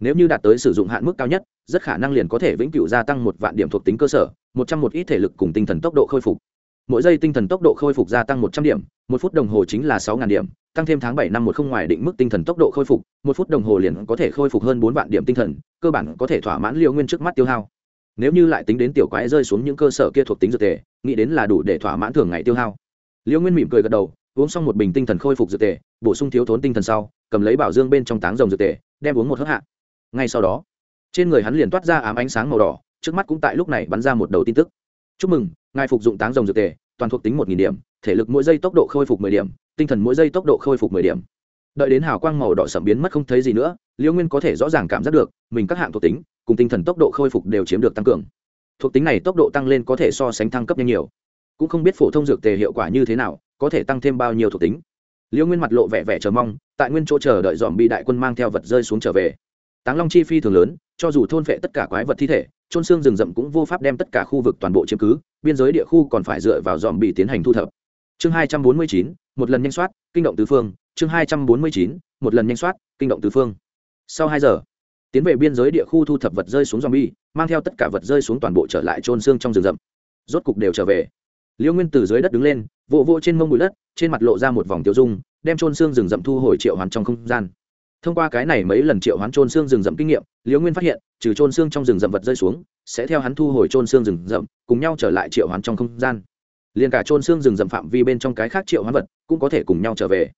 Nếu như đạt tới sử dụng hạn mức cao nhất, rất khả năng liền có thể vĩnh cửu gia tăng một vạn điểm thuộc tính cơ sở, một trăm một ít thể lực cùng tinh thần tốc độ khôi phục mỗi giây tinh thần tốc độ khôi phục gia tăng một trăm điểm, một phút đồng hồ chính là sáu ngàn điểm, tăng thêm tháng bảy năm một không ngoài định mức tinh thần tốc độ khôi phục, một phút đồng hồ liền có thể khôi phục hơn bốn vạn điểm tinh thần, cơ bản có thể thỏa mãn liều nguyên trước mắt tiêu hao. Nếu như lại tính đến tiểu quái rơi xuống những cơ sở kia thuộc tính dược tề, nghĩ đến là đủ để thỏa mãn thường ngày tiêu hao. Liễu nguyên mỉm cười gật đầu, uống xong một bình tinh thần khôi phục dược tề, bổ sung thiếu thốn tinh thần sau, cầm lấy bảo dương bên trong táng rồng dược tề, đem uống một hớp hạ. Ngay sau đó, trên người hắn liền toát ra ám ánh sáng màu đỏ, trước mắt cũng tại lúc này bắn ra một đầu tin tức chúc mừng, ngài phục dụng táng rồng dược tề, toàn thuộc tính một nghìn điểm, thể lực mỗi giây tốc độ khôi phục mười điểm, tinh thần mỗi giây tốc độ khôi phục mười điểm. Đợi đến hào quang màu đỏ sậm biến mất không thấy gì nữa liễu nguyên có thể rõ ràng cảm giác được, mình các hạng thuộc tính, cùng tinh thần tốc độ khôi phục đều chiếm được tăng cường. Thuộc tính này tốc độ tăng lên có thể so sánh thăng cấp nhanh nhiều. Cũng không biết phổ thông dược tề hiệu quả như thế nào, có thể tăng thêm bao nhiêu thuộc tính. Liễu nguyên mặt lộ vẻ vẻ chờ mong, tại nguyên chỗ chờ đợi dòm bị đại quân mang theo vật rơi xuống trở về. Táng long chi phi thường lớn cho dù thôn phệ tất cả quái vật thi thể trôn xương rừng rậm cũng vô pháp đem tất cả khu vực toàn bộ chiếm cứ, biên giới địa khu còn phải dựa vào dòm bị tiến hành thu thập. Chương hai trăm bốn mươi chín, một lần nhanh soát, kinh động tứ phương. Chương hai trăm bốn mươi chín, một lần nhanh soát, kinh động tứ phương. Sau hai giờ, tiến về biên giới địa khu thu thập vật rơi xuống dòm bi mang theo tất cả vật rơi xuống toàn bộ trở lại trôn xương trong rừng rậm. Rốt cục đều trở về. Liễu nguyên từ dưới đất đứng lên, vỗ vỗ trên mông bụi đất, trên mặt lộ ra một vòng tiêu dung, đem trôn xương rừng rậm thu hồi triệu hoàn trong không gian thông qua cái này mấy lần triệu hoán trôn xương rừng rậm kinh nghiệm, liễu nguyên phát hiện, trừ trôn xương trong rừng rậm vật rơi xuống, sẽ theo hắn thu hồi trôn xương rừng rậm, cùng nhau trở lại triệu hoán trong không gian. Liền cả trôn xương rừng rậm phạm vi bên trong cái khác triệu hoán vật, cũng có thể cùng nhau trở về.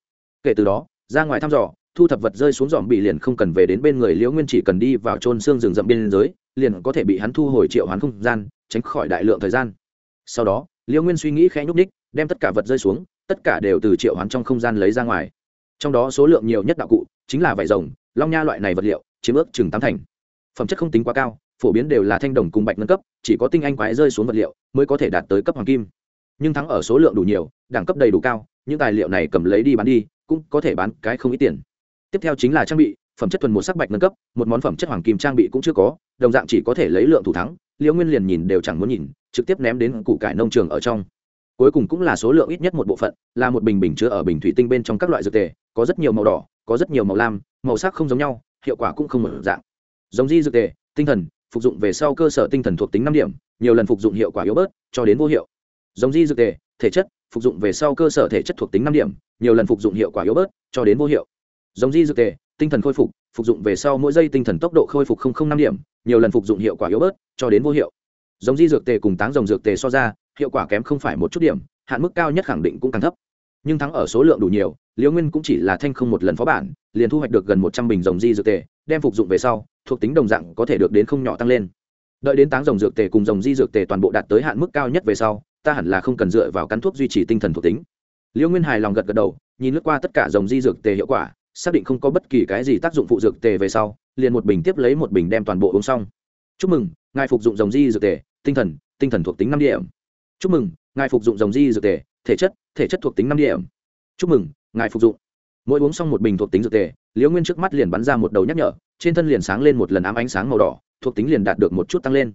Kể từ đó, ra ngoài thăm dò, thu thập vật rơi xuống dòm bị liền không cần về đến bên người liễu nguyên, chỉ cần đi vào trôn xương rừng rậm biên giới, liền có thể bị hắn thu hồi triệu hoán không gian, tránh khỏi đại lượng thời gian. Sau đó, liễu nguyên suy nghĩ khẽ nhúc ních đem tất cả vật rơi xuống, tất cả đều từ triệu hoán trong không gian lấy ra ngoài. Trong đó số lượng nhiều nhất đạo cụ chính là vải rồng, long nha loại này vật liệu, chiếm ước chừng tám thành. Phẩm chất không tính quá cao, phổ biến đều là thanh đồng cùng bạch nâng cấp, chỉ có tinh anh quái rơi xuống vật liệu mới có thể đạt tới cấp hoàng kim. Nhưng thắng ở số lượng đủ nhiều, đẳng cấp đầy đủ cao, những tài liệu này cầm lấy đi bán đi, cũng có thể bán cái không ít tiền. Tiếp theo chính là trang bị, phẩm chất thuần một sắc bạch nâng cấp, một món phẩm chất hoàng kim trang bị cũng chưa có, đồng dạng chỉ có thể lấy lượng thủ thắng, liễu nguyên liền nhìn đều chẳng muốn nhìn, trực tiếp ném đến củ cải nông trường ở trong. Cuối cùng cũng là số lượng ít nhất một bộ phận, là một bình bình chứa ở bình thủy tinh bên trong các loại dược tề, có rất nhiều màu đỏ có rất nhiều màu lam, màu sắc không giống nhau, hiệu quả cũng không mở dạng. Giống di dược tề, tinh thần, phục dụng về sau cơ sở tinh thần thuộc tính năm điểm, nhiều lần phục dụng hiệu quả yếu bớt, cho đến vô hiệu. Giống di dược tề, thể chất, phục dụng về sau cơ sở thể chất thuộc tính năm điểm, nhiều lần phục dụng hiệu quả yếu bớt, cho đến vô hiệu. Giống di dược tề, tinh thần khôi phục phục dụng về sau mỗi giây tinh thần tốc độ khôi phục năm điểm, nhiều lần phục dụng hiệu quả yếu bớt, cho đến vô hiệu. Giống di dược tề cùng táng dòng dược tề so ra, hiệu quả kém không phải một chút điểm, hạn mức cao nhất khẳng định cũng càng thấp nhưng thắng ở số lượng đủ nhiều, liễu nguyên cũng chỉ là thanh không một lần phó bản, liền thu hoạch được gần một trăm bình dòng di dược tề, đem phục dụng về sau, thuộc tính đồng dạng có thể được đến không nhỏ tăng lên. Đợi đến táng dòng dược tề cùng dòng di dược tề toàn bộ đạt tới hạn mức cao nhất về sau, ta hẳn là không cần dựa vào cắn thuốc duy trì tinh thần thuộc tính. Liễu nguyên hài lòng gật gật đầu, nhìn lướt qua tất cả dòng di dược tề hiệu quả, xác định không có bất kỳ cái gì tác dụng phụ dược tề về sau, liền một bình tiếp lấy một bình đem toàn bộ uống xong. Chúc mừng, ngài phục dụng dòng di dược tề, tinh thần tinh thần thuộc tính năm điểm. Chúc mừng, ngài phục dụng dòng di dược tề, thể chất thể chất thuộc tính năm điểm. Chúc mừng, ngài phục dụng. Mỗi uống xong một bình thuộc tính dược tề, liễu nguyên trước mắt liền bắn ra một đầu nhắc nhở, trên thân liền sáng lên một lần ám ánh sáng màu đỏ, thuộc tính liền đạt được một chút tăng lên.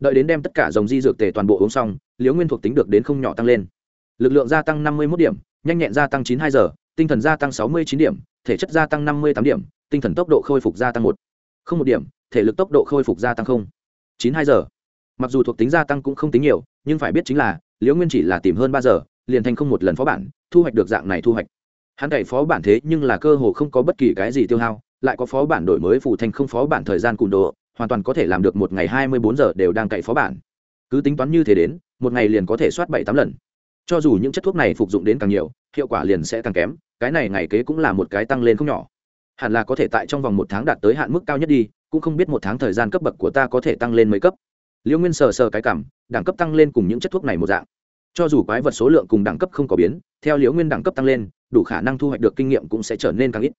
Đợi đến đem tất cả dòng di dược tề toàn bộ uống xong, liễu nguyên thuộc tính được đến không nhỏ tăng lên. Lực lượng gia tăng năm mươi một điểm, nhanh nhẹn gia tăng chín hai giờ, tinh thần gia tăng sáu mươi chín điểm, thể chất gia tăng năm mươi tám điểm, tinh thần tốc độ khôi phục gia tăng một. Không một điểm, thể lực tốc độ khôi phục gia tăng không. chín hai giờ. Mặc dù thuộc tính gia tăng cũng không tính nhiều, nhưng phải biết chính là, liễu nguyên chỉ là tìm hơn ba giờ liền thành không một lần phó bản, thu hoạch được dạng này thu hoạch. Hắn cày phó bản thế nhưng là cơ hồ không có bất kỳ cái gì tiêu hao, lại có phó bản đổi mới phủ thành không phó bản thời gian cùn độ hoàn toàn có thể làm được một ngày hai mươi bốn giờ đều đang cày phó bản. Cứ tính toán như thế đến, một ngày liền có thể soát bảy tám lần. Cho dù những chất thuốc này phục dụng đến càng nhiều, hiệu quả liền sẽ càng kém, cái này ngày kế cũng là một cái tăng lên không nhỏ. Hẳn là có thể tại trong vòng một tháng đạt tới hạn mức cao nhất đi, cũng không biết một tháng thời gian cấp bậc của ta có thể tăng lên mấy cấp. Liễu nguyên sờ sờ cái cảm, đẳng cấp tăng lên cùng những chất thuốc này một dạng cho dù quái vật số lượng cùng đẳng cấp không có biến, theo liễu nguyên đẳng cấp tăng lên, đủ khả năng thu hoạch được kinh nghiệm cũng sẽ trở nên càng ít.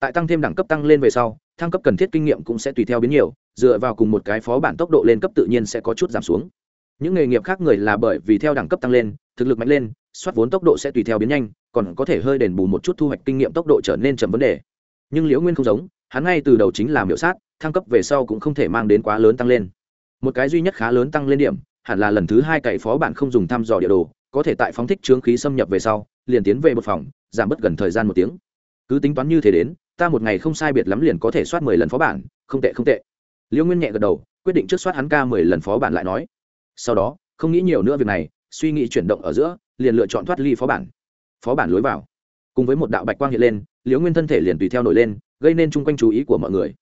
Tại tăng thêm đẳng cấp tăng lên về sau, thăng cấp cần thiết kinh nghiệm cũng sẽ tùy theo biến nhiều, dựa vào cùng một cái phó bản tốc độ lên cấp tự nhiên sẽ có chút giảm xuống. Những nghề nghiệp khác người là bởi vì theo đẳng cấp tăng lên, thực lực mạnh lên, soát vốn tốc độ sẽ tùy theo biến nhanh, còn có thể hơi đền bù một chút thu hoạch kinh nghiệm tốc độ trở nên chậm vấn đề. Nhưng liễu nguyên không giống, hắn ngay từ đầu chính là miểu sát, thăng cấp về sau cũng không thể mang đến quá lớn tăng lên. Một cái duy nhất khá lớn tăng lên điểm hẳn là lần thứ hai cậy phó bản không dùng thăm dò địa đồ, có thể tại phóng thích chướng khí xâm nhập về sau, liền tiến về một phòng, giảm bớt gần thời gian một tiếng. Cứ tính toán như thế đến, ta một ngày không sai biệt lắm liền có thể soát mười lần phó bản không tệ không tệ. Liễu nguyên nhẹ gật đầu, quyết định trước soát hắn ca mười lần phó bản lại nói. Sau đó, không nghĩ nhiều nữa việc này, suy nghĩ chuyển động ở giữa, liền lựa chọn thoát ly phó bản phó bản lối vào. Cùng với một đạo bạch quang hiện lên liễu nguyên thân thể liền tùy theo nổi lên, gây nên chung quanh chú ý của mọi người.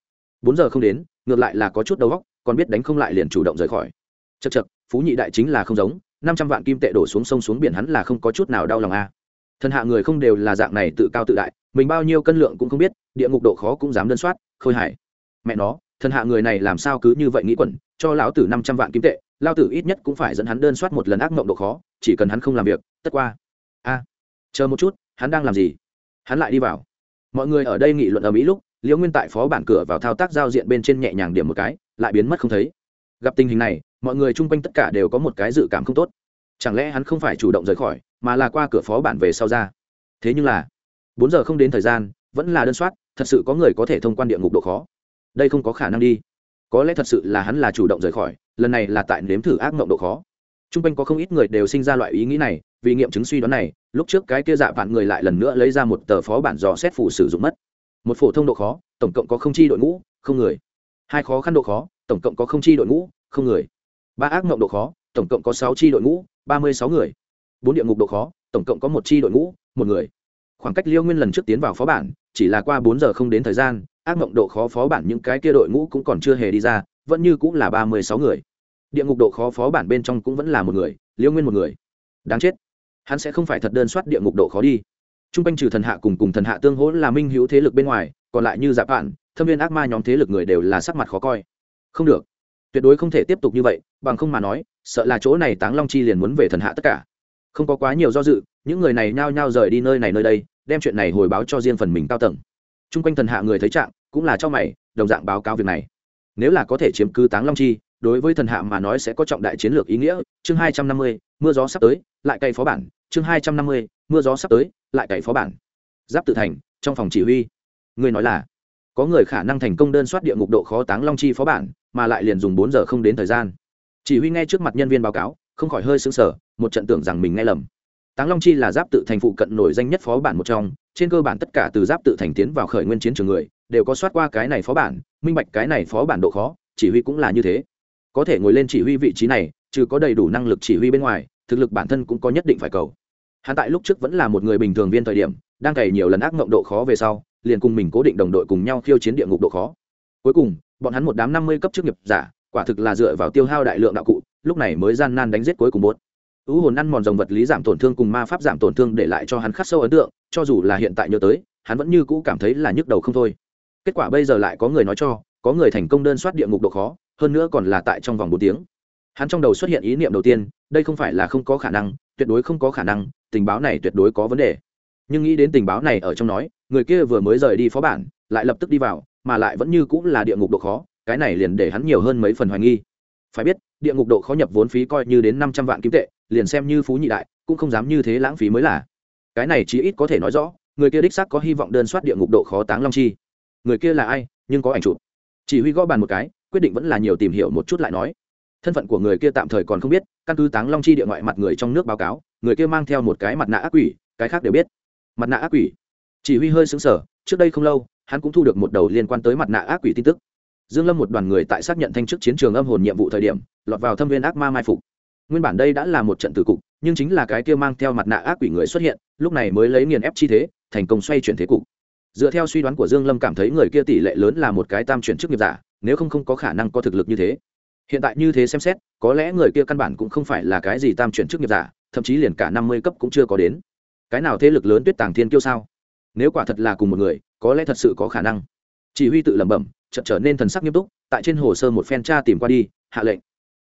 Bốn giờ không đến, ngược lại là có chút đầu góc còn biết đánh không lại liền chủ động rời khỏi. Chật chật phú nhị đại chính là không giống, năm trăm vạn kim tệ đổ xuống sông xuống biển hắn là không có chút nào đau lòng a à. thần hạ người không đều là dạng này tự cao tự đại, mình bao nhiêu cân lượng cũng không biết, địa ngục độ khó cũng dám đơn soát, khôi hải mẹ nó, thần hạ người này làm sao cứ như vậy nghĩ quẩn, cho lão tử năm trăm vạn kim tệ lao tử ít nhất cũng phải dẫn hắn đơn soát một lần ác mộng độ khó, chỉ cần hắn không làm việc, tất qua. A, chờ một chút, hắn đang làm gì? Hắn lại đi vào. Mọi người ở đây nghị luận ở mỹ lúc, liễu nguyên tại phó bản cửa vào thao tác giao diện bên trên nhẹ nhàng điểm một cái, lại biến mất không thấy. Gặp tình hình này mọi người chung quanh tất cả đều có một cái dự cảm không tốt. Chẳng lẽ hắn không phải chủ động rời khỏi, mà là qua cửa phó bản về sau ra? Thế nhưng là, bốn giờ không đến thời gian, vẫn là đơn soát, thật sự có người có thể thông quan địa ngục độ khó. Đây không có khả năng đi. Có lẽ thật sự là hắn là chủ động rời khỏi, lần này là tại nếm thử ác mộng độ khó. T r u n g quanh có không ít người đều sinh ra loại ý nghĩ này, vì nghiệm chứng suy đoán này, lúc trước cái kia dạ vạn người lại lần nữa lấy ra một tờ phó bản dò xét phủ sử dụng mất. Một phổ thông độ khó, tổng cộng có không chi đội ngũ, không người. Hai khó khăn độ khó, tổng cộng có không chi đội ngũ, không người ba ác mộng độ khó tổng cộng có sáu tri đội ngũ ba mươi sáu người. Bốn địa ngục độ khó tổng cộng có một tri đội ngũ một người. Khoảng cách liêu nguyên lần trước tiến vào phó bản chỉ là qua bốn giờ không đến thời gian ác mộng độ khó phó bản những cái kia đội ngũ cũng còn chưa hề đi ra vẫn như cũng là ba mươi sáu người. Địa ngục độ khó phó bản bên trong cũng vẫn là một người liêu nguyên một người. Đáng chết. Hắn sẽ không phải thật đơn soát địa ngục độ khó đi. T r u n g quanh trừ thần hạ cùng cùng thần hạ tương hỗ là minh hữu thế lực bên ngoài còn lại như dạp bạn, thâm viên ác ma nhóm thế lực người đều là sắc mặt khó coi. Không được tuyệt đối không thể tiếp tục như vậy, bằng không mà nói, sợ là chỗ này táng long chi liền muốn về thần hạ tất cả. Không có quá nhiều do dự, những người này nhao nhao rời đi nơi này nơi đây, đem chuyện này hồi báo cho riêng phần mình cao tầng. T r u n g quanh thần hạ người thấy trạng, cũng là cho mày, đồng dạng báo cáo việc này. Nếu là có thể chiếm cứ táng long chi, đối với thần hạ mà nói sẽ có trọng đại chiến lược ý nghĩa. Chương hai trăm năm mươi, mưa gió sắp tới, lại cày phó bản. Chương hai trăm năm mươi, mưa gió sắp tới, lại cày phó bản. Giáp tự thành, trong phòng chỉ huy. Người nói là có người khả năng thành công đơn soát địa ngục độ khó táng long chi phó bản, mà lại liền dùng bốn giờ không đến thời gian. Chỉ huy nghe trước mặt nhân viên báo cáo, không khỏi hơi sững sờ, một trận tưởng rằng mình nghe lầm. Táng long chi là giáp tự thành phụ cận nổi danh nhất phó bản một trong, trên cơ bản tất cả từ giáp tự thành tiến vào khởi nguyên chiến trường người, đều có soát qua cái này phó bản, minh bạch cái này phó bản độ khó, chỉ huy cũng là như thế. Có thể ngồi lên chỉ huy vị trí này, trừ có đầy đủ năng lực chỉ huy bên ngoài, thực lực bản thân cũng có nhất định phải cầu. Hắn tại lúc trước vẫn là một người bình thường viên thời điểm, đang cày nhiều lần ác mộng độ khó về sau liền cùng mình cố định đồng đội cùng nhau khiêu chiến địa ngục độ khó. Cuối cùng, bọn hắn một đám năm mươi cấp chức nghiệp giả, quả thực là dựa vào tiêu hao đại lượng đạo cụ, lúc này mới gian nan đánh giết cuối cùng bốt u hồn ăn mòn dòng vật lý giảm tổn thương cùng ma pháp giảm tổn thương để lại cho hắn khắc sâu ấn tượng, cho dù là hiện tại nhớ tới, hắn vẫn như cũ cảm thấy là nhức đầu không thôi. Kết quả bây giờ lại có người nói cho, có người thành công đơn soát địa ngục độ khó, hơn nữa còn là tại trong vòng bốn tiếng. Hắn trong đầu xuất hiện ý niệm đầu tiên, đây không phải là không có khả năng, tuyệt đối không có khả năng, tình báo này tuyệt đối có vấn đề. Nhưng nghĩ đến tình báo này ở trong nói người kia vừa mới rời đi phó bản, lại lập tức đi vào, mà lại vẫn như cũng là địa ngục độ khó, cái này liền để hắn nhiều hơn mấy phần hoài nghi. Phải biết, địa ngục độ khó nhập vốn phí coi như đến năm trăm vạn kim tệ, liền xem như phú nhị đại, cũng không dám như thế lãng phí mới là. Cái này chí ít có thể nói rõ, người kia đích xác có hy vọng đơn soát địa ngục độ khó táng long chi. Người kia là ai, nhưng có ảnh chụp. Chỉ huy gõ bàn một cái, quyết định vẫn là nhiều tìm hiểu một chút lại nói. Thân phận của người kia tạm thời còn không biết, căn cứ táng long chi địa ngoại mặt người trong nước báo cáo, người kia mang theo một cái mặt nạ ác quỷ, cái khác đều biết. Mặt nạ ác quỷ? Chỉ huy hơi xứng sở trước đây không lâu, hắn cũng thu được một đầu liên quan tới mặt nạ ác quỷ tin tức. Dương lâm một đoàn người tại xác nhận thanh chức chiến trường âm hồn nhiệm vụ thời điểm, lọt vào thâm viên ác ma mai phục. Nguyên bản đây đã là một trận tử cục, nhưng chính là cái kia mang theo mặt nạ ác quỷ người xuất hiện, lúc này mới lấy nghiền ép chi thế, thành công xoay chuyển thế cục. Dựa theo suy đoán của dương lâm cảm thấy người kia tỷ lệ lớn là một cái tam chuyển chức nghiệp giả, nếu không không có khả năng có thực lực như thế. Hiện tại như thế xem xét, có lẽ người kia căn bản cũng không phải là cái gì tam chuyển chức nghiệp giả, thậm chí liền cả năm mươi cấp cũng chưa có đến. Cái nào thế lực lớn tuyết tàng thiên kiêu sao? Nếu quả thật là cùng một người, có lẽ thật sự có khả năng. Chỉ huy tự lẩm bẩm, chợt trở nên thần sắc nghiêm túc, tại trên hồ sơ một phen tra tìm qua đi, hạ lệnh.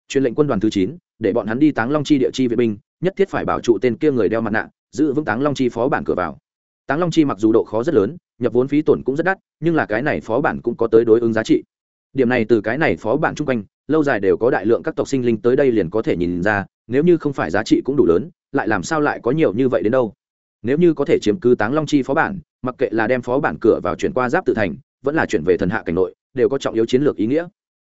Truyền lệnh quân đoàn thứ chín, để bọn hắn đi táng long chi địa chi vệ binh, nhất thiết phải bảo trụ tên kia người đeo mặt nạ, giữ vững táng long chi phó bản cửa vào. Táng long chi mặc dù độ khó rất lớn, nhập vốn phí tổn cũng rất đắt, nhưng là cái này phó bản cũng có tới đối ứng giá trị. Điểm này từ cái này phó bản chung quanh, lâu dài đều có đại lượng các tộc sinh linh tới đây liền có thể nhìn ra, nếu như không phải giá trị cũng đủ lớn, lại làm sao lại có nhiều như vậy đến đâu? Nếu như có thể chiếm cứ táng long chi phó bản, mặc kệ là đem phó bản cửa vào chuyển qua giáp tự thành, vẫn là chuyển về thần hạ cảnh nội, đều có trọng yếu chiến lược ý nghĩa.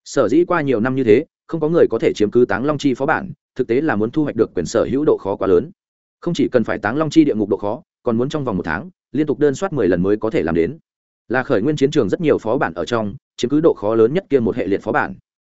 Sở dĩ qua nhiều năm như thế, không có người có thể chiếm cứ táng long chi phó bản, thực tế là muốn thu hoạch được quyền sở hữu độ khó quá lớn. Không chỉ cần phải táng long chi địa ngục độ khó, còn muốn trong vòng một tháng, liên tục đơn soát mười lần mới có thể làm đến. Là khởi nguyên chiến trường rất nhiều phó bản ở trong, chiếm cứ độ khó lớn nhất kia một hệ liệt phó bản.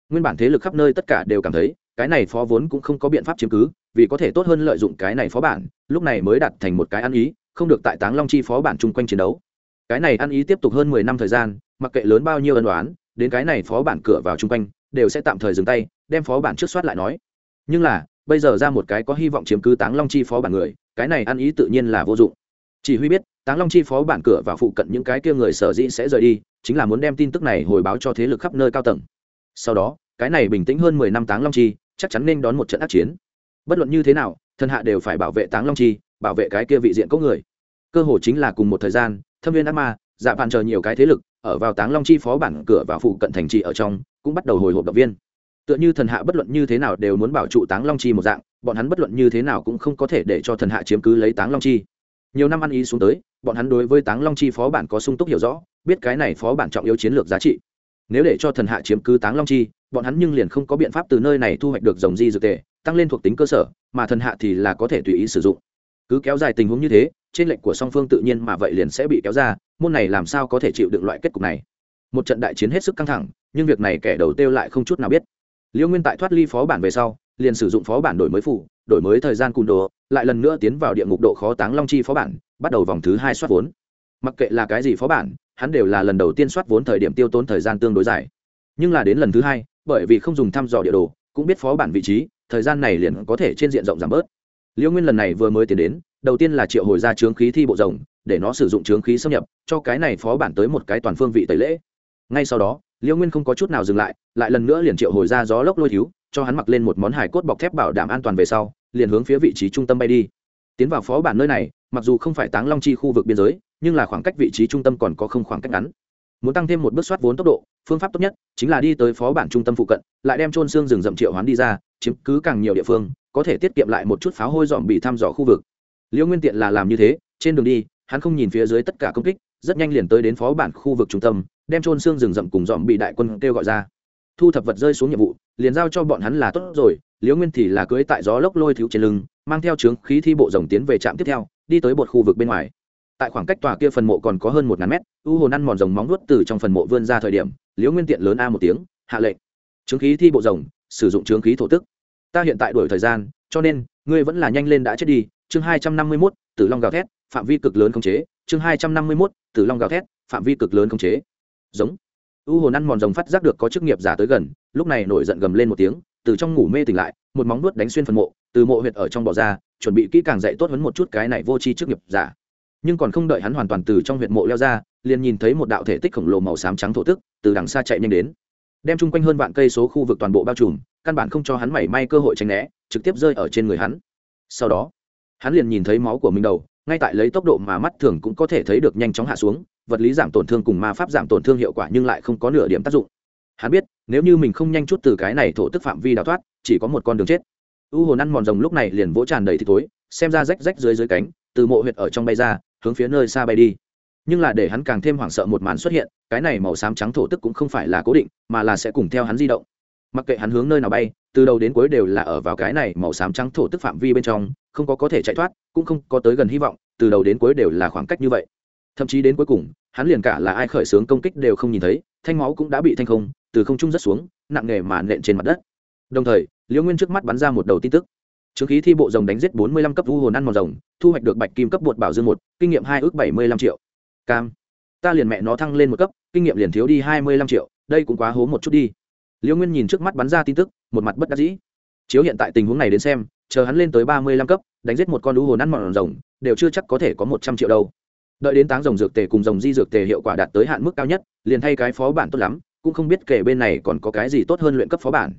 Nguyên bản thế lực khắp nơi tất cả đều cảm thấy, cái này phó vốn cũng không có biện pháp chiếm cứ vì có thể tốt hơn lợi dụng cái này phó bản, lúc này mới đặt thành một cái ăn ý, không được tại táng long chi phó bản chung quanh chiến đấu. Cái này ăn ý tiếp tục hơn mười năm thời gian, mặc kệ lớn bao nhiêu ân đoán đến cái này phó bản cửa vào chung quanh, đều sẽ tạm thời dừng tay, đem phó bản trước soát lại nói. Nhưng là, bây giờ ra một cái có hy vọng chiếm cứ táng long chi phó bản người, cái này ăn ý tự nhiên là vô dụng. Chỉ huy biết, táng long chi phó bản cửa vào phụ cận những cái kia người sở dĩ sẽ rời đi, chính là muốn đem tin tức này hồi báo cho thế lực khắp nơi cao tầng. Sau đó, cái này bình tĩnh hơn mười năm táng long chi, chắc chắn nên đón một trận ác chiến bất luận như thế nào, thần hạ đều phải bảo vệ táng long chi, bảo vệ cái kia vị diện có người. Cơ hồ chính là cùng một thời gian, thâm viên ác ma dạ vạn chờ nhiều cái thế lực, ở vào táng long chi phó bản cửa và phụ cận thành trì ở trong, cũng bắt đầu hồi hộp động viên. Tựa như thần hạ bất luận như thế nào đều muốn bảo trụ táng long chi một dạng, bọn hắn bất luận như thế nào cũng không có thể để cho thần hạ chiếm cứ lấy táng long chi. Nhiều năm ăn ý xuống tới, bọn hắn đối với táng long chi phó bản có sung túc hiểu rõ, biết cái này phó bản trọng yếu chiến lược giá trị. Nếu để cho thần hạ chiếm cứ táng long chi, bọn hắn nhưng liền không có biện pháp từ nơi này thu hoạch được dòng di dược tề tăng lên thuộc tính cơ sở, mà thần hạ thì là có thể tùy ý sử dụng. Cứ kéo dài tình huống như thế, trên lệnh của song phương tự nhiên mà vậy liền sẽ bị kéo ra, môn này làm sao có thể chịu đựng loại kết cục này? Một trận đại chiến hết sức căng thẳng, nhưng việc này kẻ đầu tiêu lại không chút nào biết. Liễu nguyên tại thoát ly phó bản về sau, liền sử dụng phó bản đổi mới phủ, đổi mới thời gian cùn đồ, lại lần nữa tiến vào địa ngục độ khó táng long chi phó bản, bắt đầu vòng thứ hai soát vốn. Mặc kệ là cái gì phó bản, hắn đều là lần đầu tiên soát vốn thời điểm tiêu tốn thời gian tương đối dài. Nhưng là đến lần thứ hai, bởi vì không dùng thăm dò địa đồ, cũng biết phó bản vị trí thời gian này liền có thể trên diện rộng giảm bớt. Liễu nguyên lần này vừa mới tiến đến, đầu tiên là triệu hồi ra trướng khí thi bộ rồng, để nó sử dụng trướng khí xâm nhập, cho cái này phó bản tới một cái toàn phương vị tẩy lễ. Ngay sau đó liễu nguyên không có chút nào dừng lại lại lần nữa liền triệu hồi ra gió lốc lôi thiếu, cho hắn mặc lên một món hải cốt bọc thép bảo đảm an toàn về sau, liền hướng phía vị trí trung tâm bay đi. Tiến vào phó bản nơi này, mặc dù không phải táng long chi khu vực biên giới, nhưng là khoảng cách vị trí trung tâm còn có không khoảng cách ngắn muốn tăng thêm một bước soát vốn tốc độ, phương pháp tốt nhất chính là đi tới phó bản trung tâm phụ cận, lại đem trôn xương rừng rậm triệu hoán đi ra, chiếm cứ càng nhiều địa phương, có thể tiết kiệm lại một chút pháo hôi dọn bị thăm dò khu vực. Liễu nguyên tiện là làm như thế, trên đường đi, hắn không nhìn phía dưới tất cả công kích, rất nhanh liền tới đến phó bản khu vực trung tâm, đem trôn xương rừng rậm cùng dọn bị đại quân kêu gọi ra. Thu thập vật rơi xuống nhiệm vụ, liền giao cho bọn hắn là tốt rồi liễu nguyên thì là cưới tại gió lốc lôi thiếu trên lưng, mang theo trướng khí thi bộ rồng tiến về trạm tiếp theo, đi tới một khu vực bên ngoài tại khoảng cách tòa kia phần mộ còn có hơn một ngàn mét, u hồn ăn mòn rồng móng nuốt từ trong phần mộ vươn ra thời điểm, liễu nguyên tiện lớn a một tiếng, hạ lệnh. Trướng khí thi bộ rồng, sử dụng trướng khí thổ tức. Ta hiện tại đổi thời gian, cho nên, ngươi vẫn là nhanh lên đã chết đi. Chương hai trăm năm mươi mốt, tử long gào thét, phạm vi cực lớn khống chế. Chương hai trăm năm mươi mốt, tử long gào thét, phạm vi cực lớn khống chế. Giống. U hồn ăn mòn rồng phát giác được có chức nghiệp giả tới gần, lúc này nổi giận gầm lên một tiếng, từ trong ngủ mê tỉnh lại, một móng nuốt đánh xuyên phần mộ, từ mộ huyệt ở trong bỏ ra, chuẩn bị kỹ càng dạy tốt hơn một chút cái này vô tri chức nghiệp giả nhưng còn không đợi hắn hoàn toàn từ trong huyệt mộ leo ra, liền nhìn thấy một đạo thể tích khổng lồ màu xám trắng thổ tức, từ đằng xa chạy nhanh đến. Đem chung quanh hơn vạn cây số khu vực toàn bộ bao trùm, căn bản không cho hắn mảy may cơ hội tránh né, trực tiếp rơi ở trên người hắn. Sau đó, hắn liền nhìn thấy máu của mình đầu, ngay tại lấy tốc độ mà mắt thường cũng có thể thấy được nhanh chóng hạ xuống, vật lý giảm tổn thương cùng ma pháp giảm tổn thương hiệu quả nhưng lại không có nửa điểm tác dụng. Hắn biết, nếu như mình không nhanh chút từ cái này thổ tức phạm vi đào thoát, chỉ có một con đường chết. U hồn ăn mòn rồng lúc này liền vỗ tràn đầy thịt tối xem ra rách rách dưới dưới cánh, từ mộ huyệt ở trong bay ra hướng phía nơi xa bay đi. Nhưng là để hắn càng thêm hoảng sợ một màn xuất hiện, cái này màu xám trắng thổ tức cũng không phải là cố định, mà là sẽ cùng theo hắn di động. Mặc kệ hắn hướng nơi nào bay, từ đầu đến cuối đều là ở vào cái này màu xám trắng thổ tức phạm vi bên trong, không có có thể chạy thoát, cũng không có tới gần hy vọng, từ đầu đến cuối đều là khoảng cách như vậy. Thậm chí đến cuối cùng, hắn liền cả là ai khởi xướng công kích đều không nhìn thấy, thanh máu cũng đã bị thanh không, từ không trung rất xuống, nặng nề mà nện trên mặt đất. Đồng thời, liễu nguyên trước mắt bắn ra một đầu tin tức. Trướng khí thi bộ rồng đánh giết bốn mươi lăm cấp u hồn ăn mòn rồng, thu hoạch được bạch kim cấp bột bảo dương một, kinh nghiệm hai ước bảy mươi lăm triệu. Cam. Ta liền mẹ nó thăng lên một cấp, kinh nghiệm liền thiếu đi hai mươi lăm triệu, đây cũng quá hố một chút đi. Liễu nguyên nhìn trước mắt bắn ra tin tức, một mặt bất đắc dĩ. Chiếu hiện tại tình huống này đến xem, chờ hắn lên tới ba mươi lăm cấp, đánh giết một con u hồn ăn mòn rồng, đều chưa chắc có thể có một trăm triệu đâu. Đợi đến táng rồng dược tề cùng rồng di dược tề hiệu quả đạt tới hạn mức cao nhất, liền thay cái phó bản tốt lắm, cũng không biết kể bên này còn có cái gì tốt hơn luyện cấp phó bản.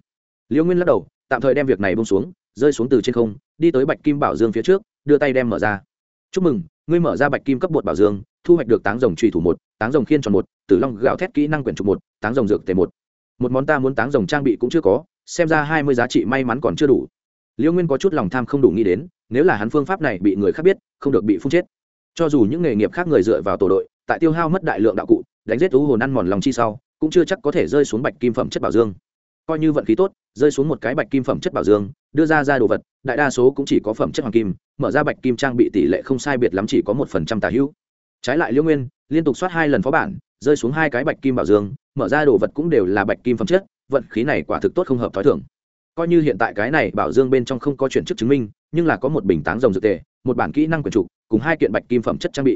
Liễu nguyên lắc đầu, tạm thời đem việc này buông xuống rơi xuống từ trên không, đi tới bạch kim bảo dương phía trước, đưa tay đem mở ra. Chúc mừng, ngươi mở ra bạch kim cấp bột bảo dương, thu hoạch được táng rồng trùy thủ một, táng rồng khiên tròn một, tử long gạo thét kỹ năng quyển trục một, táng rồng dược tề một. Một món ta muốn táng rồng trang bị cũng chưa có, xem ra hai mươi giá trị may mắn còn chưa đủ. Liễu nguyên có chút lòng tham không đủ nghĩ đến, nếu là hắn phương pháp này bị người khác biết, không được bị phun chết. Cho dù những nghề nghiệp khác người dựa vào tổ đội, tại tiêu hao mất đại lượng đạo cụ, đánh giết thú hồn ăn mòn lòng chi sau, cũng chưa chắc có thể rơi xuống bạch kim phẩm chất bảo dương coi như vận khí tốt, rơi xuống một cái bạch kim phẩm chất bảo dương, đưa ra ra đồ vật, đại đa số cũng chỉ có phẩm chất hoàng kim, mở ra bạch kim trang bị tỷ lệ không sai biệt lắm chỉ có một phần trăm tà hữu. Trái lại liêu nguyên, liên tục soát hai lần phó bản, rơi xuống hai cái bạch kim bảo dương, mở ra đồ vật cũng đều là bạch kim phẩm chất, vận khí này quả thực tốt không hợp t h ó i thưởng coi như hiện tại cái này bảo dương bên trong không có chuyển chức chứng minh, nhưng là có một bình táng rồng dược tề, một bản kỹ năng quyền trục cùng hai kiện bạch kim phẩm chất trang bị.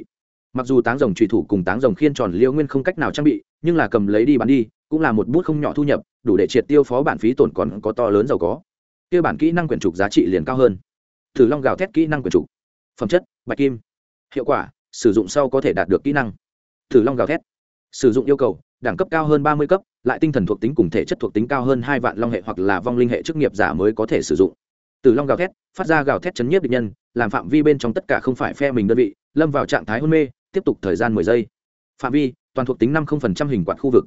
Mặc dù táng rồng trùy thủ cùng táng rồng khiên tròn liêu nguyên không cách nào trang bị, nhưng là cầm lấy đi bán đi cũng là một bút không nhỏ thu nhập, đủ để triệt tiêu phó bản phí tổn còn có to lớn giàu có. Kia bản kỹ năng quyền trục giá trị liền cao hơn. Thử long gào thét kỹ năng quyền trục. Phẩm chất, bạch kim. Hiệu quả, sử dụng sau có thể đạt được kỹ năng. Thử long gào thét. Sử dụng yêu cầu, đẳng cấp cao hơn ba mươi cấp, lại tinh thần thuộc tính cùng thể chất thuộc tính cao hơn hai vạn long hệ hoặc là vong linh hệ chức nghiệp giả mới có thể sử dụng. Từ long gào thét, phát ra gào thét chấn nhiếp địch nhân, làm phạm vi bên trong tất cả không phải phe mình đơn vị, lâm vào trạng thái hôn mê, tiếp tục thời gian mười giây. Phạm vi, toàn thuộc tính năm không phần trăm hình quạt khu vực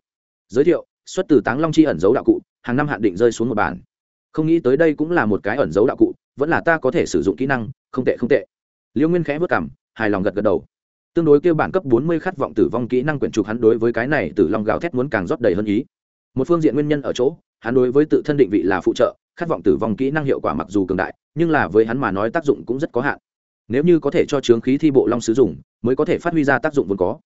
giới thiệu, xuất từ táng long chi ẩn dấu đạo cụ, hàng năm hạn định rơi xuống một bản. Không nghĩ tới đây cũng là một cái ẩn dấu đạo cụ, vẫn là ta có thể sử dụng kỹ năng, không tệ không tệ. Liêu nguyên khẽ vất cảm, hài lòng gật gật đầu. Tương đối kêu bản cấp bốn mươi khát vọng tử vong kỹ năng quyển trục hắn đối với cái này tử long gào thét muốn càng rót đầy hơn ý. Một phương diện nguyên nhân ở chỗ, hắn đối với tự thân định vị là phụ trợ, khát vọng tử vong kỹ năng hiệu quả mặc dù cường đại, nhưng là với hắn mà nói tác dụng cũng rất có hạn. Nếu như có thể cho trướng khí thi bộ long sử dụng, mới có thể phát huy ra tác dụng vốn có.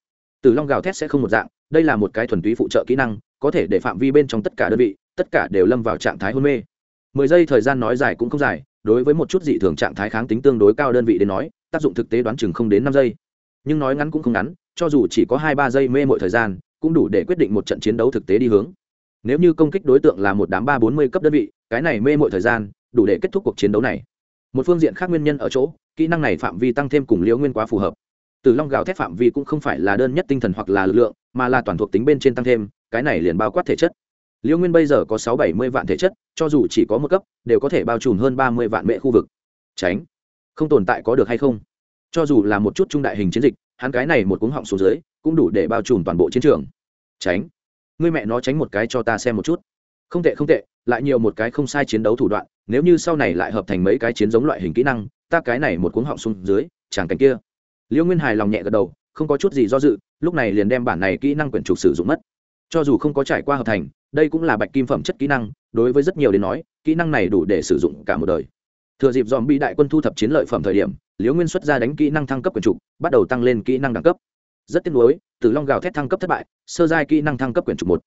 Tử long gào thét sẽ không một dạng đây là một cái thuần túy phụ trợ kỹ năng, có thể để phạm vi bên trong tất cả đơn vị, tất cả đều lâm vào trạng thái hôn mê. Mười giây thời gian nói dài cũng không dài, đối với một chút dị thường trạng thái kháng tính tương đối cao đơn vị đến nói, tác dụng thực tế đoán chừng không đến năm giây. Nhưng nói ngắn cũng không ngắn, cho dù chỉ có hai ba giây mê mọi thời gian, cũng đủ để quyết định một trận chiến đấu thực tế đi hướng. Nếu như công kích đối tượng là một đám ba bốn mươi cấp đơn vị, cái này mê mọi thời gian, đủ để kết thúc cuộc chiến đấu này. Một phương diện khác nguyên nhân ở chỗ, kỹ năng này phạm vi tăng thêm cùng liễu nguyên quá phù hợp. Tử long gào thét phạm vi cũng không phải là đơn nhất tinh thần hoặc là lực lượng, mà là toàn thuộc tính bên trên tăng thêm, cái này liền bao quát thể chất. Liễu nguyên bây giờ có sáu bảy mươi vạn thể chất, cho dù chỉ có một cấp, đều có thể bao trùm hơn ba mươi vạn mệ khu vực. Tránh. Không tồn tại có được hay không? Cho dù là một chút trung đại hình chiến dịch, hắn cái này một cuống họng xuống dưới, cũng đủ để bao trùm toàn bộ chiến trường. Tránh. Ngươi mẹ nó tránh một cái cho ta xem một chút. Không tệ không tệ, lại nhiều một cái không sai chiến đấu thủ đoạn, nếu như sau này lại hợp thành mấy cái chiến giống loại hình kỹ năng, ta cái này một cuống họng xuống dưới chàng cảnh kia. Liễu nguyên hài lòng nhẹ gật đầu, không có chút gì do dự, lúc này liền đem bản này kỹ năng quyển trục sử dụng mất. Cho dù không có trải qua hợp thành, đây cũng là bạch kim phẩm chất kỹ năng, đối với rất nhiều đến nói, kỹ năng này đủ để sử dụng cả một đời. Thừa dịp dòm bị đại quân thu thập chiến lợi phẩm thời điểm liễu nguyên xuất ra đánh kỹ năng thăng cấp quyển trục, bắt đầu tăng lên kỹ năng đẳng cấp. Rất tiếc nuối, tử long gào thét thăng cấp thất bại, sơ giai kỹ năng thăng cấp quyển trục một.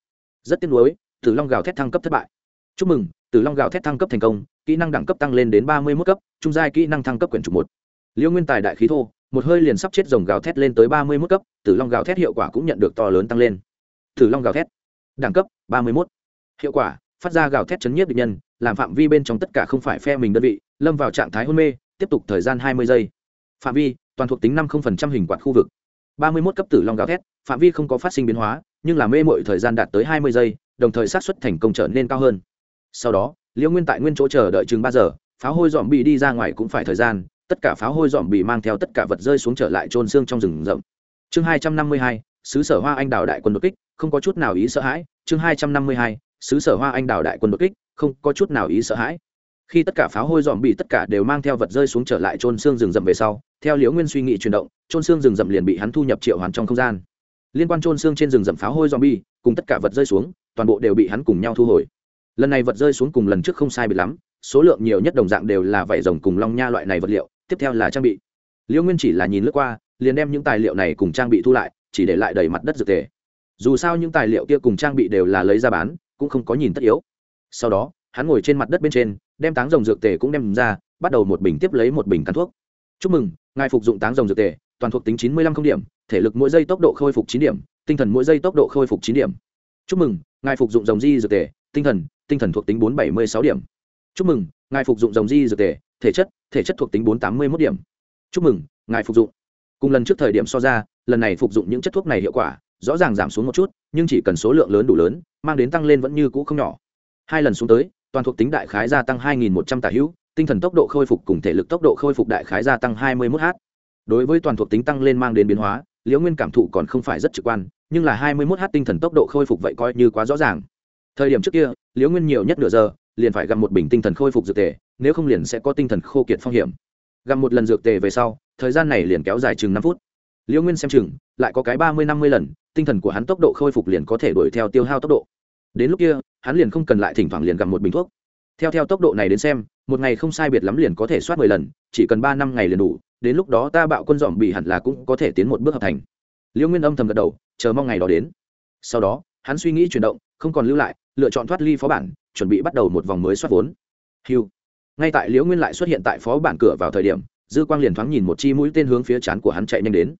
Rất tiếc nuối, tử long gào thét thăng cấp thất bại. Chúc mừng, tử long gào thét thăng cấp thành công, kỹ năng đẳng cấp tăng lên đến ba mươi mức cấp, trung giai kỹ năng thăng cấp quyển trục một. Liễu nguyên tài đại khí thô một hơi liền sắp chết rồng gào thét lên tới ba mươi mốt cấp, tử long gào thét hiệu quả cũng nhận được to lớn tăng lên. Tử long gào thét. Đẳng cấp, ba mươi mốt. Hiệu quả, phát ra gào thét chấn nhiếp địch nhân, làm phạm vi bên trong tất cả không phải phe mình đơn vị, lâm vào trạng thái hôn mê, tiếp tục thời gian hai mươi giây. Phạm vi, toàn thuộc tính năm hình quạt khu vực. ba mươi mốt cấp tử long gào thét, phạm vi không có phát sinh biến hóa, nhưng là mê mội thời gian đạt tới hai mươi giây, đồng thời sát xuất thành công trở nên cao hơn. Sau đó, liễu nguyên tại nguyên chỗ chờ đợi chừng ba giờ pháo hôi dòm bị đi ra ngoài cũng phải thời gian tất cả pháo hôi dòm bị mang theo tất cả vật rơi xuống trở lại trôn xương trong rừng rậm. Chương hai trăm năm mươi hai, xứ sở hoa anh đào đại quân đột kích, không có chút nào ý sợ hãi. Chương hai trăm năm mươi hai, xứ sở hoa anh đào đại quân đột kích, không có chút nào ý sợ hãi. Khi tất cả pháo hôi dòm bị tất cả đều mang theo vật rơi xuống trở lại trôn xương rừng rậm về sau, theo liễu nguyên suy nghĩ chuyển động trôn xương rừng rậm liền bị hắn thu nhập triệu hoàn trong không gian. Liên quan trôn xương trên rừng rậm pháo hôi dòm bi cùng tất cả vật rơi xuống, toàn bộ đều bị hắn cùng nhau thu hồi. Lần này vật rơi xuống cùng lần trước không sai bị lắm, số lượng nhiều nhất đồng dạng đều là vảy rồng cùng long nha loại này vật liệu tiếp theo là trang bị. Liễu nguyên chỉ là nhìn lướt qua, liền đem những tài liệu này cùng trang bị thu lại, chỉ để lại đầy mặt đất dược tề. Dù sao những tài liệu kia cùng trang bị đều là lấy ra bán, cũng không có nhìn tất yếu. Sau đó, hắn ngồi trên mặt đất bên trên, đem táng rồng dược tề cũng đem ra, bắt đầu một bình tiếp lấy một bình cắn thuốc. Chúc mừng, ngài phục dụng táng rồng dược tề, toàn thuộc tính chín mươi lăm không điểm, thể lực mỗi giây tốc độ khôi phục chín điểm, tinh thần mỗi giây tốc độ khôi phục chín điểm. Chúc mừng, ngài phục dụng dòng di dược tề, tinh thần tinh thần thuộc tính bốn bảy mươi sáu điểm. Chúc mừng, ngài phục dụng dòng di dược tề thể chất thể chất thuộc tính bốn tám mươi một điểm. Chúc mừng, ngài phục dụng. Cùng lần trước thời điểm so ra, lần này phục dụng những chất thuốc này hiệu quả, rõ ràng giảm xuống một chút, nhưng chỉ cần số lượng lớn đủ lớn, mang đến tăng lên vẫn như cũ không nhỏ. Hai lần xuống tới, toàn thuộc tính đại khái gia tăng hai nghìn một trăm tả hữu, tinh thần tốc độ khôi phục cùng thể lực tốc độ khôi phục đại khái gia tăng hai mươi một h. Đối với toàn thuộc tính tăng lên mang đến biến hóa, liễu nguyên cảm thụ còn không phải rất trực quan, nhưng là hai mươi một h tinh thần tốc độ khôi phục vậy coi như quá rõ ràng. Thời điểm trước kia, liễu nguyên nhiều nhất nửa giờ, liền phải gặp một bình tinh thần khôi phục dược thể nếu không liền sẽ có tinh thần khô kiệt phong hiểm. Gặp một lần dược tề về sau, thời gian này liền kéo dài chừng năm phút. Liễu nguyên xem chừng, lại có cái ba mươi năm mươi lần, tinh thần của hắn tốc độ khôi phục liền có thể đuổi theo tiêu hao tốc độ. Đến lúc kia, hắn liền không cần lại thỉnh thoảng liền gặp một bình thuốc. Theo theo tốc độ này đến xem, một ngày không sai biệt lắm liền có thể soát mười lần, chỉ cần ba năm ngày liền đủ, đến lúc đó ta bạo quân dòm bị hẳn là cũng có thể tiến một bước hợp thành. Liễu nguyên âm thầm gật đầu, chờ mong ngày đó đến. Sau đó, hắn suy nghĩ chuyển động, không còn lưu lại, lựa chọn thoát ly phó bản, chuẩn bị bắt đầu một vòng mới soát vốn. Hiu ngay tại liễu nguyên lại xuất hiện tại phó bản cửa vào thời điểm, dư quang liền thoáng nhìn một chi mũi tên hướng phía chán của hắn chạy nhanh đến.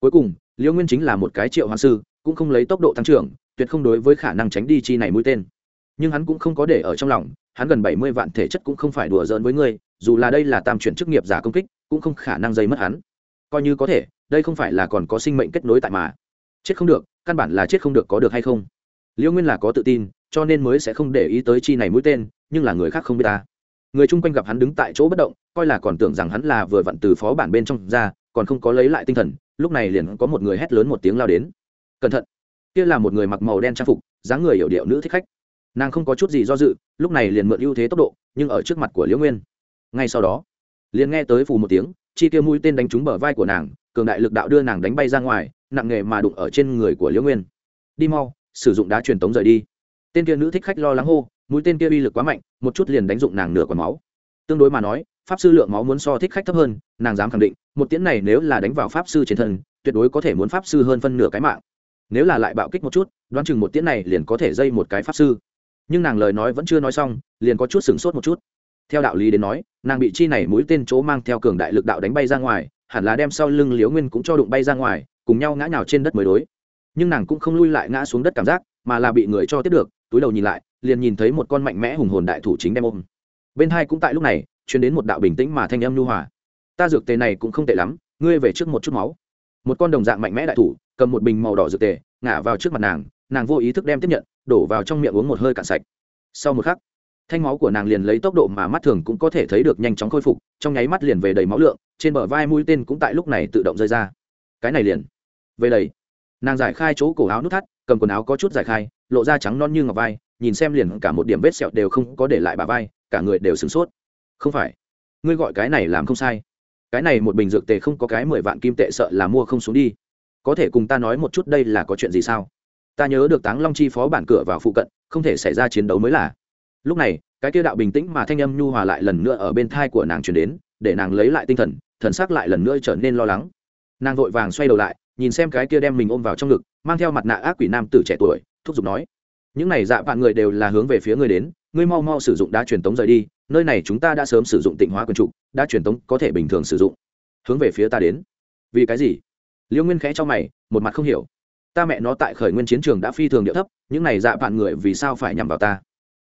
Cuối cùng, liễu nguyên chính là một cái triệu hoàng sư, cũng không lấy tốc độ tăng trưởng, tuyệt không đối với khả năng tránh đi chi này mũi tên. Nhưng hắn cũng không có để ở trong lòng, hắn gần bảy mươi vạn thể chất cũng không phải đùa giỡn với ngươi, dù là đây là tam chuyển chức nghiệp giả công kích, cũng không khả năng dây mất hắn. Coi như có thể, đây không phải là còn có sinh mệnh kết nối tại mà. Chết không được, căn bản là chết không được có được hay không? Liễu nguyên là có tự tin, cho nên mới sẽ không để ý tới chi này mũi tên, nhưng là người khác không biết ta người chung quanh gặp hắn đứng tại chỗ bất động, coi là còn tưởng rằng hắn là vừa vặn từ phó bản bên trong ra, còn không có lấy lại tinh thần, lúc này liền có một người hét lớn một tiếng lao đến. Cẩn thận! Kia là một người mặc màu đen trang phục, dáng người hiểu điệu nữ thích khách. Nàng không có chút gì do dự, lúc này liền mượn ưu thế tốc độ, nhưng ở trước mặt của liễu nguyên. Ngay sau đó, liền nghe tới phù một tiếng, chi tiêu mũi tên đánh trúng bờ vai của nàng, cường đại lực đạo đưa nàng đánh bay ra ngoài, nặng nghề mà đụng ở trên người của liễu nguyên. Đi mau, sử dụng đá truyền tống rời đi tên kia nữ thích khách lo lắng hô, mũi tên kia uy lực quá mạnh, một chút liền đánh dụng nàng nửa quả máu. Tương đối mà nói, pháp sư lượng máu muốn so thích khách thấp hơn, nàng dám khẳng định, một tiễn này nếu là đánh vào pháp sư trên thân, tuyệt đối có thể muốn pháp sư hơn phân nửa cái mạng. Nếu là lại bạo kích một chút, đoán chừng một tiễn này liền có thể dây một cái pháp sư. Nhưng nàng lời nói vẫn chưa nói xong, liền có chút sửng sốt một chút. Theo đạo lý đến nói, nàng bị chi này mũi tên chỗ mang theo cường đại lực đạo đánh bay ra ngoài, hẳn là đem sau lưng liếu nguyên cũng cho đụng bay ra ngoài, cùng nhau ngã nhào trên đất mới đối. Nhưng nàng cũng không lui lại ngã xuống đất cảm giác, mà là bị người cho tiếp được túi đầu nhìn lại, liền nhìn thấy một con mạnh mẽ hùng hồn đại thủ chính đem ôm. Bên hai cũng tại lúc này chuyển đến một đạo bình tĩnh mà thanh âm nhu hòa. Ta dược tề này cũng không tệ lắm, ngươi về trước một chút máu. Một con đồng dạng mạnh mẽ đại thủ, cầm một bình màu đỏ dược tề, ngả vào trước mặt nàng nàng vô ý thức đem tiếp nhận, đổ vào trong miệng uống một hơi cạn sạch. Sau một khắc, thanh máu của nàng liền lấy tốc độ mà mắt thường cũng có thể thấy được nhanh chóng khôi phục, trong nháy mắt liền về đầy máu lượng, trên bờ vai mũi tên cũng tại lúc này tự động rơi ra. Cái này liền về đầy. Nàng giải khai chỗ cổ áo nút thắt, cầm quần áo có chút giải khai lộ ra trắng non như ngọc vai, nhìn xem liền cả một điểm vết sẹo đều không có để lại bà vai, cả người đều sửng sốt. Không phải. Ngươi gọi cái này làm không sai. Cái này một bình dược tề không có cái mười vạn kim tệ sợ là mua không xuống đi. Có thể cùng ta nói một chút đây là có chuyện gì sao? Ta nhớ được táng long chi phó bản cửa vào phụ cận, không thể xảy ra chiến đấu mới là. Lúc này, cái kia đạo bình tĩnh mà thanh âm nhu hòa lại lần nữa ở bên thai của nàng chuyển đến, để nàng lấy lại tinh thần thần sắc lại lần nữa trở nên lo lắng. Nàng vội vàng xoay đầu lại, nhìn xem cái kia đem mình ôm vào trong ngực, mang theo mặt nạ ác quỷ nam tử trẻ tuổi thúc giục nói, những này dạ vạn người đều là hướng về phía ngươi đến, ngươi mau mau sử dụng đá truyền tống rời đi, nơi này chúng ta đã sớm sử dụng tịnh hóa quân trục đã truyền tống có thể bình thường sử dụng. Hướng về phía ta đến. Vì cái gì? Liêu nguyên khẽ cho mày, một mặt không hiểu. Ta mẹ nó tại khởi nguyên chiến trường đã phi thường địa thấp, những này dạ vạn người vì sao phải nhằm vào ta?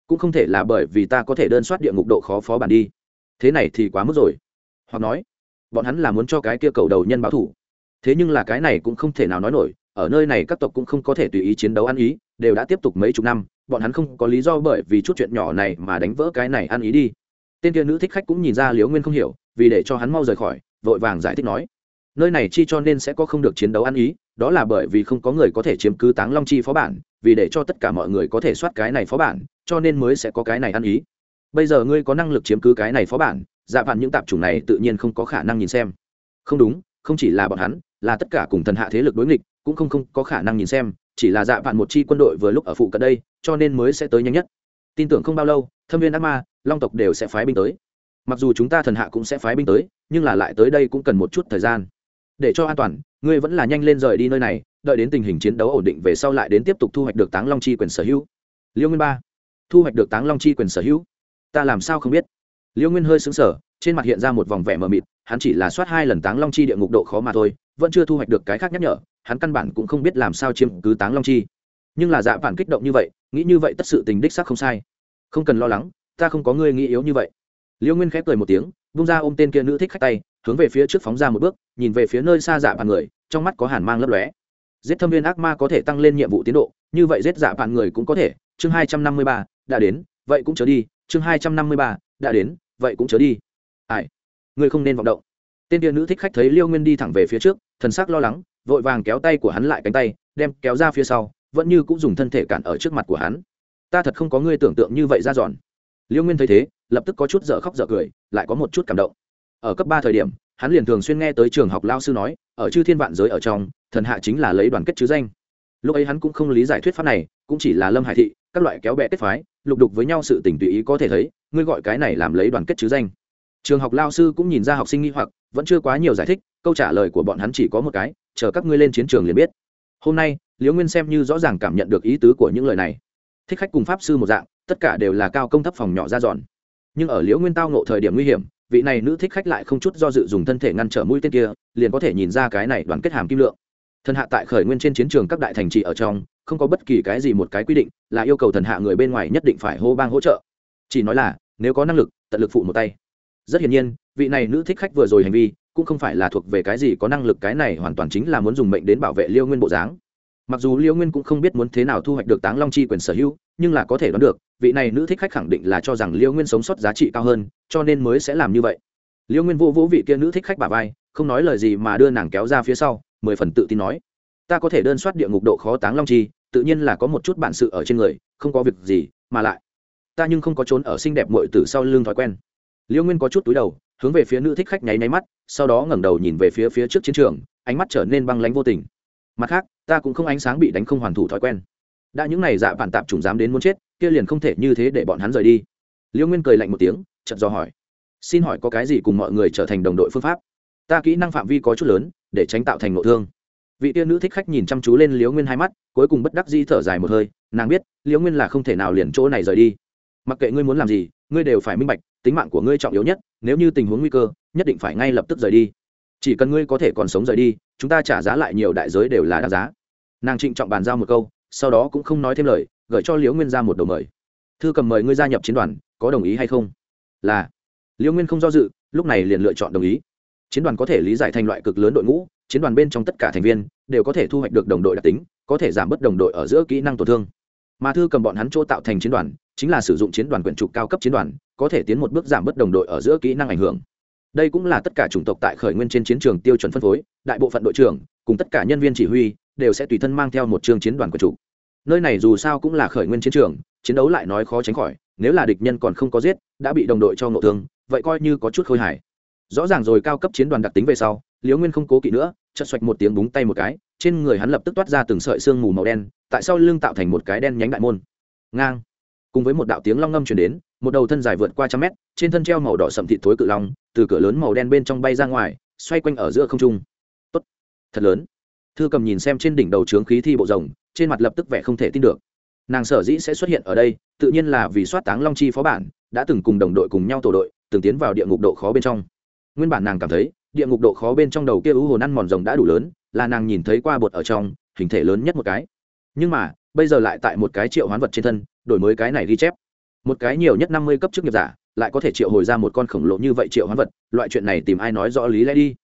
Cũng không thể là bởi vì ta có thể đơn soát địa ngục độ khó phó bản đi. Thế này thì quá mức rồi. Hoặc nói, bọn hắn là muốn cho cái kia cầu đầu nhân báo thủ. Thế nhưng là cái này cũng không thể nào nói nổi, ở nơi này các tộc cũng không có thể tùy ý chiến đấu ăn ý đều đã tiếp tục mấy chục năm, bọn hắn không có lý do bởi vì chút chuyện nhỏ này mà đánh vỡ cái này ăn ý đi. Tên kia nữ thích khách cũng nhìn ra Liễu nguyên không hiểu, vì để cho hắn mau rời khỏi, vội vàng giải thích nói, nơi này chi cho nên sẽ có không được chiến đấu ăn ý, đó là bởi vì không có người có thể chiếm cứ táng long chi phó bản, vì để cho tất cả mọi người có thể soát cái này phó bản, cho nên mới sẽ có cái này ăn ý. Bây giờ ngươi có năng lực chiếm cứ cái này phó bản dạ vạn những tạp chủng này tự nhiên không có khả năng nhìn xem. Không đúng, không chỉ là bọn hắn, là tất cả cùng thần hạ thế lực đối nghịch, cũng không không có khả năng nhìn xem chỉ là dạ vạn một chi quân đội vừa lúc ở phụ cận đây, cho nên mới sẽ tới nhanh nhất. Tin tưởng không bao lâu, thâm viên ác ma, long tộc đều sẽ phái binh tới. Mặc dù chúng ta thần hạ cũng sẽ phái binh tới, nhưng là lại tới đây cũng cần một chút thời gian. Để cho an toàn, ngươi vẫn là nhanh lên rời đi nơi này, đợi đến tình hình chiến đấu ổn định về sau lại đến tiếp tục thu hoạch được táng long chi quyền sở hữu. Liêu nguyên ba, thu hoạch được táng long chi quyền sở hữu? Ta làm sao không biết? Liêu nguyên hơi xứng sở trên mặt hiện ra một vòng vẻ mờ mịt, hắn chỉ là soát hai lần táng long chi địa ngục độ khó mà thôi, vẫn chưa thu hoạch được cái khác nhắc nhở hắn căn bản cũng không biết làm sao chiếm cứ táng long chi. Nhưng là dạ phản kích động như vậy, nghĩ như vậy tất sự tình đích xác không sai. Không cần lo lắng, ta không có ngươi nghĩ yếu như vậy. Liêu nguyên khép cười một tiếng bung ra ôm tên kia nữ thích khách tay, hướng về phía trước phóng ra một bước, nhìn về phía nơi xa dạ phản người, trong mắt có hàn mang lấp lóe. Giết thâm viên ác ma có thể tăng lên nhiệm vụ tiến độ, như vậy giết dạ phản người cũng có thể. Chương hai trăm năm mươi ba, đã đến, vậy cũng chớ đi. Chương hai trăm năm mươi ba, đã đến, vậy cũng chớ đi. Ai? Ngươi không nên vọng động. Tên kia nữ thích khách thấy liêu nguyên đi thẳng về phía trước, thần sắc lo lắng vội vàng kéo tay của hắn lại cánh tay, đem kéo ra phía sau, vẫn như cũng dùng thân thể cản ở trước mặt của hắn. Ta thật không có ngươi tưởng tượng như vậy ra dọn. Liêu nguyên thấy thế, lập tức có chút dở khóc dở cười, lại có một chút cảm động. Ở cấp ba thời điểm, hắn liền thường xuyên nghe tới trường học lao sư nói, ở chư thiên vạn giới ở trong, thần hạ chính là lấy đoàn kết chứ danh. Lúc ấy hắn cũng không lý giải thuyết pháp này, cũng chỉ là lâm hải thị, các loại kéo bẹ kết phái, lục đục với nhau sự tình tùy ý có thể thấy, ngươi gọi cái này làm lấy đoàn kết chứ danh. Trường học lao sư cũng nhìn ra học sinh nghi hoặc, vẫn chưa quá nhiều giải thích, câu trả lời của bọn hắn chỉ có một cái chờ các ngươi lên chiến trường liền biết. Hôm nay, liễu nguyên xem như rõ ràng cảm nhận được ý tứ của những lời này. Thích khách cùng pháp sư một dạng, tất cả đều là cao công thấp phòng nhỏ ra dọn. Nhưng ở liễu nguyên tao ngộ thời điểm nguy hiểm, vị này nữ thích khách lại không chút do dự dùng thân thể ngăn trở mũi tên kia, liền có thể nhìn ra cái này đoàn kết hàm kim lượng. Thần hạ tại khởi nguyên trên chiến trường các đại thành trì ở trong, không có bất kỳ cái gì một cái quy định là yêu cầu thần hạ người bên ngoài nhất định phải hô bang hỗ trợ. Chỉ nói là, nếu có năng lực, tận lực phụ một tay. Rất hiển nhiên, vị này nữ thích khách vừa rồi hành vi cũng không phải là thuộc về cái gì có năng lực, cái này hoàn toàn chính là muốn dùng mệnh đến bảo vệ liêu nguyên bộ dáng. Mặc dù liêu nguyên cũng không biết muốn thế nào thu hoạch được táng long chi quyền sở hữu, nhưng là có thể đoán được, vị này nữ thích khách khẳng định là cho rằng liêu nguyên sống sót giá trị cao hơn, cho nên mới sẽ làm như vậy. Liêu nguyên vô vỗ vị kia nữ thích khách bà vai, không nói lời gì mà đưa nàng kéo ra phía sau, mười phần tự tin nói, ta có thể đơn soát địa ngục độ khó táng long chi, tự nhiên là có một chút bản sự ở trên người, không có việc gì, mà lại, ta nhưng không có trốn ở xinh đẹp mội từ sau lưng thói quen. Liêu nguyên có chút túi đầu hướng về phía nữ thích khách nháy nháy mắt, sau đó ngẩng đầu nhìn về phía phía trước chiến trường, ánh mắt trở nên băng lánh vô tình. Mặt khác, ta cũng không ánh sáng bị đánh không hoàn thủ thói quen. Đã những này dạ bản tạp chủng dám đến muốn chết, kia liền không thể như thế để bọn hắn rời đi. Liễu nguyên cười lạnh một tiếng, chợt do hỏi. Xin hỏi có cái gì cùng mọi người trở thành đồng đội phương pháp? Ta kỹ năng phạm vi có chút lớn, để tránh tạo thành nội thương. Vị tiên nữ thích khách nhìn chăm chú lên liễu nguyên hai mắt, cuối cùng bất đắc di thở dài một hơi, nàng biết liễu nguyên là không thể nào liền chỗ này rời đi. Mặc kệ ngươi muốn làm gì ngươi đều phải minh bạch, tính mạng của ngươi trọng yếu nhất, nếu như tình huống nguy cơ, nhất định phải ngay lập tức rời đi. Chỉ cần ngươi có thể còn sống rời đi, chúng ta trả giá lại nhiều đại giới đều là đáng giá. Nàng trịnh trọng bàn giao một câu, sau đó cũng không nói thêm lời, gửi cho liễu nguyên ra một đầu mời. Thư cầm mời ngươi gia nhập chiến đoàn, có đồng ý hay không? Là. Liễu nguyên không do dự, lúc này liền lựa chọn đồng ý. Chiến đoàn có thể lý giải thành loại cực lớn đội ngũ, chiến đoàn bên trong tất cả thành viên đều có thể thu hoạch được đồng đội đặc tính, có thể giảm bớt đồng đội ở giữa kỹ năng tổn thương mà thư cầm bọn hắn chỗ tạo thành chiến đoàn, chính là sử dụng chiến đoàn quyển trục cao cấp chiến đoàn, có thể tiến một bước giảm bớt đồng đội ở giữa kỹ năng ảnh hưởng. Đây cũng là tất cả chủng tộc tại khởi nguyên trên chiến trường tiêu chuẩn phân phối, đại bộ phận đội trưởng, cùng tất cả nhân viên chỉ huy, đều sẽ tùy thân mang theo một chương chiến đoàn quyển trục. Nơi này dù sao cũng là khởi nguyên chiến trường, chiến đấu lại nói khó tránh khỏi, nếu là địch nhân còn không có giết, đã bị đồng đội cho ngộ thương, vậy coi như có chút khôi hài. Rõ ràng rồi cao cấp chiến đoàn đặc tính về sau, liễu nguyên không cố kỵ nữa chật xoạch một tiếng búng tay một cái, trên người hắn lập tức toát ra từng sợi xương mù màu đen tại sau lưng tạo thành một cái đen nhánh đại môn. Ngang. Cùng với một đạo tiếng long ngâm chuyển đến, một đầu thân dài vượt qua trăm mét, trên thân treo màu đỏ sậm thịt thối cự long, từ cửa lớn màu đen bên trong bay ra ngoài, xoay quanh ở giữa không trung. Tốt. Thật lớn. Thư cầm nhìn xem trên đỉnh đầu trướng khí thi bộ rồng, trên mặt lập tức vẻ không thể tin được. Nàng sở dĩ sẽ xuất hiện ở đây, tự nhiên là vì soát táng long chi phó bản, đã từng cùng đồng đội cùng nhau tổ đội, từng tiến vào địa ngục độ khó bên trong. Nguyên bản nàng cảm thấy, địa ngục độ khó bên trong đầu kia ưu hồn ăn mòn rồng đã đủ lớn, là nàng nhìn thấy qua bột ở trong, hình thể lớn nhất một cái nhưng mà, bây giờ lại tại một cái triệu hoán vật trên thân, đổi mới cái này ghi chép. Một cái nhiều nhất năm mươi cấp chức nghiệp giả, lại có thể triệu hồi ra một con khổng lồ như vậy triệu hoán vật, loại chuyện này tìm ai nói rõ lý lẽ đi.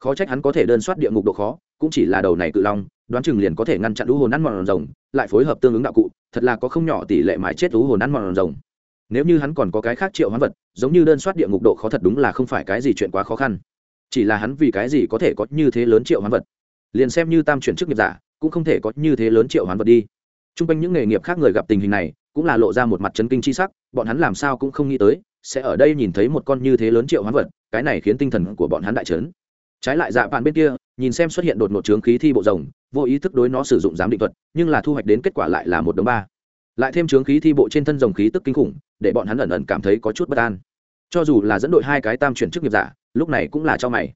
Khó trách hắn có thể đơn soát địa ngục độ khó, cũng chỉ là đầu này cự long, đoán chừng liền có thể ngăn chặn lũ hồn ăn mòn rồng, lại phối hợp tương ứng đạo cụ, thật là có không nhỏ tỷ lệ mãi chết lũ hồn ăn mòn rồng. Nếu như hắn còn có cái khác triệu hoán vật, giống như đơn soát địa ngục độ khó thật đúng là không phải cái gì chuyện quá khó khăn. Chỉ là hắn vì cái gì có thể có như thế lớn triệu hoán vật? Liền xem như tam chuyển chức nghiệp giả cũng không thể có như thế lớn triệu hoán vật đi. T r u n g quanh những nghề nghiệp khác người gặp tình hình này, cũng là lộ ra một mặt chấn kinh c h i sắc, bọn hắn làm sao cũng không nghĩ tới, sẽ ở đây nhìn thấy một con như thế lớn triệu hoán vật, cái này khiến tinh thần của bọn hắn đại trấn trái lại dạ bạn bên kia, nhìn xem xuất hiện đột ngột trướng khí thi bộ rồng, vô ý thức đối nó sử dụng giám định thuật, nhưng là thu hoạch đến kết quả lại là một đống ba. Lại thêm trướng khí thi bộ trên thân rồng khí tức kinh khủng, để bọn hắn ẩn ẩn cảm thấy có chút bất an. Cho dù là dẫn đội hai cái tam chuyển chức nghiệp giả, lúc này cũng là cho mày.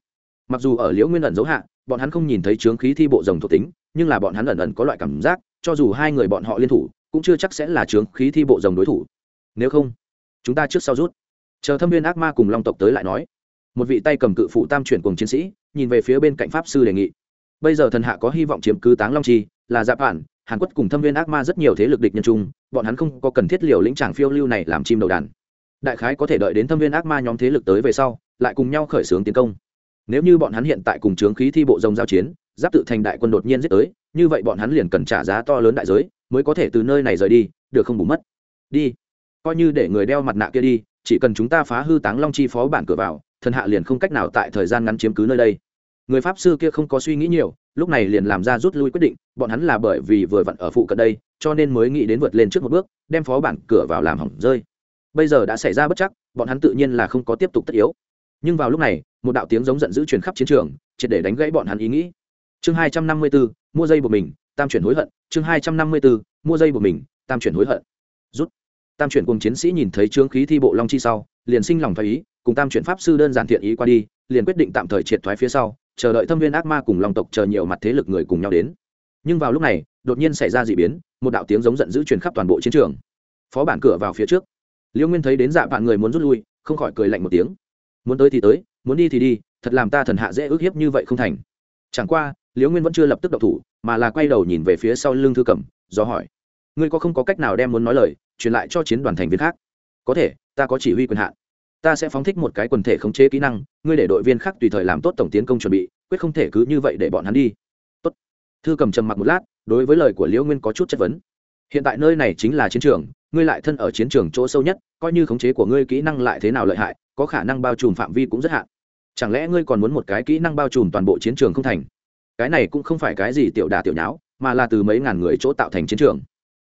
Mặc dù ở liễu nguyên ẩn dấu hạ, bọn hắn không nhìn thấy trướng khí thi bộ rồng thuộc tính nhưng là bọn hắn ẩn ẩn có loại cảm giác, cho dù hai người bọn họ liên thủ, cũng chưa chắc sẽ là trướng khí thi bộ rồng đối thủ. Nếu không, chúng ta trước sau rút. Chờ thâm viên ác ma cùng long tộc tới lại nói. Một vị tay cầm cự phụ tam chuyển cùng chiến sĩ, nhìn về phía bên cạnh pháp sư đề nghị. Bây giờ thần hạ có hy vọng chiếm cứ táng long chi, là dạ giáp bản hàn quốc cùng thâm viên ác ma rất nhiều thế lực địch nhân chung, bọn hắn không có cần thiết liều lĩnh tràng phiêu lưu này làm chim đầu đàn. Đại khái có thể đợi đến thâm viên ác ma nhóm thế lực tới về sau, lại cùng nhau khởi xướng tiến công. Nếu như bọn hắn hiện tại cùng chướng khí thi bộ rồng giao chiến giáp tự thành đại quân đột nhiên giết tới, như vậy bọn hắn liền cần trả giá to lớn đại giới, mới có thể từ nơi này rời đi, được không bù mất. Đi. Coi như để người đeo mặt nạ kia đi, chỉ cần chúng ta phá hư táng long chi phó bản cửa vào, thần hạ liền không cách nào tại thời gian ngắn chiếm cứ nơi đây. Người pháp sư kia không có suy nghĩ nhiều, lúc này liền làm ra rút lui quyết định, bọn hắn là bởi vì vừa vặn ở phụ cận đây, cho nên mới nghĩ đến vượt lên trước một bước, đem phó bản cửa vào làm hỏng rơi. Bây giờ đã xảy ra bất chắc, bọn hắn tự nhiên là không có tiếp tục tất yếu. Nhưng vào lúc này, một đạo tiếng giống giận dữ truyền khắp chiến trường, triệt để đánh gãy bọn hắn ý nghĩ chương hai trăm năm mươi bốn mua dây của mình, tam chuyển hối hận. Chương hai trăm năm mươi bốn mua dây của mình, tam chuyển hối hận. Rút. Tam chuyển cùng chiến sĩ nhìn thấy trướng khí thi bộ long chi sau, liền sinh lòng thoái ý, cùng tam chuyển pháp sư đơn giản thiện ý qua đi, liền quyết định tạm thời triệt thoái phía sau, chờ đợi thâm viên ác ma cùng long tộc chờ nhiều mặt thế lực người cùng nhau đến. Nhưng vào lúc này, đột nhiên xảy ra d ị biến, một đạo tiếng giống giận dữ truyền khắp toàn bộ chiến trường. Phó bản cửa vào phía trước. Liễu nguyên thấy đến dạ bạn người muốn rút lui, không khỏi cười lạnh một tiếng. Muốn tới thì tới, muốn đi thì đi, thật làm ta thần hạ dễ ước hiếp như vậy không thành. Chẳng qua liễu nguyên vẫn chưa lập tức độc thủ, mà là quay đầu nhìn về phía sau lưng thư cẩm, do hỏi, ngươi có không có cách nào đem muốn nói lời, truyền lại cho chiến đoàn thành viên khác? Có thể, ta có chỉ huy quyền hạn. Ta sẽ phóng thích một cái quần thể khống chế kỹ năng, ngươi để đội viên khác tùy thời làm tốt tổng tiến công chuẩn bị, quyết không thể cứ như vậy để bọn hắn đi. Tốt. Thư cầm trầm mặc một lát, đối với lời của liễu nguyên có chút chất vấn. Hiện tại nơi này chính là chiến trường, ngươi lại thân ở chiến trường chỗ sâu nhất, coi như khống chế của ngươi kỹ năng lại thế nào lợi hại, có khả năng bao trùm phạm vi cũng rất hạn. Chẳng lẽ ngươi còn muốn một cái kỹ năng bao trùm toàn bộ chiến trường không thành? Cái này cũng không phải cái gì tiểu đà tiểu nháo, mà là từ mấy ngàn người chỗ tạo thành chiến trường.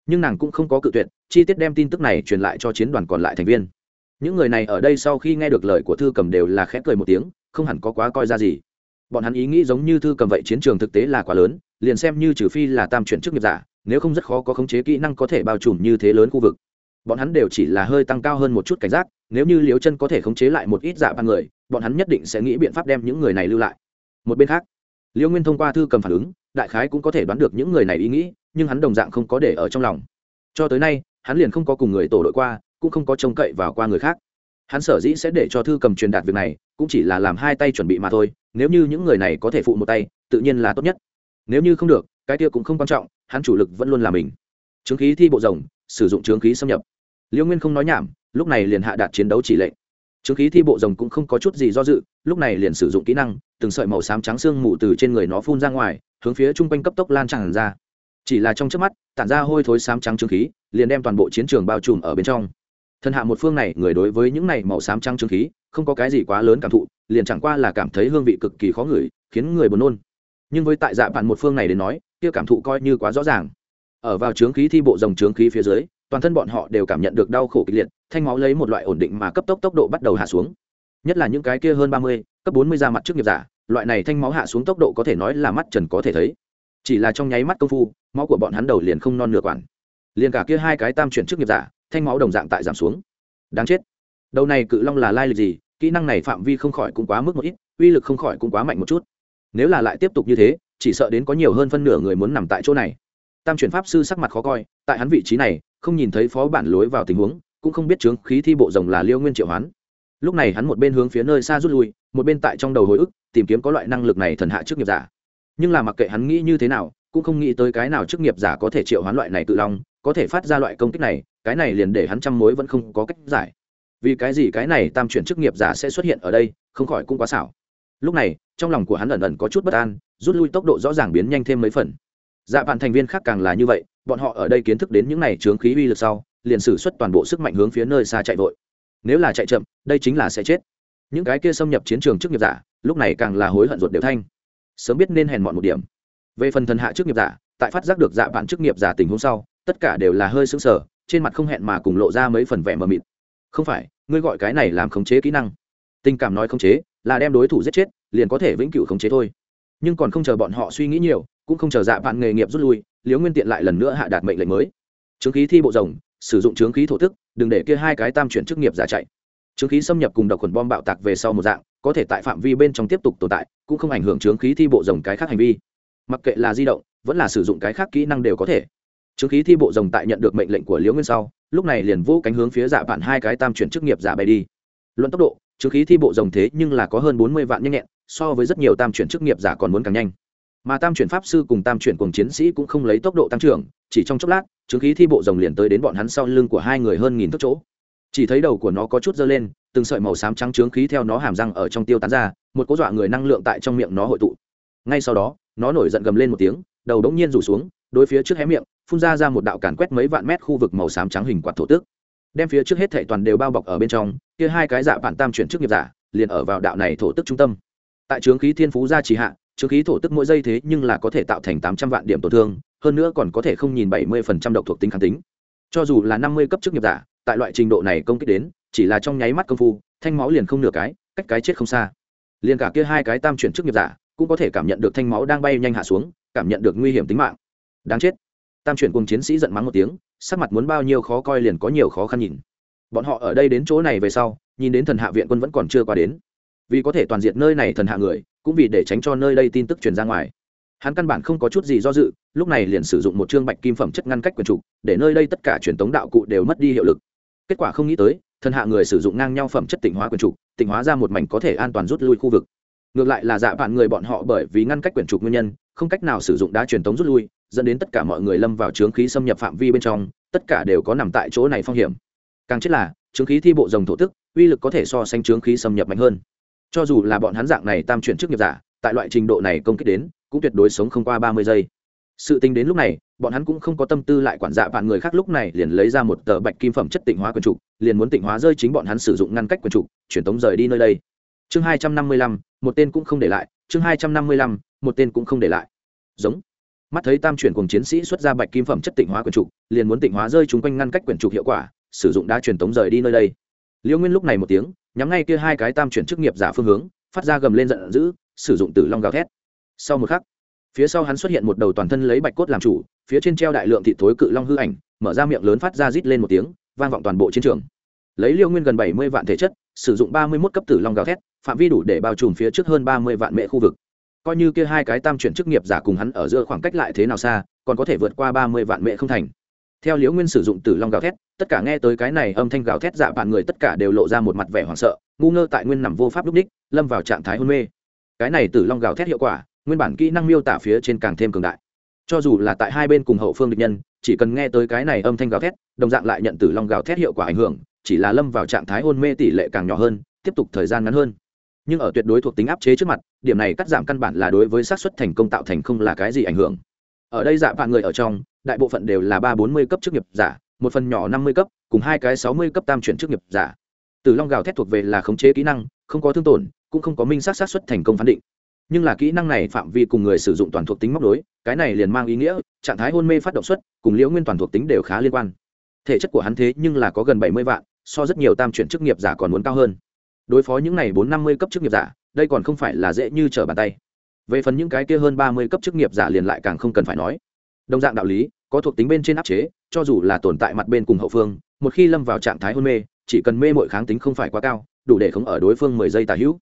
Nhưng nàng cũng không có cự tuyệt, chi tiết đem tin tức này truyền lại cho chiến đoàn còn lại thành viên. Những người này ở đây sau khi nghe được lời của thư cầm đều là khẽ cười một tiếng, không hẳn có quá coi ra gì. Bọn hắn ý nghĩ giống như thư cầm vậy chiến trường thực tế là quá lớn, liền xem như trừ phi là tam chuyển chức nghiệp giả, nếu không rất khó có khống chế kỹ năng có thể bao trùm như thế lớn khu vực. Bọn hắn đều chỉ là hơi tăng cao hơn một chút cảnh giác, nếu như liếu chân có thể khống chế lại một ít giả ba người, bọn hắn nhất định sẽ nghĩ biện pháp đem những người này lưu lại. Một bên khác liêu nguyên thông qua thư cầm phản ứng, đại khái cũng có thể đoán được những người này ý nghĩ, nhưng hắn đồng dạng không có để ở trong lòng. Cho tới nay, hắn liền không có cùng người tổ đội qua, cũng không có trông cậy vào qua người khác. Hắn sở dĩ sẽ để cho thư cầm truyền đạt việc này, cũng chỉ là làm hai tay chuẩn bị mà thôi, nếu như những người này có thể phụ một tay, tự nhiên là tốt nhất. Nếu như không được, cái kia cũng không quan trọng, hắn chủ lực vẫn luôn là mình. Chứng khí thi bộ rồng, sử dụng chứng khí xâm nhập. Liêu nguyên không nói nhảm, lúc này liền hạ đạt chiến đấu chỉ lệnh. Chứng khí thi bộ rồng cũng không có chút gì do dự, lúc này liền sử dụng kỹ năng từng sợi màu xám trắng xương mù từ trên người nó phun ra ngoài, hướng phía chung quanh cấp tốc lan tràn ra. Chỉ là trong trước mắt, tản ra hôi thối xám trắng trương khí, liền đem toàn bộ chiến trường bao trùm ở bên trong. Thân hạ một phương này, người đối với những này màu xám trắng trương khí, không có cái gì quá lớn cảm thụ, liền chẳng qua là cảm thấy hương vị cực kỳ khó ngửi, khiến người buồn nôn. Nhưng với tại dạ bạn một phương này đến nói, kia cảm thụ coi như quá rõ ràng. Ở vào trướng khí thi bộ dòng trướng khí phía dưới, toàn thân bọn họ đều cảm nhận được đau khổ kịch liệt, thanh máu lấy một loại ổn định mà cấp tốc tốc độ bắt đầu hạ xuống. Nhất là những cái kia hơn ba mươi, cấp bốn mươi ra mặt trước nghiệp giả loại này thanh máu hạ xuống tốc độ có thể nói là mắt trần có thể thấy. Chỉ là trong nháy mắt công phu, máu của bọn hắn đầu liền không non nửa quản liền cả kia hai cái tam chuyển trước nghiệp giả, thanh máu đồng dạng tại giảm xuống. Đáng chết. Đầu này cự long là lai lịch gì? Kỹ năng này phạm vi không khỏi cũng quá mức một ít, uy lực không khỏi cũng quá mạnh một chút. Nếu là lại tiếp tục như thế, chỉ sợ đến có nhiều hơn phân nửa người muốn nằm tại chỗ này. Tam chuyển pháp sư sắc mặt khó coi, tại hắn vị trí này, không nhìn thấy phó bản lối vào tình huống, cũng không biết chướng khí thi bộ rồng là liêu nguyên triệu hoán lúc này hắn một bên hướng phía nơi xa rút lui, một bên tại trong đầu hồi ức, tìm kiếm có loại năng lực này thần hạ trước nghiệp giả. Nhưng là mặc kệ hắn nghĩ như thế nào, cũng không nghĩ tới cái nào chức nghiệp giả có thể triệu hoán loại này tự long, có thể phát ra loại công kích này, cái này liền để hắn trăm mối vẫn không có cách giải. Vì cái gì cái này tam chuyển chức nghiệp giả sẽ xuất hiện ở đây, không khỏi cũng quá xảo. Lúc này, trong lòng của hắn ẩn ẩn có chút bất an, rút lui tốc độ rõ ràng biến nhanh thêm mấy phần. Dạ bạn thành viên khác càng là như vậy, bọn họ ở đây kiến thức đến những này chướng khí uy lực sau, liền sử xuất toàn bộ sức mạnh hướng phía nơi xa chạy vội nếu là chạy chậm, đây chính là sẽ chết. Những cái kia xâm nhập chiến trường chức nghiệp giả, lúc này càng là hối hận ruột đều thanh. Sớm biết nên hèn mọn một điểm. Về phần thần hạ chức nghiệp giả, tại phát giác được dạ bạn chức nghiệp giả tình hôm sau, tất cả đều là hơi sững sờ, trên mặt không hẹn mà cùng lộ ra mấy phần vẻ mờ mịt. Không phải, ngươi gọi cái này làm khống chế kỹ năng. Tình cảm nói khống chế, là đem đối thủ giết chết, liền có thể vĩnh cửu khống chế thôi. Nhưng còn không chờ bọn họ suy nghĩ nhiều, cũng không chờ dạ bạn nghề nghiệp rút lui liếu nguyên tiện lại lần nữa hạ đạt mệnh lệnh mới. Chứng khí thi bộ rồng sử dụng chướng khí thổ tức đừng để kia hai cái tam chuyển chức nghiệp giả chạy. Chướng khí xâm nhập cùng độc khuẩn bom bạo tạc về sau một dạng, có thể tại phạm vi bên trong tiếp tục tồn tại, cũng không ảnh hưởng chướng khí thi bộ rồng cái khác hành vi. Mặc kệ là di động, vẫn là sử dụng cái khác kỹ năng đều có thể. Chướng khí thi bộ rồng tại nhận được mệnh lệnh của liễu nguyên sau, lúc này liền vô cánh hướng phía dạ bạn hai cái tam chuyển chức nghiệp giả bay đi. Luận tốc độ, chướng khí thi bộ rồng thế nhưng là có hơn bốn mươi vạn nhanh nhẹn, so với rất nhiều tam chuyển chức nghiệp giả còn muốn càng nhanh mà tam chuyển pháp sư cùng tam chuyển cùng chiến sĩ cũng không lấy tốc độ tăng trưởng, chỉ trong chốc lát chứng khí thi bộ rồng liền tới đến bọn hắn sau lưng của hai người hơn nghìn thước chỗ. Chỉ thấy đầu của nó có chút dơ lên, từng sợi màu xám trắng trướng khí theo nó hàm răng ở trong tiêu tán ra, một cố dọa người năng lượng tại trong miệng nó hội tụ. Ngay sau đó, nó nổi giận gầm lên một tiếng, đầu đống nhiên rủ xuống, đối phía trước hé miệng, phun ra ra một đạo càn quét mấy vạn mét khu vực màu xám trắng hình quạt thổ tước. Đem phía trước hết thảy toàn đều bao bọc ở bên trong, kia hai cái dạ bản tam chuyển trước nghiệp giả, liền ở vào đạo này thổ tức trung tâm. Tại trướng khí thiên phú gia trì hạ trướng khí thổ tức mỗi giây thế nhưng là có thể tạo thành tám trăm vạn điểm tổn thương, hơn nữa còn có thể không nhìn bảy mươi phần trăm độc thuộc tính kháng tính. Cho dù là năm mươi cấp chức nghiệp giả, tại loại trình độ này công kích đến, chỉ là trong nháy mắt công phu, thanh máu liền không nửa cái, cách cái chết không xa. Liền cả kia hai cái tam chuyển chức nghiệp giả cũng có thể cảm nhận được thanh máu đang bay nhanh hạ xuống, cảm nhận được nguy hiểm tính mạng. Đáng chết. Tam chuyển cùng chiến sĩ giận mắng một tiếng, sắc mặt muốn bao nhiêu khó coi liền có nhiều khó khăn nhìn. Bọn họ ở đây đến chỗ này về sau, nhìn đến thần hạ viện quân vẫn còn chưa qua đến vì có thể toàn diện nơi này thần hạ người, cũng vì để tránh cho nơi đây tin tức truyền ra ngoài. Hắn căn bản không có chút gì do dự, lúc này liền sử dụng một chương bạch kim phẩm chất ngăn cách quyền trục để nơi đây tất cả truyền thống đạo cụ đều mất đi hiệu lực. Kết quả không nghĩ tới, thần hạ người sử dụng ngang nhau phẩm chất tịnh hóa quyền trục tịnh hóa ra một mảnh có thể an toàn rút lui khu vực. Ngược lại là dạ bạn người bọn họ bởi vì ngăn cách quyền trục nguyên nhân, không cách nào sử dụng đá truyền tống rút lui, dẫn đến tất cả mọi người lâm vào trướng khí xâm nhập phạm vi bên trong, tất cả đều có nằm tại chỗ này phong hiểm. Càng chết là trướng khí thi bộ rồng thổ tức, uy lực có thể so sánh trướng khí xâm nhập mạnh hơn cho dù là bọn hắn dạng này tam chuyển chức nghiệp giả, tại loại trình độ này công kích đến, cũng tuyệt đối sống không qua ba mươi giây. Sự tính đến lúc này, bọn hắn cũng không có tâm tư lại quản dạ bạn người khác lúc này liền lấy ra một tờ bạch kim phẩm chất tịnh hóa quần trục liền muốn tịnh hóa rơi chính bọn hắn sử dụng ngăn cách quần trục truyền tống rời đi nơi đây. Chương hai trăm năm mươi lăm, một tên cũng không để lại, chương hai trăm năm mươi lăm, một tên cũng không để lại. Giống. Mắt thấy tam chuyển cùng chiến sĩ xuất ra bạch kim phẩm chất tịnh hóa quyển trục liền muốn tịnh hóa rơi chúng quanh ngăn cách quyển trục hiệu quả, sử dụng đa truyền tống rời đi nơi đây. Liễu nguyên lúc này một tiếng nhắm ngay kia hai cái tam chuyển chức nghiệp giả phương hướng, phát ra gầm lên giận dữ, sử dụng tử long gào thét. Sau một khắc, phía sau hắn xuất hiện một đầu toàn thân lấy bạch cốt làm chủ, phía trên treo đại lượng thị thối cự long hư ảnh, mở ra miệng lớn phát ra rít lên một tiếng, vang vọng toàn bộ chiến trường. Lấy liêu nguyên gần bảy mươi vạn thể chất, sử dụng ba mươi mốt cấp tử long gào thét, phạm vi đủ để bao trùm phía trước hơn ba mươi vạn mệ khu vực. Coi như kia hai cái tam chuyển chức nghiệp giả cùng hắn ở giữa khoảng cách lại thế nào xa, còn có thể vượt qua ba mươi vạn mệ không thành theo liễu nguyên sử dụng tử long gào thét, tất cả nghe tới cái này âm thanh gào thét dạ bạn người tất cả đều lộ ra một mặt vẻ hoảng sợ, ngu ngơ tại nguyên nằm vô pháp lúc ních lâm vào trạng thái hôn mê. Cái này tử long gào thét hiệu quả, nguyên bản kỹ năng miêu tả phía trên càng thêm cường đại. Cho dù là tại hai bên cùng hậu phương địch nhân, chỉ cần nghe tới cái này âm thanh gào thét, đồng dạng lại nhận tử long gào thét hiệu quả ảnh hưởng, chỉ là lâm vào trạng thái hôn mê tỷ lệ càng nhỏ hơn, tiếp tục thời gian ngắn hơn. Nhưng ở tuyệt đối thuộc tính áp chế trước mặt, điểm này cắt giảm căn bản là đối với xác suất thành công tạo thành không là cái gì ảnh hưởng. Ở đây dạ vạn người ở trong đại bộ phận đều là ba bốn mươi cấp chức nghiệp giả, một phần nhỏ năm mươi cấp, cùng hai cái sáu mươi cấp tam chuyển chức nghiệp giả. Từ long gào thét thuộc về là khống chế kỹ năng, không có thương tổn, cũng không có minh xác xác suất thành công phán định. Nhưng là kỹ năng này phạm vi cùng người sử dụng toàn thuộc tính móc đối cái này liền mang ý nghĩa, trạng thái hôn mê phát động suất cùng liễu nguyên toàn thuộc tính đều khá liên quan. Thể chất của hắn thế nhưng là có gần bảy mươi vạn, so rất nhiều tam chuyển chức nghiệp giả còn muốn cao hơn. Đối phó những này bốn năm mươi cấp chức nghiệp giả, đây còn không phải là dễ như trở bàn tay. Về phần những cái kia hơn ba mươi cấp chức nghiệp giả liền lại càng không cần phải nói đồng dạng đạo lý, có thuộc tính bên trên áp chế, cho dù là tồn tại mặt bên cùng hậu phương, một khi lâm vào trạng thái hôn mê, chỉ cần mê mội kháng tính không phải quá cao, đủ để không ở đối phương mười giây tà hữu.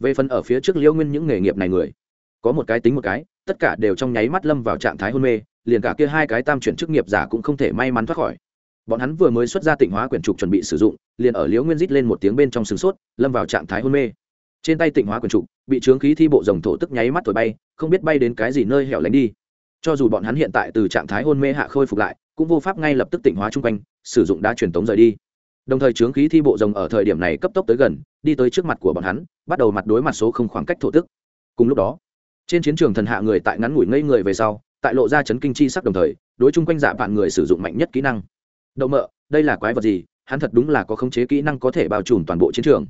Về phần ở phía trước Liễu nguyên những nghề nghiệp này người, có một cái tính một cái, tất cả đều trong nháy mắt lâm vào trạng thái hôn mê, liền cả kia hai cái tam chuyển chức nghiệp giả cũng không thể may mắn thoát khỏi. Bọn hắn vừa mới xuất ra tịnh hóa quyển trục chuẩn bị sử dụng, liền ở liễu nguyên rít lên một tiếng bên trong sừng sốt, lâm vào trạng thái hôn mê. Trên tay tịnh hóa quyển trục, bị trướng khí thi bộ rồng thổ tức nháy mắt thổi bay, không biết bay đến cái gì nơi hẻo lánh đi cho dù bọn hắn hiện tại từ trạng thái hôn mê hạ khôi phục lại, cũng vô pháp ngay lập tức tỉnh hóa chung quanh, sử dụng đá truyền tống rời đi. Đồng thời chướng khí thi bộ rồng ở thời điểm này cấp tốc tới gần, đi tới trước mặt của bọn hắn, bắt đầu mặt đối mặt số không khoảng cách thổ tức. Cùng lúc đó, trên chiến trường thần hạ người tại ngắn ngủi ngây người về sau, tại lộ ra chấn kinh chi sắc đồng thời, đối chung quanh dạ vạn người sử dụng mạnh nhất kỹ năng. Đậu mợ, đây là quái vật gì? Hắn thật đúng là có khống chế kỹ năng có thể bao trùm toàn bộ chiến trường.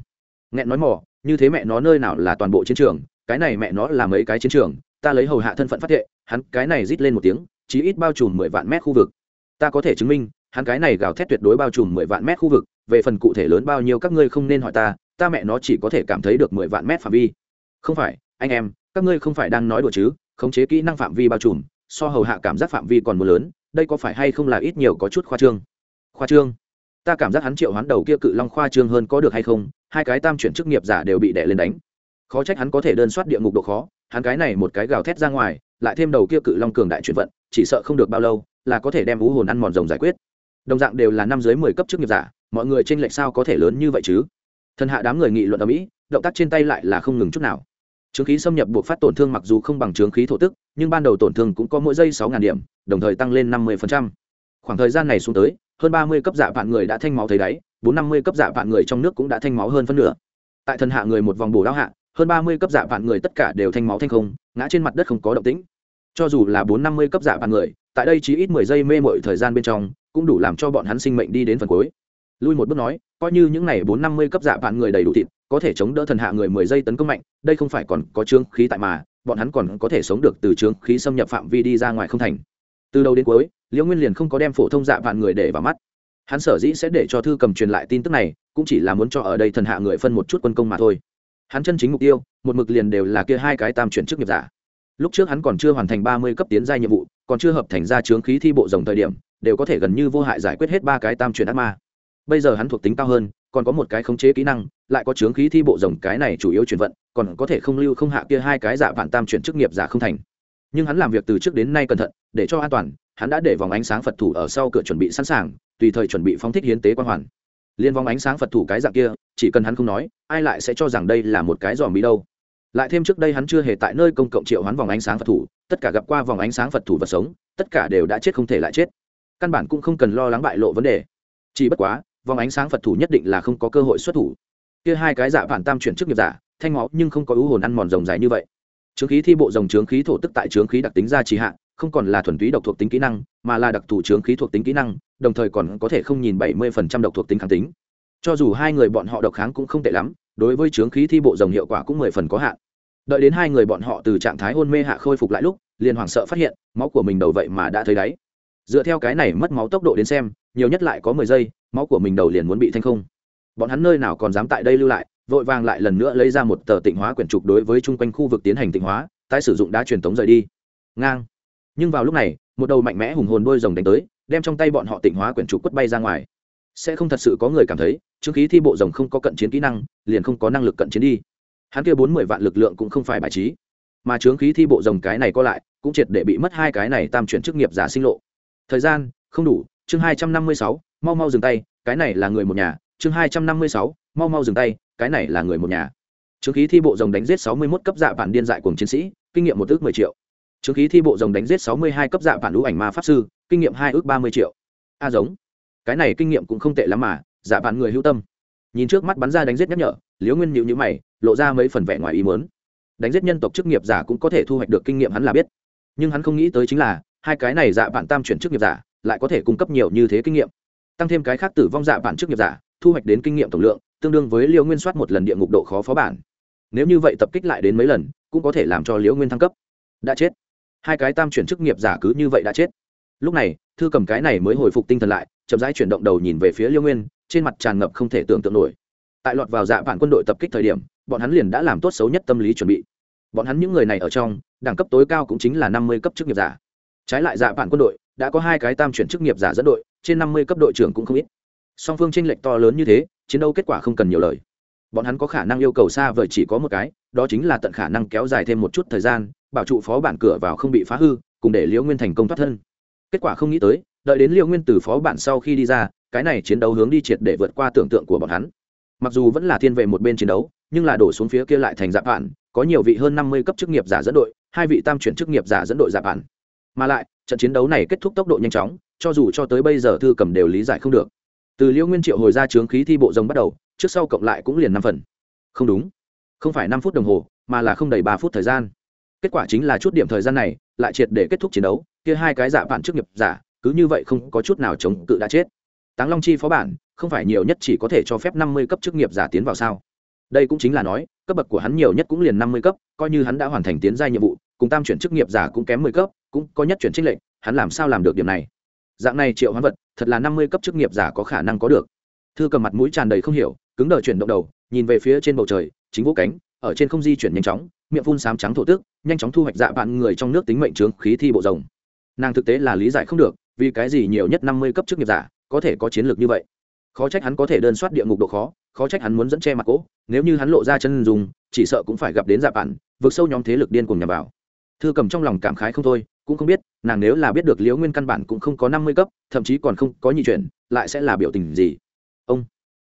Nghẹn nói mỏ như thế mẹ nó nơi nào là toàn bộ chiến trường? Cái này mẹ nó là mấy cái chiến trường? Ta lấy hầu hạ thân phận phát thệ, hắn cái này rít lên một tiếng, chí ít bao trùm mười vạn mét khu vực. Ta có thể chứng minh, hắn cái này gào thét tuyệt đối bao trùm mười vạn mét khu vực, về phần cụ thể lớn bao nhiêu các ngươi không nên hỏi ta ta mẹ nó chỉ có thể cảm thấy được mười vạn mét phạm vi. Không phải, anh em, các ngươi không phải đang nói đùa chứ, khống chế kỹ năng phạm vi bao trùm, so hầu hạ cảm giác phạm vi còn mưa lớn, đây có phải hay không là ít nhiều có chút khoa trương? Khoa trương? Ta cảm giác hắn triệu hoán đầu kia cự long khoa trương hơn có được hay không, hai cái tam chuyển chức nghiệp giả đều bị đè lên đánh. Khó trách hắn có thể đơn soát địa ngục độ khó hắn cái này một cái gào thét ra ngoài, lại thêm đầu kia cự long cường đại chuyển vận, chỉ sợ không được bao lâu, là có thể đem vũ hồn ăn mòn rồng giải quyết. Đồng dạng đều là năm dưới mười cấp chức nghiệp giả, mọi người trên lệnh sao có thể lớn như vậy chứ? Thần hạ đám người nghị luận ở mỹ, động tác trên tay lại là không ngừng chút nào. Trướng khí xâm nhập buộc phát tổn thương mặc dù không bằng trướng khí thổ tức, nhưng ban đầu tổn thương cũng có mỗi giây sáu điểm, đồng thời tăng lên năm mươi khoảng thời gian này xuống tới, hơn ba mươi cấp dạ vạn người đã thanh máu thấy đáy, bốn năm mươi cấp dạ vạn người trong nước cũng đã thanh máu hơn phân nửa. Tại thần hạ người một vòng bổ đao hạ hơn ba mươi cấp dạ vạn người tất cả đều thanh máu thanh không, ngã trên mặt đất không có động tĩnh. Cho dù là bốn năm mươi cấp dạ vạn người, tại đây chỉ ít mười giây mê mội thời gian bên trong, cũng đủ làm cho bọn hắn sinh mệnh đi đến phần cuối. Lui một bước nói, coi như những n à y bốn năm mươi cấp dạ vạn người đầy đủ thịt, có thể chống đỡ thần hạ người mười giây tấn công mạnh, đây không phải còn có trương khí tại mà, bọn hắn còn có thể sống được từ trương khí xâm nhập phạm vi đi ra ngoài không thành. Từ đầu đến cuối, liễu nguyên liền không có đem phổ thông dạ vạn người để vào mắt. Hắn sở dĩ sẽ để cho thư cầm truyền lại tin tức này, cũng chỉ là muốn cho ở đây thần hạ người phân một chút quân công mà thôi hắn chân chính mục tiêu, một mực liền đều là kia hai cái tam chuyển chức nghiệp giả. Lúc trước hắn còn chưa hoàn thành ba mươi cấp tiến gia nhiệm vụ, còn chưa hợp thành ra trướng khí thi bộ rồng thời điểm, đều có thể gần như vô hại giải quyết hết ba cái tam chuyển ác ma. Bây giờ hắn thuộc tính cao hơn, còn có một cái khống chế kỹ năng, lại có trướng khí thi bộ rồng cái này chủ yếu chuyển vận, còn có thể không lưu không hạ kia hai cái giả vạn tam chuyển chức nghiệp giả không thành. Nhưng hắn làm việc từ trước đến nay cẩn thận, để cho an toàn, hắn đã để vòng ánh sáng phật thủ ở sau cửa chuẩn bị sẵn sàng, tùy thời chuẩn bị phóng thích hiến tế quan hoàn liên vong ánh sáng phật thủ cái dạng kia, chỉ cần hắn không nói, ai lại sẽ cho rằng đây là một cái dòm bí đâu? Lại thêm trước đây hắn chưa hề tại nơi công cộng triệu hoán vòng ánh sáng phật thủ, tất cả gặp qua vòng ánh sáng phật thủ vật sống, tất cả đều đã chết không thể lại chết. Căn bản cũng không cần lo lắng bại lộ vấn đề. Chỉ bất quá, vòng ánh sáng phật thủ nhất định là không có cơ hội xuất thủ. Kia hai cái dạ giả phản tam chuyển chức nghiệp giả, thanh máu nhưng không có ưu hồn ăn mòn rồng dài như vậy. Trướng khí thi bộ rồng trướng khí thổ tức tại trướng khí đặc tính ra trì hạ không còn là thuần túy độc thuộc tính kỹ năng, mà là đặc thù chướng khí thuộc tính kỹ năng, đồng thời còn có thể không nhìn bảy mươi phần trăm độc thuộc tính kháng tính. Cho dù hai người bọn họ độc kháng cũng không tệ lắm, đối với chướng khí thi bộ rồng hiệu quả cũng mười phần có hạn. Đợi đến hai người bọn họ từ trạng thái hôn mê hạ khôi phục lại lúc, liền hoảng sợ phát hiện, máu của mình đầu vậy mà đã thấy đáy. Dựa theo cái này mất máu tốc độ đến xem, nhiều nhất lại có mười giây, máu của mình đầu liền muốn bị thanh không. Bọn hắn nơi nào còn dám tại đây lưu lại, vội vàng lại lần nữa lấy ra một tờ tịnh hóa quyển trục đối với chung quanh khu vực tiến hành tịnh hóa, tái sử dụng đá truyền tống rời đi. Ngang nhưng vào lúc này, một đầu mạnh mẽ hùng hồn đôi rồng đánh tới, đem trong tay bọn họ tịnh hóa quyển trục quất bay ra ngoài. Sẽ không thật sự có người cảm thấy, chứng khí thi bộ rồng không có cận chiến kỹ năng, liền không có năng lực cận chiến đi. Hắn kia bốn mươi vạn lực lượng cũng không phải bài trí. Mà chướng khí thi bộ rồng cái này có lại, cũng triệt để bị mất hai cái này tam chuyển chức nghiệp giả sinh lộ. Thời gian, không đủ, chương hai trăm năm mươi sáu, mau mau dừng tay, cái này là người một nhà, chương hai trăm năm mươi sáu, mau mau dừng tay, cái này là người một nhà. Chứng khí thi bộ rồng đánh giết sáu mươi mốt cấp dạ bản điên dại cùng chiến sĩ, kinh nghiệm một ước mười triệu. Trướng khí thi bộ rồng đánh giết sáu mươi hai cấp dạ bản lũ ảnh ma pháp sư, kinh nghiệm hai ước ba mươi triệu. A giống. Cái này kinh nghiệm cũng không tệ lắm mà dạ bản người hữu tâm. Nhìn trước mắt bắn ra đánh giết nhắc nhở, liễu nguyên nhíu nhíu mày, lộ ra mấy phần vẻ ngoài ý muốn. Đánh giết nhân tộc chức nghiệp giả cũng có thể thu hoạch được kinh nghiệm hắn là biết. Nhưng hắn không nghĩ tới chính là, hai cái này dạ bản tam chuyển chức nghiệp giả, lại có thể cung cấp nhiều như thế kinh nghiệm. Tăng thêm cái khác tử vong dạ bản chức nghiệp giả, thu hoạch đến kinh nghiệm tổng lượng, tương đương với liễu nguyên soát một lần địa ngục độ khó phó bản. Nếu như vậy tập kích lại đến mấy lần, cũng có thể làm cho liễu nguyên thăng cấp. Đã chết hai cái tam chuyển chức nghiệp giả cứ như vậy đã chết. Lúc này, thư cầm cái này mới hồi phục tinh thần lại, chậm rãi chuyển động đầu nhìn về phía Liêu nguyên, trên mặt tràn ngập không thể tưởng tượng nổi. Tại lọt vào dạ vạn quân đội tập kích thời điểm, bọn hắn liền đã làm tốt xấu nhất tâm lý chuẩn bị. Bọn hắn những người này ở trong, đẳng cấp tối cao cũng chính là năm mươi cấp chức nghiệp giả. Trái lại dạ vạn quân đội, đã có hai cái tam chuyển chức nghiệp giả dẫn đội, trên năm mươi cấp đội trưởng cũng không ít. Song phương tranh lệch to lớn như thế, chiến đấu kết quả không cần nhiều lời. Bọn hắn có khả năng yêu cầu xa vời chỉ có một cái, đó chính là tận khả năng kéo dài thêm một chút thời gian bảo trụ phó bản cửa vào không bị phá hư, cùng để liễu nguyên thành công thoát thân. Kết quả không nghĩ tới, đợi đến liêu nguyên từ phó bản sau khi đi ra, cái này chiến đấu hướng đi triệt để vượt qua tưởng tượng của bọn hắn. Mặc dù vẫn là thiên vệ một bên chiến đấu, nhưng là đổ xuống phía kia lại thành dạp bản có nhiều vị hơn năm mươi cấp chức nghiệp giả dẫn đội, hai vị tam chuyển chức nghiệp giả dẫn đội dạp bản mà lại, trận chiến đấu này kết thúc tốc độ nhanh chóng, cho dù cho tới bây giờ thư cầm đều lý giải không được. Từ liễu nguyên triệu hồi ra trướng khí thi bộ rồng bắt đầu, trước sau cộng lại cũng liền năm phần. Không đúng. Không phải năm phút đồng hồ, mà là không đầy ba phút thời gian kết quả chính là chút điểm thời gian này, lại triệt để kết thúc chiến đấu, kia hai cái giả bản trước nghiệp giả, cứ như vậy không có chút nào chống cự đã chết. Táng long chi phó bản, không phải nhiều nhất chỉ có thể cho phép năm mươi cấp chức nghiệp giả tiến vào sao? Đây cũng chính là nói, cấp bậc của hắn nhiều nhất cũng liền năm mươi cấp, coi như hắn đã hoàn thành tiến gia nhiệm vụ, cùng tam chuyển chức nghiệp giả cũng kém mười cấp, cũng có nhất chuyển trích lệnh hắn làm sao làm được điểm này? Dạng này triệu hoán vật, thật là năm mươi cấp chức nghiệp giả có khả năng có được. Thư cầm mặt mũi tràn đầy không hiểu, cứng đờ chuyển động đầu, nhìn về phía trên bầu trời, chính vũ cánh, ở trên không di chuyển nhanh chóng, miệng phun sám trắng thổ tức nhanh chóng thu hoạch dạ bạn người trong nước tính mệnh trướng khí thi bộ rồng. Nàng thực tế là lý giải không được, vì cái gì nhiều nhất năm mươi cấp chức nghiệp giả có thể có chiến lược như vậy? Khó trách hắn có thể đơn soát địa ngục độ khó khó trách hắn muốn dẫn che mặt cỗ, nếu như hắn lộ ra chân dùng chỉ sợ cũng phải gặp đến dạ bạn vượt sâu nhóm thế lực điên cùng nhằm vào. Thư cầm trong lòng cảm khái không thôi, cũng không biết, nàng nếu là biết được liễu nguyên căn bản cũng không có năm mươi cấp, thậm chí còn không có nhị chuyển, lại sẽ là biểu tình gì? Ông!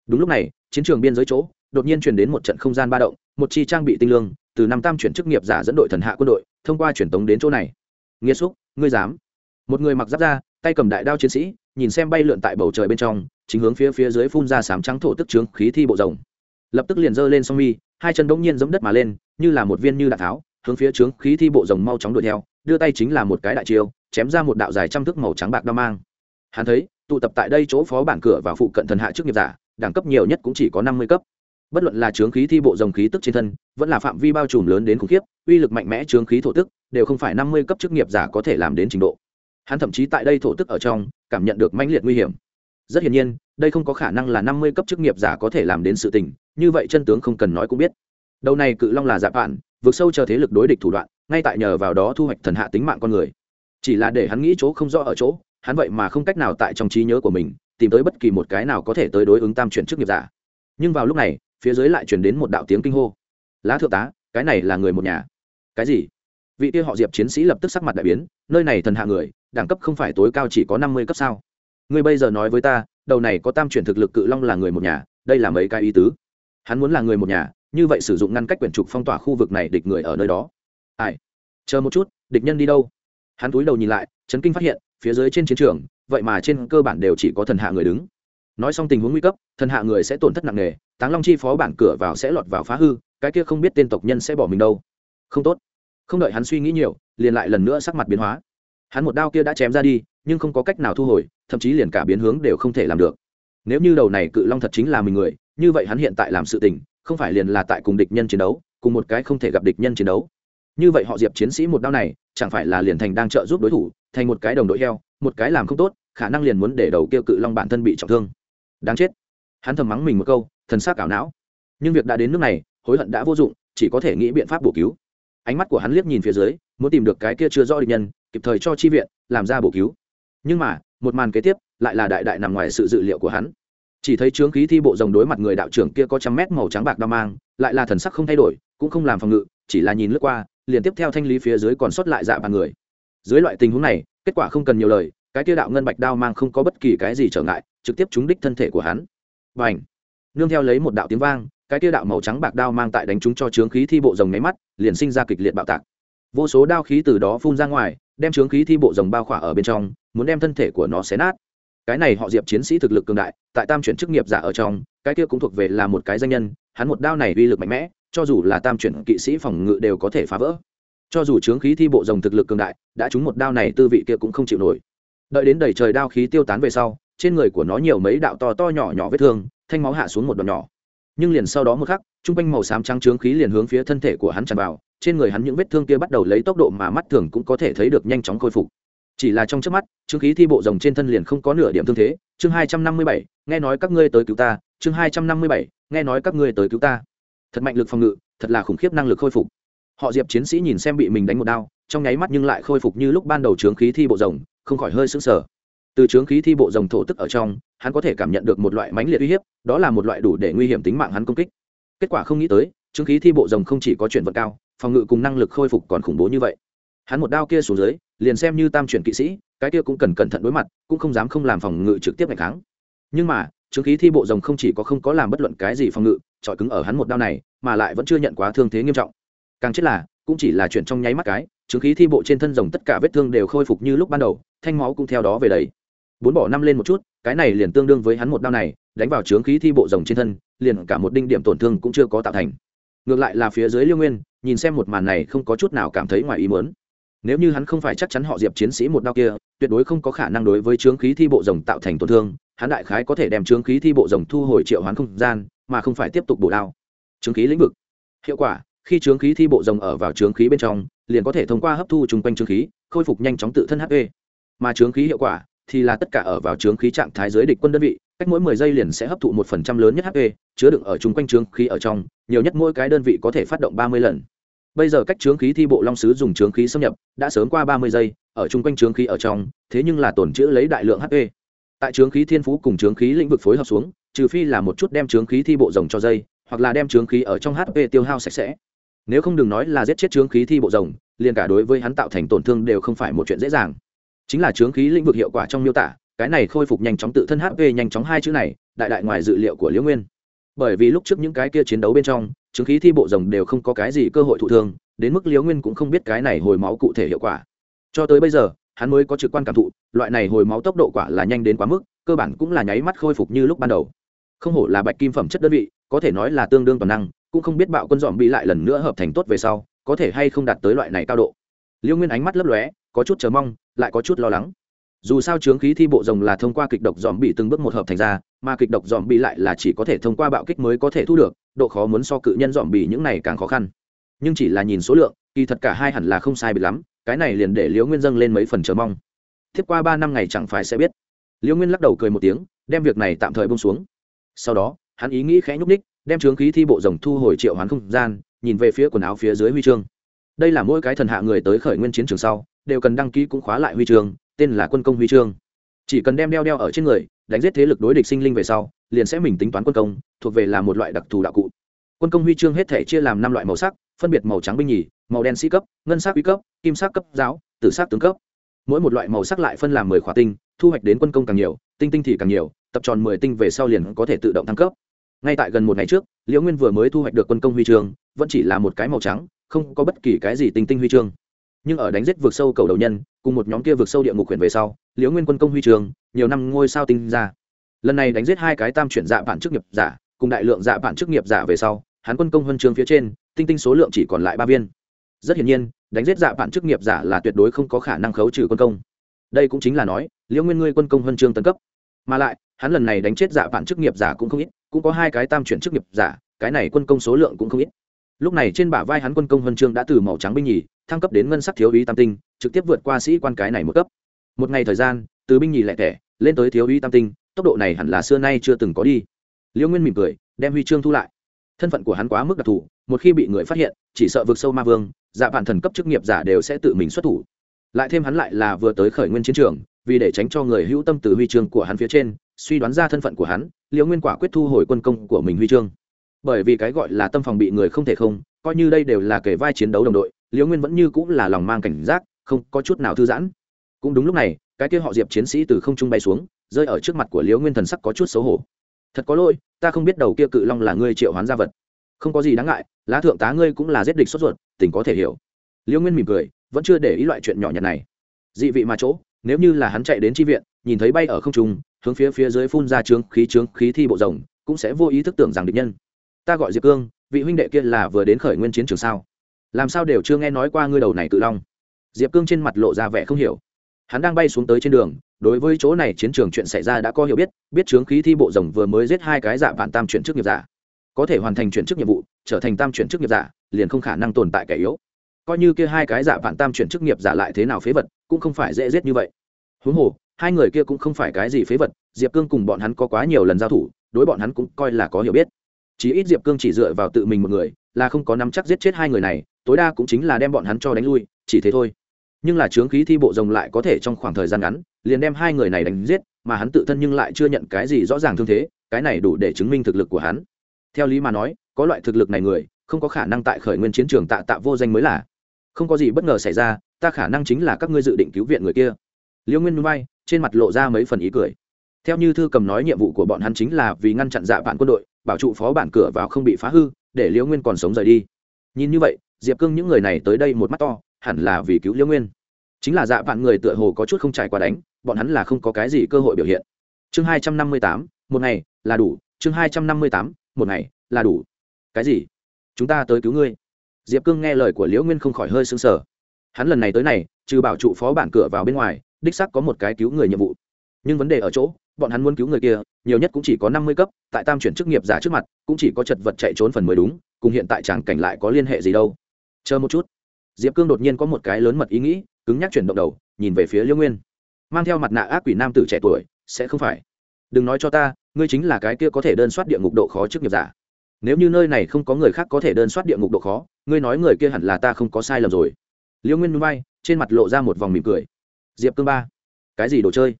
Đúng lúc này, chiến trường biên giới chỗ, đột nhiên truyền đến một trận không gian ba động, một chi trang bị tinh lương từ năm tam chuyển chức nghiệp giả dẫn đội thần hạ quân đội, thông qua truyền tống đến chỗ này. Nghĩa xúc, ngươi dám? Một người mặc giáp ra tay cầm đại đao chiến sĩ, nhìn xem bay lượn tại bầu trời bên trong, chính hướng phía phía dưới phun ra sám trắng thổ tức trướng khí thi bộ rồng. Lập tức liền giơ lên song mi, hai chân bỗng nhiên giẫm đất mà lên, như là một viên như đạn tháo, hướng phía trướng khí thi bộ rồng mau chóng đuổi theo, đưa tay chính là một cái đại chiêu, chém ra một đạo dài trăm thước màu trắng bạc đao mang. Hắn thấy, tụ tập tại đây chỗ phó bản cửa và phụ cận thần hạ trước nghiệp giả, đẳng cấp nhiều nhất cũng chỉ có năm mươi cấp bất luận là trướng khí thi bộ dòng khí tức trên thân, vẫn là phạm vi bao trùm lớn đến khủng khiếp, uy lực mạnh mẽ trướng khí thổ tức, đều không phải năm mươi cấp chức nghiệp giả có thể làm đến trình độ. Hắn thậm chí tại đây thổ tức ở trong, cảm nhận được mãnh liệt nguy hiểm. Rất hiển nhiên, đây không có khả năng là năm mươi cấp chức nghiệp giả có thể làm đến sự tình, như vậy chân tướng không cần nói cũng biết. Đầu này cự long là dạ giả bạn vượt sâu chờ thế lực đối địch thủ đoạn, ngay tại nhờ vào đó thu hoạch thần hạ tính mạng con người. Chỉ là để hắn nghĩ chỗ không rõ ở chỗ, hắn vậy mà không cách nào tại trong trí nhớ của mình, tìm tới bất kỳ một cái nào có thể tới đối ứng tam chuyển chức nghiệp giả. Nhưng vào lúc này phía dưới lại chuyển đến một đạo tiếng kinh hô. Lá thượng tá, cái này là người một nhà. Cái gì? Vị kia họ diệp chiến sĩ lập tức sắc mặt đại biến, nơi này thần hạ người, đẳng cấp không phải tối cao chỉ có năm mươi cấp sao? Ngươi bây giờ nói với ta, đầu này có tam chuyển thực lực cự long là người một nhà, đây là mấy cái ý tứ? Hắn muốn là người một nhà, như vậy sử dụng ngăn cách quyển trục phong tỏa khu vực này địch người ở nơi đó. Ai? Chờ một chút, địch nhân đi đâu? Hắn túi đầu nhìn lại, chấn kinh phát hiện, phía dưới trên chiến trường, vậy mà trên cơ bản đều chỉ có thần hạ người đứng nói xong tình huống nguy cấp, thần hạ người sẽ tổn thất nặng nề, táng long chi phó bản cửa vào sẽ lọt vào phá hư, cái kia không biết tên tộc nhân sẽ bỏ mình đâu. Không tốt. Không đợi hắn suy nghĩ nhiều, liền lại lần nữa sắc mặt biến hóa. Hắn một đao kia đã chém ra đi, nhưng không có cách nào thu hồi, thậm chí liền cả biến hướng đều không thể làm được. Nếu như đầu này cự long thật chính là mình người, như vậy hắn hiện tại làm sự tình, không phải liền là tại cùng địch nhân chiến đấu, cùng một cái không thể gặp địch nhân chiến đấu. Như vậy họ diệp chiến sĩ một đao này, chẳng phải là liền thành đang trợ giúp đối thủ, thành một cái đồng đội heo, một cái làm không tốt, khả năng liền muốn để đầu kia cự long bản thân bị trọng thương đáng chết. Hắn thầm mắng mình một câu, thần s á c ảo não. Nhưng việc đã đến nước này, hối hận đã vô dụng, chỉ có thể nghĩ biện pháp bổ cứu. Ánh mắt của hắn liếc nhìn phía dưới, muốn tìm được cái kia chưa rõ định nhân, kịp thời cho chi viện, làm ra bổ cứu. Nhưng mà, một màn kế tiếp, lại là đại đại nằm ngoài sự dự liệu của hắn. Chỉ thấy trướng khí thi bộ rồng đối mặt người đạo trưởng kia có trăm mét màu trắng bạc đao mang, lại là thần sắc không thay đổi, cũng không làm phòng ngự, chỉ là nhìn lướt qua, liền tiếp theo thanh lý phía dưới còn sót lại dạ bàn người. Dưới loại tình huống này, kết quả không cần nhiều lời, cái kia đạo ngân bạch đao mang không có bất kỳ cái gì trở ngại trực tiếp trúng đích thân thể của hắn. Và ảnh nương theo lấy một đạo tiếng vang, cái tiêu đạo màu trắng bạc đao mang tại đánh trúng cho trướng khí thi bộ rồng nháy mắt, liền sinh ra kịch liệt bạo tạc. Vô số đao khí từ đó phun ra ngoài, đem trướng khí thi bộ rồng bao khỏa ở bên trong, muốn đem thân thể của nó xé nát. Cái này họ diệp chiến sĩ thực lực cường đại, tại tam chuyển chức nghiệp giả ở trong, cái kia cũng thuộc về là một cái danh nhân, hắn một đao này uy lực mạnh mẽ, cho dù là tam chuyển kỵ sĩ phòng ngự đều có thể phá vỡ. Cho dù trướng khí thi bộ rồng thực lực cường đại, đã trúng một đao này tư vị kia cũng không chịu nổi. Đợi đến đầy trời đao khí tiêu tán về sau trên người của nó nhiều mấy đạo to to nhỏ nhỏ vết thương, thanh máu hạ xuống một đoạn nhỏ. Nhưng liền sau đó một khắc t r u n g quanh màu xám trắng trướng khí liền hướng phía thân thể của hắn tràn vào, trên người hắn những vết thương kia bắt đầu lấy tốc độ mà mắt thường cũng có thể thấy được nhanh chóng khôi phục. Chỉ là trong trước mắt, trướng khí thi bộ rồng trên thân liền không có nửa điểm thương thế. Chương hai trăm năm mươi bảy, nghe nói các ngươi tới cứu ta. Chương hai trăm năm mươi bảy, nghe nói các ngươi tới cứu ta. Thật mạnh lực phòng ngự, thật là khủng khiếp năng lực khôi phục. Họ diệp chiến sĩ nhìn xem bị mình đánh một đao, trong nháy mắt nhưng lại khôi phục như lúc ban đầu trướng khí thi bộ rồng, không khỏi hơi sững sờ từ trướng khí thi bộ rồng thổ tức ở trong, hắn có thể cảm nhận được một loại mãnh liệt uy hiếp, đó là một loại đủ để nguy hiểm tính mạng hắn công kích. Kết quả không nghĩ tới trướng khí thi bộ rồng không chỉ có chuyển vật cao, phòng ngự cùng năng lực khôi phục còn khủng bố như vậy. Hắn một đao kia xuống dưới, liền xem như tam chuyển kỵ sĩ, cái kia cũng cần cẩn thận đối mặt, cũng không dám không làm phòng ngự trực tiếp ngày kháng. Nhưng mà trướng khí thi bộ rồng không chỉ có không có làm bất luận cái gì phòng ngự trọi cứng ở hắn một đao này, mà lại vẫn chưa nhận quá thương thế nghiêm trọng. Càng chết là, cũng chỉ là chuyện trong nháy mắt cái trướng khí thi bộ trên thân rồng tất cả vết thương đều khôi phục như lúc ban đầu, thanh máu cũng theo đó về đầy bốn bỏ năm lên một chút, cái này liền tương đương với hắn một đao này, đánh vào trướng khí thi bộ rồng trên thân, liền cả một đinh điểm tổn thương cũng chưa có tạo thành. Ngược lại là phía dưới liêu nguyên, nhìn xem một màn này không có chút nào cảm thấy ngoài ý muốn. Nếu như hắn không phải chắc chắn họ diệp chiến sĩ một đao kia, tuyệt đối không có khả năng đối với trướng khí thi bộ rồng tạo thành tổn thương, hắn đại khái có thể đem trướng khí thi bộ rồng thu hồi triệu hoán không gian, mà không phải tiếp tục bổ đao. Trướng khí lĩnh vực. Hiệu quả, khi trướng khí thi bộ rồng ở vào trướng khí bên trong, liền có thể thông qua hấp thu chung quanh trướng khí, khôi phục nhanh chóng tự thân hp mà trướng khí hiệu quả thì là tất cả ở vào trướng khí trạng thái giới địch quân đơn vị cách mỗi mười giây liền sẽ hấp thụ một phần trăm lớn nhất hp chứa đựng ở chung quanh trướng khí ở trong nhiều nhất mỗi cái đơn vị có thể phát động ba mươi lần bây giờ cách trướng khí thi bộ long sứ dùng trướng khí xâm nhập đã sớm qua ba mươi giây ở chung quanh trướng khí ở trong thế nhưng là tổn chữ lấy đại lượng hp tại trướng khí thiên phú cùng trướng khí lĩnh vực phối hợp xuống trừ phi là một chút đem trướng khí thi bộ rồng cho dây hoặc là đem trướng khí ở trong hp tiêu hao sạch sẽ nếu không đừng nói là giết chết trướng khí thi bộ rồng liền cả đối với hắn tạo thành tổn thương đều không phải một chuyện dễ dàng chính là chướng khí lĩnh vực hiệu quả trong miêu tả, cái này khôi phục nhanh chóng tự thân hp nhanh chóng hai chữ này, đại đại ngoài dự liệu của liễu nguyên. Bởi vì lúc trước những cái kia chiến đấu bên trong chứng khí thi bộ rồng đều không có cái gì cơ hội thụ thương, đến mức liễu nguyên cũng không biết cái này hồi máu cụ thể hiệu quả. Cho tới bây giờ, hắn mới có trực quan cảm thụ, loại này hồi máu tốc độ quả là nhanh đến quá mức, cơ bản cũng là nháy mắt khôi phục như lúc ban đầu. Không hổ là bạch kim phẩm chất đơn vị, có thể nói là tương đương toàn năng, cũng không biết bạo quân dòm bị lại lần nữa hợp thành tốt về sau, có thể hay không đạt tới loại này cao độ. Liễu nguyên ánh mắt lấp lóe, có chút chờ mong lại có chút lo lắng. Dù sao chướng khí thi bộ rồng là thông qua kịch độc dòm bị từng bước một hợp thành ra, mà kịch độc dòm bị lại là chỉ có thể thông qua bạo kích mới có thể thu được, độ khó muốn so cự nhân dòm bị những này càng khó khăn. Nhưng chỉ là nhìn số lượng, kỳ thật cả hai hẳn là không sai bị lắm, cái này liền để liễu nguyên dâng lên mấy phần chờ mong. Tiếp qua ba năm ngày chẳng phải sẽ biết. Liễu nguyên lắc đầu cười một tiếng, đem việc này tạm thời bông xuống. Sau đó, hắn ý nghĩ khẽ nhúc ních đem trướng khí thi bộ rồng thu hồi triệu hoán không gian, nhìn về phía quần áo phía dưới huy chương. Đây là mỗi cái thần hạ người tới khởi nguyên chiến trường sau đều cần đăng ký cũng khóa lại huy chương, tên là quân công huy chương. Chỉ cần đem đeo đeo ở trên người, đánh giết thế lực đối địch sinh linh về sau, liền sẽ mình tính toán quân công, thuộc về là một loại đặc thù đạo cụ. Quân công huy chương hết thể chia làm năm loại màu sắc, phân biệt màu trắng binh nhì, màu đen sĩ cấp, ngân sắc quý cấp, kim sắc cấp giáo, tử sắc tướng cấp. Mỗi một loại màu sắc lại phân làm mười khóa tinh, thu hoạch đến quân công càng nhiều, tinh tinh thì càng nhiều, tập tròn mười tinh về sau liền có thể tự động thăng cấp. Ngay tại gần một ngày trước, liễu nguyên vừa mới thu hoạch được quân công huy chương, vẫn chỉ là một cái màu trắng, không có bất kỳ cái gì tinh tinh huy chương nhưng ở đánh giết vượt sâu cầu đầu nhân, cùng một nhóm kia vượt sâu địa ngục huyện về sau, liễu nguyên quân công huy trường, nhiều năm ngôi sao tinh ra. Lần này đánh giết hai cái tam chuyển dạ bản chức nghiệp giả, cùng đại lượng dạ bản chức nghiệp giả về sau, hắn quân công huân trường phía trên, tinh tinh số lượng chỉ còn lại ba viên. Rất hiển nhiên, đánh giết dạ bản chức nghiệp giả là tuyệt đối không có khả năng khấu trừ quân công. Đây cũng chính là nói, liễu nguyên ngươi quân công huân trường tấn cấp. Mà lại, hắn lần này đánh chết dạ bản chức nghiệp giả cũng không ít, cũng có hai cái tam chuyển chức nghiệp giả, cái này quân công số lượng cũng không ít lúc này trên bả vai hắn quân công huân chương đã từ màu trắng binh nhì, thăng cấp đến ngân sắc thiếu úy tam tinh, trực tiếp vượt qua sĩ quan cái này một cấp. Một ngày thời gian, từ binh nhì lẻ tẻ, lên tới thiếu úy tam tinh, tốc độ này hẳn là xưa nay chưa từng có đi. Liễu nguyên mỉm cười, đem huy chương thu lại. Thân phận của hắn quá mức đặc thù, một khi bị người phát hiện, chỉ sợ vượt sâu ma vương dạ bản thần cấp chức nghiệp giả đều sẽ tự mình xuất thủ. Lại thêm hắn lại là vừa tới khởi nguyên chiến trường, vì để tránh cho người hữu tâm từ huy chương của hắn phía trên, suy đoán ra thân phận của hắn liễu nguyên quả quyết thu hồi quân công của mình huy chương bởi vì cái gọi là tâm phòng bị người không thể không, coi như đây đều là kể vai chiến đấu đồng đội, liễu nguyên vẫn như cũng là lòng mang cảnh giác, không có chút nào thư giãn. Cũng đúng lúc này, cái kia họ diệp chiến sĩ từ không trung bay xuống, rơi ở trước mặt của liễu nguyên thần sắc có chút xấu hổ. Thật có lỗi, ta không biết đầu kia cự long là ngươi triệu hoán gia vật. Không có gì đáng ngại, lá thượng tá ngươi cũng là giết địch sốt ruột, tình có thể hiểu. Liễu nguyên mỉm cười, vẫn chưa để ý loại chuyện nhỏ nhặt này. Dị vị mà chỗ, nếu như là hắn chạy đến tri viện, nhìn thấy bay ở không trung, hướng phía phía dưới phun ra trướng khí trướng khí thi bộ rồng, cũng sẽ vô ý thức tưởng rằng địch nhân ta gọi diệp cương vị huynh đệ kia là vừa đến khởi nguyên chiến trường sao làm sao đều chưa nghe nói qua ngươi đầu này cự long diệp cương trên mặt lộ ra vẻ không hiểu hắn đang bay xuống tới trên đường đối với chỗ này chiến trường chuyện xảy ra đã có hiểu biết biết chướng khí thi bộ rồng vừa mới giết hai cái dạ vạn tam chuyển chức nghiệp giả có thể hoàn thành chuyển chức nhiệm vụ trở thành tam chuyển chức nghiệp giả liền không khả năng tồn tại kẻ yếu coi như kia hai cái dạ vạn tam chuyển chức nghiệp giả lại thế nào phế vật cũng không phải dễ giết như vậy huống hồ hai người kia cũng không phải cái gì phế vật diệp cương cùng bọn hắn có quá nhiều lần giao thủ đối bọn hắn cũng coi là có hiểu biết chí ít diệp cương chỉ dựa vào tự mình một người, là không có nắm chắc giết chết hai người này, tối đa cũng chính là đem bọn hắn cho đánh lui, chỉ thế thôi. Nhưng là chướng khí thi bộ rồng lại có thể trong khoảng thời gian ngắn, liền đem hai người này đánh giết, mà hắn tự thân nhưng lại chưa nhận cái gì rõ ràng thương thế, cái này đủ để chứng minh thực lực của hắn. Theo lý mà nói, có loại thực lực này người, không có khả năng tại khởi nguyên chiến trường tạ tạ vô danh mới là. Không có gì bất ngờ xảy ra, ta khả năng chính là các ngươi dự định cứu viện người kia. Liễu nguyên núi bay trên mặt lộ ra mấy phần ý cười theo như thư cầm nói nhiệm vụ của bọn hắn chính là vì ngăn chặn dạ vạn quân đội, bảo trụ phó bản cửa vào không bị phá hư, để liễu nguyên còn sống rời đi. Nhìn như vậy, diệp cương những người này tới đây một mắt to, hẳn là vì cứu liễu nguyên. Chính là dạ vạn người tựa hồ có chút không trải qua đánh, bọn hắn là không có cái gì cơ hội biểu hiện. Chương hai trăm năm mươi tám, một ngày là đủ, chương hai trăm năm mươi tám, một ngày là đủ. Cái gì? Chúng ta tới cứu ngươi. Diệp cương nghe lời của liễu nguyên không khỏi hơi sững sờ. Hắn lần này tới này, trừ bảo trụ phó bản cửa vào bên ngoài, đích sắc có một cái cứu người nhiệm vụ nhưng vấn đề ở chỗ, bọn hắn muốn cứu người kia, nhiều nhất cũng chỉ có năm mươi cấp, tại tam chuyển chức nghiệp giả trước mặt, cũng chỉ có chật vật chạy trốn phần mới đúng, cùng hiện tại tràng cảnh lại có liên hệ gì đâu. Chờ một chút. Diệp cương đột nhiên có một cái lớn mật ý nghĩ, cứng nhắc chuyển động đầu, nhìn về phía liễu nguyên. Mang theo mặt nạ ác quỷ nam tử trẻ tuổi, sẽ không phải. Đừng nói cho ta, ngươi chính là cái kia có thể đơn soát địa ngục độ khó chức nghiệp giả. Nếu như nơi này không có người khác có thể đơn soát địa ngục độ khó, ngươi nói người kia hẳn là ta không có sai lầm rồi. Liễu nguyên bay trên mặt lộ ra một vòng mỉm cười. Diệp cương ba, cái gì đồ chơi?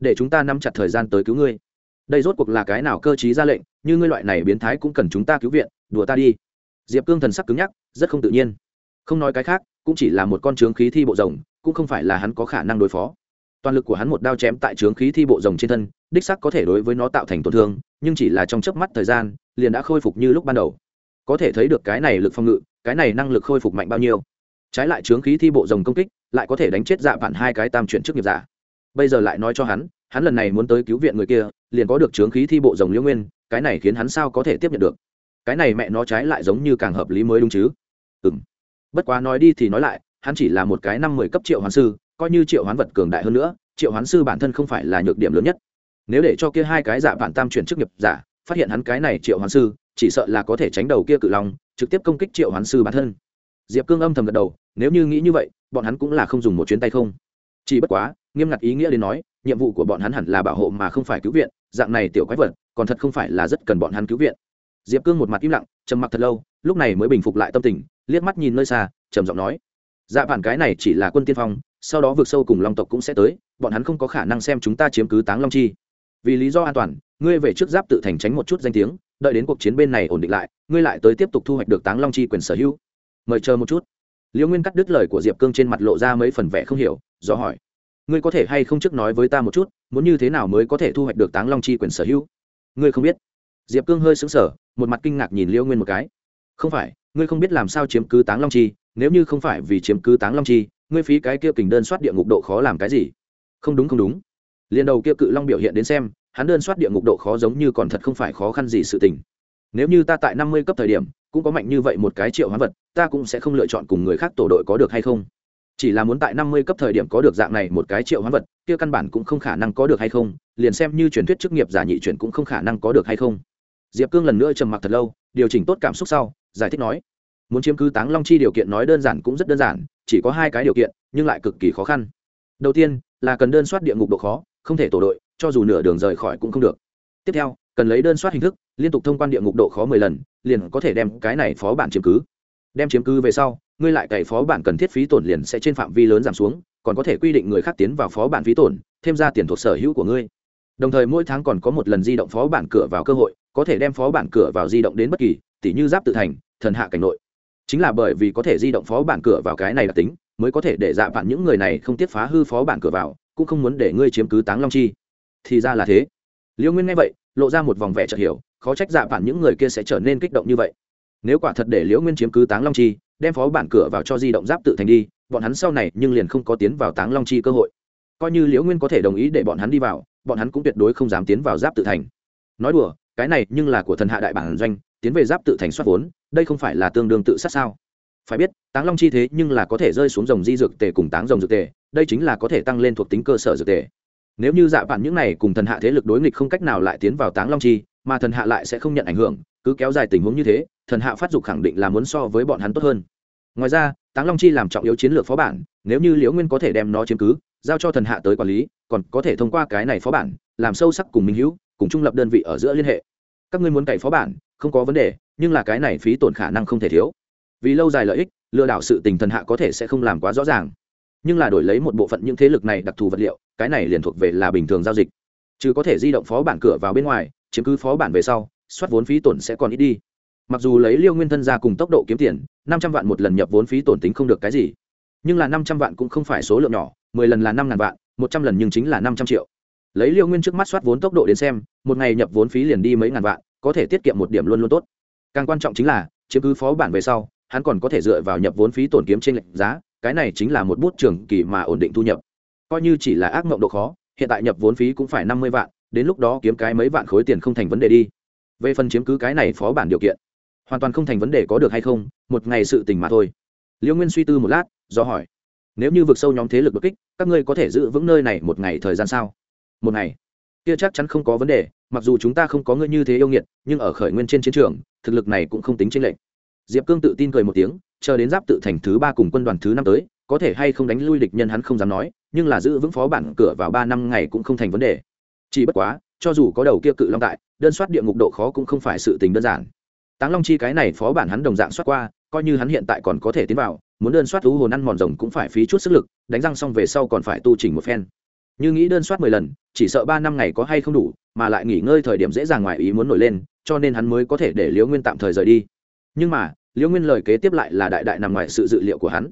Để chúng ta nắm chặt thời gian tới cứu ngươi. Đây rốt cuộc là cái nào cơ chí ra lệnh, như ngươi loại này biến thái cũng cần chúng ta cứu viện, đùa ta đi. Diệp cương thần sắc cứng nhắc, rất không tự nhiên. Không nói cái khác, cũng chỉ là một con trướng khí thi bộ rồng, cũng không phải là hắn có khả năng đối phó. Toàn lực của hắn một đao chém tại trướng khí thi bộ rồng trên thân, đích sắc có thể đối với nó tạo thành tổn thương, nhưng chỉ là trong chớp mắt thời gian, liền đã khôi phục như lúc ban đầu. Có thể thấy được cái này lực phòng ngự, cái này năng lực khôi phục mạnh bao nhiêu. Trái lại trướng khí thi bộ rồng công kích, lại có thể đánh chết dạ vạn hai cái tam chuyển chức nghiệp giả bây giờ lại nói cho hắn hắn lần này muốn tới cứu viện người kia, liền có được chướng khí thi bộ rồng liễu nguyên, cái này khiến hắn sao có thể tiếp nhận được? Cái này mẹ nó trái lại giống như càng hợp lý mới đúng chứ? Ừ m bất quá nói đi thì nói lại, hắn chỉ là một cái năm mười cấp triệu hoán sư, coi như triệu hoán vật cường đại hơn nữa, triệu hoán sư bản thân không phải là nhược điểm lớn nhất. Nếu để cho kia hai cái dạ giả bản tam chuyển chức nghiệp giả, phát hiện hắn cái này triệu hoán sư, chỉ sợ là có thể tránh đầu kia cự long, trực tiếp công kích triệu hoán sư bản thân. Diệp cương âm thầm gật đầu, nếu như nghĩ như vậy, bọn hắn cũng là không dùng một chuyến tay không chỉ bất quá, nghiêm ngặt ý nghĩa đến nói, nhiệm vụ của bọn hắn hẳn là bảo hộ mà không phải cứu viện, dạng này tiểu quái vật, còn thật không phải là rất cần bọn hắn cứu viện. Diệp cương một mặt im lặng, trầm mặc thật lâu, lúc này mới bình phục lại tâm tình, liếc mắt nhìn nơi xa, trầm giọng nói. Dạ bản cái này chỉ là quân tiên phong, sau đó vượt sâu cùng long tộc cũng sẽ tới, bọn hắn không có khả năng xem chúng ta chiếm cứ táng long chi. Vì lý do an toàn, ngươi về trước giáp tự thành tránh một chút danh tiếng, đợi đến cuộc chiến bên này ổn định lại, ngươi lại tới tiếp tục thu hoạch được táng long chi quyền sở hữu. Mời chờ một chút liễu nguyên cắt đứt lời của diệp cương trên mặt lộ ra mấy phần vẻ không hiểu, do hỏi, ngươi có thể hay không trước nói với ta một chút, muốn như thế nào mới có thể thu hoạch được táng long chi quyền sở hữu? Ngươi không biết. Diệp cương hơi xứng sở một mặt kinh ngạc nhìn liễu nguyên một cái. Không phải, ngươi không biết làm sao chiếm cứ táng long chi, nếu như không phải vì chiếm cứ táng long chi, ngươi phí cái kia kình đơn soát địa ngục độ khó làm cái gì? Không đúng không đúng. Liền đầu kia cự long biểu hiện đến xem, hắn đơn soát địa ngục độ khó giống như còn thật không phải khó khăn gì sự tình. Nếu như ta tại năm mươi cấp thời điểm cũng có mạnh như vậy một cái triệu hoán vật, ta cũng sẽ không lựa chọn cùng người khác tổ đội có được hay không. Chỉ là muốn tại năm mươi cấp thời điểm có được dạng này một cái triệu hoán vật, kia căn bản cũng không khả năng có được hay không, liền xem như truyền thuyết chức nghiệp giả nhị chuyển cũng không khả năng có được hay không. Diệp cương lần nữa trầm mặc thật lâu, điều chỉnh tốt cảm xúc sau, giải thích nói, muốn chiếm cứ táng long chi điều kiện nói đơn giản cũng rất đơn giản, chỉ có hai cái điều kiện, nhưng lại cực kỳ khó khăn. Đầu tiên, là cần đơn soát địa ngục độ khó, không thể tổ đội, cho dù nửa đường rời khỏi cũng không được. Tiếp theo cần lấy đơn soát hình thức, liên tục thông quan địa ngục độ khó mười lần, liền có thể đem cái này phó bản chiếm cứ. Đem chiếm cứ về sau, ngươi lại cày phó bản cần thiết phí tổn liền sẽ trên phạm vi lớn giảm xuống, còn có thể quy định người khác tiến vào phó bản phí tổn, thêm ra tiền thuộc sở hữu của ngươi. Đồng thời mỗi tháng còn có một lần di động phó bản cửa vào cơ hội, có thể đem phó bản cửa vào di động đến bất kỳ tỷ như giáp tự thành, thần hạ cảnh nội. Chính là bởi vì có thể di động phó bản cửa vào cái này đặc tính, mới có thể để dạ vạn những người này không tiết phá hư phó bản cửa vào, cũng không muốn để ngươi chiếm cứ táng long chi. Thì ra là thế. Liễu nguyên nghe vậy lộ ra một vòng vẻ chợt hiểu, khó trách dạ bản những người kia sẽ trở nên kích động như vậy. Nếu quả thật để liễu nguyên chiếm cứ táng long chi, đem phó bản cửa vào cho di động giáp tự thành đi, bọn hắn sau này nhưng liền không có tiến vào táng long chi cơ hội. Coi như liễu nguyên có thể đồng ý để bọn hắn đi vào, bọn hắn cũng tuyệt đối không dám tiến vào giáp tự thành. Nói đùa, cái này nhưng là của thần hạ đại bản doanh, tiến về giáp tự thành soát vốn, đây không phải là tương đương tự sát sao? Phải biết, táng long chi thế nhưng là có thể rơi xuống dòng di dược tề cùng táng dòng dược tề, đây chính là có thể tăng lên thuộc tính cơ sở dược tề nếu như dạ vạn những này cùng thần hạ thế lực đối nghịch không cách nào lại tiến vào táng long chi, mà thần hạ lại sẽ không nhận ảnh hưởng, cứ kéo dài tình huống như thế, thần hạ phát dục khẳng định là muốn so với bọn hắn tốt hơn. Ngoài ra, táng long chi làm trọng yếu chiến lược phó bản, nếu như liễu nguyên có thể đem nó chiếm cứ, giao cho thần hạ tới quản lý, còn có thể thông qua cái này phó bản, làm sâu sắc cùng minh hữu, cùng trung lập đơn vị ở giữa liên hệ. Các ngươi muốn cày phó bản, không có vấn đề, nhưng là cái này phí tổn khả năng không thể thiếu. Vì lâu dài lợi ích, lừa đảo sự tình thần hạ có thể sẽ không làm quá rõ ràng. Nhưng là đổi lấy một bộ phận những thế lực này đặc thù vật liệu cái này liền thuộc về là bình thường giao dịch. Chứ có thể di động phó bản cửa vào bên ngoài, chiếm cứ phó bản về sau, soát vốn phí tổn sẽ còn ít đi. Mặc dù lấy liêu nguyên thân ra cùng tốc độ kiếm tiền, năm trăm vạn một lần nhập vốn phí tổn tính không được cái gì. Nhưng là năm trăm vạn cũng không phải số lượng nhỏ, mười lần là năm ngàn vạn, một trăm lần nhưng chính là năm trăm triệu. Lấy liêu nguyên trước mắt soát vốn tốc độ đến xem, một ngày nhập vốn phí liền đi mấy ngàn vạn, có thể tiết kiệm một điểm luôn luôn tốt. Càng quan trọng chính là, chiếm cứ phó bản về sau, hắn còn có thể dựa vào nhập vốn phí tổn kiếm trên lệnh giá, cái này chính là một bút trường kỳ mà ổn định thu nhập coi như chỉ là ác mộng độ khó, hiện tại nhập vốn phí cũng phải năm mươi vạn, đến lúc đó kiếm cái mấy vạn khối tiền không thành vấn đề đi. Về phần chiếm cứ cái này phó bản điều kiện, hoàn toàn không thành vấn đề có được hay không, một ngày sự tình mà thôi. Liễu nguyên suy tư một lát, do hỏi, nếu như vực sâu nhóm thế lực đột kích, các ngươi có thể giữ vững nơi này một ngày thời gian sao? Một ngày? Kia chắc chắn không có vấn đề, mặc dù chúng ta không có ngươi như thế yêu nghiệt, nhưng ở khởi nguyên trên chiến trường, thực lực này cũng không tính tranh lệch. Diệp cương tự tin cười một tiếng, chờ đến giáp tự thành thứ ba cùng quân đoàn thứ năm tới, có thể hay không đánh lui địch nhân hắn không dám nói nhưng là giữ vững phó bản cửa vào ba năm ngày cũng không thành vấn đề. Chỉ bất quá, cho dù có đầu kia cự long tại, đơn soát địa ngục độ khó cũng không phải sự tình đơn giản. Táng long chi cái này phó bản hắn đồng dạng soát qua, coi như hắn hiện tại còn có thể tiến vào, muốn đơn soát thú hồn ăn mòn rồng cũng phải phí chút sức lực, đánh răng xong về sau còn phải tu chỉnh một phen. Như nghĩ đơn soát mười lần, chỉ sợ ba năm ngày có hay không đủ, mà lại nghỉ ngơi thời điểm dễ dàng ngoài ý muốn nổi lên, cho nên hắn mới có thể để liễu nguyên tạm thời rời đi. Nhưng mà, liễu nguyên lời kế tiếp lại là đại đại nằm ngoài sự dự liệu của hắn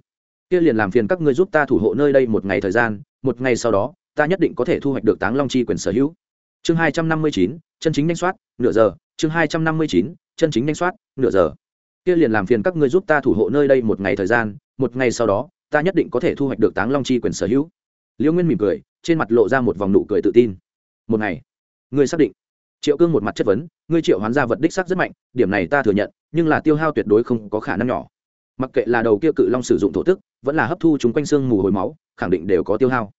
kia liền làm phiền các ngươi giúp ta thủ hộ nơi đây một ngày thời gian, một ngày sau đó, ta nhất định có thể thu hoạch được táng long chi quyền sở hữu. Chương hai trăm năm mươi chín, chân chính đánh soát, nửa giờ. Chương hai trăm năm mươi chín, chân chính đánh soát, nửa giờ. Kia liền làm phiền các ngươi giúp ta thủ hộ nơi đây một ngày thời gian, một ngày sau đó, ta nhất định có thể thu hoạch được táng long chi quyền sở hữu. Liễu nguyên mỉm cười, trên mặt lộ ra một vòng nụ cười tự tin. Một ngày, ngươi xác định. Triệu cương một mặt chất vấn, ngươi triệu hoán ra vật đích sắc rất mạnh, điểm này ta thừa nhận, nhưng là tiêu hao tuyệt đối không có khả năng nhỏ mặc kệ là đầu kia cự long sử dụng thổ tức, vẫn là hấp thu chúng quanh xương mù hồi máu, khẳng định đều có tiêu hao.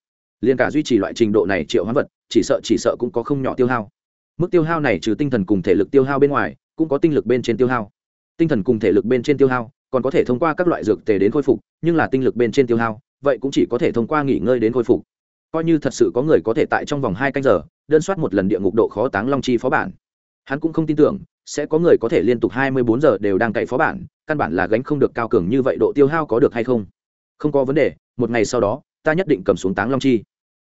Liền cả duy trì loại trình độ này triệu hoán vật, chỉ sợ chỉ sợ cũng có không nhỏ tiêu hao. Mức tiêu hao này trừ tinh thần cùng thể lực tiêu hao bên ngoài, cũng có tinh lực bên trên tiêu hao. Tinh thần cùng thể lực bên trên tiêu hao, còn có thể thông qua các loại dược tề đến khôi phục, nhưng là tinh lực bên trên tiêu hao, vậy cũng chỉ có thể thông qua nghỉ ngơi đến khôi phục. Coi như thật sự có người có thể tại trong vòng hai canh giờ, đơn soát một lần địa ngục độ khó táng long chi phó bản hắn cũng không tin tưởng, sẽ có người có thể liên tục hai mươi bốn giờ đều đang cậy phó bản, căn bản là gánh không được cao cường như vậy độ tiêu hao có được hay không? Không có vấn đề, một ngày sau đó, ta nhất định cầm xuống táng long chi.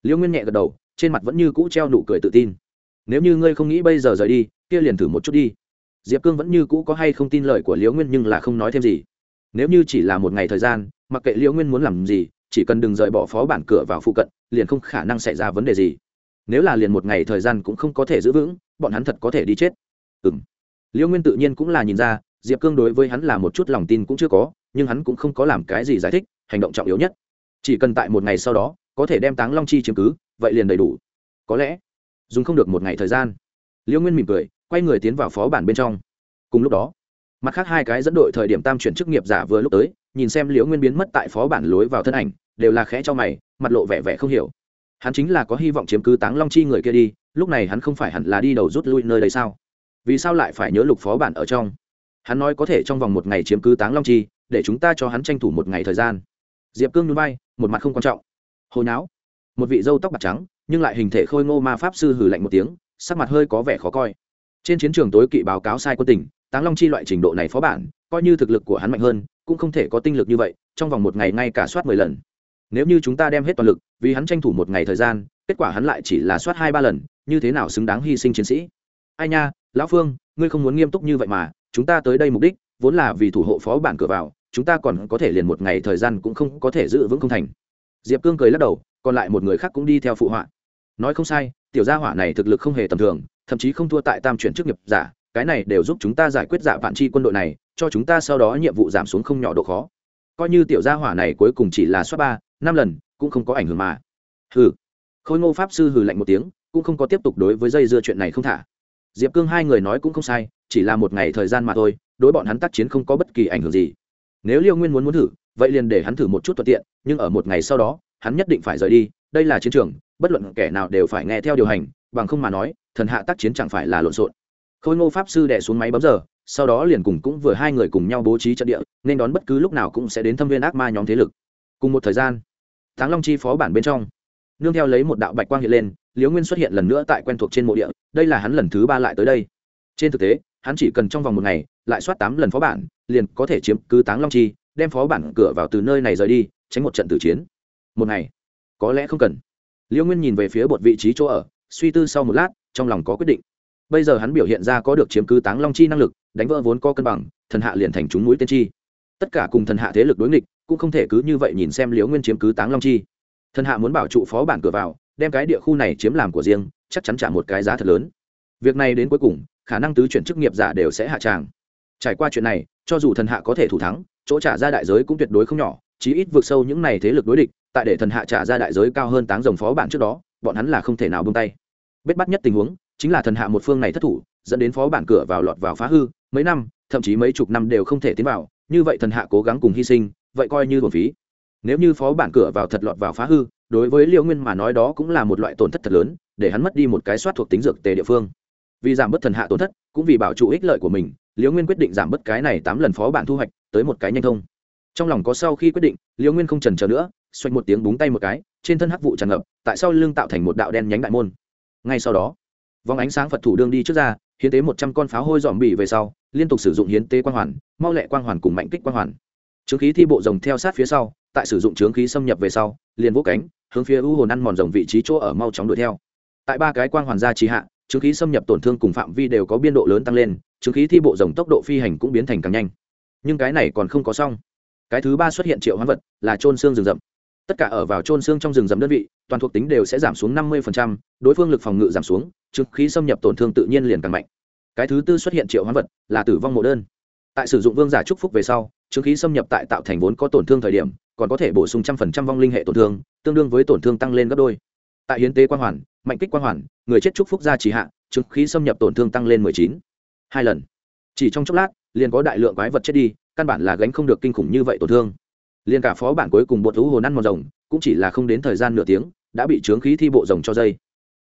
Liễu nguyên nhẹ gật đầu, trên mặt vẫn như cũ treo nụ cười tự tin. Nếu như ngươi không nghĩ bây giờ rời đi, kia liền thử một chút đi. Diệp cương vẫn như cũ có hay không tin lời của liễu nguyên nhưng là không nói thêm gì. Nếu như chỉ là một ngày thời gian, mặc kệ liễu nguyên muốn làm gì, chỉ cần đừng rời bỏ phó bản cửa vào phụ cận, liền không khả năng xảy ra vấn đề gì nếu là liền một ngày thời gian cũng không có thể giữ vững, bọn hắn thật có thể đi chết. Ừ m liễu nguyên tự nhiên cũng là nhìn ra, diệp cương đối với hắn là một chút lòng tin cũng chưa có, nhưng hắn cũng không có làm cái gì giải thích, hành động trọng yếu nhất. Chỉ cần tại một ngày sau đó, có thể đem táng long chi chiếm cứ, vậy liền đầy đủ. Có lẽ, dùng không được một ngày thời gian. Liễu nguyên mỉm cười, quay người tiến vào phó bản bên trong. Cùng lúc đó, mặt khác hai cái dẫn đội thời điểm tam chuyển chức nghiệp giả vừa lúc tới, nhìn xem liễu nguyên biến mất tại phó bản lối vào thân ảnh, đều là khẽ cho mày, mặt lộ vẻ vẻ không hiểu hắn chính là có hy vọng chiếm cứ táng long chi người kia đi, lúc này hắn không phải hẳn là đi đầu rút lui nơi đây sao? Vì sao lại phải nhớ lục phó bản ở trong? Hắn nói có thể trong vòng một ngày chiếm cứ táng long chi, để chúng ta cho hắn tranh thủ một ngày thời gian. Diệp cương núi bay một mặt không quan trọng. Hồi não một vị dâu tóc bạc trắng, nhưng lại hình thể khôi ngô ma pháp sư hử lạnh một tiếng, sắc mặt hơi có vẻ khó coi. Trên chiến trường tối kỵ báo cáo sai quân tình, táng long chi loại trình độ này phó bản, coi như thực lực của hắn mạnh hơn, cũng không thể có tinh lực như vậy, trong vòng một ngày ngay cả soát mười lần nếu như chúng ta đem hết toàn lực, vì hắn tranh thủ một ngày thời gian, kết quả hắn lại chỉ là soát hai ba lần, như thế nào xứng đáng hy sinh chiến sĩ? Ai nha, lão phương, ngươi không muốn nghiêm túc như vậy mà, chúng ta tới đây mục đích, vốn là vì thủ hộ phó bản cửa vào, chúng ta còn có thể liền một ngày thời gian cũng không có thể giữ vững không thành. Diệp cương cười lắc đầu, còn lại một người khác cũng đi theo phụ họa. Nói không sai, tiểu gia hỏa này thực lực không hề tầm thường, thậm chí không thua tại tam chuyển chức nghiệp giả, cái này đều giúp chúng ta giải quyết giả vạn chi quân đội này, cho chúng ta sau đó nhiệm vụ giảm xuống không nhỏ độ khó coi như tiểu gia hỏa này cuối cùng chỉ là suất ba, năm lần, cũng không có ảnh hưởng mà. Hừ. Khôi ngô pháp sư hừ lạnh một tiếng, cũng không có tiếp tục đối với dây dưa chuyện này không thả. Diệp cương hai người nói cũng không sai, chỉ là một ngày thời gian mà thôi, đối bọn hắn tác chiến không có bất kỳ ảnh hưởng gì. Nếu liêu nguyên muốn muốn thử, vậy liền để hắn thử một chút thuận tiện, nhưng ở một ngày sau đó, hắn nhất định phải rời đi, đây là chiến trường, bất luận kẻ nào đều phải nghe theo điều hành, bằng không mà nói, thần hạ tác chiến chẳng phải là lộn xộn. Khôi ngô pháp sư đẻ xuống máy bấm giờ sau đó liền cùng cũng vừa hai người cùng nhau bố trí trận địa, nên đón bất cứ lúc nào cũng sẽ đến thâm viên ác ma nhóm thế lực. Cùng một thời gian táng long chi phó bản bên trong, nương theo lấy một đạo bạch quang hiện lên, liễu nguyên xuất hiện lần nữa tại quen thuộc trên mộ địa, đây là hắn lần thứ ba lại tới đây. Trên thực tế, hắn chỉ cần trong vòng một ngày, lại soát tám lần phó bản, liền có thể chiếm cứ táng long chi, đem phó bản cửa vào từ nơi này rời đi, tránh một trận tử chiến. Một ngày, có lẽ không cần. Liễu nguyên nhìn về phía một vị trí chỗ ở, suy tư sau một lát, trong lòng có quyết định. Bây giờ hắn biểu hiện ra có được chiếm cứ táng long chi năng lực đánh vỡ vốn có cân bằng, thần hạ liền thành chúng mũi tiên chi. Tất cả cùng thần hạ thế lực đối nghịch, cũng không thể cứ như vậy nhìn xem liễu nguyên chiếm cứ táng long chi. Thần hạ muốn bảo trụ phó bản cửa vào, đem cái địa khu này chiếm làm của riêng, chắc chắn trả một cái giá thật lớn. Việc này đến cuối cùng, khả năng tứ chuyển chức nghiệp giả đều sẽ hạ tràng. Trải qua chuyện này, cho dù thần hạ có thể thủ thắng, chỗ trả ra đại giới cũng tuyệt đối không nhỏ, chí ít vượt sâu những này thế lực đối địch, tại để thần hạ trả ra đại giới cao hơn táng rồng phó bản trước đó, bọn hắn là không thể nào buông tay. Bết bắt nhất tình huống, chính là thần hạ một phương này thất thủ dẫn đến phó bản cửa vào lọt vào phá hư, mấy năm, thậm chí mấy chục năm đều không thể tiến vào, như vậy thần hạ cố gắng cùng hy sinh, vậy coi như thuần phí. Nếu như phó bản cửa vào thật lọt vào phá hư, đối với liễu nguyên mà nói đó cũng là một loại tổn thất thật lớn, để hắn mất đi một cái soát thuộc tính dược tề địa phương. Vì giảm bớt thần hạ tổn thất, cũng vì bảo trụ ích lợi của mình, liễu nguyên quyết định giảm bớt cái này tám lần phó bản thu hoạch, tới một cái nhanh thông. Trong lòng có sau khi quyết định, liễu nguyên không trần chờ nữa xoay một tiếng búng tay một cái, trên thân hắc vụ tràn ngập, tại sau lưng tạo thành một đạo đen nhánh đại môn. Ngay sau đó, vòng ánh sáng phật thủ đương đi trước ra hiến tế một trăm con pháo hôi dòm bỉ về sau, liên tục sử dụng hiến tế quang hoàn, mau lẹ quang hoàn cùng mạnh kích quang hoàn. Trướng khí thi bộ rồng theo sát phía sau, tại sử dụng trướng khí xâm nhập về sau, liền vỗ cánh, hướng phía u hồn ăn mòn rồng vị trí chỗ ở mau chóng đuổi theo. Tại ba cái quang hoàn gia trì hạ, trướng khí xâm nhập tổn thương cùng phạm vi đều có biên độ lớn tăng lên, trướng khí thi bộ rồng tốc độ phi hành cũng biến thành càng nhanh. Nhưng cái này còn không có xong. Cái thứ ba xuất hiện triệu hoán vật là trôn xương rừng rậm tất cả ở vào trôn xương trong rừng rậm đơn vị, toàn thuộc tính đều sẽ giảm xuống năm mươi đối phương lực phòng ngự giảm xuống trước khí xâm nhập tổn thương tự nhiên liền càng mạnh. Cái thứ tư xuất hiện triệu hoán vật, là tử vong mộ đơn. Tại sử dụng vương giả trúc phúc về sau trước khí xâm nhập tại tạo thành vốn có tổn thương thời điểm, còn có thể bổ sung trăm phần trăm vong linh hệ tổn thương, tương đương với tổn thương tăng lên gấp đôi. Tại hiến tế quang hoàn, mạnh kích quang hoàn, người chết trúc phúc ra chỉ hạ trướng khí xâm nhập tổn thương tăng lên mười chín. Hai lần. Chỉ trong chốc lát, liền có đại lượng quái vật chết đi, căn bản là gánh không được kinh khủng như vậy tổn thương liền cả phó bản cuối cùng bột thú hồn ăn mòn rồng, cũng chỉ là không đến thời gian nửa tiếng, đã bị trướng khí thi bộ rồng cho dây.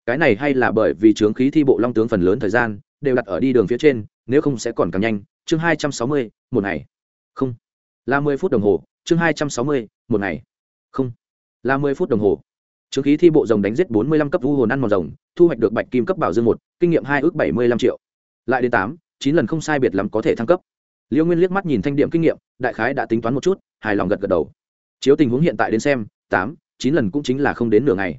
Cái này hay là bởi vì trướng khí thi bộ long tướng phần lớn thời gian, đều đặt ở đi đường phía trên, nếu không sẽ còn càng nhanh. Chương hai trăm sáu mươi, một ngày. Không. Là mười phút đồng hồ. Chương hai trăm sáu mươi, một ngày. Không. Là mười phút đồng hồ. Trướng khí thi bộ rồng đánh giết bốn mươi lăm cấp vu hồn ăn mòn rồng, thu hoạch được bạch kim cấp bảo dương một, kinh nghiệm hai ước bảy mươi lăm triệu. Lại đến tám, chín lần không sai biệt lắm có thể thăng cấp liêu nguyên liếc mắt nhìn thanh điểm kinh nghiệm, đại khái đã tính toán một chút, hài lòng gật gật đầu. Chiếu tình huống hiện tại đến xem, tám, chín lần cũng chính là không đến nửa ngày.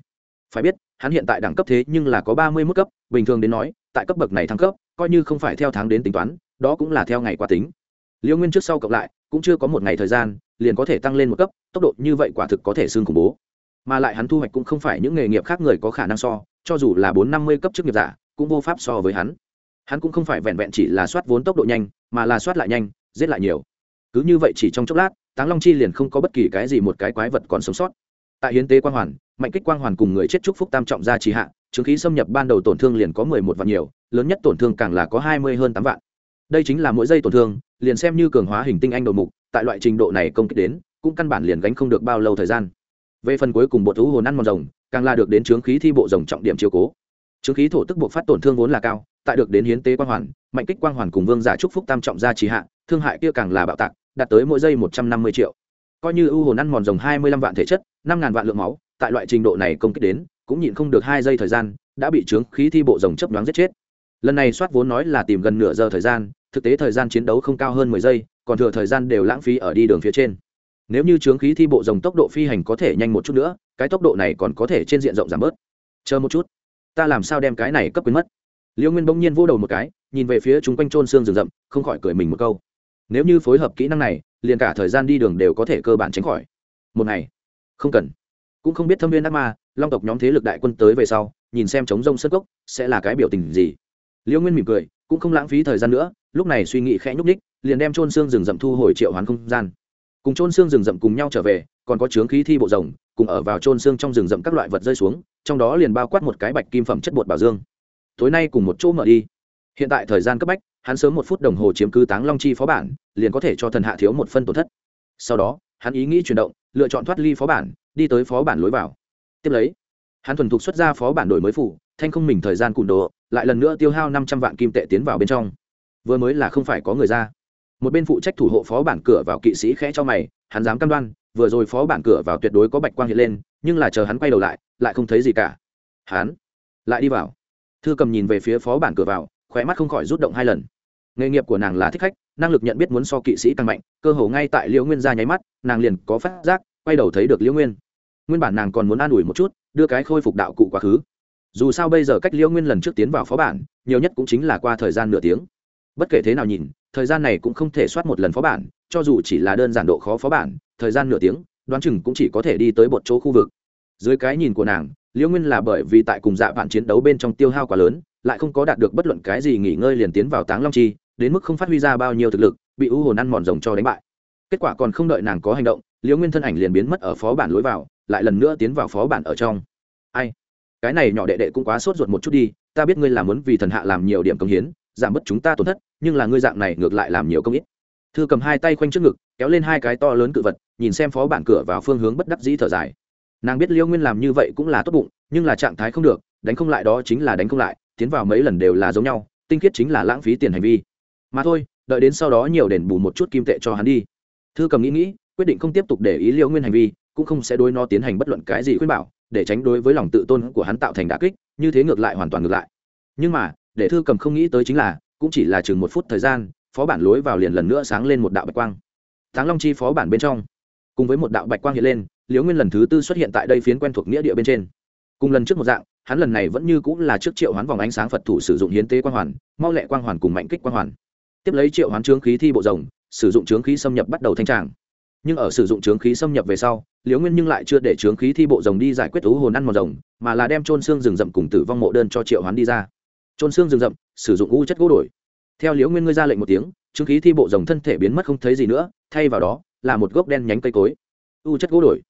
Phải biết, hắn hiện tại đẳng cấp thế nhưng là có ba mươi mức cấp, bình thường đến nói, tại cấp bậc này thăng cấp, coi như không phải theo tháng đến tính toán, đó cũng là theo ngày qua tính. Liêu nguyên trước sau cộng lại, cũng chưa có một ngày thời gian, liền có thể tăng lên một cấp, tốc độ như vậy quả thực có thể xương khủng bố. Mà lại hắn thu hoạch cũng không phải những nghề nghiệp khác người có khả năng so, cho dù là bốn năm mươi cấp chức nghiệp giả, cũng vô pháp so với hắn hắn cũng không phải vẹn vẹn chỉ là soát vốn tốc độ nhanh, mà là soát lại nhanh, giết lại nhiều. Cứ như vậy chỉ trong chốc lát, táng long chi liền không có bất kỳ cái gì một cái quái vật còn sống sót. Tại hiến tế quang hoàn, mạnh kích quang hoàn cùng người chết trúc phúc tam trọng gia trì hạ, chứng khí xâm nhập ban đầu tổn thương liền có mười một vạn nhiều, lớn nhất tổn thương càng là có hai mươi hơn tám vạn. Đây chính là mỗi giây tổn thương, liền xem như cường hóa hình tinh anh đầu mục, tại loại trình độ này công kích đến, cũng căn bản liền gánh không được bao lâu thời gian. Về phần cuối cùng bộ thú hồn ăn mòn rồng, càng là được đến trướng khí thi bộ rồng trọng điểm chiếu cố. Trướng khí thổ tức buộc phát tổn thương vốn là cao tại được đến hiến tế quang hoàn, mạnh kích quang hoàn cùng vương giả trúc phúc tam trọng gia trì hạ, thương hại kia càng là bạo tạc, đạt tới mỗi giây một trăm năm mươi triệu. Coi như ưu hồn ăn mòn rồng hai mươi lăm vạn thể chất, năm ngàn vạn lượng máu, tại loại trình độ này công kích đến, cũng nhịn không được hai giây thời gian, đã bị trướng khí thi bộ rồng chấp đoán giết chết. Lần này soát vốn nói là tìm gần nửa giờ thời gian, thực tế thời gian chiến đấu không cao hơn mười giây, còn thừa thời gian đều lãng phí ở đi đường phía trên. Nếu như trướng khí thi bộ rồng tốc độ phi hành có thể nhanh một chút nữa, cái tốc độ này còn có thể trên diện rộng giảm bớt. Chờ một chút, ta làm sao đem cái này cấp quyến mất? Liêu nguyên bỗng nhiên vô đầu một cái, nhìn về phía chúng quanh trôn xương rừng rậm, không khỏi cười mình một câu. Nếu như phối hợp kỹ năng này, liền cả thời gian đi đường đều có thể cơ bản tránh khỏi. Một ngày, không cần. Cũng không biết thâm viên ác ma, long tộc nhóm thế lực đại quân tới về sau, nhìn xem chống rông sân cốc, sẽ là cái biểu tình gì? Liêu nguyên mỉm cười, cũng không lãng phí thời gian nữa, lúc này suy nghĩ khẽ nhúc ních liền đem trôn xương rừng rậm thu hồi triệu hoán không gian. Cùng trôn xương rừng rậm cùng nhau trở về, còn có chướng khí thi bộ rồng, cùng ở vào trôn xương trong rừng rậm các loại vật rơi xuống, trong đó liền bao quát một cái bạch kim phẩm chất bột bảo dương tối nay cùng một chỗ mở đi. Hiện tại thời gian cấp bách, hắn sớm một phút đồng hồ chiếm cứ táng long chi phó bản, liền có thể cho thần hạ thiếu một phân tổn thất. Sau đó, hắn ý nghĩ chuyển động, lựa chọn thoát ly phó bản, đi tới phó bản lối vào. Tiếp lấy, hắn thuần thục xuất ra phó bản đổi mới phủ, thanh không mình thời gian cùn đồ, lại lần nữa tiêu hao năm trăm vạn kim tệ tiến vào bên trong. Vừa mới là không phải có người ra. Một bên phụ trách thủ hộ phó bản cửa vào kỵ sĩ khẽ cho mày, hắn dám cam đoan, vừa rồi phó bản cửa vào tuyệt đối có bạch quang hiện lên, nhưng là chờ hắn quay đầu lại lại không thấy gì cả. Hắn lại đi vào thư cầm nhìn về phía phó bản cửa vào, khóe mắt không khỏi rút động hai lần. Nghề nghiệp của nàng là thích khách, năng lực nhận biết muốn so kỵ sĩ càng mạnh, cơ hồ ngay tại liễu nguyên ra nháy mắt, nàng liền có phát giác, quay đầu thấy được liễu nguyên. Nguyên bản nàng còn muốn an ủi một chút, đưa cái khôi phục đạo cụ quá khứ. Dù sao bây giờ cách liễu nguyên lần trước tiến vào phó bản, nhiều nhất cũng chính là qua thời gian nửa tiếng. Bất kể thế nào nhìn, thời gian này cũng không thể soát một lần phó bản, cho dù chỉ là đơn giản độ khó phó bản, thời gian nửa tiếng, đoán chừng cũng chỉ có thể đi tới một chỗ khu vực. Dưới cái nhìn của nàng liễu nguyên là bởi vì tại cùng dạ vạn chiến đấu bên trong tiêu hao quá lớn, lại không có đạt được bất luận cái gì nghỉ ngơi liền tiến vào táng long chi, đến mức không phát huy ra bao nhiêu thực lực, bị u hồn ăn mòn rồng cho đánh bại. Kết quả còn không đợi nàng có hành động, liễu nguyên thân ảnh liền biến mất ở phó bản lối vào, lại lần nữa tiến vào phó bản ở trong. Ai? Cái này nhỏ đệ đệ cũng quá sốt ruột một chút đi, ta biết ngươi làm muốn vì thần hạ làm nhiều điểm công hiến, giảm bớt chúng ta tổn thất, nhưng là ngươi dạng này ngược lại làm nhiều công ít. Thư cầm hai tay khoanh trước ngực, kéo lên hai cái to lớn cự vật, nhìn xem phó bản cửa vào phương hướng bất đắc dĩ thở dài nàng biết Liêu nguyên làm như vậy cũng là tốt bụng, nhưng là trạng thái không được, đánh không lại đó chính là đánh không lại, tiến vào mấy lần đều là giống nhau, tinh khiết chính là lãng phí tiền hành vi. Mà thôi, đợi đến sau đó nhiều đền bù một chút kim tệ cho hắn đi. Thư cầm nghĩ nghĩ, quyết định không tiếp tục để ý Liêu nguyên hành vi, cũng không sẽ đối nó tiến hành bất luận cái gì khuyên bảo, để tránh đối với lòng tự tôn của hắn tạo thành đà kích, như thế ngược lại hoàn toàn ngược lại. Nhưng mà, để thư cầm không nghĩ tới chính là, cũng chỉ là chừng một phút thời gian, phó bản lối vào liền lần nữa sáng lên một đạo bạch quang. Tháng long chi phó bản bên trong cùng với một đạo bạch quang hiện lên, liễu nguyên lần thứ tư xuất hiện tại đây phiến quen thuộc nghĩa địa bên trên. Cùng lần trước một dạng, hắn lần này vẫn như cũng là trước triệu hoán vòng ánh sáng phật thủ sử dụng hiến tế quang hoàn, mau lẹ quang hoàn cùng mạnh kích quang hoàn. Tiếp lấy triệu hoán trướng khí thi bộ rồng, sử dụng trướng khí xâm nhập bắt đầu thanh tràng. Nhưng ở sử dụng trướng khí xâm nhập về sau, liễu nguyên nhưng lại chưa để trướng khí thi bộ rồng đi giải quyết thú hồn ăn mòn rồng, mà là đem trôn xương rừng rậm cùng tử vong mộ đơn cho triệu hoán đi ra. Trôn xương rừng rậm, sử dụng u chất gỗ đổi. Theo liễu nguyên ngươi ra lệnh một tiếng trướng khí thi bộ rồng thân thể biến mất không thấy gì nữa, thay vào đó là một gốc đen nhánh cây cối. U chất gỗ đổi.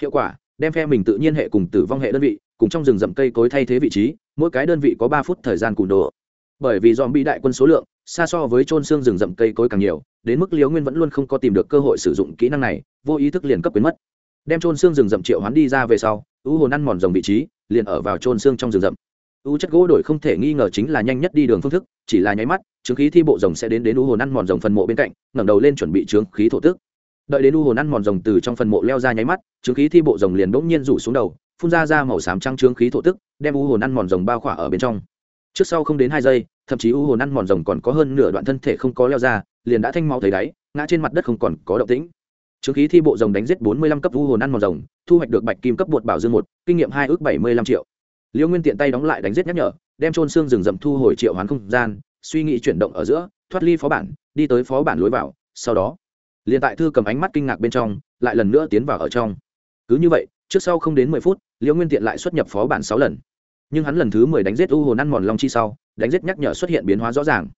Hiệu quả, đem phe mình tự nhiên hệ cùng tử vong hệ đơn vị, cùng trong rừng rậm cây cối thay thế vị trí, mỗi cái đơn vị có ba phút thời gian cùn đồ. Bởi vì dòm bị đại quân số lượng, xa so với trôn xương rừng rậm cây cối càng nhiều, đến mức liều nguyên vẫn luôn không có tìm được cơ hội sử dụng kỹ năng này, vô ý thức liền cấp quyến mất. Đem trôn xương rừng rậm triệu hoán đi ra về sau, u hồn ăn mòn rồng vị trí, liền ở vào trôn xương trong rừng rậm. U chất gỗ đổi không thể nghi ngờ chính là nhanh nhất đi đường phương thức, chỉ là nháy mắt, trướng khí thi bộ rồng sẽ đến đến u hồn ăn mòn rồng phần mộ bên cạnh, ngẩng đầu lên chuẩn bị trướng khí thổ tức đợi đến u hồn ăn mòn rồng từ trong phần mộ leo ra nháy mắt, trướng khí thi bộ rồng liền bỗng nhiên rủ xuống đầu, phun ra ra màu xám trắng trướng khí thổ tức, đem u hồn ăn mòn rồng bao khỏa ở bên trong. Trước sau không đến hai giây, thậm chí u hồn ăn mòn rồng còn có hơn nửa đoạn thân thể không có leo ra, liền đã thanh máu thấy đáy, ngã trên mặt đất không còn có động tĩnh. Trướng khí thi bộ rồng đánh giết bốn mươi lăm cấp u hồn ăn mòn rồng, thu hoạch được bạch kim cấp bột bảo dương một, kinh nghiệm hai ước bảy mươi lăm triệu. Liễu nguyên tiện tay đóng lại đánh giết nhắc nhở, đem trôn xương rừng rậm thu hồi triệu hoán không gian, suy nghĩ chuyển động ở giữa, thoát ly phó bản, đi tới phó bản lối vào, sau đó liền tại thư cầm ánh mắt kinh ngạc bên trong lại lần nữa tiến vào ở trong. Cứ như vậy trước sau không đến mười phút liễu nguyên tiện lại xuất nhập phó bản sáu lần. Nhưng hắn lần thứ mười đánh giết u hồn ăn mòn long chi sau đánh giết nhắc nhở xuất hiện biến hóa rõ ràng.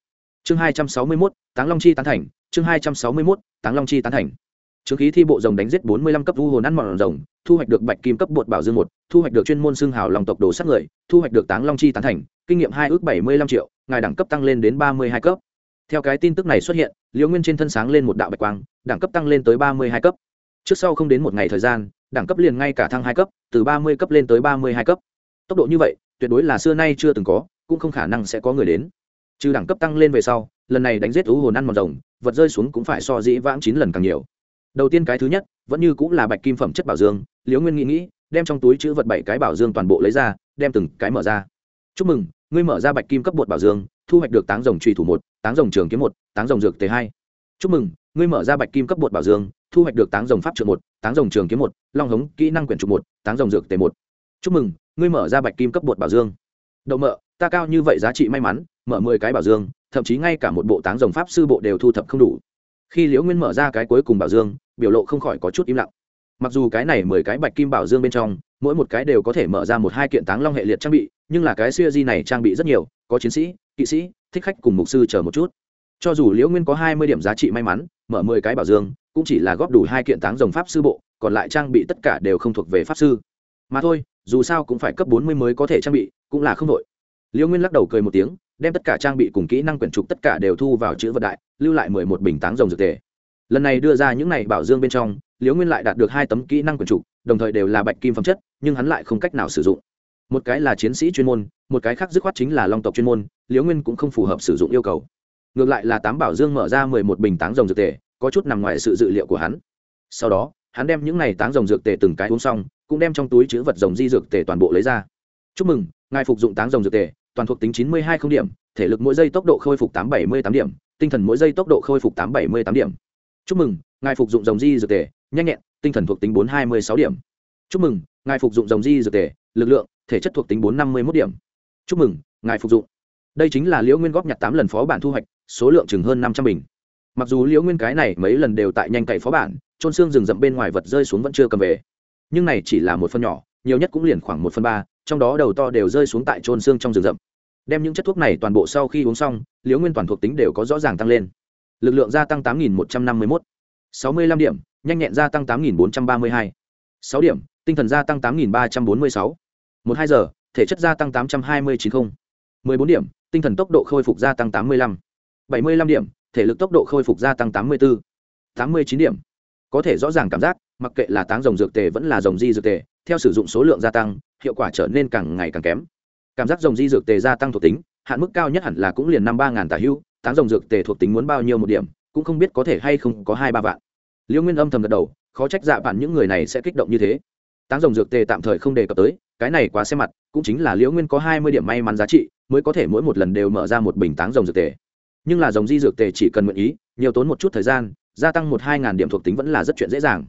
Chương hai trăm sáu mươi mốt táng long chi tán thành chương hai trăm sáu mươi mốt táng long chi tán thành. Trướng khí thi bộ rồng đánh giết 45 cấp u hồn ăn mòn rồng, thu hoạch được bạch kim cấp bột bảo dương một, thu hoạch được chuyên môn xương hào lòng tộc đồ sát người, thu hoạch được táng long chi tán thành, kinh nghiệm hai ước 75 triệu, ngài đẳng cấp tăng lên đến 32 cấp. Theo cái tin tức này xuất hiện, Liễu Nguyên trên thân sáng lên một đạo bạch quang, đẳng cấp tăng lên tới 32 cấp. Trước sau không đến một ngày thời gian, đẳng cấp liền ngay cả thăng hai cấp, từ 30 cấp lên tới 32 cấp. Tốc độ như vậy, tuyệt đối là xưa nay chưa từng có, cũng không khả năng sẽ có người đến. Trừ đẳng cấp tăng lên về sau, lần này đánh giết u hồn ăn mòn rồng, vật rơi xuống cũng phải so dĩ vãng chín lần càng nhiều đầu tiên cái thứ nhất vẫn như cũng là bạch kim phẩm chất bảo dương liễu nguyên nghĩ nghĩ đem trong túi chữ vật bảy cái bảo dương toàn bộ lấy ra đem từng cái mở ra chúc mừng ngươi mở ra bạch kim cấp bột bảo dương thu hoạch được táng rồng truy thủ một táng rồng trường kiếm một, táng rồng dược t hai. Chúc mừng, ngươi mở ra bạch kim cấp bột bảo dương, thu hoạch được táng rồng pháp trượng một, táng rồng trường kiếm một, long hống kỹ năng quyển trục một, táng rồng dược t một. Chúc mừng, ngươi mở ra bạch kim cấp bột bảo dương. Đậu mợ ta cao như vậy giá trị may mắn, mở mười cái bảo dương, thậm chí ngay cả một bộ táng rồng pháp sư bộ đều thu thập không đủ. Khi liễu nguyên mở ra cái cuối cùng bảo dương, biểu lộ không khỏi có chút im lặng. Mặc dù cái này mười cái bạch kim bảo dương bên trong, mỗi một cái đều có thể mở ra một hai kiện táng long hệ liệt trang bị, nhưng là cái siêu di này trang bị rất nhiều, có chiến sĩ, kỵ sĩ thích khách cùng mục sư chờ một chút. Cho dù liễu nguyên có hai mươi điểm giá trị may mắn, mở mười cái bảo dương, cũng chỉ là góp đủ hai kiện táng rồng pháp sư bộ, còn lại trang bị tất cả đều không thuộc về pháp sư. Mà thôi, dù sao cũng phải cấp bốn mươi mới có thể trang bị, cũng là không đội liễu nguyên lắc đầu cười một tiếng, đem tất cả trang bị cùng kỹ năng quyển trục tất cả đều thu vào chữ vật đại, lưu lại mười một bình táng rồng dược tề. Lần này đưa ra những này bảo dương bên trong, liễu nguyên lại đạt được hai tấm kỹ năng quyển trục, đồng thời đều là bạch kim phẩm chất, nhưng hắn lại không cách nào sử dụng một cái là chiến sĩ chuyên môn, một cái khác dứt khoát chính là long tộc chuyên môn, liễu nguyên cũng không phù hợp sử dụng yêu cầu. Ngược lại là tám bảo dương mở ra mười một bình táng rồng dược tề, có chút nằm ngoài sự dự liệu của hắn. Sau đó, hắn đem những này táng rồng dược tề từng cái uống xong, cũng đem trong túi chữ vật rồng di dược tề toàn bộ lấy ra. Chúc mừng, ngài phục dụng táng rồng dược tề, toàn thuộc tính chín mươi hai không điểm, thể lực mỗi giây tốc độ khôi phục tám bảy mươi tám điểm, tinh thần mỗi giây tốc độ khôi phục tám bảy mươi tám điểm. Chúc mừng, ngài phục dụng dòng di dược tề, nhanh nhẹn, tinh thần thuộc tính bốn hai mươi sáu điểm. Chúc mừng, ngài phục dụng dòng di dược tề, lực lượng thể chất thuộc tính bốn năm mươi một điểm. Chúc mừng, ngài phục dụng. Đây chính là liễu nguyên góp nhặt tám lần phó bản thu hoạch, số lượng chừng hơn năm trăm bình. Mặc dù liễu nguyên cái này mấy lần đều tại nhanh cậy phó bản trôn xương rừng rậm bên ngoài vật rơi xuống vẫn chưa cầm về. Nhưng này chỉ là một phần nhỏ, nhiều nhất cũng liền khoảng một phần ba, trong đó đầu to đều rơi xuống tại trôn xương trong rừng rậm. Đem những chất thuốc này toàn bộ sau khi uống xong, liễu nguyên toàn thuộc tính đều có rõ ràng tăng lên. Lực lượng gia tăng tám nghìn một trăm năm mươi một sáu mươi lăm điểm, nhanh nhẹn gia tăng tám nghìn bốn trăm ba mươi hai. Sáu điểm, tinh thần gia tăng tám nghìn ba trăm bốn mươi sáu một hai giờ, thể chất gia tăng tám trăm hai mươi chín không. mười bốn điểm, tinh thần tốc độ khôi phục gia tăng tám mươi lăm. bảy mươi lăm điểm, thể lực tốc độ khôi phục gia tăng tám mươi bốn tám mươi chín điểm. Có thể rõ ràng cảm giác, mặc kệ là táng dòng dược tề vẫn là dòng di dược tề, theo sử dụng số lượng gia tăng, hiệu quả trở nên càng ngày càng kém. Cảm giác dòng di dược tề gia tăng thuộc tính, hạn mức cao nhất hẳn là cũng liền năm ba ngàn tả hưu, táng dòng dược tề thuộc tính muốn bao nhiêu một điểm, cũng không biết có thể hay không có hai ba vạn. Liêu nguyên âm thầm gật đầu, khó trách dạ bạn những người này sẽ kích động như thế. Táng dòng dược tề tạm thời không đề cập tới cái này quá xem mặt, cũng chính là liễu nguyên có hai mươi điểm may mắn giá trị, mới có thể mỗi một lần đều mở ra một bình táng rồng dược tề. Nhưng là dòng di dược tề chỉ cần nguyện ý, nhiều tốn một chút thời gian, gia tăng một hai ngàn điểm thuộc tính vẫn là rất chuyện dễ dàng.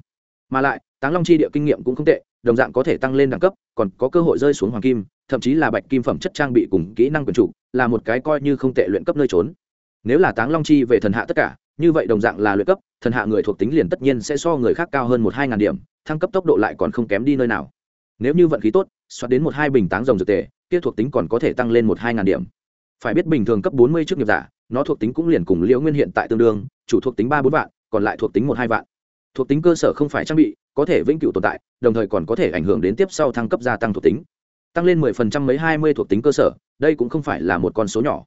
Mà lại, táng long chi địa kinh nghiệm cũng không tệ, đồng dạng có thể tăng lên đẳng cấp, còn có cơ hội rơi xuống hoàng kim, thậm chí là bạch kim phẩm chất trang bị cùng kỹ năng quyền chủ, là một cái coi như không tệ luyện cấp nơi trốn. Nếu là táng long chi về thần hạ tất cả, như vậy đồng dạng là luyện cấp, thần hạ người thuộc tính liền tất nhiên sẽ so người khác cao hơn một hai ngàn điểm, thăng cấp tốc độ lại còn không kém đi nơi nào. Nếu như vận khí tốt xoát đến một hai bình táng rồng dược tề, kia thuộc tính còn có thể tăng lên một hai ngàn điểm. Phải biết bình thường cấp bốn mươi trước nghiệp giả, nó thuộc tính cũng liền cùng liễu nguyên hiện tại tương đương, chủ thuộc tính ba bốn vạn, còn lại thuộc tính một hai vạn. Thuộc tính cơ sở không phải trang bị, có thể vĩnh cửu tồn tại, đồng thời còn có thể ảnh hưởng đến tiếp sau thăng cấp gia tăng thuộc tính. Tăng lên mười phần trăm mấy hai mươi thuộc tính cơ sở, đây cũng không phải là một con số nhỏ.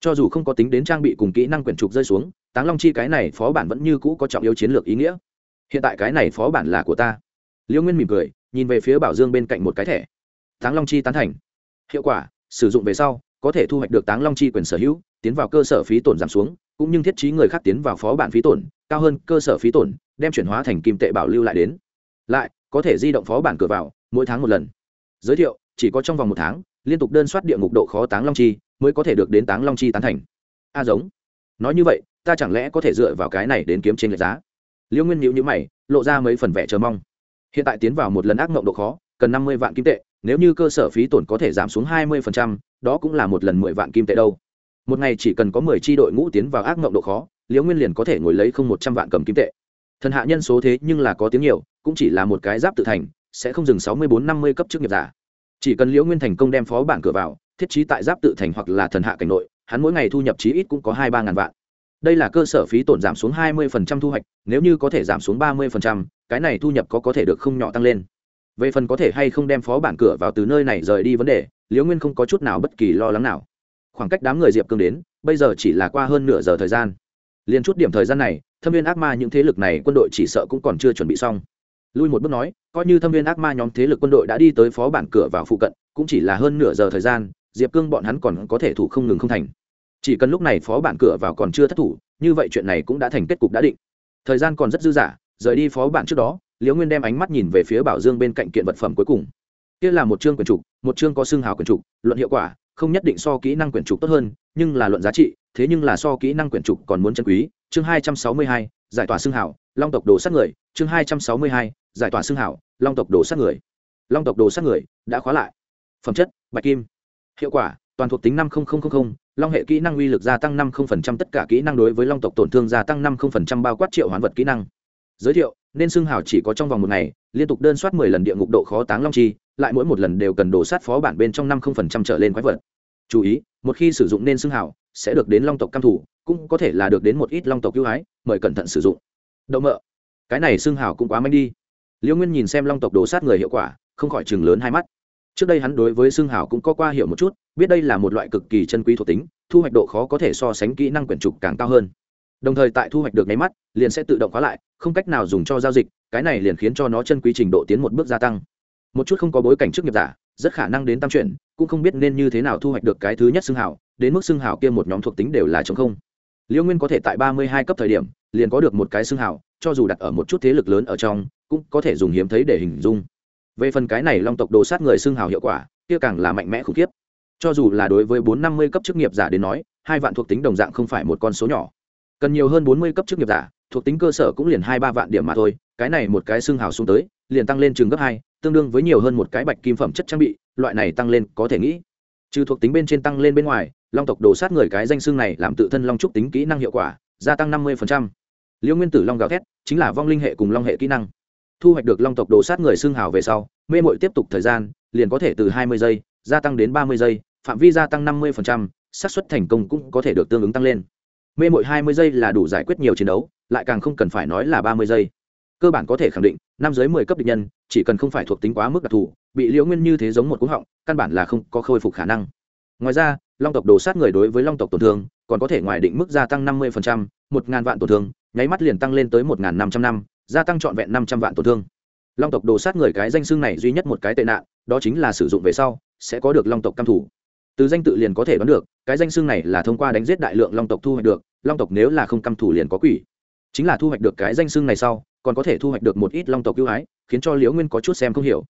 Cho dù không có tính đến trang bị cùng kỹ năng quyển trục rơi xuống, táng long chi cái này phó bản vẫn như cũ có trọng yếu chiến lược ý nghĩa. Hiện tại cái này phó bản là của ta. Liễu nguyên mỉm cười, nhìn về phía bảo dương bên cạnh một cái thẻ táng long chi tán thành. Hiệu quả, sử dụng về sau, có thể thu hoạch được táng long chi quyền sở hữu, tiến vào cơ sở phí tổn giảm xuống, cũng như thiết trí người khác tiến vào phó bản phí tổn, cao hơn cơ sở phí tổn, đem chuyển hóa thành kim tệ bảo lưu lại đến. Lại, có thể di động phó bản cửa vào, mỗi tháng một lần. Giới thiệu, chỉ có trong vòng một tháng, liên tục đơn soát địa ngục độ khó táng long chi, mới có thể được đến táng long chi tán thành. A à giống. Nói như vậy, ta chẳng lẽ có thể dựa vào cái này đến kiếm trên lệch giá? Liêu nguyên nhịu nhữ mày, lộ ra mấy phần vẻ chờ mong. Hiện tại tiến vào một lần ác mộng độ khó, cần năm mươi vạn kim tệ nếu như cơ sở phí tổn có thể giảm xuống hai mươi đó cũng là một lần mười vạn kim tệ đâu. Một ngày chỉ cần có mười chi đội ngũ tiến vào ác ngộng độ khó, liễu nguyên liền có thể ngồi lấy không một trăm vạn cầm kim tệ. Thần hạ nhân số thế nhưng là có tiếng nhiều, cũng chỉ là một cái giáp tự thành, sẽ không dừng sáu mươi bốn năm mươi cấp trước nghiệp giả. Chỉ cần liễu nguyên thành công đem phó bản cửa vào, thiết trí tại giáp tự thành hoặc là thần hạ cảnh nội, hắn mỗi ngày thu nhập chí ít cũng có hai ba ngàn vạn. Đây là cơ sở phí tổn giảm xuống hai mươi thu hoạch, nếu như có thể giảm xuống ba mươi cái này thu nhập có có thể được không nhỏ tăng lên về phần có thể hay không đem phó bản cửa vào từ nơi này rời đi vấn đề, liễu nguyên không có chút nào bất kỳ lo lắng nào. Khoảng cách đám người diệp cương đến, bây giờ chỉ là qua hơn nửa giờ thời gian. Liền chút điểm thời gian này, thâm viên ác ma những thế lực này quân đội chỉ sợ cũng còn chưa chuẩn bị xong. Lui một bước nói, coi như thâm viên ác ma nhóm thế lực quân đội đã đi tới phó bản cửa vào phụ cận, cũng chỉ là hơn nửa giờ thời gian, diệp cương bọn hắn còn có thể thủ không ngừng không thành. Chỉ cần lúc này phó bản cửa vào còn chưa thất thủ, như vậy chuyện này cũng đã thành kết cục đã định. Thời gian còn rất dư dả, rời đi phó bản trước đó liễu nguyên đem ánh mắt nhìn về phía bảo dương bên cạnh kiện vật phẩm cuối cùng. Kia là một chương quyển trục một chương có xương hào quyển trục luận hiệu quả không nhất định so kỹ năng quyển trục tốt hơn nhưng là luận giá trị thế nhưng là so kỹ năng quyển trục còn muốn chân quý. Chương hai trăm sáu mươi hai giải tỏa xương hào, long tộc đồ sát người. Chương hai trăm sáu mươi hai giải tỏa xương hào, long tộc đồ sát người. Long tộc đồ sát người đã khóa lại. Phẩm chất bạch kim. Hiệu quả toàn thuộc tính năm long hệ kỹ năng uy lực gia tăng năm tất cả kỹ năng đối với long tộc tổn thương gia tăng năm bao quát triệu hoán vật kỹ năng. Giới thiệu nên xương hào chỉ có trong vòng một ngày, liên tục đơn soát mười lần địa ngục độ khó táng long chi, lại mỗi một lần đều cần đổ sát phó bản bên trong năm không phần trăm trở lên quái vật. Chú ý, một khi sử dụng nên xương hào, sẽ được đến long tộc cam thủ, cũng có thể là được đến một ít long tộc ưu ái, mời cẩn thận sử dụng. Đậu mợ cái này xương hào cũng quá manh đi. Liễu nguyên nhìn xem long tộc đổ sát người hiệu quả, không khỏi chừng lớn hai mắt. Trước đây hắn đối với xương hào cũng có qua hiểu một chút, biết đây là một loại cực kỳ chân quý thuộc tính, thu hoạch độ khó có thể so sánh kỹ năng quyển trục càng cao hơn đồng thời tại thu hoạch được nháy mắt, liền sẽ tự động khóa lại, không cách nào dùng cho giao dịch, cái này liền khiến cho nó chân quý trình độ tiến một bước gia tăng. Một chút không có bối cảnh trước nghiệp giả, rất khả năng đến tam chuyển cũng không biết nên như thế nào thu hoạch được cái thứ nhất xưng hảo đến mức xưng hảo kia một nhóm thuộc tính đều là chống không. Liễu nguyên có thể tại ba mươi hai cấp thời điểm, liền có được một cái xưng hảo cho dù đặt ở một chút thế lực lớn ở trong, cũng có thể dùng hiếm thấy để hình dung. Về phần cái này long tộc đồ sát người xưng hảo hiệu quả, kia càng là mạnh mẽ khủng khiếp. Cho dù là đối với bốn năm mươi cấp chức nghiệp giả đến nói, hai vạn thuộc tính đồng dạng không phải một con số nhỏ cần nhiều hơn bốn mươi cấp chức nghiệp giả, thuộc tính cơ sở cũng liền hai ba vạn điểm mà thôi, cái này một cái xưng hào xuống tới, liền tăng lên chừng gấp hai, tương đương với nhiều hơn một cái bạch kim phẩm chất trang bị, loại này tăng lên có thể nghĩ. Trừ thuộc tính bên trên tăng lên bên ngoài, long tộc đồ sát người cái danh xưng này làm tự thân long trúc tính kỹ năng hiệu quả, gia tăng năm mươi liễu nguyên tử long gào thét, chính là vong linh hệ cùng long hệ kỹ năng. Thu hoạch được long tộc đồ sát người xương hào về sau, mê mội tiếp tục thời gian, liền có thể từ hai mươi giây gia tăng đến ba mươi giây, phạm vi gia tăng năm mươi xác suất thành công cũng có thể được tương ứng tăng lên mê mội hai mươi giây là đủ giải quyết nhiều chiến đấu, lại càng không cần phải nói là ba mươi giây. Cơ bản có thể khẳng định, năm dưới mười cấp địch nhân, chỉ cần không phải thuộc tính quá mức đặc thù, bị liễu nguyên như thế giống một cú họng, căn bản là không có khôi phục khả năng. Ngoài ra, long tộc đồ sát người đối với long tộc tổn thương, còn có thể ngoài định mức gia tăng năm mươi một ngàn vạn tổn thương, nháy mắt liền tăng lên tới một ngàn năm trăm năm, gia tăng trọn vẹn năm trăm vạn tổn thương. Long tộc đồ sát người cái danh xưng này duy nhất một cái tệ nạn, đó chính là sử dụng về sau, sẽ có được long tộc căm thủ từ danh tự liền có thể đoán được, cái danh xưng này là thông qua đánh giết đại lượng long tộc thu hoạch được, long tộc nếu là không căm thủ liền có quỷ. Chính là thu hoạch được cái danh xưng này sau, còn có thể thu hoạch được một ít long tộc ưu ái, khiến cho liễu nguyên có chút xem không hiểu.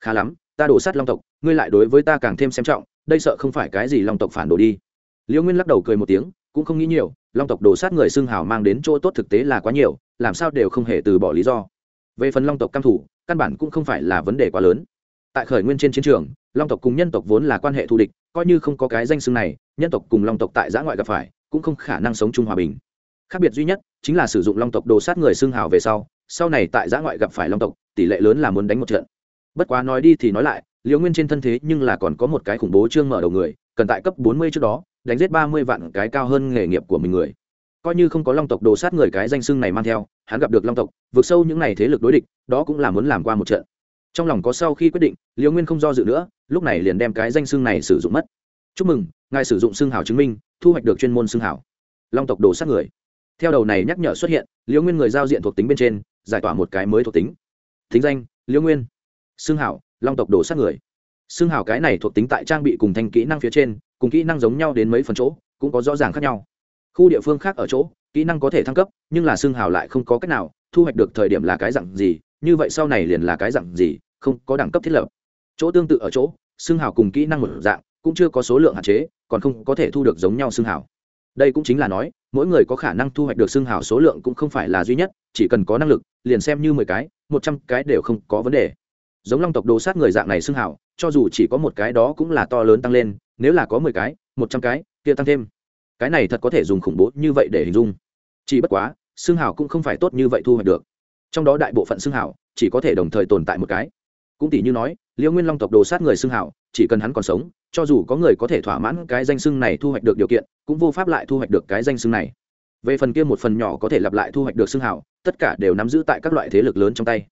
Khá lắm, ta đổ sát long tộc, ngươi lại đối với ta càng thêm xem trọng, đây sợ không phải cái gì long tộc phản đồ đi. Liễu nguyên lắc đầu cười một tiếng, cũng không nghĩ nhiều, long tộc đổ sát người xưng hào mang đến chỗ tốt thực tế là quá nhiều, làm sao đều không hề từ bỏ lý do. Về phần long tộc căm thủ căn bản cũng không phải là vấn đề quá lớn. Tại khởi nguyên trên chiến trường, long tộc cùng nhân tộc vốn là quan hệ thù địch coi như không có cái danh xưng này, nhân tộc cùng long tộc tại giã ngoại gặp phải, cũng không khả năng sống chung hòa bình. Khác biệt duy nhất, chính là sử dụng long tộc đồ sát người xưng hào về sau sau này tại giã ngoại gặp phải long tộc, tỷ lệ lớn là muốn đánh một trận. Bất quá nói đi thì nói lại, liễu nguyên trên thân thế nhưng là còn có một cái khủng bố chương mở đầu người, cần tại cấp bốn mươi trước đó, đánh giết ba mươi vạn cái cao hơn nghề nghiệp của mình người. Coi như không có long tộc đồ sát người cái danh xưng này mang theo, hắn gặp được long tộc, vượt sâu những n à y thế lực đối địch, đó cũng là muốn làm qua một trận trong lòng có sau khi quyết định liễu nguyên không do dự nữa, lúc này liền đem cái danh xưng này sử dụng mất. Chúc mừng, ngài sử dụng xưng hảo chứng minh, thu hoạch được chuyên môn xưng hảo. Long tộc đồ sát người. Theo đầu này nhắc nhở xuất hiện liễu nguyên người giao diện thuộc tính bên trên, giải tỏa một cái mới thuộc tính. Thính danh liễu nguyên. Xương hảo, long tộc đồ sát người. Xương hảo cái này thuộc tính tại trang bị cùng thành kỹ năng phía trên, cùng kỹ năng giống nhau đến mấy phần chỗ, cũng có rõ ràng khác nhau. Khu địa phương khác ở chỗ, kỹ năng có thể thăng cấp, nhưng là xương hảo lại không có cách nào, thu hoạch được thời điểm là cái dặn gì, như vậy sau này liền là cái dặn gì không có đẳng cấp thiết lập. Chỗ tương tự ở chỗ, xương hào cùng kỹ năng một dạng, cũng chưa có số lượng hạn chế, còn không có thể thu được giống nhau xương hào. đây cũng chính là nói, mỗi người có khả năng thu hoạch được xương hào số lượng cũng không phải là duy nhất, chỉ cần có năng lực, liền xem như mười cái, một trăm cái đều không có vấn đề. Giống long tộc đồ sát người dạng này xương hào, cho dù chỉ có một cái đó cũng là to lớn tăng lên, nếu là có mười cái, một trăm cái, kia tăng thêm. Cái này thật có thể dùng khủng bố như vậy để hình dung. Chỉ bất quá, xương hào cũng không phải tốt như vậy thu hoạch được. Trong đó đại bộ phận xương hào, chỉ có thể đồng thời tồn tại một cái cũng tỷ như nói liễu nguyên long tộc đồ sát người xưng hào chỉ cần hắn còn sống, cho dù có người có thể thỏa mãn cái danh xưng này thu hoạch được điều kiện, cũng vô pháp lại thu hoạch được cái danh xưng này. Về phần kia một phần nhỏ có thể lặp lại thu hoạch được xưng hảo, tất cả đều nắm giữ tại các loại thế lực lớn trong tay.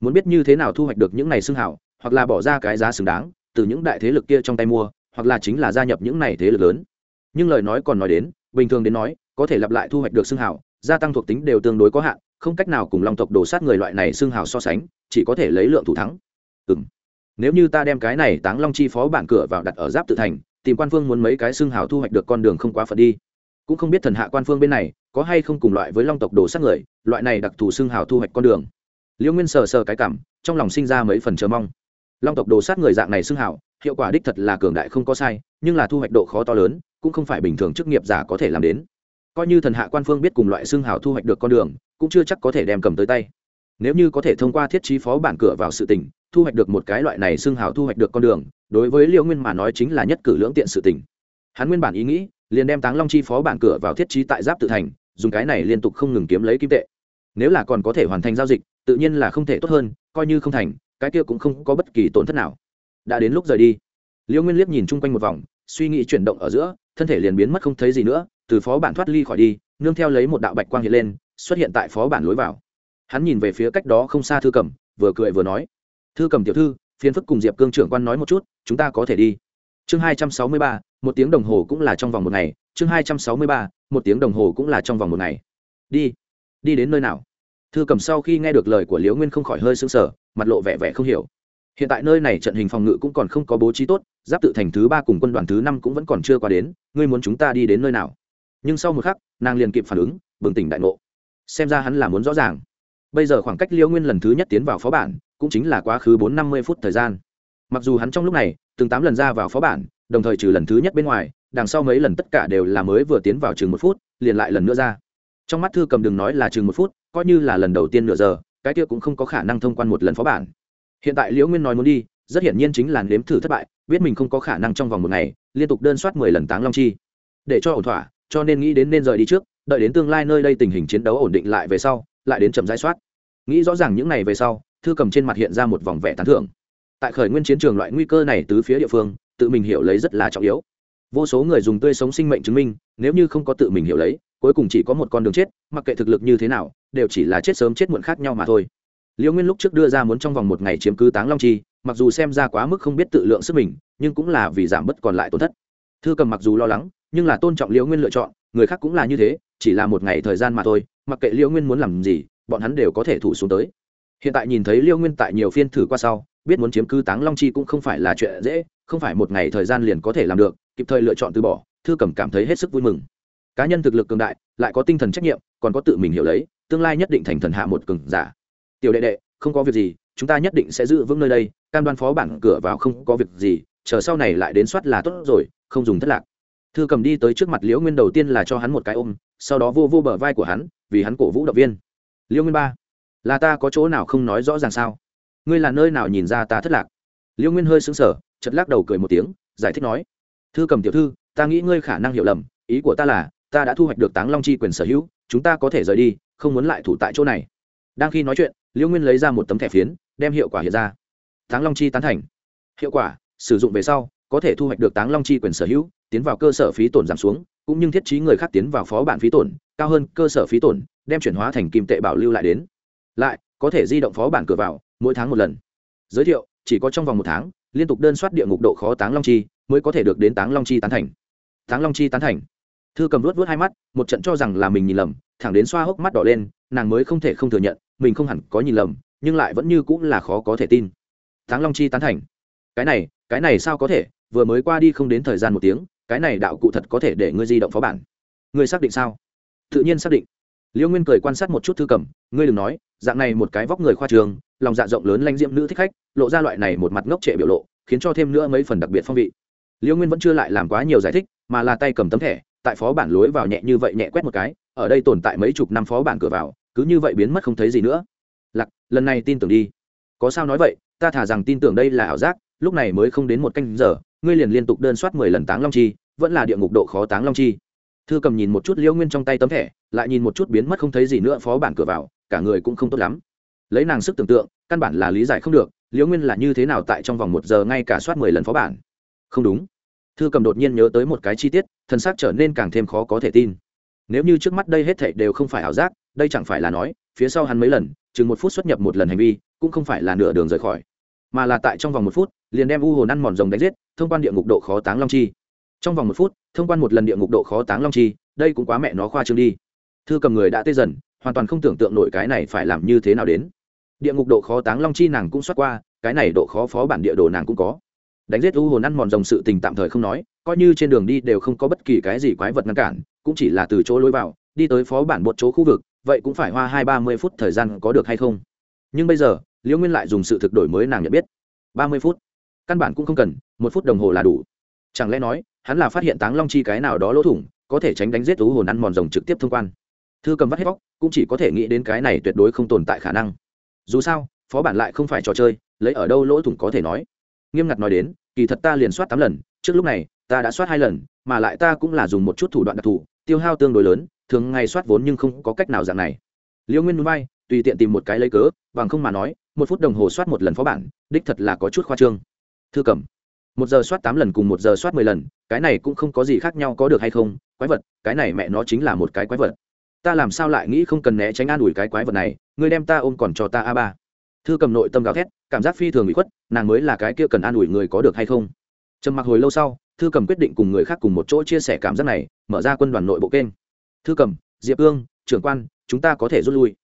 Muốn biết như thế nào thu hoạch được những này xưng hảo, hoặc là bỏ ra cái giá xứng đáng, từ những đại thế lực kia trong tay mua, hoặc là chính là gia nhập những này thế lực lớn. Nhưng lời nói còn nói đến, bình thường đến nói, có thể lặp lại thu hoạch được xưng hảo, gia tăng thuộc tính đều tương đối có hạn, không cách nào cùng long tộc đổ sát người loại này xưng hào so sánh, chỉ có thể lấy lượng thủ thắng ừ nếu như ta đem cái này táng long chi phó bản cửa vào đặt ở giáp tự thành, tìm quan phương muốn mấy cái xương hào thu hoạch được con đường không quá phận đi. Cũng không biết thần hạ quan phương bên này có hay không cùng loại với long tộc đồ sát người, loại này đặc thù xương hào thu hoạch con đường. Liễu nguyên sờ sờ cái cảm, trong lòng sinh ra mấy phần chờ mong. Long tộc đồ sát người dạng này xương hào, hiệu quả đích thật là cường đại không có sai, nhưng là thu hoạch độ khó to lớn, cũng không phải bình thường chức nghiệp giả có thể làm đến. Coi như thần hạ quan phương biết cùng loại xương hào thu hoạch được con đường, cũng chưa chắc có thể đem cầm tới tay. Nếu như có thể thông qua thiết trí phó bản cửa vào sự tỉnh thu hoạch được một cái loại này xương hào thu hoạch được con đường, đối với liễu nguyên mà nói chính là nhất cử lưỡng tiện sự tình. hắn nguyên bản ý nghĩ, liền đem táng long chi phó bản cửa vào thiết trí tại giáp tự thành, dùng cái này liên tục không ngừng kiếm lấy kim tệ. Nếu là còn có thể hoàn thành giao dịch, tự nhiên là không thể tốt hơn, coi như không thành, cái kia cũng không có bất kỳ tổn thất nào. Đã đến lúc rời đi. Liễu nguyên liếc nhìn chung quanh một vòng, suy nghĩ chuyển động ở giữa, thân thể liền biến mất không thấy gì nữa, từ phó bản thoát ly khỏi đi, nương theo lấy một đạo bạch quang hiện lên, xuất hiện tại phó bản lối vào. Hắn nhìn về phía cách đó không xa thư cầm, vừa cười vừa nói thư cầm tiểu thư, phiền phức cùng diệp cương trưởng quan nói một chút, chúng ta có thể đi. Chương hai trăm sáu mươi ba, một tiếng đồng hồ cũng là trong vòng một ngày. Chương hai trăm sáu mươi ba, một tiếng đồng hồ cũng là trong vòng một ngày. Đi. Đi đến nơi nào? Thư cầm sau khi nghe được lời của liễu nguyên không khỏi hơi sững sờ, mặt lộ vẻ vẻ không hiểu. Hiện tại nơi này trận hình phòng ngự cũng còn không có bố trí tốt, giáp tự thành thứ ba cùng quân đoàn thứ năm cũng vẫn còn chưa qua đến, ngươi muốn chúng ta đi đến nơi nào? Nhưng sau một khắc, nàng liền kịp phản ứng, bừng tỉnh đại ngộ. Xem ra hắn là muốn rõ ràng. Bây giờ khoảng cách liễu nguyên lần thứ nhất tiến vào phó bản cũng chính là quá khứ bốn năm mươi phút thời gian. Mặc dù hắn trong lúc này từng tám lần ra vào phó bản, đồng thời trừ lần thứ nhất bên ngoài, đằng sau mấy lần tất cả đều là mới vừa tiến vào chừng một phút, liền lại lần nữa ra. Trong mắt thư cầm đừng nói là chừng một phút, coi như là lần đầu tiên nửa giờ, cái kia cũng không có khả năng thông quan một lần phó bản. Hiện tại liễu nguyên nói muốn đi, rất hiển nhiên chính là nếm thử thất bại, biết mình không có khả năng trong vòng một ngày, liên tục đơn soát mười lần táng long chi. Để cho ổn thỏa, cho nên nghĩ đến nên rời đi trước, đợi đến tương lai nơi đây tình hình chiến đấu ổn định lại về sau, lại đến chậm giải soát. Nghĩ rõ ràng những này về sau thư cầm trên mặt hiện ra một vòng vẻ tán thưởng. Tại khởi nguyên chiến trường loại nguy cơ này từ phía địa phương, tự mình hiểu lấy rất là trọng yếu. Vô số người dùng tươi sống sinh mệnh chứng minh, nếu như không có tự mình hiểu lấy, cuối cùng chỉ có một con đường chết, mặc kệ thực lực như thế nào, đều chỉ là chết sớm chết muộn khác nhau mà thôi. Liễu nguyên lúc trước đưa ra muốn trong vòng một ngày chiếm cứ táng long chi, mặc dù xem ra quá mức không biết tự lượng sức mình, nhưng cũng là vì giảm bớt còn lại tổn thất. Thư cầm mặc dù lo lắng, nhưng là tôn trọng liễu nguyên lựa chọn, người khác cũng là như thế, chỉ là một ngày thời gian mà thôi, mặc kệ liễu nguyên muốn làm gì, bọn hắn đều có thể thủ xuống tới hiện tại nhìn thấy liêu nguyên tại nhiều phiên thử qua sau, biết muốn chiếm cứ táng long chi cũng không phải là chuyện dễ, không phải một ngày thời gian liền có thể làm được, kịp thời lựa chọn từ bỏ, thư cầm cảm thấy hết sức vui mừng. Cá nhân thực lực cường đại, lại có tinh thần trách nhiệm, còn có tự mình hiểu lấy, tương lai nhất định thành thần hạ một cường giả. Tiểu đệ đệ, không có việc gì, chúng ta nhất định sẽ giữ vững nơi đây, cam đoan phó bản cửa vào không có việc gì, chờ sau này lại đến soát là tốt rồi, không dùng thất lạc. Thư cầm đi tới trước mặt liễu nguyên đầu tiên là cho hắn một cái ôm, sau đó vô vô bờ vai của hắn, vì hắn cổ vũ động viên. Liễu nguyên ba là ta có chỗ nào không nói rõ ràng sao? Ngươi là nơi nào nhìn ra ta thất lạc? Liễu nguyên hơi sững sờ chật lắc đầu cười một tiếng, giải thích nói, thư cầm tiểu thư, ta nghĩ ngươi khả năng hiểu lầm, ý của ta là, ta đã thu hoạch được táng long chi quyền sở hữu, chúng ta có thể rời đi, không muốn lại thủ tại chỗ này. Đang khi nói chuyện liễu nguyên lấy ra một tấm thẻ phiến, đem hiệu quả hiện ra. Táng long chi tán thành. Hiệu quả, sử dụng về sau, có thể thu hoạch được táng long chi quyền sở hữu, tiến vào cơ sở phí tổn giảm xuống, cũng như thiết trí người khác tiến vào phó bản phí tổn, cao hơn cơ sở phí tổn, đem chuyển hóa thành kim tệ bảo lưu lại đến lại, có thể di động phó bản cửa vào, mỗi tháng một lần. Giới thiệu, chỉ có trong vòng một tháng, liên tục đơn soát địa ngục độ khó táng long chi, mới có thể được đến táng long chi tán thành. Táng long chi tán thành. Thư cầm luốt vớt hai mắt, một trận cho rằng là mình nhìn lầm, thẳng đến xoa hốc mắt đỏ lên, nàng mới không thể không thừa nhận, mình không hẳn có nhìn lầm, nhưng lại vẫn như cũng là khó có thể tin. Táng long chi tán thành. Cái này cái này sao có thể, vừa mới qua đi không đến thời gian một tiếng, cái này đạo cụ thật có thể để ngươi di động phó bản. Ngươi xác định sao? Tự nhiên xác định liễu nguyên cười quan sát một chút thư cầm, ngươi đừng nói, dạng này một cái vóc người khoa trường, lòng dạ rộng lớn lanh diễm nữ thích khách, lộ ra loại này một mặt ngốc trệ biểu lộ, khiến cho thêm nữa mấy phần đặc biệt phong vị. Liễu nguyên vẫn chưa lại làm quá nhiều giải thích, mà là tay cầm tấm thẻ, tại phó bản lối vào nhẹ như vậy nhẹ quét một cái, ở đây tồn tại mấy chục năm phó bản cửa vào, cứ như vậy biến mất không thấy gì nữa. Lặc lần này tin tưởng đi. Có sao nói vậy, ta thả rằng tin tưởng đây là ảo giác, lúc này mới không đến một canh giờ, ngươi liền liên tục đơn soát mười lần táng long chi, vẫn là địa ngục độ khó táng long chi thư cầm nhìn một chút liễu nguyên trong tay tấm thẻ, lại nhìn một chút biến mất không thấy gì nữa phó bản cửa vào, cả người cũng không tốt lắm. Lấy nàng sức tưởng tượng, căn bản là lý giải không được, liễu nguyên là như thế nào tại trong vòng một giờ ngay cả soát mười lần phó bản. Không đúng. Thư cầm đột nhiên nhớ tới một cái chi tiết, thân xác trở nên càng thêm khó có thể tin. Nếu như trước mắt đây hết thảy đều không phải ảo giác, đây chẳng phải là nói, phía sau hắn mấy lần, chừng một phút xuất nhập một lần hành vi, cũng không phải là nửa đường rời khỏi. Mà là tại trong vòng một phút, liền đem u hồn ăn mòn rồng đánh giết, thông quan địa ngục độ khó táng long chi trong vòng một phút, thông quan một lần địa ngục độ khó táng long chi, đây cũng quá mẹ nó khoa trương đi. Thư cầm người đã tê dần, hoàn toàn không tưởng tượng nổi cái này phải làm như thế nào đến. Địa ngục độ khó táng long chi nàng cũng xoát qua, cái này độ khó phó bản địa đồ nàng cũng có. Đánh giết u hồn ăn mòn rồng sự tình tạm thời không nói, coi như trên đường đi đều không có bất kỳ cái gì quái vật ngăn cản, cũng chỉ là từ chỗ lối vào, đi tới phó bản một chỗ khu vực, vậy cũng phải hoa hai ba mươi phút thời gian có được hay không? Nhưng bây giờ, liễu nguyên lại dùng sự thực đổi mới nàng nhận biết. ba mươi phút, căn bản cũng không cần, một phút đồng hồ là đủ. Chẳng lẽ nói hắn là phát hiện táng long chi cái nào đó lỗ thủng, có thể tránh đánh giết thú hồn ăn mòn rồng trực tiếp thông quan. Thư cầm vắt hết vóc cũng chỉ có thể nghĩ đến cái này tuyệt đối không tồn tại khả năng. Dù sao, phó bản lại không phải trò chơi, lấy ở đâu lỗ thủng có thể nói. Nghiêm ngặt nói đến, kỳ thật ta liền soát tám lần, trước lúc này, ta đã soát hai lần, mà lại ta cũng là dùng một chút thủ đoạn đặc thù, tiêu hao tương đối lớn, thường ngày soát vốn nhưng không có cách nào dạng này. Liêu nguyên núi bay, tùy tiện tìm một cái lấy cớ, bằng không mà nói, một phút đồng hồ soát một lần phó bản, đích thật là có chút khoa trương. Thư cầm một giờ soát tám lần cùng một giờ soát mười lần, cái này cũng không có gì khác nhau có được hay không, quái vật, cái này mẹ nó chính là một cái quái vật. Ta làm sao lại nghĩ không cần né tránh an ủi cái quái vật này, ngươi đem ta ôm còn cho ta a ba. Thư cầm nội tâm gào thét, cảm giác phi thường bị khuất, nàng mới là cái kia cần an ủi người có được hay không. Trầm mặc hồi lâu sau, thư cầm quyết định cùng người khác cùng một chỗ chia sẻ cảm giác này, mở ra quân đoàn nội bộ kênh. Thư cầm, diệp ương, trưởng quan, chúng ta có thể rút lui.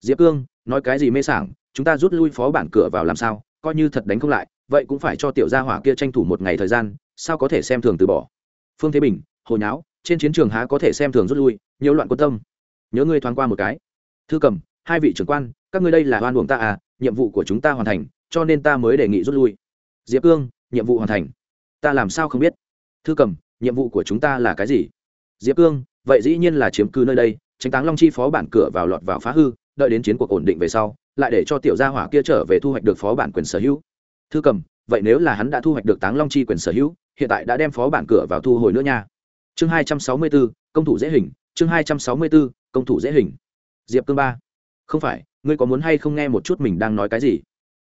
Diệp ương, nói cái gì mê sảng, chúng ta rút lui phó bản cửa vào làm sao, coi như thật đánh không lại vậy cũng phải cho tiểu gia hỏa kia tranh thủ một ngày thời gian, sao có thể xem thường từ bỏ? Phương thế bình hồi nháo, trên chiến trường há có thể xem thường rút lui, nhiều loạn quân tâm. Nhớ ngươi thoáng qua một cái. Thư cầm hai vị trưởng quan, các ngươi đây là oan uổng ta à nhiệm vụ của chúng ta hoàn thành, cho nên ta mới đề nghị rút lui. Diệp cương, nhiệm vụ hoàn thành. Ta làm sao không biết? Thư cầm nhiệm vụ của chúng ta là cái gì? Diệp cương, vậy dĩ nhiên là chiếm cứ nơi đây, tránh táng long chi phó bản cửa vào lọt vào phá hư, đợi đến chiến cuộc ổn định về sau, lại để cho tiểu gia hỏa kia trở về thu hoạch được phó bản quyền sở hữu thư cầm, vậy nếu là hắn đã thu hoạch được táng long chi quyền sở hữu, hiện tại đã đem phó bản cửa vào thu hồi nữa nha. Chương hai trăm sáu mươi bốn công thủ dễ hình, chương hai trăm sáu mươi bốn công thủ dễ hình. Diệp cương ba, không phải, ngươi có muốn hay không nghe một chút mình đang nói cái gì?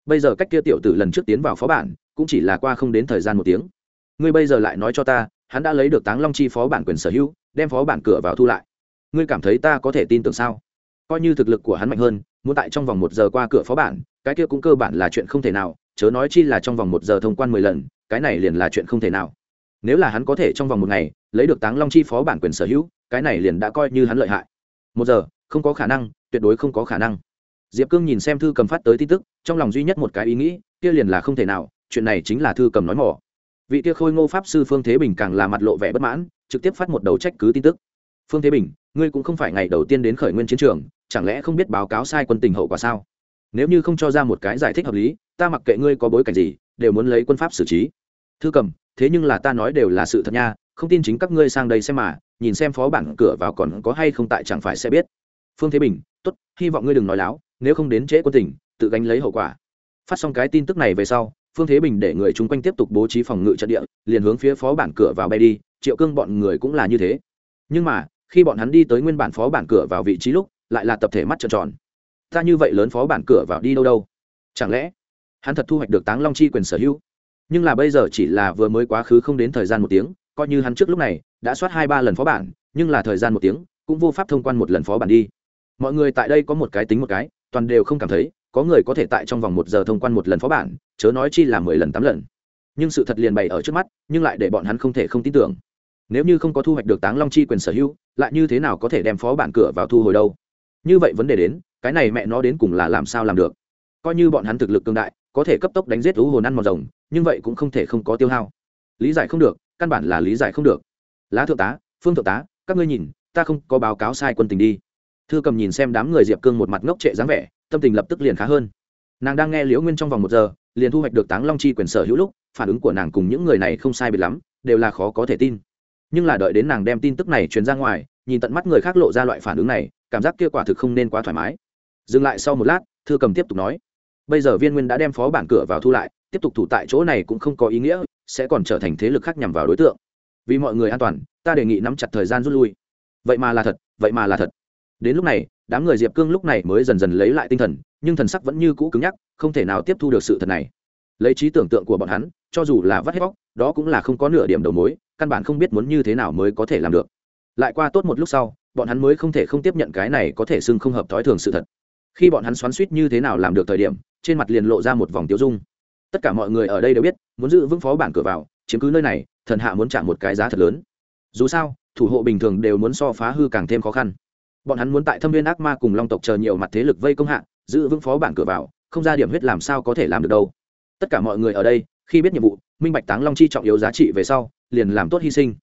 Bây giờ cách kia tiểu tử lần trước tiến vào phó bản, cũng chỉ là qua không đến thời gian một tiếng. Ngươi bây giờ lại nói cho ta, hắn đã lấy được táng long chi phó bản quyền sở hữu, đem phó bản cửa vào thu lại. Ngươi cảm thấy ta có thể tin tưởng sao? Coi như thực lực của hắn mạnh hơn, muốn tại trong vòng một giờ qua cửa phó bản, cái kia cũng cơ bản là chuyện không thể nào chớ nói chi là trong vòng một giờ thông quan mười lần, cái này liền là chuyện không thể nào. Nếu là hắn có thể trong vòng một ngày, lấy được táng long chi phó bản quyền sở hữu, cái này liền đã coi như hắn lợi hại. Một giờ, không có khả năng, tuyệt đối không có khả năng. Diệp cương nhìn xem thư cầm phát tới tin tức, trong lòng duy nhất một cái ý nghĩ, kia liền là không thể nào, chuyện này chính là thư cầm nói mỏ vị kia khôi ngô pháp sư phương thế bình càng là mặt lộ vẻ bất mãn, trực tiếp phát một đầu trách cứ tin tức. Phương thế bình, ngươi cũng không phải ngày đầu tiên đến khởi nguyên chiến trường, chẳng lẽ không biết báo cáo sai quân tình hậu quả sao? Nếu như không cho ra một cái giải thích hợp lý ta mặc kệ ngươi có bối cảnh gì đều muốn lấy quân pháp xử trí. Thư cầm thế nhưng là ta nói đều là sự thật nha không tin chính các ngươi sang đây xem mà nhìn xem phó bản cửa vào còn có hay không tại chẳng phải sẽ biết. Phương thế bình tốt hy vọng ngươi đừng nói láo nếu không đến trễ quân tỉnh, tự gánh lấy hậu quả. Phát xong cái tin tức này về sau phương thế bình để người chung quanh tiếp tục bố trí phòng ngự trận địa liền hướng phía phó bản cửa vào bay đi triệu cương bọn người cũng là như thế. Nhưng mà khi bọn hắn đi tới nguyên bản phó bản cửa vào vị trí lúc lại là tập thể mắt trợn tròn. Ta như vậy lớn phó bản cửa vào đi đâu đâu? Chẳng lẽ hắn thật thu hoạch được táng long chi quyền sở hữu. Nhưng là bây giờ chỉ là vừa mới quá khứ không đến thời gian một tiếng, coi như hắn trước lúc này đã soát hai ba lần phó bản, nhưng là thời gian một tiếng cũng vô pháp thông quan một lần phó bản đi. Mọi người tại đây có một cái tính một cái, toàn đều không cảm thấy có người có thể tại trong vòng một giờ thông quan một lần phó bản, chớ nói chi là mười lần tám lần. Nhưng sự thật liền bày ở trước mắt, nhưng lại để bọn hắn không thể không tin tưởng. Nếu như không có thu hoạch được táng long chi quyền sở hữu, lại như thế nào có thể đem phó bản cửa vào thu hồi đâu? Như vậy vấn đề đến, cái này mẹ nó đến cùng là làm sao làm được? Coi như bọn hắn thực lực cương đại có thể cấp tốc đánh giết thú hồn ăn mòn rồng, nhưng vậy cũng không thể không có tiêu hao. Lý giải không được, căn bản là lý giải không được. Lá thượng tá, phương thượng tá, các ngươi nhìn, ta không có báo cáo sai quân tình đi. Thư cầm nhìn xem đám người diệp cương một mặt ngốc trệ dáng vẻ, tâm tình lập tức liền khá hơn. Nàng đang nghe liễu nguyên trong vòng một giờ, liền thu hoạch được táng long chi quyền sở hữu lúc, phản ứng của nàng cùng những người này không sai biệt lắm, đều là khó có thể tin. Nhưng là đợi đến nàng đem tin tức này truyền ra ngoài, nhìn tận mắt người khác lộ ra loại phản ứng này, cảm giác kia quả thực không nên quá thoải mái. Dừng lại sau một lát, thư cầm tiếp tục nói bây giờ viên nguyên đã đem phó bản cửa vào thu lại, tiếp tục thủ tại chỗ này cũng không có ý nghĩa, sẽ còn trở thành thế lực khác nhằm vào đối tượng. Vì mọi người an toàn, ta đề nghị nắm chặt thời gian rút lui. Vậy mà là thật, vậy mà là thật. Đến lúc này, đám người diệp cương lúc này mới dần dần lấy lại tinh thần, nhưng thần sắc vẫn như cũ cứng nhắc, không thể nào tiếp thu được sự thật này. Lấy trí tưởng tượng của bọn hắn, cho dù là vắt hết bóc đó cũng là không có nửa điểm đầu mối, căn bản không biết muốn như thế nào mới có thể làm được. Lại qua tốt một lúc sau, bọn hắn mới không thể không tiếp nhận cái này có thể xưng không hợp thói thường sự thật. Khi bọn hắn xoắn suýt như thế nào làm được thời điểm trên mặt liền lộ ra một vòng tiêu dung. Tất cả mọi người ở đây đều biết, muốn giữ vững phó bản cửa vào, chiếm cứ nơi này, thần hạ muốn trả một cái giá thật lớn. Dù sao, thủ hộ bình thường đều muốn so phá hư càng thêm khó khăn. Bọn hắn muốn tại thâm viên ác ma cùng long tộc chờ nhiều mặt thế lực vây công hạ, giữ vững phó bản cửa vào, không ra điểm huyết làm sao có thể làm được đâu. Tất cả mọi người ở đây, khi biết nhiệm vụ, minh bạch táng long chi trọng yếu giá trị về sau, liền làm tốt hy sinh.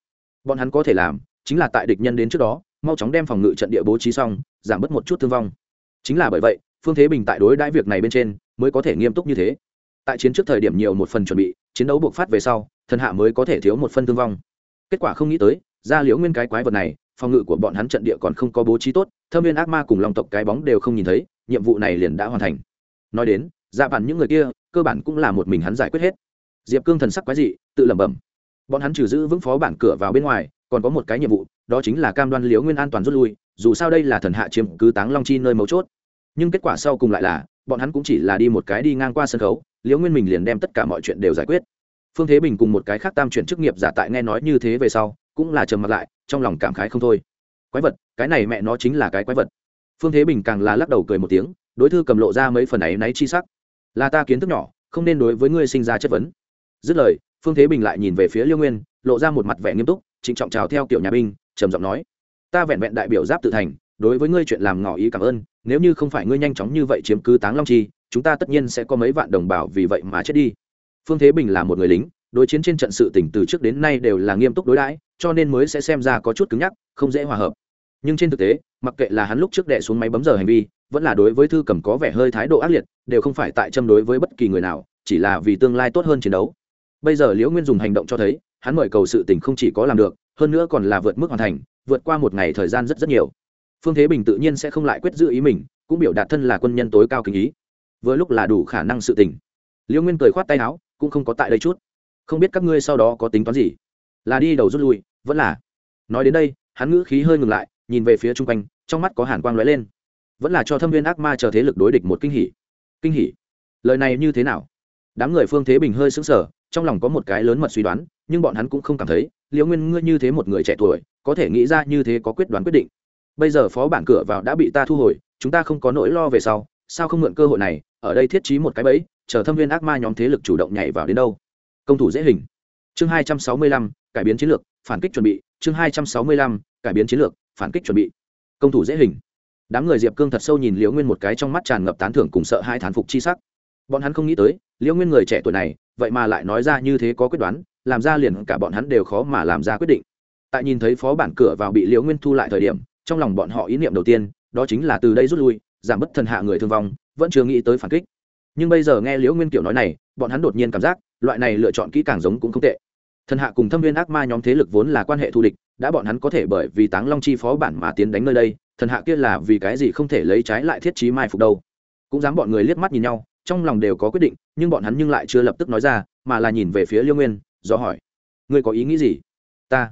Bọn hắn có thể làm, chính là tại địch nhân đến trước đó, mau chóng đem phòng ngự trận địa bố trí xong, giảm bớt một chút thương vong. Chính là bởi vậy, phương thế bình tại đối đãi việc này bên trên mới có thể nghiêm túc như thế. Tại chiến trước thời điểm nhiều một phần chuẩn bị, chiến đấu buộc phát về sau, thần hạ mới có thể thiếu một phân thương vong. Kết quả không nghĩ tới, ra liễu nguyên cái quái vật này, phòng ngự của bọn hắn trận địa còn không có bố trí tốt, thâm viên ác ma cùng lòng tộc cái bóng đều không nhìn thấy, nhiệm vụ này liền đã hoàn thành. Nói đến dạ bản những người kia, cơ bản cũng là một mình hắn giải quyết hết. Diệp cương thần sắc quái dị, tự lẩm bẩm. Bọn hắn trừ giữ vững phó bản cửa vào bên ngoài, còn có một cái nhiệm vụ, đó chính là cam đoan liễu nguyên an toàn rút lui, dù sao đây là thần hạ chiếm cứ táng long chi nơi mấu chốt. Nhưng kết quả sau cùng lại là bọn hắn cũng chỉ là đi một cái đi ngang qua sân khấu, liễu nguyên mình liền đem tất cả mọi chuyện đều giải quyết. Phương thế bình cùng một cái khác tam chuyển chức nghiệp giả tại nghe nói như thế về sau, cũng là trầm mặt lại, trong lòng cảm khái không thôi. Quái vật, cái này mẹ nó chính là cái quái vật. Phương thế bình càng là lắc đầu cười một tiếng, đối thư cầm lộ ra mấy phần ấy náy chi sắc. Là ta kiến thức nhỏ, không nên đối với ngươi sinh ra chất vấn. Dứt lời, phương thế bình lại nhìn về phía liêu nguyên, lộ ra một mặt vẻ nghiêm túc, trịnh trọng chào theo kiểu nhà binh, trầm giọng nói, ta vẹn vẹn đại biểu giáp tự thành đối với ngươi chuyện làm ngỏ ý cảm ơn, nếu như không phải ngươi nhanh chóng như vậy chiếm cứ táng long chi, chúng ta tất nhiên sẽ có mấy vạn đồng bào vì vậy mà chết đi. Phương thế bình là một người lính, đối chiến trên trận sự tỉnh từ trước đến nay đều là nghiêm túc đối đãi, cho nên mới sẽ xem ra có chút cứng nhắc, không dễ hòa hợp. Nhưng trên thực tế, mặc kệ là hắn lúc trước đệ xuống máy bấm giờ hành vi, vẫn là đối với thư cầm có vẻ hơi thái độ ác liệt, đều không phải tại châm đối với bất kỳ người nào, chỉ là vì tương lai tốt hơn chiến đấu. Bây giờ liễu nguyên dùng hành động cho thấy, hắn mời cầu sự tình không chỉ có làm được, hơn nữa còn là vượt mức hoàn thành, vượt qua một ngày thời gian rất rất nhiều phương thế bình tự nhiên sẽ không lại quyết giữ ý mình, cũng biểu đạt thân là quân nhân tối cao kính ý. Vừa lúc là đủ khả năng sự tình. Liễu nguyên cười khoát tay áo, cũng không có tại đây chút. Không biết các ngươi sau đó có tính toán gì? Là đi đầu rút lui, vẫn là. Nói đến đây, hắn ngữ khí hơi ngừng lại, nhìn về phía chung quanh, trong mắt có hàn quang lóe lên. Vẫn là cho thâm viên ác ma chờ thế lực đối địch một kinh hỉ. Kinh hỉ? Lời này như thế nào? Đám người phương thế bình hơi sững sờ, trong lòng có một cái lớn mật suy đoán, nhưng bọn hắn cũng không cảm thấy liễu nguyên ngươi như thế một người trẻ tuổi, có thể nghĩ ra như thế có quyết đoán quyết định bây giờ phó bản cửa vào đã bị ta thu hồi, chúng ta không có nỗi lo về sau, sao không mượn cơ hội này, ở đây thiết trí một cái bẫy, chờ thâm viên ác ma nhóm thế lực chủ động nhảy vào đến đâu. Công thủ dễ hình. Chương hai trăm sáu mươi lăm, cải biến chiến lược, phản kích chuẩn bị. Chương hai trăm sáu mươi lăm, cải biến chiến lược, phản kích chuẩn bị. Công thủ dễ hình. Đám người diệp cương thật sâu nhìn liễu nguyên một cái trong mắt tràn ngập tán thưởng cùng sợ hai thán phục chi sắc. Bọn hắn không nghĩ tới, liễu nguyên người trẻ tuổi này, vậy mà lại nói ra như thế có quyết đoán, làm ra liền cả bọn hắn đều khó mà làm ra quyết định. Tại nhìn thấy phó bản cửa vào bị liễu nguyên thu lại thời điểm trong lòng bọn họ ý niệm đầu tiên, đó chính là từ đây rút lui, giảm bớt thần hạ người thương vong, vẫn chưa nghĩ tới phản kích. Nhưng bây giờ nghe liễu nguyên kiểu nói này, bọn hắn đột nhiên cảm giác, loại này lựa chọn kỹ càng giống cũng không tệ. Thần hạ cùng thâm viên ác ma nhóm thế lực vốn là quan hệ thù địch, đã bọn hắn có thể bởi vì táng long chi phó bản mà tiến đánh nơi đây, thần hạ kia là vì cái gì không thể lấy trái lại thiết trí mai phục đâu. Cũng dám bọn người liếc mắt nhìn nhau, trong lòng đều có quyết định, nhưng bọn hắn nhưng lại chưa lập tức nói ra, mà là nhìn về phía liêu nguyên, do hỏi, ngươi có ý nghĩ gì? Ta.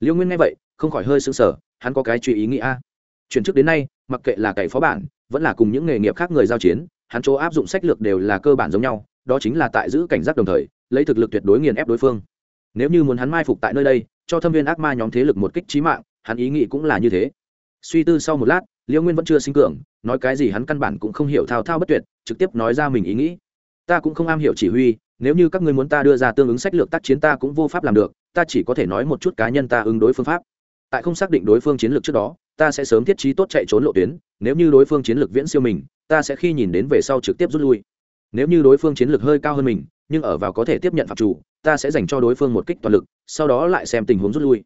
Liêu nguyên nghe vậy, không khỏi hơi sững sờ hắn có cái truy ý nghĩ a chuyển trước đến nay, mặc kệ là cày phó bản, vẫn là cùng những nghề nghiệp khác người giao chiến, hắn chỗ áp dụng sách lược đều là cơ bản giống nhau, đó chính là tại giữ cảnh giác đồng thời, lấy thực lực tuyệt đối nghiền ép đối phương. Nếu như muốn hắn mai phục tại nơi đây, cho thâm viên ác ma nhóm thế lực một kích trí mạng, hắn ý nghĩ cũng là như thế. Suy tư sau một lát liễu nguyên vẫn chưa sinh cường, nói cái gì hắn căn bản cũng không hiểu thao thao bất tuyệt, trực tiếp nói ra mình ý nghĩ. Ta cũng không am hiểu chỉ huy, nếu như các ngươi muốn ta đưa ra tương ứng sách lược tác chiến ta cũng vô pháp làm được, ta chỉ có thể nói một chút cá nhân ta ứng đối phương pháp tại không xác định đối phương chiến lược trước đó, ta sẽ sớm thiết trí tốt chạy trốn lộ tuyến, nếu như đối phương chiến lược viễn siêu mình, ta sẽ khi nhìn đến về sau trực tiếp rút lui. Nếu như đối phương chiến lược hơi cao hơn mình, nhưng ở vào có thể tiếp nhận phạm chủ, ta sẽ dành cho đối phương một kích toàn lực, sau đó lại xem tình huống rút lui.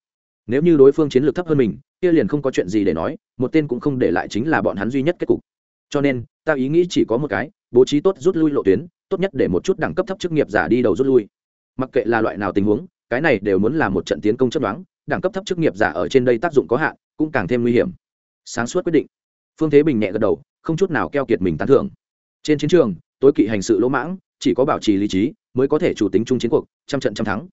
Nếu như đối phương chiến lược thấp hơn mình, kia liền không có chuyện gì để nói, một tên cũng không để lại chính là bọn hắn duy nhất kết cục. Cho nên, ta ý nghĩ chỉ có một cái, bố trí tốt rút lui lộ tuyến, tốt nhất để một chút đẳng cấp thấp chức nghiệp giả đi đầu rút lui. Mặc kệ là loại nào tình huống, cái này đều muốn là một trận tiến công chấp đoán đẳng cấp thấp chức nghiệp giả ở trên đây tác dụng có hạn, cũng càng thêm nguy hiểm. Sáng suốt quyết định. Phương thế bình nhẹ gật đầu, không chút nào keo kiệt mình tán thưởng. Trên chiến trường, tối kỵ hành sự lỗ mãng, chỉ có bảo trì lý trí, mới có thể chủ tính chung chiến cuộc, trăm trận trăm thắng.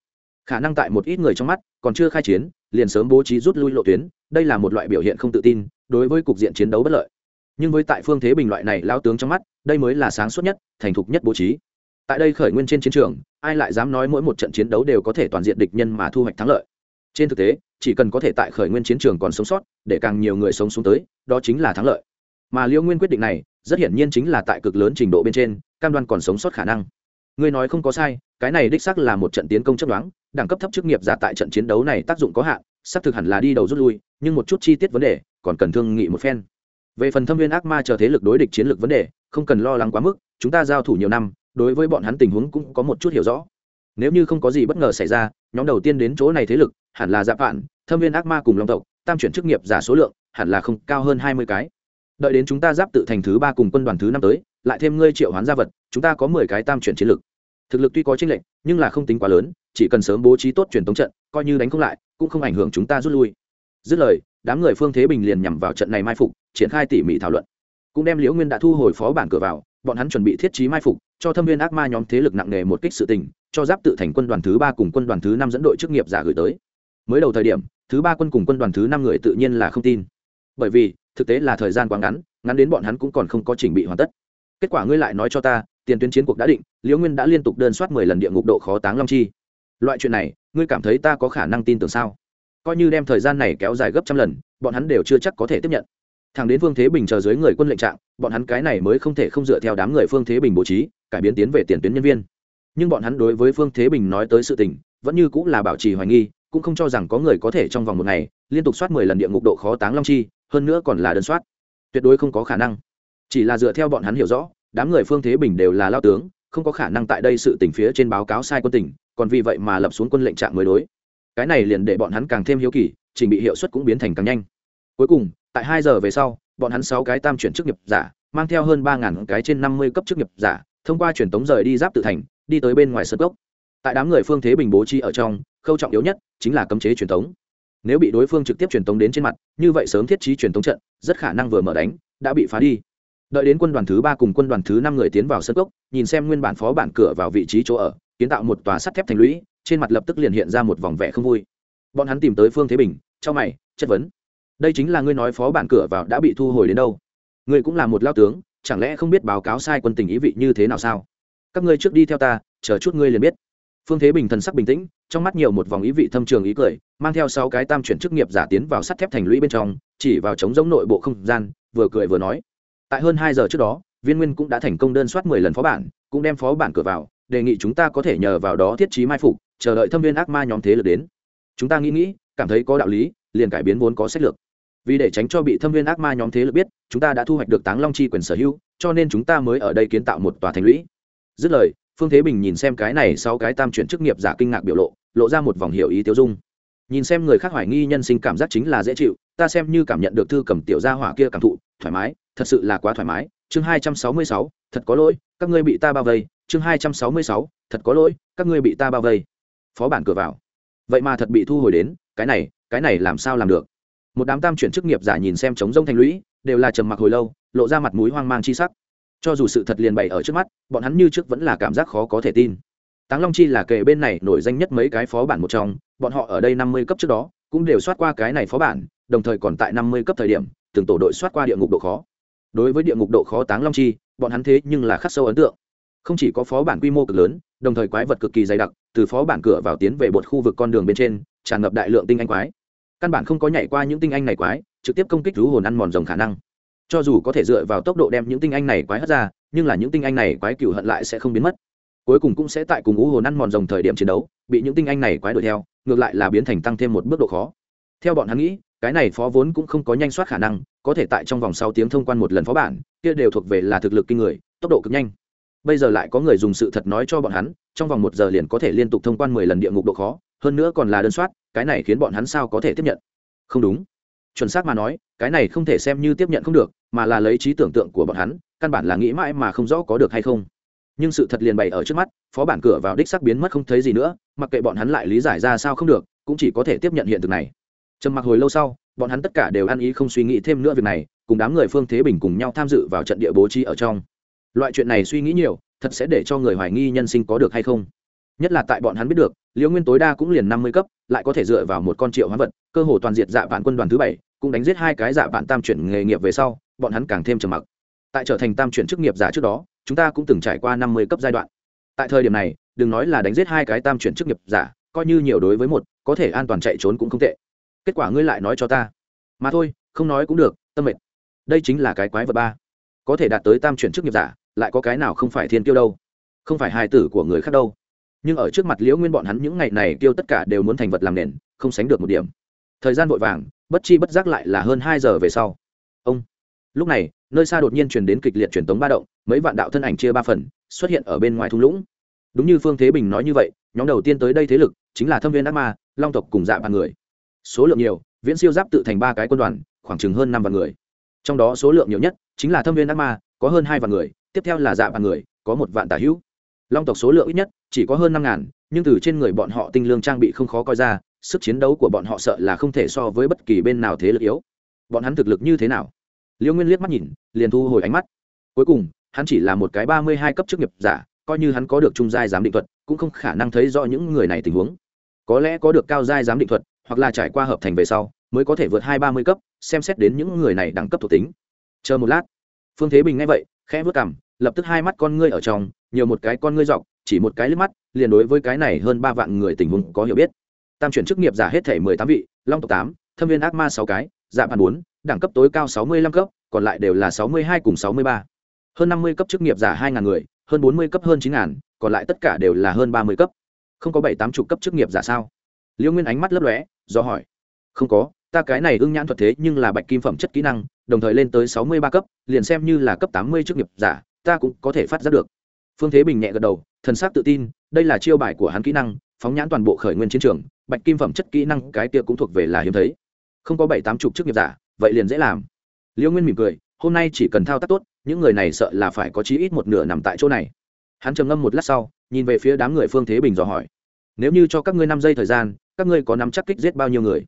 Khả năng tại một ít người trong mắt, còn chưa khai chiến, liền sớm bố trí rút lui lộ tuyến, đây là một loại biểu hiện không tự tin, đối với cục diện chiến đấu bất lợi. Nhưng với tại phương thế bình loại này lao tướng trong mắt, đây mới là sáng suốt nhất, thành thục nhất bố trí. Tại đây khởi nguyên trên chiến trường, ai lại dám nói mỗi một trận chiến đấu đều có thể toàn diện địch nhân mà thu hoạch thắng lợi? Trên thực tế, chỉ cần có thể tại khởi nguyên chiến trường còn sống sót, để càng nhiều người sống xuống tới, đó chính là thắng lợi. Mà liêu nguyên quyết định này, rất hiển nhiên chính là tại cực lớn trình độ bên trên, cam đoan còn sống sót khả năng. Ngươi nói không có sai, cái này đích xác là một trận tiến công chấp đoán đẳng cấp thấp chức nghiệp giả tại trận chiến đấu này tác dụng có hạn, xác thực hẳn là đi đầu rút lui, nhưng một chút chi tiết vấn đề, còn cần thương nghị một phen. Về phần thâm viên ác ma chờ thế lực đối địch chiến lược vấn đề, không cần lo lắng quá mức, chúng ta giao thủ nhiều năm, đối với bọn hắn tình huống cũng có một chút hiểu rõ. Nếu như không có gì bất ngờ xảy ra, nhóm đầu tiên đến chỗ này thế lực hẳn là dạ giáp vạn thâm viên ác ma cùng long tộc, tam chuyển chức nghiệp giả số lượng, hẳn là không cao hơn hai mươi cái. Đợi đến chúng ta giáp tự thành thứ ba cùng quân đoàn thứ năm tới, lại thêm ngươi triệu hoán gia vật, chúng ta có mười cái tam chuyển chiến lực. thực lực tuy có tranh lệch, nhưng là không tính quá lớn, chỉ cần sớm bố trí tốt truyền tống trận, coi như đánh không lại, cũng không ảnh hưởng chúng ta rút lui. Dứt lời, đám người phương thế bình liền nhằm vào trận này mai phục, triển khai tỉ mỉ thảo luận. Cũng đem liễu nguyên đã thu hồi phó bản cửa vào, bọn hắn chuẩn bị thiết trí mai phục, cho thâm viên ác ma nhóm thế lực nặng nề một kích sự tình, cho giáp tự thành quân đoàn thứ ba cùng quân đoàn thứ năm dẫn đội chức nghiệp giả gửi tới mới đầu thời điểm, thứ ba quân cùng quân đoàn thứ năm người tự nhiên là không tin. Bởi vì, thực tế là thời gian quá ngắn ngắn đến bọn hắn cũng còn không có chỉnh bị hoàn tất. Kết quả ngươi lại nói cho ta, tiền tuyến chiến cuộc đã định, liễu nguyên đã liên tục đơn soát mười lần địa ngục độ khó táng long chi. Loại chuyện này, ngươi cảm thấy ta có khả năng tin tưởng sao? Coi như đem thời gian này kéo dài gấp trăm lần, bọn hắn đều chưa chắc có thể tiếp nhận. Thằng đến phương thế bình chờ dưới người quân lệnh trạng, bọn hắn cái này mới không thể không dựa theo đám người phương thế bình bố trí, cải biến tiến về tiền tuyến nhân viên. Nhưng bọn hắn đối với phương thế bình nói tới sự tình, vẫn như cũng là bảo trì hoài nghi cũng không cho rằng có người có thể trong vòng một ngày liên tục soát mười lần địa ngục độ khó táng long chi, hơn nữa còn là đơn soát. Tuyệt đối không có khả năng. Chỉ là dựa theo bọn hắn hiểu rõ, đám người phương thế bình đều là lao tướng, không có khả năng tại đây sự tình phía trên báo cáo sai quân tỉnh còn vì vậy mà lập xuống quân lệnh trạng mới đối. Cái này liền để bọn hắn càng thêm hiếu kỳ, trình bị hiệu suất cũng biến thành càng nhanh. Cuối cùng, tại hai giờ về sau, bọn hắn sáu cái tam chuyển chức nghiệp giả, mang theo hơn ba ngàn cái trên năm mươi cấp chức nghiệp giả, thông qua truyền tống rời đi giáp tự thành, đi tới bên ngoài sân gốc tại đám người phương thế bình bố trí ở trong, khâu trọng yếu nhất chính là cấm chế truyền tống. Nếu bị đối phương trực tiếp truyền tống đến trên mặt, như vậy sớm thiết trí truyền tống trận, rất khả năng vừa mở đánh, đã bị phá đi. Đợi đến quân đoàn thứ ba cùng quân đoàn thứ năm người tiến vào sân cốc, nhìn xem nguyên bản phó bản cửa vào vị trí chỗ ở, kiến tạo một tòa sắt thép thành lũy, trên mặt lập tức liền hiện ra một vòng vẻ không vui. Bọn hắn tìm tới phương thế bình trong mày, chất vấn. Đây chính là ngươi nói phó bản cửa vào đã bị thu hồi đến đâu? Ngươi cũng là một lao tướng, chẳng lẽ không biết báo cáo sai quân tình ý vị như thế nào sao? Các ngươi trước đi theo ta, chờ chút ngươi liền biết phương thế bình thần sắc bình tĩnh, trong mắt nhiều một vòng ý vị thâm trường ý cười, mang theo sáu cái tam chuyển chức nghiệp giả tiến vào sắt thép thành lũy bên trong, chỉ vào chống giống nội bộ không gian, vừa cười vừa nói. Tại hơn hai giờ trước đó, viên nguyên cũng đã thành công đơn soát mười lần phó bản, cũng đem phó bản cửa vào, đề nghị chúng ta có thể nhờ vào đó thiết trí mai phục, chờ đợi thâm viên ác ma nhóm thế lực đến. Chúng ta nghĩ nghĩ, cảm thấy có đạo lý, liền cải biến vốn có sách lược. Vì để tránh cho bị thâm viên ác ma nhóm thế lực biết, chúng ta đã thu hoạch được táng long chi quyền sở hữu, cho nên chúng ta mới ở đây kiến tạo một tòa thành lũy. Dứt lời phương thế bình nhìn xem cái này sau cái tam chuyển chức nghiệp giả kinh ngạc biểu lộ lộ ra một vòng hiểu ý tiêu dung. Nhìn xem người khác hoài nghi nhân sinh cảm giác chính là dễ chịu, ta xem như cảm nhận được thư cầm tiểu gia hỏa kia cảm thụ, thoải mái, thật sự là quá thoải mái. Chương hai trăm sáu mươi sáu, thật có lỗi, các ngươi bị ta bao vây. Chương hai trăm sáu mươi sáu, thật có lỗi, các ngươi bị ta bao vây. Phó bản cửa vào. Vậy mà thật bị thu hồi đến, cái này cái này làm sao làm được? Một đám tam chuyển chức nghiệp giả nhìn xem chống rông thành lũy, đều là trầm mặc hồi lâu, lộ ra mặt mũi hoang mang chi sắc cho dù sự thật liền bày ở trước mắt, bọn hắn như trước vẫn là cảm giác khó có thể tin. Táng long chi là kề bên này nổi danh nhất mấy cái phó bản một trong, bọn họ ở đây năm mươi cấp trước đó, cũng đều soát qua cái này phó bản, đồng thời còn tại năm mươi cấp thời điểm, từng tổ đội soát qua địa ngục độ khó. Đối với địa ngục độ khó táng long chi, bọn hắn thế nhưng là khắc sâu ấn tượng. Không chỉ có phó bản quy mô cực lớn, đồng thời quái vật cực kỳ dày đặc, từ phó bản cửa vào tiến về một khu vực con đường bên trên, tràn ngập đại lượng tinh anh quái. Căn bản không có nhảy qua những tinh anh này quái, trực tiếp công kích thú hồn ăn mòn rồng khả năng cho dù có thể dựa vào tốc độ đem những tinh anh này quái hất ra, nhưng là những tinh anh này quái cựu hận lại sẽ không biến mất. Cuối cùng cũng sẽ tại cùng ngũ hồn ăn mòn rồng thời điểm chiến đấu, bị những tinh anh này quái đuổi theo, ngược lại là biến thành tăng thêm một bước độ khó. Theo bọn hắn nghĩ, cái này phó vốn cũng không có nhanh soát khả năng, có thể tại trong vòng sáu tiếng thông quan một lần phó bản, kia đều thuộc về là thực lực kinh người, tốc độ cực nhanh. Bây giờ lại có người dùng sự thật nói cho bọn hắn, trong vòng một giờ liền có thể liên tục thông quan mười lần địa ngục độ khó, hơn nữa còn là đơn soát, cái này khiến bọn hắn sao có thể tiếp nhận? Không đúng chuẩn xác mà nói, cái này không thể xem như tiếp nhận không được, mà là lấy trí tưởng tượng của bọn hắn, căn bản là nghĩ mãi mà không rõ có được hay không. Nhưng sự thật liền bày ở trước mắt, phó bản cửa vào đích sắc biến mất không thấy gì nữa, mặc kệ bọn hắn lại lý giải ra sao không được, cũng chỉ có thể tiếp nhận hiện thực này. Trầm mặc hồi lâu sau, bọn hắn tất cả đều ăn ý không suy nghĩ thêm nữa việc này, cùng đám người phương thế bình cùng nhau tham dự vào trận địa bố trí ở trong. Loại chuyện này suy nghĩ nhiều, thật sẽ để cho người hoài nghi nhân sinh có được hay không. Nhất là tại bọn hắn biết được, liễu nguyên tối đa cũng liền năm mươi cấp, lại có thể dựa vào một con triệu hoán vật, cơ hồ toàn diệt dạ vạn quân đoàn thứ bảy cũng đánh giết hai cái dạ giả bạn tam chuyển nghề nghiệp về sau, bọn hắn càng thêm trầm mặc. Tại trở thành tam chuyển chức nghiệp giả trước đó, chúng ta cũng từng trải qua năm mươi cấp giai đoạn. Tại thời điểm này, đừng nói là đánh giết hai cái tam chuyển chức nghiệp giả, coi như nhiều đối với một, có thể an toàn chạy trốn cũng không tệ. Kết quả ngươi lại nói cho ta. Mà thôi, không nói cũng được, tâm mệt. Đây chính là cái quái vật ba. Có thể đạt tới tam chuyển chức nghiệp giả, lại có cái nào không phải thiên tiêu đâu? Không phải hài tử của người khác đâu. Nhưng ở trước mặt liễu nguyên bọn hắn những ngày này tiêu tất cả đều muốn thành vật làm nền, không sánh được một điểm. Thời gian vội vàng bất chi bất giác lại là hơn hai giờ về sau. Ông, lúc này, nơi xa đột nhiên truyền đến kịch liệt truyền tống ba động, mấy vạn đạo thân ảnh chia ba phần, xuất hiện ở bên ngoài thung lũng. Đúng như phương thế bình nói như vậy, nhóm đầu tiên tới đây thế lực chính là thâm viên ác ma, long tộc cùng dạ ba người. Số lượng nhiều, viễn siêu giáp tự thành ba cái quân đoàn, khoảng chừng hơn năm vạn người. Trong đó số lượng nhiều nhất chính là thâm viên ác ma, có hơn hai vạn người, tiếp theo là dạ ba người, có một vạn tả hữu. Long tộc số lượng ít nhất chỉ có hơn năm ngàn, nhưng từ trên người bọn họ tinh lương trang bị không khó coi ra sức chiến đấu của bọn họ sợ là không thể so với bất kỳ bên nào thế lực yếu. Bọn hắn thực lực như thế nào? Liễu nguyên liếc mắt nhìn, liền thu hồi ánh mắt. Cuối cùng, hắn chỉ là một cái ba mươi hai cấp chức nghiệp giả, coi như hắn có được trung giai giám định thuật, cũng không khả năng thấy rõ những người này tình huống. Có lẽ có được cao giai giám định thuật, hoặc là trải qua hợp thành về sau, mới có thể vượt hai ba mươi cấp, xem xét đến những người này đẳng cấp thuộc tính. Chờ một lát, phương thế bình nghe vậy, khẽ vớt cảm lập tức hai mắt con ngươi ở trong, nhiều một cái con ngươi dọc, chỉ một cái liếc mắt, liền đối với cái này hơn ba vạn người tình huống có hiểu biết tam chuyển chức nghiệp giả hết thể mười tám vị, long tộc tám, thâm viên ác ma sáu cái dạ bàn bốn, đẳng cấp tối cao sáu mươi lăm cấp, còn lại đều là sáu mươi hai cùng sáu mươi ba. Hơn năm mươi cấp chức nghiệp giả hai ngàn người, hơn bốn mươi cấp hơn chín ngàn, còn lại tất cả đều là hơn ba mươi cấp. Không có bảy tám chục cấp chức nghiệp giả sao? Liễu nguyên ánh mắt lấp lóe, do hỏi. Không có, ta cái này ưng nhãn thuật thế nhưng là bạch kim phẩm chất kỹ năng, đồng thời lên tới sáu mươi ba cấp, liền xem như là cấp tám mươi chức nghiệp giả, ta cũng có thể phát ra được. Phương thế bình nhẹ gật đầu, thần s c tự tin, đây là chiêu bài của hắn kỹ năng, phóng nhãn toàn bộ khởi nguyên chiến trường bạch kim phẩm chất kỹ năng cái kia cũng thuộc về là hiếm thấy. Không có bảy tám chục chức nghiệp giả, vậy liền dễ làm. Liễu nguyên mỉm cười, hôm nay chỉ cần thao tác tốt, những người này sợ là phải có chí ít một nửa nằm tại chỗ này. Hắn trầm ngâm một lát sau, nhìn về phía đám người phương thế bình dò hỏi. Nếu như cho các ngươi năm giây thời gian, các ngươi có nắm chắc kích giết bao nhiêu người?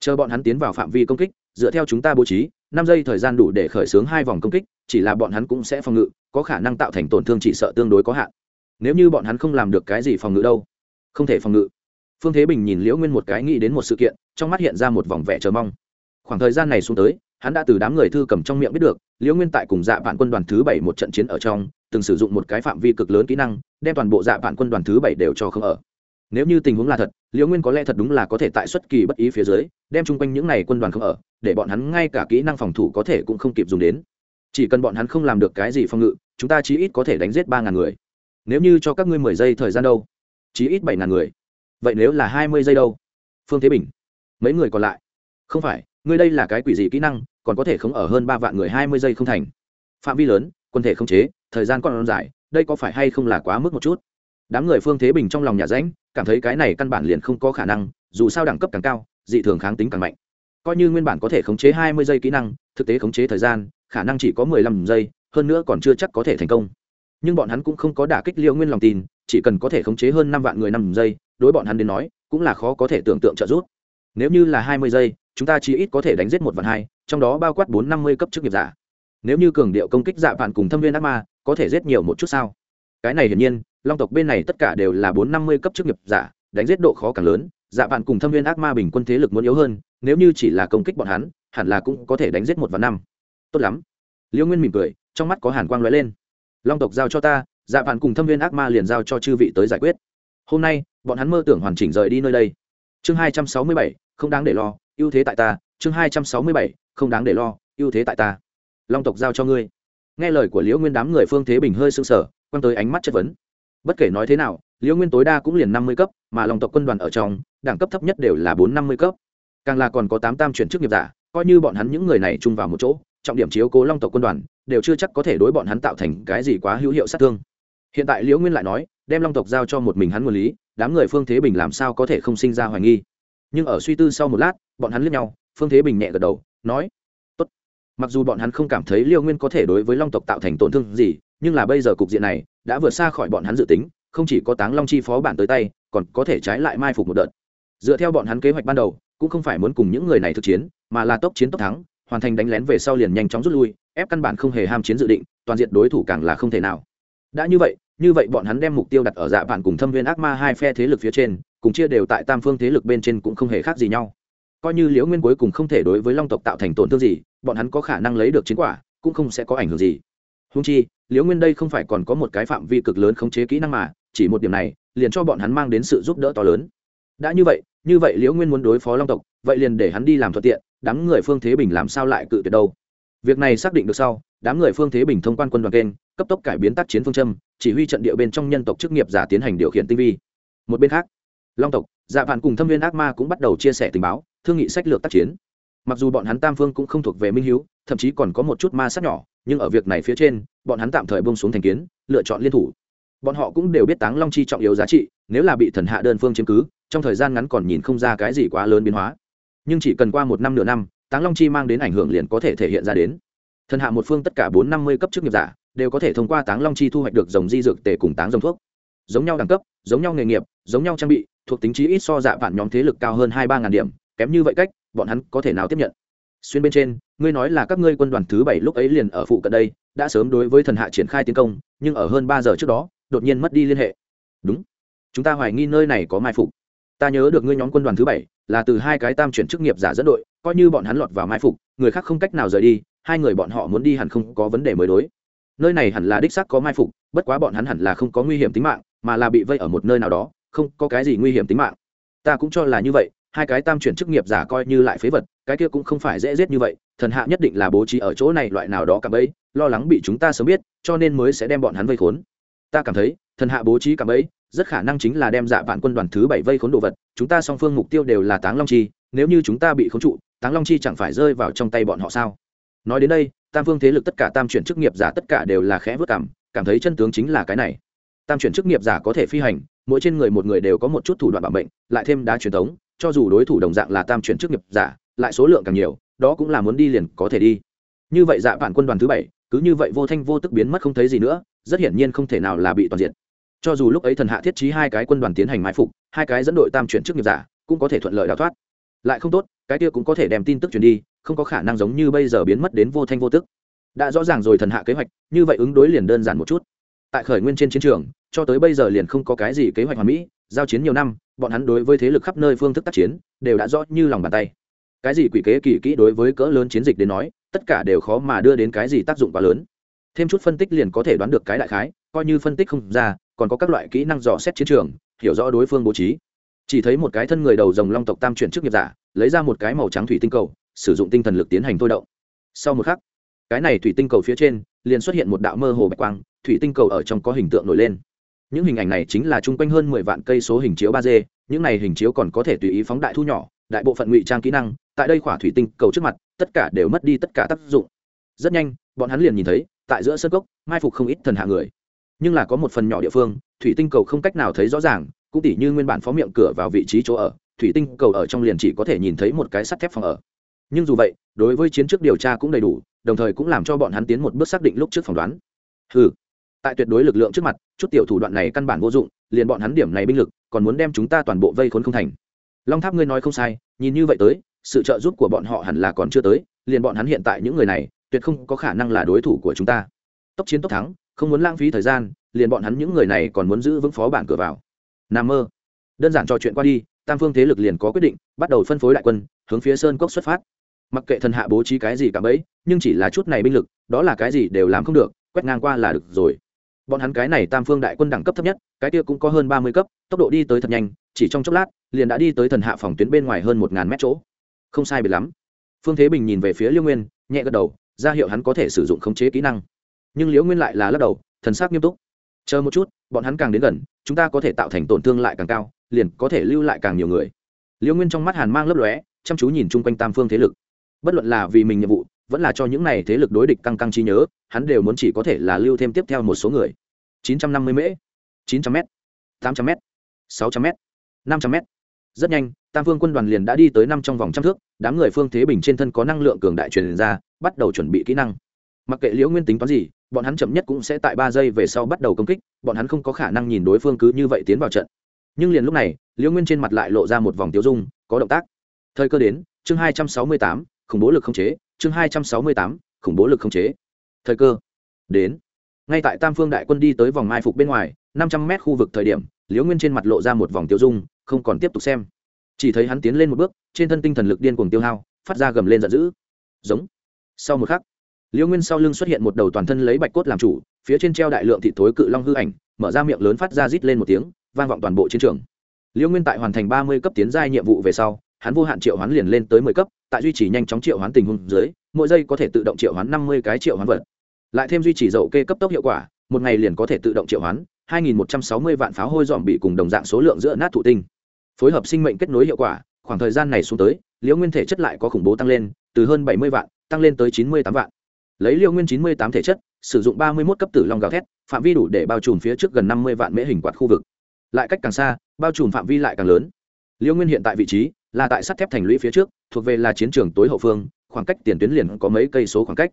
Chờ bọn hắn tiến vào phạm vi công kích, dựa theo chúng ta bố trí, năm giây thời gian đủ để khởi xướng hai vòng công kích, chỉ là bọn hắn cũng sẽ phòng ngự, có khả năng tạo thành tổn thương chỉ sợ tương đối có hạn. Nếu như bọn hắn không làm được cái gì phòng ngự đâu, không thể phòng ngự phương thế bình nhìn liễu nguyên một cái nghĩ đến một sự kiện, trong mắt hiện ra một vòng vẻ chờ mong. Khoảng thời gian này xuống tới, hắn đã từ đám người thư cầm trong miệng biết được, liễu nguyên tại cùng dạ vạn quân đoàn thứ bảy một trận chiến ở trong, từng sử dụng một cái phạm vi cực lớn kỹ năng, đem toàn bộ dạ vạn quân đoàn thứ bảy đều cho không ở. Nếu như tình huống là thật, liễu nguyên có lẽ thật đúng là có thể tại xuất kỳ bất ý phía dưới, đem chung quanh những n à y quân đoàn không ở, để bọn hắn ngay cả kỹ năng phòng thủ có thể cũng không kịp dùng đến. Chỉ cần bọn hắn không làm được cái gì phòng ngự, chúng ta chí ít có thể đánh giết ba ngàn người. Nếu như cho các ngươi mười giây thời gian đâu? Chí ít bảy ngàn người vậy nếu là hai mươi giây đâu? Phương thế bình, mấy người còn lại? Không phải, ngươi đây là cái quỷ gì kỹ năng, còn có thể không ở hơn ba vạn người hai mươi giây không thành. Phạm vi lớn, quân thể không chế, thời gian còn dài, đây có phải hay không là quá mức một chút? Đám người phương thế bình trong lòng nhà ránh cảm thấy cái này căn bản liền không có khả năng, dù sao đẳng cấp càng cao, dị thường kháng tính càng mạnh. Coi như nguyên bản có thể khống chế hai mươi giây kỹ năng, thực tế khống chế thời gian, khả năng chỉ có mười lăm giây, hơn nữa còn chưa chắc có thể thành công. Nhưng bọn hắn cũng không có đả kích liệu nguyên lòng tin, chỉ cần có thể khống chế hơn năm vạn người năm giây đối bọn hắn đến nói, cũng là khó có thể tưởng tượng trợ giúp. Nếu như là hai mươi giây, chúng ta chỉ ít có thể đánh giết một vạn hai, trong đó bao quát bốn năm mươi cấp chức nghiệp giả. Nếu như cường điệu công kích dạ vạn cùng thâm viên ác ma, có thể giết nhiều một chút sao? Cái này hiển nhiên, long tộc bên này tất cả đều là bốn năm mươi cấp chức nghiệp giả, đánh giết độ khó càng lớn dạ vạn cùng thâm viên ác ma bình quân thế lực muốn yếu hơn, nếu như chỉ là công kích bọn hắn, hẳn là cũng có thể đánh giết một vạn năm. Tốt lắm. Liễu nguyên mỉm cười, trong mắt có hàn quang lóe lên. Long tộc giao cho ta dạ vạn cùng thâm viên ác ma liền giao cho chư vị tới giải quyết. Hôm nay bọn hắn mơ tưởng hoàn chỉnh rời đi nơi đây. Chương hai trăm sáu mươi bảy, không đáng để lo, ưu thế tại ta. Chương hai trăm sáu mươi bảy, không đáng để lo, ưu thế tại ta. Long tộc giao cho ngươi. Nghe lời của liễu nguyên đám người phương thế bình hơi s ư n g sở quăng tới ánh mắt chất vấn. Bất kể nói thế nào, liễu nguyên tối đa cũng liền năm mươi cấp, mà long tộc quân đoàn ở trong, đẳng cấp thấp nhất đều là bốn năm mươi cấp. Càng là còn có tám tam chuyển chức nghiệp giả, coi như bọn hắn những người này chung vào một chỗ, trọng điểm chiếu cố long tộc quân đoàn, đều chưa chắc có thể đối bọn hắn tạo thành cái gì quá hữu hiệu sát thương. Hiện tại liễu nguyên lại nói, đem long tộc giao cho một mình hắn nguồn lý đám người phương thế bình làm sao có thể không sinh ra hoài nghi? Nhưng ở suy tư sau một lát, bọn hắn liếc nhau, phương thế bình nhẹ gật đầu, nói, tốt. Mặc dù bọn hắn không cảm thấy liêu nguyên có thể đối với long tộc tạo thành tổn thương gì, nhưng là bây giờ cục diện này đã vượt xa khỏi bọn hắn dự tính, không chỉ có táng long chi phó bản tới tay, còn có thể trái lại mai phục một đợt. Dựa theo bọn hắn kế hoạch ban đầu, cũng không phải muốn cùng những người này thực chiến, mà là tốc chiến tốc thắng, hoàn thành đánh lén về sau liền nhanh chóng rút lui, ép căn bản không hề ham chiến dự định, toàn diện đối thủ càng là không thể nào. Đã như vậy như vậy bọn hắn đem mục tiêu đặt ở dạ vạn cùng thâm viên ác ma hai phe thế lực phía trên, cùng chia đều tại tam phương thế lực bên trên cũng không hề khác gì nhau. Coi như liễu nguyên cuối cùng không thể đối với long tộc tạo thành tổn thương gì, bọn hắn có khả năng lấy được chiến quả, cũng không sẽ có ảnh hưởng gì. Húng chi, liễu nguyên đây không phải còn có một cái phạm vi cực lớn khống chế kỹ năng mà, chỉ một điểm này, liền cho bọn hắn mang đến sự giúp đỡ to lớn. Đã như vậy như vậy liễu nguyên muốn đối phó long tộc, vậy liền để hắn đi làm thuận tiện, đám người phương thế bình làm sao lại cự tuyệt đâu? Việc này xác định được sau, đám người phương thế bình thông quan quân đoàn kênh, cấp tốc cải biến tác chiến phương châm, chỉ huy trận địa bên trong nhân tộc chức nghiệp giả tiến hành điều khiển tinh vi. Một bên khác, long tộc dạ vạn cùng thâm viên ác ma cũng bắt đầu chia sẻ tình báo, thương nghị sách lược tác chiến. Mặc dù bọn hắn tam phương cũng không thuộc về minh hiếu, thậm chí còn có một chút ma sát nhỏ, nhưng ở việc này phía trên, bọn hắn tạm thời bông xuống thành kiến, lựa chọn liên thủ. Bọn họ cũng đều biết táng long chi trọng yếu giá trị, nếu là bị thần hạ đơn phương chiếm cứ, trong thời gian ngắn còn nhìn không ra cái gì quá lớn biến hóa. Nhưng chỉ cần qua một năm nửa năm táng long chi mang đến ảnh hưởng liền có thể thể hiện ra đến. Thần hạ một phương tất cả bốn năm mươi cấp chức nghiệp giả, đều có thể thông qua táng long chi thu hoạch được dòng di dược tề cùng táng dòng thuốc. Giống nhau đẳng cấp, giống nhau nghề nghiệp, giống nhau trang bị, thuộc tính chí ít so dạ vạn nhóm thế lực cao hơn hai ba ngàn điểm, kém như vậy cách, bọn hắn có thể nào tiếp nhận? Xuyên bên trên, ngươi nói là các ngươi quân đoàn thứ bảy lúc ấy liền ở phụ cận đây, đã sớm đối với thần hạ triển khai tiến công, nhưng ở hơn ba giờ trước đó, đột nhiên mất đi liên hệ. Đúng. Chúng ta hoài nghi nơi này có mai phục. Ta nhớ được ngươi nhóm quân đoàn thứ bảy, là từ hai cái tam chuyển chức nghiệp giả dẫn đội coi như bọn hắn lọt vào mai phục, người khác không cách nào rời đi, hai người bọn họ muốn đi hẳn không có vấn đề mới đối. Nơi này hẳn là đích xác có mai phục, bất quá bọn hắn hẳn là không có nguy hiểm tính mạng, mà là bị vây ở một nơi nào đó, không có cái gì nguy hiểm tính mạng. Ta cũng cho là như vậy, hai cái tam chuyển chức nghiệp giả coi như lại phế vật, cái kia cũng không phải dễ giết như vậy, thần hạ nhất định là bố trí ở chỗ này loại nào đó cả bấy lo lắng bị chúng ta sớm biết, cho nên mới sẽ đem bọn hắn vây khốn. Ta cảm thấy, thần hạ bố trí cả bấy rất khả năng chính là đem dạ vạn quân đoàn thứ bảy vây khốn đồ vật, chúng ta song phương mục tiêu đều là táng long chi, nếu như chúng ta bị khốn trụ táng long chi chẳng phải rơi vào trong tay bọn họ sao? Nói đến đây, tam phương thế lực tất cả tam chuyển chức nghiệp giả tất cả đều là khẽ vất cảm cảm thấy chân tướng chính là cái này. Tam chuyển chức nghiệp giả có thể phi hành, mỗi trên người một người đều có một chút thủ đoạn bảo mệnh, lại thêm đá truyền thống, cho dù đối thủ đồng dạng là tam chuyển chức nghiệp giả, lại số lượng càng nhiều, đó cũng là muốn đi liền có thể đi. Như vậy dạ bản quân đoàn thứ bảy, cứ như vậy vô thanh vô tức biến mất không thấy gì nữa, rất hiển nhiên không thể nào là bị toàn diện cho dù lúc ấy thần hạ thiết trí hai cái quân đoàn tiến hành mai phục, hai cái dẫn đội tam chuyển chức nghiệp giả, cũng có thể thuận lợi đào thoát lại không tốt, cái kia cũng có thể đem tin tức truyền đi, không có khả năng giống như bây giờ biến mất đến vô thanh vô tức. Đã rõ ràng rồi thần hạ kế hoạch, như vậy ứng đối liền đơn giản một chút. Tại khởi nguyên trên chiến trường, cho tới bây giờ liền không có cái gì kế hoạch hoàn mỹ, giao chiến nhiều năm, bọn hắn đối với thế lực khắp nơi phương thức tác chiến, đều đã rõ như lòng bàn tay. Cái gì quỷ kế kỳ kỹ đối với cỡ lớn chiến dịch đến nói, tất cả đều khó mà đưa đến cái gì tác dụng quá lớn. Thêm chút phân tích liền có thể đoán được cái đại khái, coi như phân tích không ra, còn có các loại kỹ năng dò xét chiến trường, hiểu rõ đối phương bố trí chỉ thấy một cái thân người đầu rồng long tộc tam chuyển chức nghiệp giả, lấy ra một cái màu trắng thủy tinh cầu, sử dụng tinh thần lực tiến hành thôi động. Sau một khắc, cái này thủy tinh cầu phía trên liền xuất hiện một đạo mơ hồ bạch quang, thủy tinh cầu ở trong có hình tượng nổi lên. Những hình ảnh này chính là chung quanh hơn mười vạn cây số hình chiếu ba d, những này hình chiếu còn có thể tùy ý phóng đại thu nhỏ, đại bộ phận ngụy trang kỹ năng, tại đây khỏa thủy tinh cầu trước mặt, tất cả đều mất đi tất cả tác dụng. Rất nhanh, bọn hắn liền nhìn thấy, tại giữa sân gốc mai phục không ít thần hạ người. Nhưng là có một phần nhỏ địa phương, thủy tinh cầu không cách nào thấy rõ ràng cũng tỉ như nguyên bản phó miệng cửa vào vị trí chỗ ở, thủy tinh cầu ở trong liền chỉ có thể nhìn thấy một cái sắt thép phòng ở. Nhưng dù vậy, đối với chiến trước điều tra cũng đầy đủ, đồng thời cũng làm cho bọn hắn tiến một bước xác định lúc trước phỏng đoán. Ừ tại tuyệt đối lực lượng trước mặt, chút tiểu thủ đoạn này căn bản vô dụng, liền bọn hắn điểm này binh lực, còn muốn đem chúng ta toàn bộ vây khốn không thành. Long tháp ngươi nói không sai, nhìn như vậy tới, sự trợ giúp của bọn họ hẳn là còn chưa tới, liền bọn hắn hiện tại những người này, tuyệt không có khả năng là đối thủ của chúng ta. Tốc chiến tốc thắng, không muốn lãng phí thời gian, liền bọn hắn những người này còn muốn giữ vững phó bản cửa vào. Nam mơ. Đơn giản trò chuyện qua đi, tam phương thế lực liền có quyết định, bắt đầu phân phối đại quân, hướng phía sơn cốc xuất phát. Mặc kệ thần hạ bố trí cái gì cả bấy nhưng chỉ là chút này binh lực, đó là cái gì đều làm không được, quét ngang qua là được rồi. Bọn hắn cái này tam phương đại quân đẳng cấp thấp nhất, cái kia cũng có hơn ba mươi cấp, tốc độ đi tới thật nhanh, chỉ trong chốc lát, liền đã đi tới thần hạ phòng tuyến bên ngoài hơn một ngàn mét chỗ. Không sai biệt lắm. Phương thế bình nhìn về phía liêu nguyên, nhẹ gật đầu, ra hiệu hắn có thể sử dụng khống chế kỹ năng. Nhưng liễu nguyên lại là lắc đầu, thần sắc nghiêm túc chờ một chút, bọn hắn càng đến gần, chúng ta có thể tạo thành tổn thương lại càng cao, liền có thể lưu lại càng nhiều người. Liễu nguyên trong mắt hàn mang lấp lóe, chăm chú nhìn chung quanh tam phương thế lực. Bất luận là vì mình nhiệm vụ, vẫn là cho những này thế lực đối địch căng căng trí nhớ, hắn đều muốn chỉ có thể là lưu thêm tiếp theo một số người. 950 m 900 m 800 m 600 m 500 m rất nhanh, tam phương quân đoàn liền đã đi tới năm trong vòng trăm thước, đám người phương thế bình trên thân có năng lượng cường đại truyền ra, bắt đầu chuẩn bị kỹ năng. Mặc kệ liễu nguyên tính toán gì bọn hắn chậm nhất cũng sẽ tại ba giây về sau bắt đầu công kích, bọn hắn không có khả năng nhìn đối phương cứ như vậy tiến vào trận. Nhưng liền lúc này, liễu nguyên trên mặt lại lộ ra một vòng tiêu dung, có động tác. Thời cơ đến, chương hai trăm sáu mươi tám, khủng bố lực không chế, chương hai trăm sáu mươi tám, khủng bố lực không chế. Thời cơ đến. Ngay tại tam phương đại quân đi tới vòng mai phục bên ngoài, năm trăm mét khu vực thời điểm, liễu nguyên trên mặt lộ ra một vòng tiêu dung, không còn tiếp tục xem. Chỉ thấy hắn tiến lên một bước, trên thân tinh thần lực điên cuồng tiêu hao, phát ra gầm lên giận dữ. Giống. Sau một khắc liễu nguyên sau lưng xuất hiện một đầu toàn thân lấy bạch cốt làm chủ, phía trên treo đại lượng thị thối cự long hư ảnh, mở ra miệng lớn phát ra rít lên một tiếng, vang vọng toàn bộ chiến trường. Liễu nguyên tại hoàn thành ba mươi cấp tiến giai nhiệm vụ về sau, hắn vô hạn triệu hoán liền lên tới mười cấp, tại duy trì nhanh chóng triệu hoán tình huống dưới, mỗi giây có thể tự động triệu hoán năm mươi cái triệu hoán vật. Lại thêm duy trì dậu kê cấp tốc hiệu quả, một ngày liền có thể tự động triệu hoán hai nghìn một trăm sáu mươi vạn pháo hôi dòm bị cùng đồng dạng số lượng giữa nát thụ tinh. Phối hợp sinh mệnh kết nối hiệu quả, khoảng thời gian này xuống tới liễu nguyên thể chất lại có khủng bố tăng lên, từ hơn bảy mươi vạn, tăng lên tới chín mươi tám vạn lấy liêu nguyên chín mươi tám thể chất, sử dụng ba mươi một cấp tử long gào thét, phạm vi đủ để bao trùm phía trước gần năm mươi vạn mễ hình quạt khu vực. Lại cách càng xa, bao trùm phạm vi lại càng lớn. Liêu nguyên hiện tại vị trí là tại sắt thép thành lũy phía trước, thuộc về là chiến trường tối hậu phương, khoảng cách tiền tuyến liền có mấy cây số khoảng cách.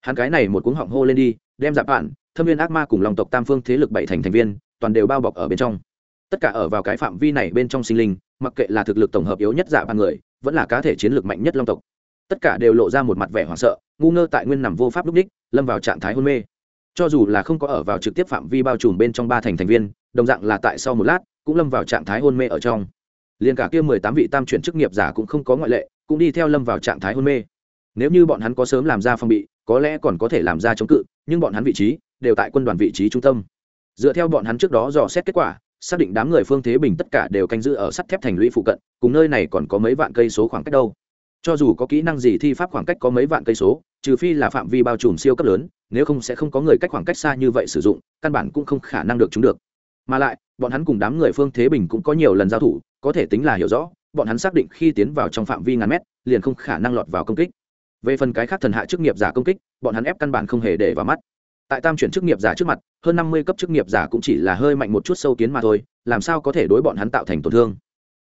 Hắn cái này một cuống họng hô lên đi, đem dạp bạn thâm viên ác ma cùng lòng tộc tam phương thế lực bảy thành thành viên, toàn đều bao bọc ở bên trong. Tất cả ở vào cái phạm vi này bên trong sinh linh, mặc kệ là thực lực tổng hợp yếu nhất dạ giả ba người, vẫn là cá thể chiến lược mạnh nhất long tộc tất cả đều lộ ra một mặt vẻ hoảng sợ, ngu ngơ tại nguyên nằm vô pháp lúc đích, lâm vào trạng thái hôn mê. Cho dù là không có ở vào trực tiếp phạm vi bao trùm bên trong ba thành thành viên, đồng dạng là tại sau một lát, cũng lâm vào trạng thái hôn mê ở trong. Liền cả kia mười tám vị tam chuyển chức nghiệp giả cũng không có ngoại lệ, cũng đi theo lâm vào trạng thái hôn mê. Nếu như bọn hắn có sớm làm ra phong bị, có lẽ còn có thể làm ra chống cự, nhưng bọn hắn vị trí đều tại quân đoàn vị trí trung tâm. Dựa theo bọn hắn trước đó dò xét kết quả, xác định đám người phương thế bình tất cả đều canh giữ ở sắt thép thành lũy phụ cận, cùng nơi này còn có mấy vạn cây số khoảng cách đâu cho dù có kỹ năng gì thi pháp khoảng cách có mấy vạn cây số, trừ phi là phạm vi bao trùm siêu cấp lớn, nếu không sẽ không có người cách khoảng cách xa như vậy sử dụng, căn bản cũng không khả năng được chúng được. Mà lại, bọn hắn cùng đám người phương thế bình cũng có nhiều lần giao thủ, có thể tính là hiểu rõ, bọn hắn xác định khi tiến vào trong phạm vi ngàn mét, liền không khả năng lọt vào công kích. Về phần cái khác thần hạ chức nghiệp giả công kích, bọn hắn ép căn bản không hề để vào mắt. Tại tam chuyển chức nghiệp giả trước mặt, hơn năm mươi cấp chức nghiệp giả cũng chỉ là hơi mạnh một chút sâu kiến mà thôi, làm sao có thể đối bọn hắn tạo thành tổn thương?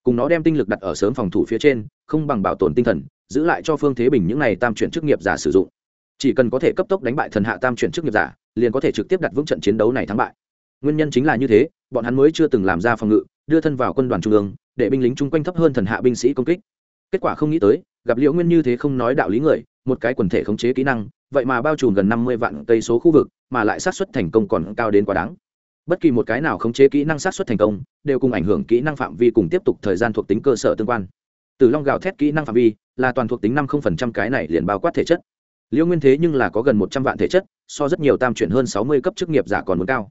Cùng nó đem tinh lực đặt ở sớm phòng thủ phía trên, không bằng bảo tồn tinh thần, giữ lại cho phương thế bình những n à y tam chuyển chức nghiệp giả sử dụng. Chỉ cần có thể cấp tốc đánh bại thần hạ tam chuyển chức nghiệp giả, liền có thể trực tiếp đặt vững trận chiến đấu này thắng bại. Nguyên nhân chính là như thế, bọn hắn mới chưa từng làm ra phòng ngự, đưa thân vào quân đoàn trung ương, để binh lính chung quanh thấp hơn thần hạ binh sĩ công kích. Kết quả không nghĩ tới, gặp liễu nguyên như thế không nói đạo lý người, một cái quần thể khống chế kỹ năng, vậy mà bao trùm gần năm mươi vạn cây số khu vực, mà lại sát xuất thành công còn cao đến quá đáng bất kỳ một cái nào khống chế kỹ năng sát xuất thành công, đều cùng ảnh hưởng kỹ năng phạm vi cùng tiếp tục thời gian thuộc tính cơ sở tương quan. Từ long gào thét kỹ năng phạm vi, là toàn thuộc tính năm không phần trăm cái này liền bao quát thể chất. Liễu nguyên thế nhưng là có gần một trăm vạn thể chất, so rất nhiều tam chuyển hơn sáu mươi cấp chức nghiệp giả còn muốn cao.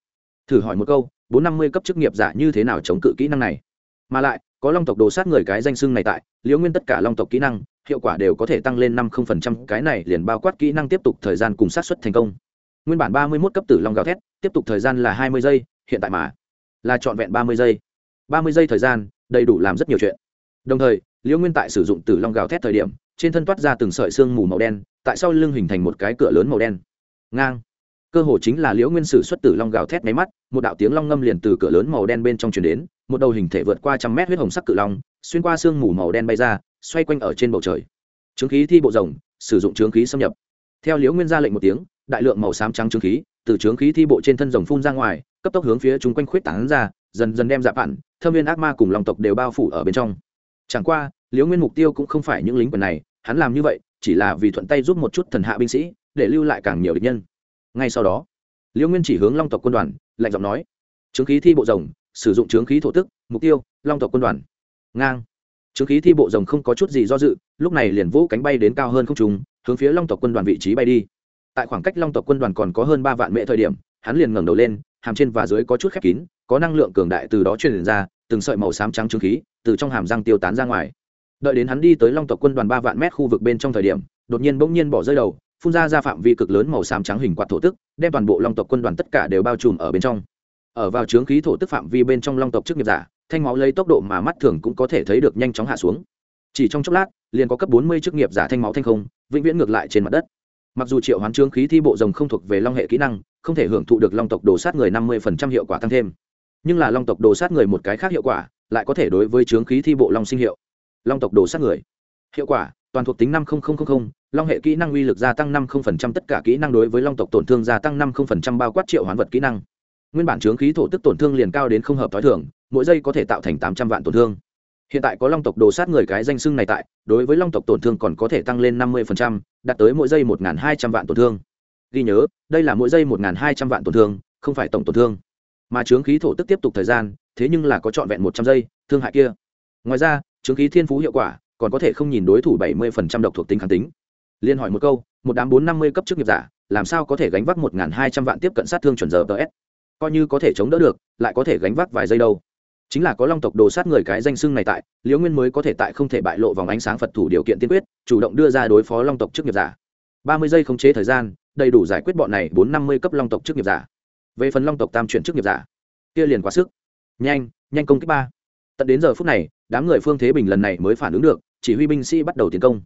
Thử hỏi một câu, bốn năm mươi cấp chức nghiệp giả như thế nào chống cự kỹ năng này? Mà lại, có long tộc đồ sát người cái danh xưng này tại liễu nguyên tất cả long tộc kỹ năng, hiệu quả đều có thể tăng lên năm không phần trăm, cái này liền bao quát kỹ năng tiếp tục thời gian cùng sát xuất thành công nguyên bản ba mươi mốt cấp tử long gào thét, tiếp tục thời gian là hai mươi giây, hiện tại mà là trọn vẹn ba mươi giây. ba mươi giây thời gian, đầy đủ làm rất nhiều chuyện. Đồng thời, liễu nguyên tại sử dụng tử long gào thét thời điểm, trên thân toát ra từng sợi xương mù màu đen, tại sau lưng hình thành một cái cửa lớn màu đen. Ngang. Cơ hồ chính là liễu nguyên sử xuất tử long gào thét máy mắt, một đạo tiếng long ngâm liền từ cửa lớn màu đen bên trong chuyển đến, một đầu hình thể vượt qua trăm mét huyết hồng sắc cự long, xuyên qua sương mù màu đen bay ra, xoay quanh ở trên bầu trời. Trướng khí thi bộ rồng, sử dụng trướng khí xâm nhập. Theo liễu nguyên ra lệnh một tiếng đại lượng màu xám trắng trướng khí, từ trướng khí thi bộ trên thân rồng phun ra ngoài, cấp tốc hướng phía chúng quanh khuyết tảng ra, dần dần đem dạ phản, thâm viên ác ma cùng lòng tộc đều bao phủ ở bên trong. Chẳng qua, liễu nguyên mục tiêu cũng không phải những lính quần này, hắn làm như vậy, chỉ là vì thuận tay giúp một chút thần hạ binh sĩ, để lưu lại càng nhiều địch nhân. Ngay sau đó, liễu nguyên chỉ hướng long tộc quân đoàn, lạnh giọng nói, trướng khí thi bộ rồng, sử dụng trướng khí thổ tức, mục tiêu, long tộc quân đoàn. Ngang. Trướng khí thi bộ rồng không có chút gì do dự, lúc này liền vũ cánh bay đến cao hơn không trùng hướng phía long tộc quân đoàn vị trí bay đi tại khoảng cách long tộc quân đoàn còn có hơn ba vạn mễ thời điểm, hắn liền ngẩng đầu lên, hàm trên và dưới có chút khép kín, có năng lượng cường đại từ đó truyền ra, từng sợi màu xám trắng trương khí từ trong hàm răng tiêu tán ra ngoài. Đợi đến hắn đi tới long tộc quân đoàn ba vạn mét khu vực bên trong thời điểm, đột nhiên bỗng nhiên bỏ rơi đầu, phun ra ra phạm vi cực lớn màu xám trắng hình quạt thổ tức, đem toàn bộ long tộc quân đoàn tất cả đều bao trùm ở bên trong. Ở vào trướng khí thổ tức phạm vi bên trong long tộc chức nghiệp giả, thanh máu lấy tốc độ mà mắt thường cũng có thể thấy được nhanh chóng hạ xuống. Chỉ trong chốc lát, liền có cấp bốn mươi chức nghiệp giả thanh máu thanh không, vĩnh viễn ngược lại trên mặt đất mặc dù triệu hoán trướng khí thi bộ rồng không thuộc về long hệ kỹ năng, không thể hưởng thụ được long tộc đồ sát người năm mươi hiệu quả tăng thêm. Nhưng là long tộc đồ sát người một cái khác hiệu quả, lại có thể đối với trướng khí thi bộ long sinh hiệu. Long tộc đồ sát người. Hiệu quả, toàn thuộc tính năm long hệ kỹ năng uy lực gia tăng năm tất cả kỹ năng đối với long tộc tổn thương gia tăng năm bao quát triệu hoán vật kỹ năng. Nguyên bản trướng khí thổ tức tổn thương liền cao đến không hợp t h o i thường, mỗi giây có thể tạo thành tám trăm vạn tổn thương hiện tại có long tộc đồ sát người cái danh xưng này tại, đối với long tộc tổn thương còn có thể tăng lên năm mươi đạt tới mỗi giây một hai trăm vạn tổn thương. Ghi nhớ, đây là mỗi giây một hai trăm vạn tổn thương, không phải tổng tổn thương. Mà chướng khí thổ tức tiếp tục thời gian, thế nhưng là có trọn vẹn một trăm giây, thương hại kia. Ngoài ra, chướng khí thiên phú hiệu quả, còn có thể không nhìn đối thủ bảy mươi độc thuộc tính kháng tính. Liên hỏi một câu, một đám bốn năm mươi cấp chức nghiệp giả, làm sao có thể gánh vác một hai trăm vạn tiếp cận sát thương chuẩn giờ ts coi như có thể chống đỡ được, lại có thể gánh vác vài giây đâu? Chính là có long tộc đồ sát người cái danh xưng này tại, liễu nguyên mới có thể tại không thể bại lộ vòng ánh sáng phật thủ điều kiện tiên quyết, chủ động đưa ra đối phó long tộc chức nghiệp giả. Ba mươi giây khống chế thời gian, đầy đủ giải quyết bọn này bốn năm mươi cấp long tộc chức nghiệp giả. Về phần long tộc tam chuyển chức nghiệp giả, kia liền quá sức. Nhanh nhanh công kích ba. Tận đến giờ phút này, đám người phương thế bình lần này mới phản ứng được, chỉ huy binh sĩ bắt đầu tiến công.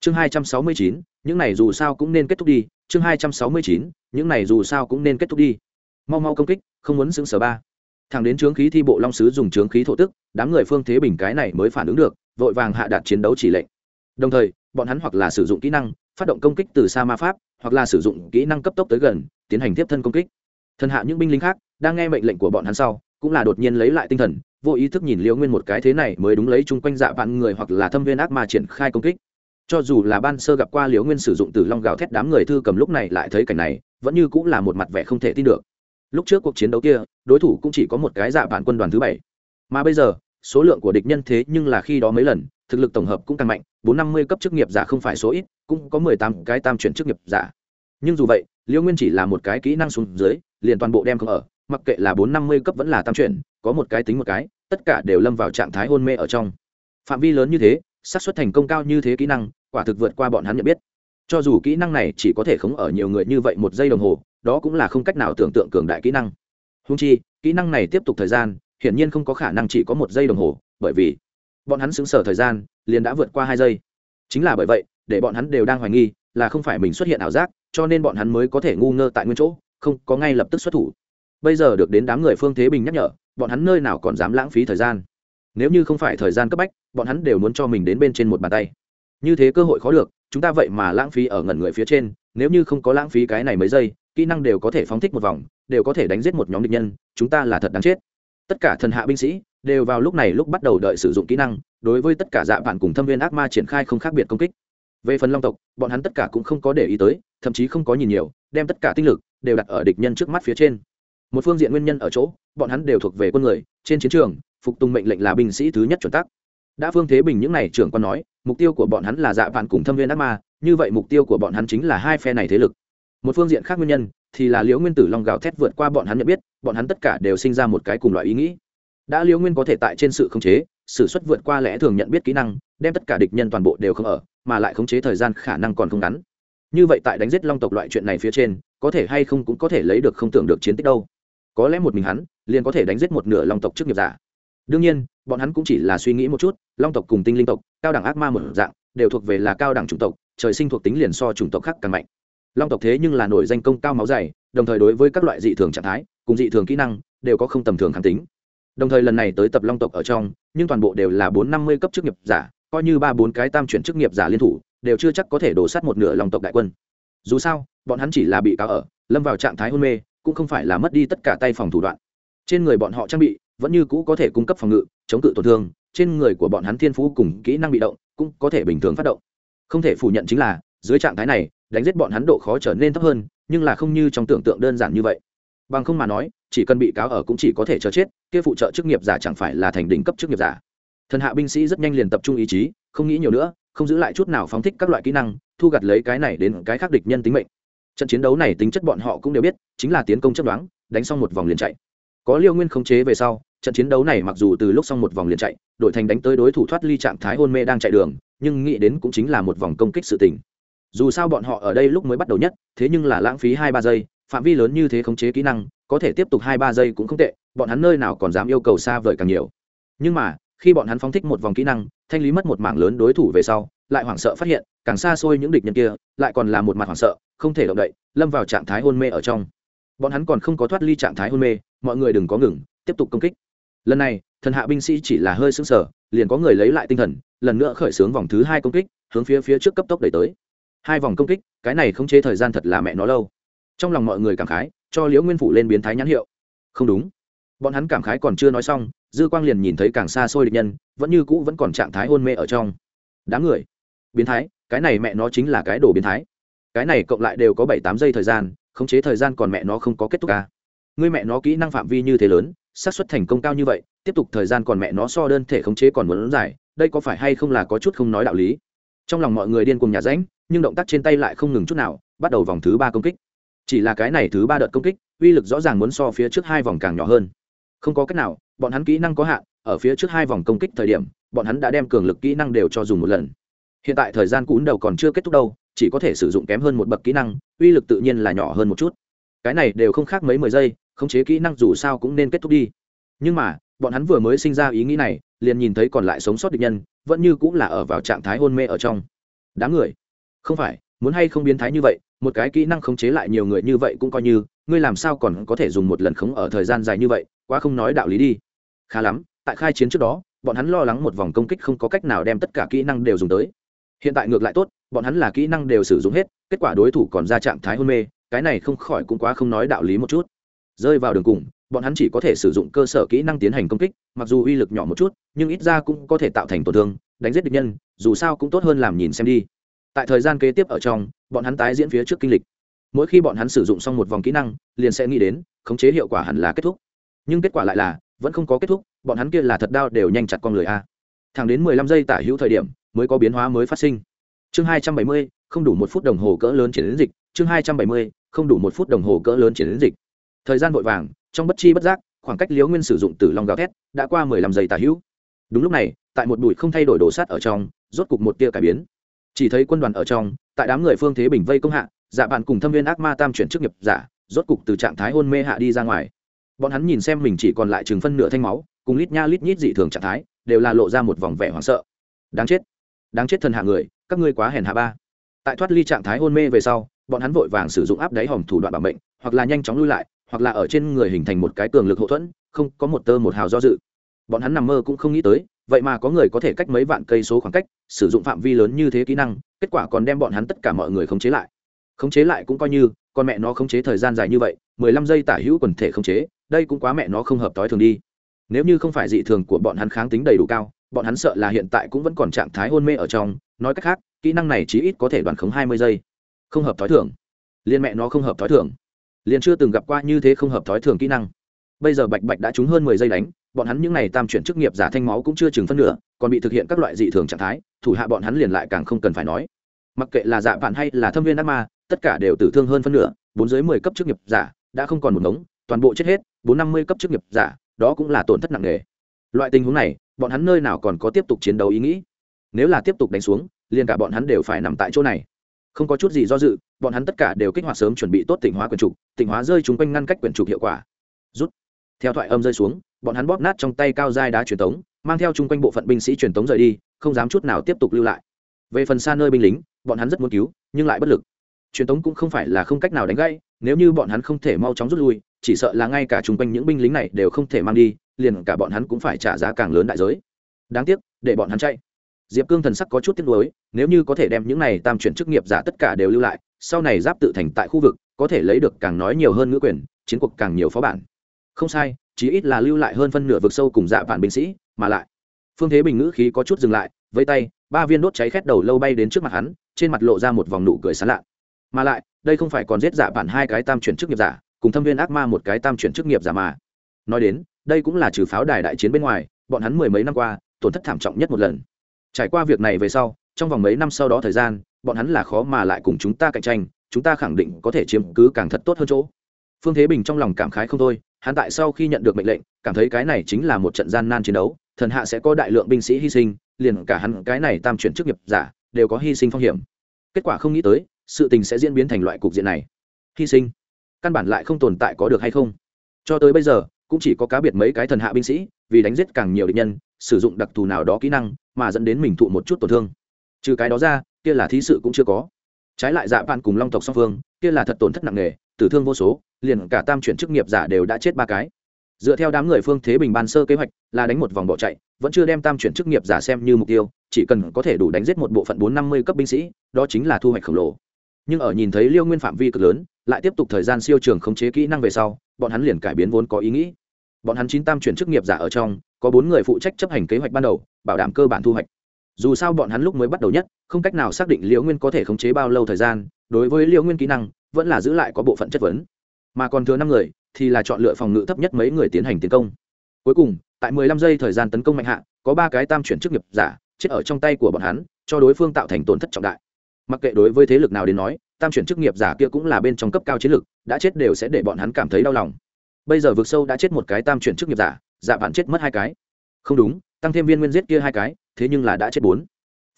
Chương hai trăm sáu mươi chín, những này dù sao cũng nên kết thúc đi. Chương hai trăm sáu mươi chín, những này dù sao cũng nên kết thúc đi. Mau mau công kích, không muốn xứng sở ba thằng đến trướng khí thi bộ long sứ dùng trướng khí thổ tức, đám người phương thế bình cái này mới phản ứng được, vội vàng hạ đạt chiến đấu chỉ lệnh. Đồng thời, bọn hắn hoặc là sử dụng kỹ năng, phát động công kích từ xa ma pháp, hoặc là sử dụng kỹ năng cấp tốc tới gần, tiến hành tiếp thân công kích. Thần hạ những binh lính khác, đang nghe mệnh lệnh của bọn hắn sau, cũng là đột nhiên lấy lại tinh thần, vô ý thức nhìn liễu nguyên một cái thế này mới đúng lấy chung quanh dạ vạn người hoặc là thâm viên ác mà triển khai công kích. Cho dù là ban sơ gặp qua liễu nguyên sử dụng từ long gào thét đám người thư cầm lúc này lại thấy cảnh này, vẫn như cũng là một mặt vẻ không thể tin được lúc trước cuộc chiến đấu kia, đối thủ cũng chỉ có một cái dạ bản quân đoàn thứ bảy. Mà bây giờ, số lượng của địch nhân thế nhưng là khi đó mấy lần, thực lực tổng hợp cũng tăng mạnh, bốn năm mươi cấp chức nghiệp giả không phải số ít, cũng có mười tám cái tam chuyển chức nghiệp giả. Nhưng dù vậy liễu nguyên chỉ là một cái kỹ năng xuống dưới, liền toàn bộ đem không ở, mặc kệ là bốn năm mươi cấp vẫn là tam chuyển, có một cái tính một cái, tất cả đều lâm vào trạng thái hôn mê ở trong. Phạm vi lớn như thế, xác suất thành công cao như thế kỹ năng, quả thực vượt qua bọn hắn nhận biết. Cho dù kỹ năng này chỉ có thể khống ở nhiều người như vậy một giây đồng hồ đó cũng là không cách nào tưởng tượng cường đại kỹ năng. Húng chi, kỹ năng này tiếp tục thời gian, hiển nhiên không có khả năng chỉ có một giây đồng hồ, bởi vì bọn hắn xứng sở thời gian liền đã vượt qua hai giây. Chính là bởi vậy, để bọn hắn đều đang hoài nghi là không phải mình xuất hiện ảo giác, cho nên bọn hắn mới có thể ngu ngơ tại nguyên chỗ, không có ngay lập tức xuất thủ. Bây giờ được đến đám người phương thế bình nhắc nhở, bọn hắn nơi nào còn dám lãng phí thời gian. Nếu như không phải thời gian cấp bách, bọn hắn đều muốn cho mình đến bên trên một bàn tay. Như thế cơ hội khó được, chúng ta vậy mà lãng phí ở ngẩn người phía trên, nếu như không có lãng phí cái này mấy giây kỹ năng đều có thể phóng thích một vòng, đều có thể đánh giết một nhóm địch nhân, chúng ta là thật đáng chết. Tất cả thần hạ binh sĩ đều vào lúc này lúc bắt đầu đợi sử dụng kỹ năng, đối với tất cả dạ vạn cùng thâm viên ác ma triển khai không khác biệt công kích. Về phần long tộc, bọn hắn tất cả cũng không có để ý tới, thậm chí không có nhìn nhiều, đem tất cả tinh lực đều đặt ở địch nhân trước mắt phía trên. Một phương diện nguyên nhân ở chỗ, bọn hắn đều thuộc về quân người, trên chiến trường, phục tùng mệnh lệnh là binh sĩ thứ nhất chuẩn tắc. Đã phương thế bình những n à y trưởng quan nói, mục tiêu của bọn hắn là dạ vạn cùng thâm viên ác ma, như vậy mục tiêu của bọn hắn chính là hai phe này thế lực một phương diện khác nguyên nhân thì là liễu nguyên tử long gào thét vượt qua bọn hắn nhận biết, bọn hắn tất cả đều sinh ra một cái cùng loại ý nghĩ. Đã liễu nguyên có thể tại trên sự khống chế s ử suất vượt qua lẽ thường nhận biết kỹ năng, đem tất cả địch nhân toàn bộ đều không ở, mà lại khống chế thời gian khả năng còn không ngắn. Như vậy tại đánh giết long tộc loại chuyện này phía trên, có thể hay không cũng có thể lấy được không tưởng được chiến tích đâu. Có lẽ một mình hắn, liền có thể đánh giết một nửa long tộc trước nghiệp giả. Đương nhiên, bọn hắn cũng chỉ là suy nghĩ một chút, long tộc cùng tinh linh tộc, cao đẳng ác ma một dạng, đều thuộc về là cao đẳng chủng tộc, trời sinh thuộc tính liền so chủng tộc khác càng mạnh long tộc thế nhưng là nổi danh công cao máu dày, đồng thời đối với các loại dị thường trạng thái, cùng dị thường kỹ năng, đều có không tầm thường kháng tính. Đồng thời lần này tới tập long tộc ở trong, nhưng toàn bộ đều là bốn năm mươi cấp chức nghiệp giả, coi như ba bốn cái tam chuyển chức nghiệp giả liên thủ, đều chưa chắc có thể đổ sát một nửa long tộc đại quân. Dù sao, bọn hắn chỉ là bị cáo ở, lâm vào trạng thái hôn mê, cũng không phải là mất đi tất cả tay phòng thủ đoạn. Trên người bọn họ trang bị, vẫn như cũ có thể cung cấp phòng ngự, chống cự tổn thương, trên người của bọn hắn thiên phú cùng kỹ năng bị động, cũng có thể bình thường phát động. Không thể phủ nhận chính là, dưới trạng thái này đánh giết bọn hắn độ khó trở nên thấp hơn, nhưng là không như trong tưởng tượng đơn giản như vậy. Bằng không mà nói, chỉ cần bị cáo ở cũng chỉ có thể chờ chết, kia phụ trợ chức nghiệp giả chẳng phải là thành đỉnh cấp chức nghiệp giả. Thần hạ binh sĩ rất nhanh liền tập trung ý chí, không nghĩ nhiều nữa, không giữ lại chút nào phóng thích các loại kỹ năng, thu gặt lấy cái này đến cái khác địch nhân tính mệnh. Trận chiến đấu này tính chất bọn họ cũng đều biết, chính là tiến công chấp đoán, đánh xong một vòng liền chạy. Có liêu nguyên khống chế về sau, trận chiến đấu này mặc dù từ lúc xong một vòng liền chạy, đội thành đánh tới đối thủ thoát ly trạng thái hôn mê đang chạy đường, nhưng nghĩ đến cũng chính là một vòng công kích sự tình dù sao bọn họ ở đây lúc mới bắt đầu nhất, thế nhưng là lãng phí hai ba giây, phạm vi lớn như thế khống chế kỹ năng, có thể tiếp tục hai ba giây cũng không tệ, bọn hắn nơi nào còn dám yêu cầu xa vời càng nhiều. Nhưng mà, khi bọn hắn phóng thích một vòng kỹ năng, thanh lý mất một mảng lớn đối thủ về sau, lại hoảng sợ phát hiện, càng xa xôi những địch nhân kia, lại còn là một mặt hoảng sợ, không thể động đậy, lâm vào trạng thái hôn mê ở trong. Bọn hắn còn không có thoát ly trạng thái hôn mê, mọi người đừng có ngừng, tiếp tục công kích. Lần này, thần hạ binh sĩ chỉ là hơi xứng sở liền có người lấy lại tinh thần, lần nữa khởi xướng vòng thứ hai công kích, hướng phía phía trước cấp tốc đẩy tới hai vòng công kích, cái này không chế thời gian thật là mẹ nó lâu. Trong lòng mọi người cảm khái, cho liễu nguyên phủ lên biến thái nhãn hiệu. Không đúng. Bọn hắn cảm khái còn chưa nói xong, dư quang liền nhìn thấy càng xa xôi địch nhân, vẫn như cũ vẫn còn trạng thái hôn mê ở trong. Đám người. Biến thái, cái này mẹ nó chính là cái đồ biến thái. Cái này cộng lại đều có bảy tám giây thời gian, khống chế thời gian còn mẹ nó không có kết thúc ca ngươi mẹ nó kỹ năng phạm vi như thế lớn, xác suất thành công cao như vậy, tiếp tục thời gian còn mẹ nó so đơn thể khống chế còn muốn dài, đây có phải hay không là có chút không nói đạo lý? Trong lòng mọi người điên cùng nhà ránh nhưng động tác trên tay lại không ngừng chút nào, bắt đầu vòng thứ ba công kích. Chỉ là cái này thứ ba đợt công kích, uy lực rõ ràng muốn so phía trước hai vòng càng nhỏ hơn. Không có cách nào, bọn hắn kỹ năng có hạn, ở phía trước hai vòng công kích thời điểm, bọn hắn đã đem cường lực kỹ năng đều cho dùng một lần. Hiện tại thời gian cún đầu còn chưa kết thúc đâu, chỉ có thể sử dụng kém hơn một bậc kỹ năng, uy lực tự nhiên là nhỏ hơn một chút. Cái này đều không khác mấy mười giây, khống chế kỹ năng dù sao cũng nên kết thúc đi. Nhưng mà, bọn hắn vừa mới sinh ra ý nghĩ này liền nhìn thấy còn lại sống sót địch nhân, vẫn như cũng là ở vào trạng thái hôn mê ở trong. Đám người, không phải, muốn hay không biến thái như vậy, một cái kỹ năng khống chế lại nhiều người như vậy cũng coi như, ngươi làm sao còn có thể dùng một lần khống ở thời gian dài như vậy, quá không nói đạo lý đi. Khá lắm, tại khai chiến trước đó, bọn hắn lo lắng một vòng công kích không có cách nào đem tất cả kỹ năng đều dùng tới. Hiện tại ngược lại tốt, bọn hắn là kỹ năng đều sử dụng hết, kết quả đối thủ còn ra trạng thái hôn mê, cái này không khỏi cũng quá không nói đạo lý một chút. Rơi vào đường cùng, bọn hắn chỉ có thể sử dụng cơ sở kỹ năng tiến hành công kích, mặc dù uy lực nhỏ một chút nhưng ít ra cũng có thể tạo thành tổn thương, đánh giết địch nhân, dù sao cũng tốt hơn làm nhìn xem đi. Tại thời gian kế tiếp ở trong, bọn hắn tái diễn phía trước kinh lịch. Mỗi khi bọn hắn sử dụng xong một vòng kỹ năng, liền sẽ nghĩ đến, khống chế hiệu quả hẳn là kết thúc. Nhưng kết quả lại là, vẫn không có kết thúc, bọn hắn kia là thật đau đều nhanh chặt con người a. Thẳng đến mười lăm giây tả hữu thời điểm, mới có biến hóa mới phát sinh. Chương hai trăm bảy mươi, không đủ một phút đồng hồ cỡ lớn triển đến dịch. Chương hai trăm bảy mươi, không đủ một phút đồng hồ cỡ lớn triển đến dịch. Thời gian vội vàng, trong bất chi bất giác, khoảng cách liễu nguyên sử dụng từ long gào thét đã qua mười lăm giây tả hữu đúng lúc này, tại một bụi không thay đổi đổ sắt ở trong, rốt cục một tia cải biến. Chỉ thấy quân đoàn ở trong, tại đám người phương thế bình vây công hạ dạ bạn cùng thâm viên ác ma tam chuyển chức nghiệp giả, rốt cục từ trạng thái hôn mê hạ đi ra ngoài. Bọn hắn nhìn xem mình chỉ còn lại chừng phân nửa thanh máu, cùng lít nha lít nhít dị thường trạng thái, đều là lộ ra một vòng vẻ hoảng sợ. Đáng chết đáng chết thần hạ người, các ngươi quá hèn hạ ba. Tại thoát ly trạng thái hôn mê về sau, bọn hắn vội vàng sử dụng áp đáy hòm thủ đoạn bảo mệnh, hoặc là nhanh chóng lui lại, hoặc là ở trên người hình thành một cái cường lực hậu thuẫn, không có một tơ một hào do dự bọn hắn nằm mơ cũng không nghĩ tới, vậy mà có người có thể cách mấy vạn cây số khoảng cách, sử dụng phạm vi lớn như thế kỹ năng, kết quả còn đem bọn hắn tất cả mọi người khống chế lại. Khống chế lại cũng coi như, con mẹ nó khống chế thời gian dài như vậy, mười lăm giây tả hữu quần thể khống chế, đây cũng quá mẹ nó không hợp t ố i thường đi. Nếu như không phải dị thường của bọn hắn kháng tính đầy đủ cao, bọn hắn sợ là hiện tại cũng vẫn còn trạng thái hôn mê ở trong, nói cách khác, kỹ năng này chí ít có thể đoàn khống hai mươi giây. Không hợp t h ó i thường. Liên mẹ nó không hợp t h ó i thường. Liền chưa từng gặp qua như thế không hợp t h ó i thường kỹ năng. Bây giờ bạch bạch đã trúng hơn mười giây đánh bọn hắn những n à y tam chuyển chức nghiệp giả thanh máu cũng chưa chừng phân nửa, còn bị thực hiện các loại dị thường trạng thái, thủ hạ bọn hắn liền lại càng không cần phải nói. Mặc kệ là dạ vạn hay là thâm viên ác ma, tất cả đều tử thương hơn phân nửa, bốn dưới mười cấp chức nghiệp giả, đã không còn một ngống, toàn bộ chết hết, bốn năm mươi cấp chức nghiệp giả, đó cũng là tổn thất nặng nề. Loại tình huống này, bọn hắn nơi nào còn có tiếp tục chiến đấu ý nghĩ? Nếu là tiếp tục đánh xuống, liền cả bọn hắn đều phải nằm tại chỗ này. Không có chút gì do dự, bọn hắn tất cả đều kích hoạt sớm chuẩn bị tốt tỉnh hóa quyền trục tỉnh hóa rơi chúng quanh ngăn cách quyền trục hiệu quả. Rút. Theo thoại âm rơi xuống bọn hắn bóp nát trong tay cao dai đá truyền tống, mang theo chung quanh bộ phận binh sĩ truyền tống rời đi, không dám chút nào tiếp tục lưu lại. Về phần xa nơi binh lính, bọn hắn rất muốn cứu, nhưng lại bất lực. Truyền tống cũng không phải là không cách nào đánh gãy, nếu như bọn hắn không thể mau chóng rút lui, chỉ sợ là ngay cả chung quanh những binh lính này đều không thể mang đi, liền cả bọn hắn cũng phải trả giá càng lớn đại giới. Đáng tiếc, để bọn hắn chạy. Diệp cương thần sắc có chút tiếc nuối, nếu như có thể đem những này tam chuyển chức nghiệp giả tất cả đều lưu lại, sau này giáp tự thành tại khu vực, có thể lấy được càng nói nhiều hơn ngữ quyền, chiến cuộc càng nhiều phó bản. Không sai chí ít là lưu lại hơn phân nửa vực sâu cùng dạ vạn binh sĩ, mà lại, phương thế bình ngữ khí có chút dừng lại vây tay, ba viên đốt cháy khét đầu lâu bay đến trước mặt hắn, trên mặt lộ ra một vòng nụ cười sán lạ. Mà lại, đây không phải còn giết dạ vạn hai cái tam chuyển chức nghiệp giả, cùng thâm viên ác ma một cái tam chuyển chức nghiệp giả mà. Nói đến, đây cũng là trừ pháo đài đại chiến bên ngoài, bọn hắn mười mấy năm qua, tổn thất thảm trọng nhất một lần. Trải qua việc này về sau, trong vòng mấy năm sau đó thời gian, bọn hắn là khó mà lại cùng chúng ta cạnh tranh, chúng ta khẳng định có thể chiếm cứ càng thật tốt hơn chỗ. Phương thế bình trong lòng cảm khái không thôi hắn tại sau khi nhận được mệnh lệnh, cảm thấy cái này chính là một trận gian nan chiến đấu, thần hạ sẽ có đại lượng binh sĩ hy sinh, liền cả hắn cái này tam chuyển chức nghiệp giả, đều có hy sinh phong hiểm. Kết quả không nghĩ tới, sự tình sẽ diễn biến thành loại cục diện này. Hy sinh, căn bản lại không tồn tại có được hay không? Cho tới bây giờ, cũng chỉ có cá biệt mấy cái thần hạ binh sĩ, vì đánh giết càng nhiều địch nhân, sử dụng đặc thù nào đó kỹ năng, mà dẫn đến mình thụ một chút tổn thương. Trừ cái đó ra, kia là thí sự cũng chưa có. Trái lại dạ bạn cùng long tộc song phương, kia là thật tổn thất nặng nề, tử thương vô số liền cả tam chuyển chức nghiệp giả đều đã chết ba cái. Dựa theo đám người phương thế bình ban sơ kế hoạch, là đánh một vòng bỏ chạy, vẫn chưa đem tam chuyển chức nghiệp giả xem như mục tiêu, chỉ cần có thể đủ đánh giết một bộ phận bốn năm mươi cấp binh sĩ, đó chính là thu hoạch khổng lồ. Nhưng ở nhìn thấy liêu nguyên phạm vi cực lớn, lại tiếp tục thời gian siêu trường khống chế kỹ năng về sau, bọn hắn liền cải biến vốn có ý nghĩ. Bọn hắn chín tam chuyển chức nghiệp giả ở trong, có bốn người phụ trách chấp hành kế hoạch ban đầu, bảo đảm cơ bản thu hoạch. Dù sao bọn hắn lúc mới bắt đầu nhất, không cách nào xác định liễu nguyên có thể khống chế bao lâu thời gian, đối với liễu nguyên kỹ năng, vẫn là giữ lại có bộ phận chất vấn mà còn thừa năm người, thì là chọn lựa phòng ngự thấp nhất mấy người tiến hành tiến công. Cuối cùng, tại 15 giây thời gian tấn công mạnh hạ, có ba cái tam chuyển chức nghiệp giả chết ở trong tay của bọn hắn, cho đối phương tạo thành tổn thất trọng đại. Mặc kệ đối với thế lực nào đến nói, tam chuyển chức nghiệp giả kia cũng là bên trong cấp cao chiến lực, đã chết đều sẽ để bọn hắn cảm thấy đau lòng. Bây giờ vực sâu đã chết một cái tam chuyển chức nghiệp giả dạ bạn chết mất hai cái. Không đúng, tăng thêm viên nguyên giết kia hai cái, thế nhưng là đã chết bốn.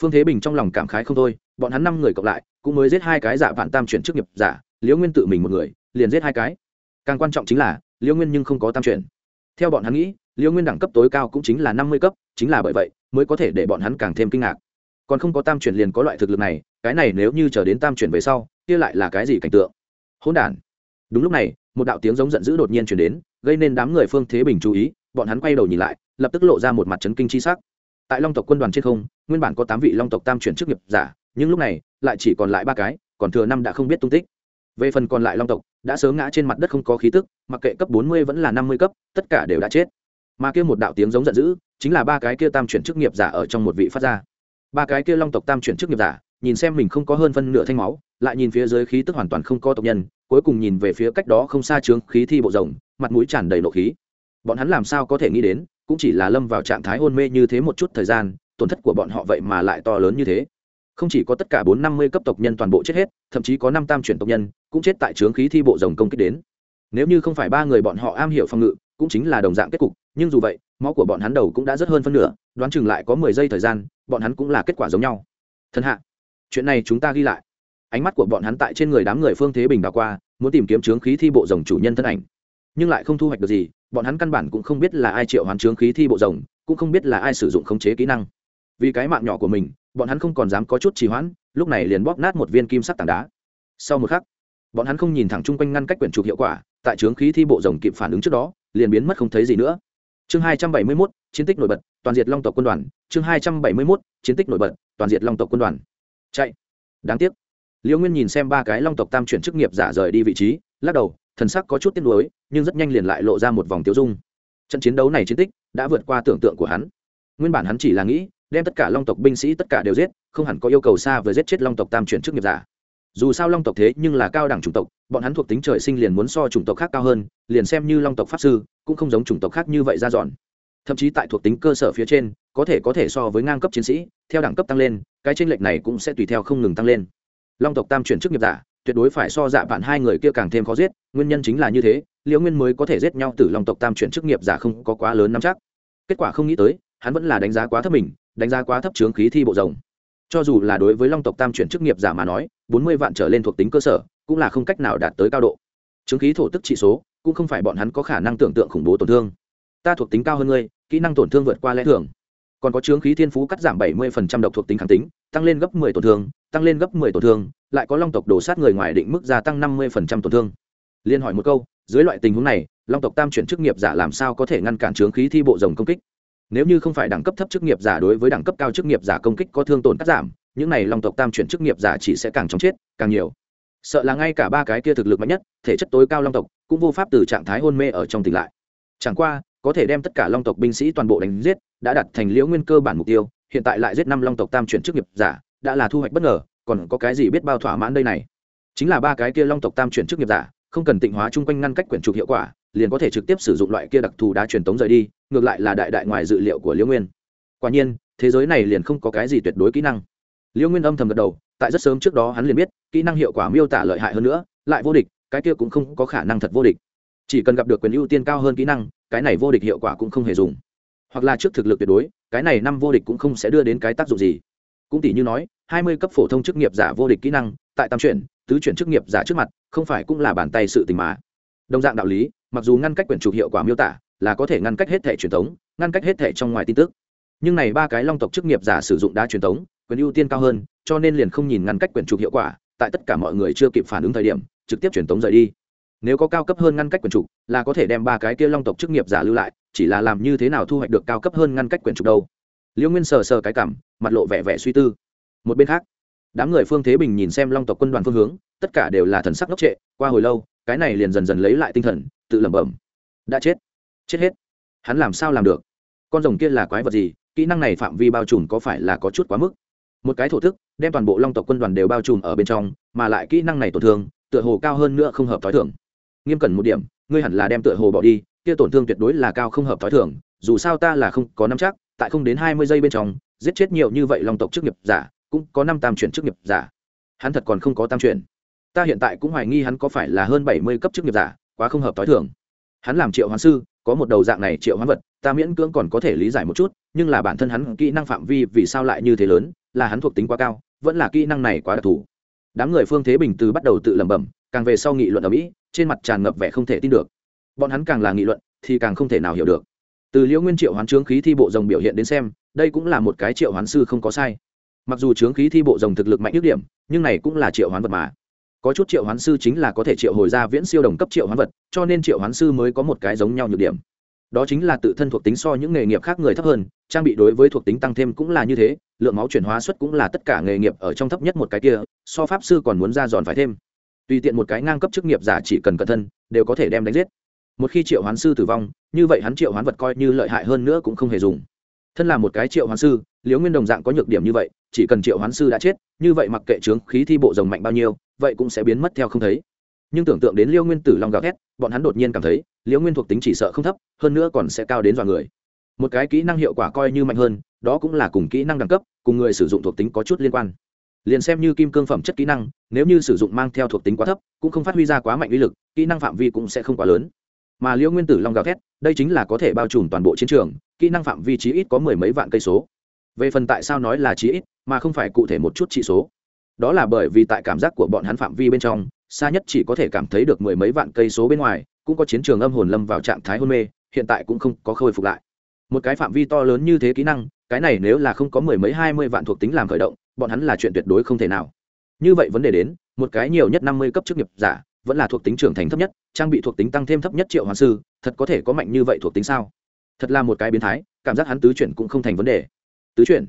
Phương thế bình trong lòng cảm khái không thôi, bọn hắn năm người cộng lại, cũng mới giết hai cái dạ vạn tam chuyển chức nghiệp giả, liễu nguyên tự mình một người liền giết hai cái. Càng quan trọng chính là liễu nguyên nhưng không có tam chuyển. Theo bọn hắn nghĩ liễu nguyên đẳng cấp tối cao cũng chính là năm mươi cấp, chính là bởi vậy, mới có thể để bọn hắn càng thêm kinh ngạc. Còn không có tam chuyển liền có loại thực lực này, cái này nếu như chờ đến tam chuyển về sau, kia lại là cái gì cảnh tượng? Hỗn đản. Đúng lúc này, một đạo tiếng giống giận dữ đột nhiên chuyển đến, gây nên đám người phương thế bình chú ý, bọn hắn quay đầu nhìn lại, lập tức lộ ra một mặt trấn kinh chi sắc. Tại long tộc quân đoàn trên không, nguyên bản có tám vị long tộc tam chuyển chức nghiệp giả, nhưng lúc này, lại chỉ còn lại ba cái, còn thừa năm đã không biết tung tích về phần còn lại long tộc, đã sớm ngã trên mặt đất không có khí tức, mặc kệ cấp bốn mươi vẫn là năm mươi cấp, tất cả đều đã chết. Mà kia một đạo tiếng giống giận dữ, chính là ba cái kia tam chuyển chức nghiệp giả ở trong một vị phát ra. Ba cái kia long tộc tam chuyển chức nghiệp giả, nhìn xem mình không có hơn phân nửa thanh máu, lại nhìn phía dưới khí tức hoàn toàn không có tộc nhân, cuối cùng nhìn về phía cách đó không xa trướng khí thi bộ rồng, mặt mũi tràn đầy nộ khí. Bọn hắn làm sao có thể nghĩ đến, cũng chỉ là lâm vào trạng thái hôn mê như thế một chút thời gian, tổn thất của bọn họ vậy mà lại to lớn như thế không chỉ có tất cả bốn năm mươi cấp tộc nhân toàn bộ chết hết, thậm chí có năm tam chuyển tộc nhân cũng chết tại trướng khí thi bộ rồng công kích đến. Nếu như không phải ba người bọn họ am hiểu phòng ngự, cũng chính là đồng dạng kết cục, nhưng dù vậy, máu của bọn hắn đầu cũng đã rất hơn phân nửa, đoán chừng lại có mười giây thời gian, bọn hắn cũng là kết quả giống nhau. Thân hạ, chuyện này chúng ta ghi lại. Ánh mắt của bọn hắn tại trên người đám người phương thế bình đào qua, muốn tìm kiếm trướng khí thi bộ rồng chủ nhân thân ảnh. Nhưng lại không thu hoạch được gì, bọn hắn căn bản cũng không biết là ai triệu hoán trướng khí thi bộ rồng, cũng không biết là ai sử dụng khống chế kỹ năng vì cái mạng nhỏ của mình, bọn hắn không còn dám có chút trì hoãn, lúc này liền bóp nát một viên kim sắc tảng đá. Sau một khắc, bọn hắn không nhìn thẳng chung quanh ngăn cách quyển trục hiệu quả, tại trướng khí thi bộ rồng kịp phản ứng trước đó, liền biến mất không thấy gì nữa. Chương hai trăm bảy mươi mốt, chiến tích nổi bật, toàn diệt long tộc quân đoàn. Chương hai trăm bảy mươi mốt, chiến tích nổi bật, toàn diệt long tộc quân đoàn. Chạy. Đáng tiếc. Liễu nguyên nhìn xem ba cái long tộc tam chuyển chức nghiệp giả rời đi vị trí, lắc đầu, thần sắc có chút tiếc nuối, nhưng rất nhanh liền lại lộ ra một vòng tiêu dung. Trận chiến đấu này chiến tích đã vượt qua tưởng tượng của hắn. Nguyên bản hắn chỉ là nghĩ đem tất cả long tộc binh sĩ tất cả đều giết, không hẳn có yêu cầu xa vừa giết chết long tộc tam chuyển chức nghiệp giả. Dù sao long tộc thế nhưng là cao đẳng chủng tộc, bọn hắn thuộc tính trời sinh liền muốn so chủng tộc khác cao hơn, liền xem như long tộc pháp sư, cũng không giống chủng tộc khác như vậy ra dọn. Thậm chí tại thuộc tính cơ sở phía trên, có thể có thể so với ngang cấp chiến sĩ, theo đẳng cấp tăng lên, cái tranh lệch này cũng sẽ tùy theo không ngừng tăng lên. Long tộc tam chuyển chức nghiệp giả, tuyệt đối phải so dạ bạn hai người kia càng thêm khó giết, nguyên nhân chính là như thế, liễu nguyên mới có thể giết nhau từ long tộc tam chuyển chức nghiệp giả không có quá lớn nắm chắc. Kết quả không nghĩ tới, hắn vẫn là đánh giá quá thấp mình đánh giá quá thấp trướng khí thi bộ rồng. Cho dù là đối với long tộc tam chuyển chức nghiệp giả mà nói, bốn mươi vạn trở lên thuộc tính cơ sở, cũng là không cách nào đạt tới cao độ. Trướng khí thổ tức trị số, cũng không phải bọn hắn có khả năng tưởng tượng khủng bố tổn thương. Ta thuộc tính cao hơn ngươi, kỹ năng tổn thương vượt qua lẽ thường. Còn có chướng khí thiên phú cắt giảm bảy mươi độc thuộc tính kháng tính, tăng lên gấp 10 tổn thương, tăng lên gấp 10 tổn thương, lại có long tộc đổ sát người ngoài định mức gia tăng năm mươi tổn thương. Liên hỏi một câu, dưới loại tình huống này, long tộc tam chuyển chức nghiệp giả làm sao có thể ngăn cản chướng khí thi bộ rồng công kích? Nếu như không phải đẳng cấp thấp chức nghiệp giả đối với đẳng cấp cao chức nghiệp giả công kích có thương tổn cắt giảm, những này long tộc tam chuyển chức nghiệp giả chỉ sẽ càng chóng chết, càng nhiều. Sợ là ngay cả ba cái kia thực lực mạnh nhất, thể chất tối cao long tộc, cũng vô pháp từ trạng thái hôn mê ở trong tỉnh lại. Chẳng qua, có thể đem tất cả long tộc binh sĩ toàn bộ đánh giết, đã đặt thành liễu nguyên cơ bản mục tiêu, hiện tại lại giết năm long tộc tam chuyển chức nghiệp giả, đã là thu hoạch bất ngờ, còn có cái gì biết bao thỏa mãn đây này? Chính là ba cái kia long tộc tam chuyển chức nghiệp giả, không cần tịnh hóa chung quanh ngăn cách quyển trục hiệu quả liền có thể trực tiếp sử dụng loại kia đặc thù đá truyền tống rời đi, ngược lại là đại đại ngoài dự liệu của liễu nguyên. Quả nhiên, thế giới này liền không có cái gì tuyệt đối kỹ năng. Liễu nguyên âm thầm gật đầu, tại rất sớm trước đó hắn liền biết, kỹ năng hiệu quả miêu tả lợi hại hơn nữa, lại vô địch, cái kia cũng không có khả năng thật vô địch. Chỉ cần gặp được quyền ưu tiên cao hơn kỹ năng, cái này vô địch hiệu quả cũng không hề dùng. Hoặc là trước thực lực tuyệt đối, cái này năm vô địch cũng không sẽ đưa đến cái tác dụng gì. Cũng tỷ như nói, hai mươi cấp phổ thông chức nghiệp giả vô địch kỹ năng, tại tam chuyển, tứ chuyển chức nghiệp giả trước mặt, không phải cũng là bàn tay sự tình mà. Đồng dạng đạo lý mặc dù ngăn cách quyển trục hiệu quả miêu tả là có thể ngăn cách hết thẻ truyền thống, ngăn cách hết thẻ trong ngoài tin tức. Nhưng này ba cái long tộc chức nghiệp giả sử dụng đá truyền thống, quyền ưu tiên cao hơn, cho nên liền không nhìn ngăn cách quyển trục hiệu quả, tại tất cả mọi người chưa kịp phản ứng thời điểm, trực tiếp truyền thống rời đi. Nếu có cao cấp hơn ngăn cách quyển trục, là có thể đem ba cái kia long tộc chức nghiệp giả lưu lại, chỉ là làm như thế nào thu hoạch được cao cấp hơn ngăn cách quyển trục đâu? Liễu nguyên sờ sờ cái cảm, mặt lộ vẻ vẻ suy tư. Một bên khác, đám người phương thế bình nhìn xem long tộc quân đoàn phương hướng, tất cả đều là thần sắc ngốc trệ, qua hồi lâu, cái này liền dần dần lấy lại tinh thần tự lẩm bẩm. Đã chết. Chết hết. Hắn làm sao làm được? Con rồng kia là quái vật gì? Kỹ năng này phạm vi bao trùm có phải là có chút quá mức? Một cái thổ thức, đem toàn bộ long tộc quân đoàn đều bao trùm ở bên trong, mà lại kỹ năng này tổn thương, tựa hồ cao hơn nữa không hợp t h ó i thưởng nghiêm cẩn một điểm, ngươi hẳn là đem tựa hồ bỏ đi, kia tổn thương tuyệt đối là cao không hợp t h ó i thưởng dù sao ta là không có năm chắc, tại không đến hai mươi giây bên trong, giết chết nhiều như vậy long tộc chức nghiệp giả, cũng có năm tam chuyển chức nghiệp giả. Hắn thật còn không có tam chuyển. Ta hiện tại cũng hoài nghi hắn có phải là hơn bảy mươi cấp chức nghiệp giả quá không hợp t h i thường. Hắn làm triệu hoán sư, có một đầu dạng này triệu hoán vật, ta miễn cưỡng còn có thể lý giải một chút, nhưng là bản thân hắn kỹ năng phạm vi vì sao lại như thế lớn, là hắn thuộc tính quá cao, vẫn là kỹ năng này quá đặc thù. Đám người phương thế bình từ bắt đầu tự lẩm bẩm, càng về sau nghị luận ở mỹ trên mặt tràn ngập vẻ không thể tin được. Bọn hắn càng là nghị luận, thì càng không thể nào hiểu được. Từ liễu nguyên triệu hoán trướng khí thi bộ rồng biểu hiện đến xem, đây cũng là một cái triệu hoán sư không có sai. Mặc dù trướng khí thi bộ rồng thực lực mạnh nhất điểm, nhưng này cũng là triệu hoán vật mà có chút triệu hoán sư chính là có thể triệu hồi ra viễn siêu đồng cấp triệu hoán vật, cho nên triệu hoán sư mới có một cái giống nhau nhược điểm. Đó chính là tự thân thuộc tính so những nghề nghiệp khác người thấp hơn, trang bị đối với thuộc tính tăng thêm cũng là như thế, lượng máu chuyển hóa suất cũng là tất cả nghề nghiệp ở trong thấp nhất một cái kia, so pháp sư còn muốn ra giòn phải thêm. Tùy tiện một cái ngang cấp chức nghiệp giả chỉ cần cẩn thân đều có thể đem đánh giết. Một khi triệu hoán sư tử vong, như vậy hắn triệu hoán vật coi như lợi hại hơn nữa cũng không hề dùng. Thân là một cái triệu hoán sư, liễu nguyên đồng dạng có nhược điểm như vậy chỉ cần triệu hoán sư đã chết, như vậy mặc kệ trướng khí thi bộ rồng mạnh bao nhiêu, vậy cũng sẽ biến mất theo không thấy. Nhưng tưởng tượng đến liêu nguyên tử long gào thét, bọn hắn đột nhiên cảm thấy liễu nguyên thuộc tính chỉ sợ không thấp, hơn nữa còn sẽ cao đến dọa người. Một cái kỹ năng hiệu quả coi như mạnh hơn, đó cũng là cùng kỹ năng đẳng cấp, cùng người sử dụng thuộc tính có chút liên quan. Liền xem như kim cương phẩm chất kỹ năng, nếu như sử dụng mang theo thuộc tính quá thấp, cũng không phát huy ra quá mạnh uy lực, kỹ năng phạm vi cũng sẽ không quá lớn. Mà liễu nguyên tử long gào thét, đây chính là có thể bao trùm toàn bộ chiến trường, kỹ năng phạm vi chí ít có mười mấy vạn cây số về phần tại sao nói là chí ít, mà không phải cụ thể một chút trị số. Đó là bởi vì tại cảm giác của bọn hắn phạm vi bên trong, xa nhất chỉ có thể cảm thấy được mười mấy vạn cây số bên ngoài, cũng có chiến trường âm hồn lâm vào trạng thái hôn mê, hiện tại cũng không có khôi phục lại. Một cái phạm vi to lớn như thế kỹ năng, cái này nếu là không có mười mấy hai mươi vạn thuộc tính làm khởi động, bọn hắn là chuyện tuyệt đối không thể nào. Như vậy vấn đề đến, một cái nhiều nhất năm mươi cấp chức nghiệp giả, vẫn là thuộc tính trưởng thành thấp nhất, trang bị thuộc tính tăng thêm thấp nhất triệu hoàng sư, thật có thể có mạnh như vậy thuộc tính sao? Thật là một cái biến thái, cảm giác hắn tứ chuyển cũng không thành vấn đề tứ chuyển.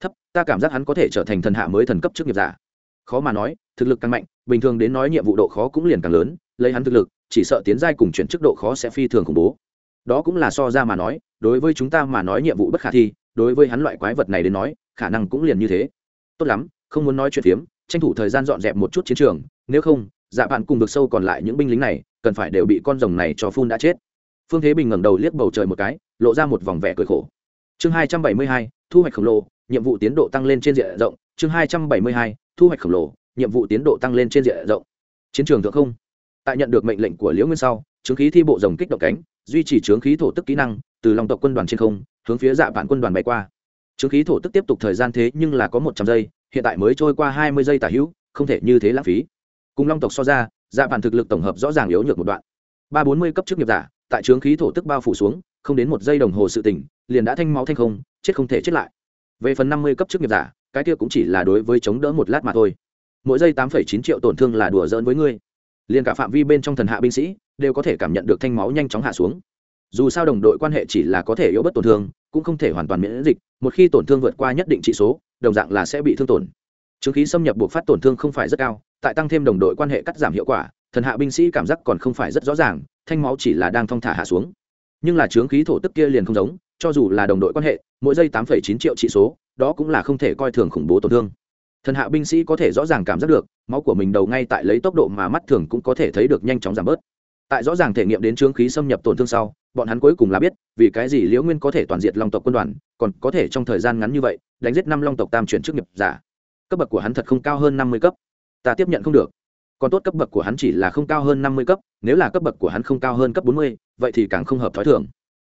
Thấp, ta cảm giác hắn có thể trở thành thần hạ mới thần cấp chức nghiệp giả. Khó mà nói, thực lực càng mạnh, bình thường đến nói nhiệm vụ độ khó cũng liền càng lớn, lấy hắn thực lực, chỉ sợ tiến giai cùng chuyển chức độ khó sẽ phi thường khủng bố. Đó cũng là so ra mà nói, đối với chúng ta mà nói nhiệm vụ bất khả thi, đối với hắn loại quái vật này đến nói, khả năng cũng liền như thế. Tốt lắm, không muốn nói chuyện phiếm, tranh thủ thời gian dọn dẹp một chút chiến trường, nếu không dạ bạn cùng vực sâu còn lại những binh lính này, cần phải đều bị con rồng này cho phun đã chết. Phương thế bình ngẩng đầu liếc bầu trời một cái, lộ ra một vòng vẻ cười khổ chương hai trăm bảy mươi hai, thu hoạch khổng lồ, nhiệm vụ tiến độ tăng lên trên diện rộng. Chương hai trăm bảy mươi hai, thu hoạch khổng lồ, nhiệm vụ tiến độ tăng lên trên diện rộng. Chiến trường thượng không. Tại nhận được mệnh lệnh của liễu nguyên sau chứng khí thi bộ rồng kích động cánh, duy trì trướng khí thổ tức kỹ năng, từ lòng tộc quân đoàn trên không, hướng phía dạ vạn quân đoàn bay qua. Chứng khí thổ tức tiếp tục thời gian thế nhưng là có một trăm giây, hiện tại mới trôi qua hai mươi giây tả hữu, không thể như thế lãng phí. Cùng long tộc so ra dạ vạn thực lực tổng hợp rõ ràng yếu nhược một đoạn. Ba bốn mươi cấp chức nghiệp giả, tại trướng khí thổ tức bao phủ xuống, không đến một giây đồng hồ sự tỉnh liền đã thanh máu thanh không, chết không thể chết lại. Về phần năm mươi cấp chức nghiệp giả, cái kia cũng chỉ là đối với chống đỡ một lát mà thôi. Mỗi giây tám chín triệu tổn thương là đùa giỡn với ngươi. Liền cả phạm vi bên trong thần hạ binh sĩ đều có thể cảm nhận được thanh máu nhanh chóng hạ xuống. Dù sao đồng đội quan hệ chỉ là có thể yếu bất tổn thương, cũng không thể hoàn toàn miễn dịch, một khi tổn thương vượt qua nhất định trị số, đồng dạng là sẽ bị thương tổn. Chứng khí xâm nhập buộc phát tổn thương không phải rất cao, tại tăng thêm đồng đội quan hệ cắt giảm hiệu quả, thần hạ binh sĩ cảm giác còn không phải rất rõ ràng, thanh máu chỉ là đang thong thả hạ xuống. Nhưng là chướng khí thổ tức kia liền không giống cho dù là đồng đội quan hệ, mỗi giây tám chín triệu trị số, đó cũng là không thể coi thường khủng bố tổn thương. Thần hạ binh sĩ có thể rõ ràng cảm giác được, máu của mình đầu ngay tại lấy tốc độ mà mắt thường cũng có thể thấy được nhanh chóng giảm bớt. Tại rõ ràng thể nghiệm đến trướng khí xâm nhập tổn thương sau, bọn hắn cuối cùng là biết, vì cái gì liễu nguyên có thể toàn diệt long tộc quân đoàn, còn có thể trong thời gian ngắn như vậy, đánh giết năm long tộc tam chuyển chức nghiệp giả. Cấp bậc của hắn thật không cao hơn năm mươi cấp. Ta tiếp nhận không được. Còn tốt cấp bậc của hắn chỉ là không cao hơn năm mươi cấp, nếu là cấp bậc của hắn không cao hơn cấp bốn mươi, vậy thì càng không hợp t h ó i thường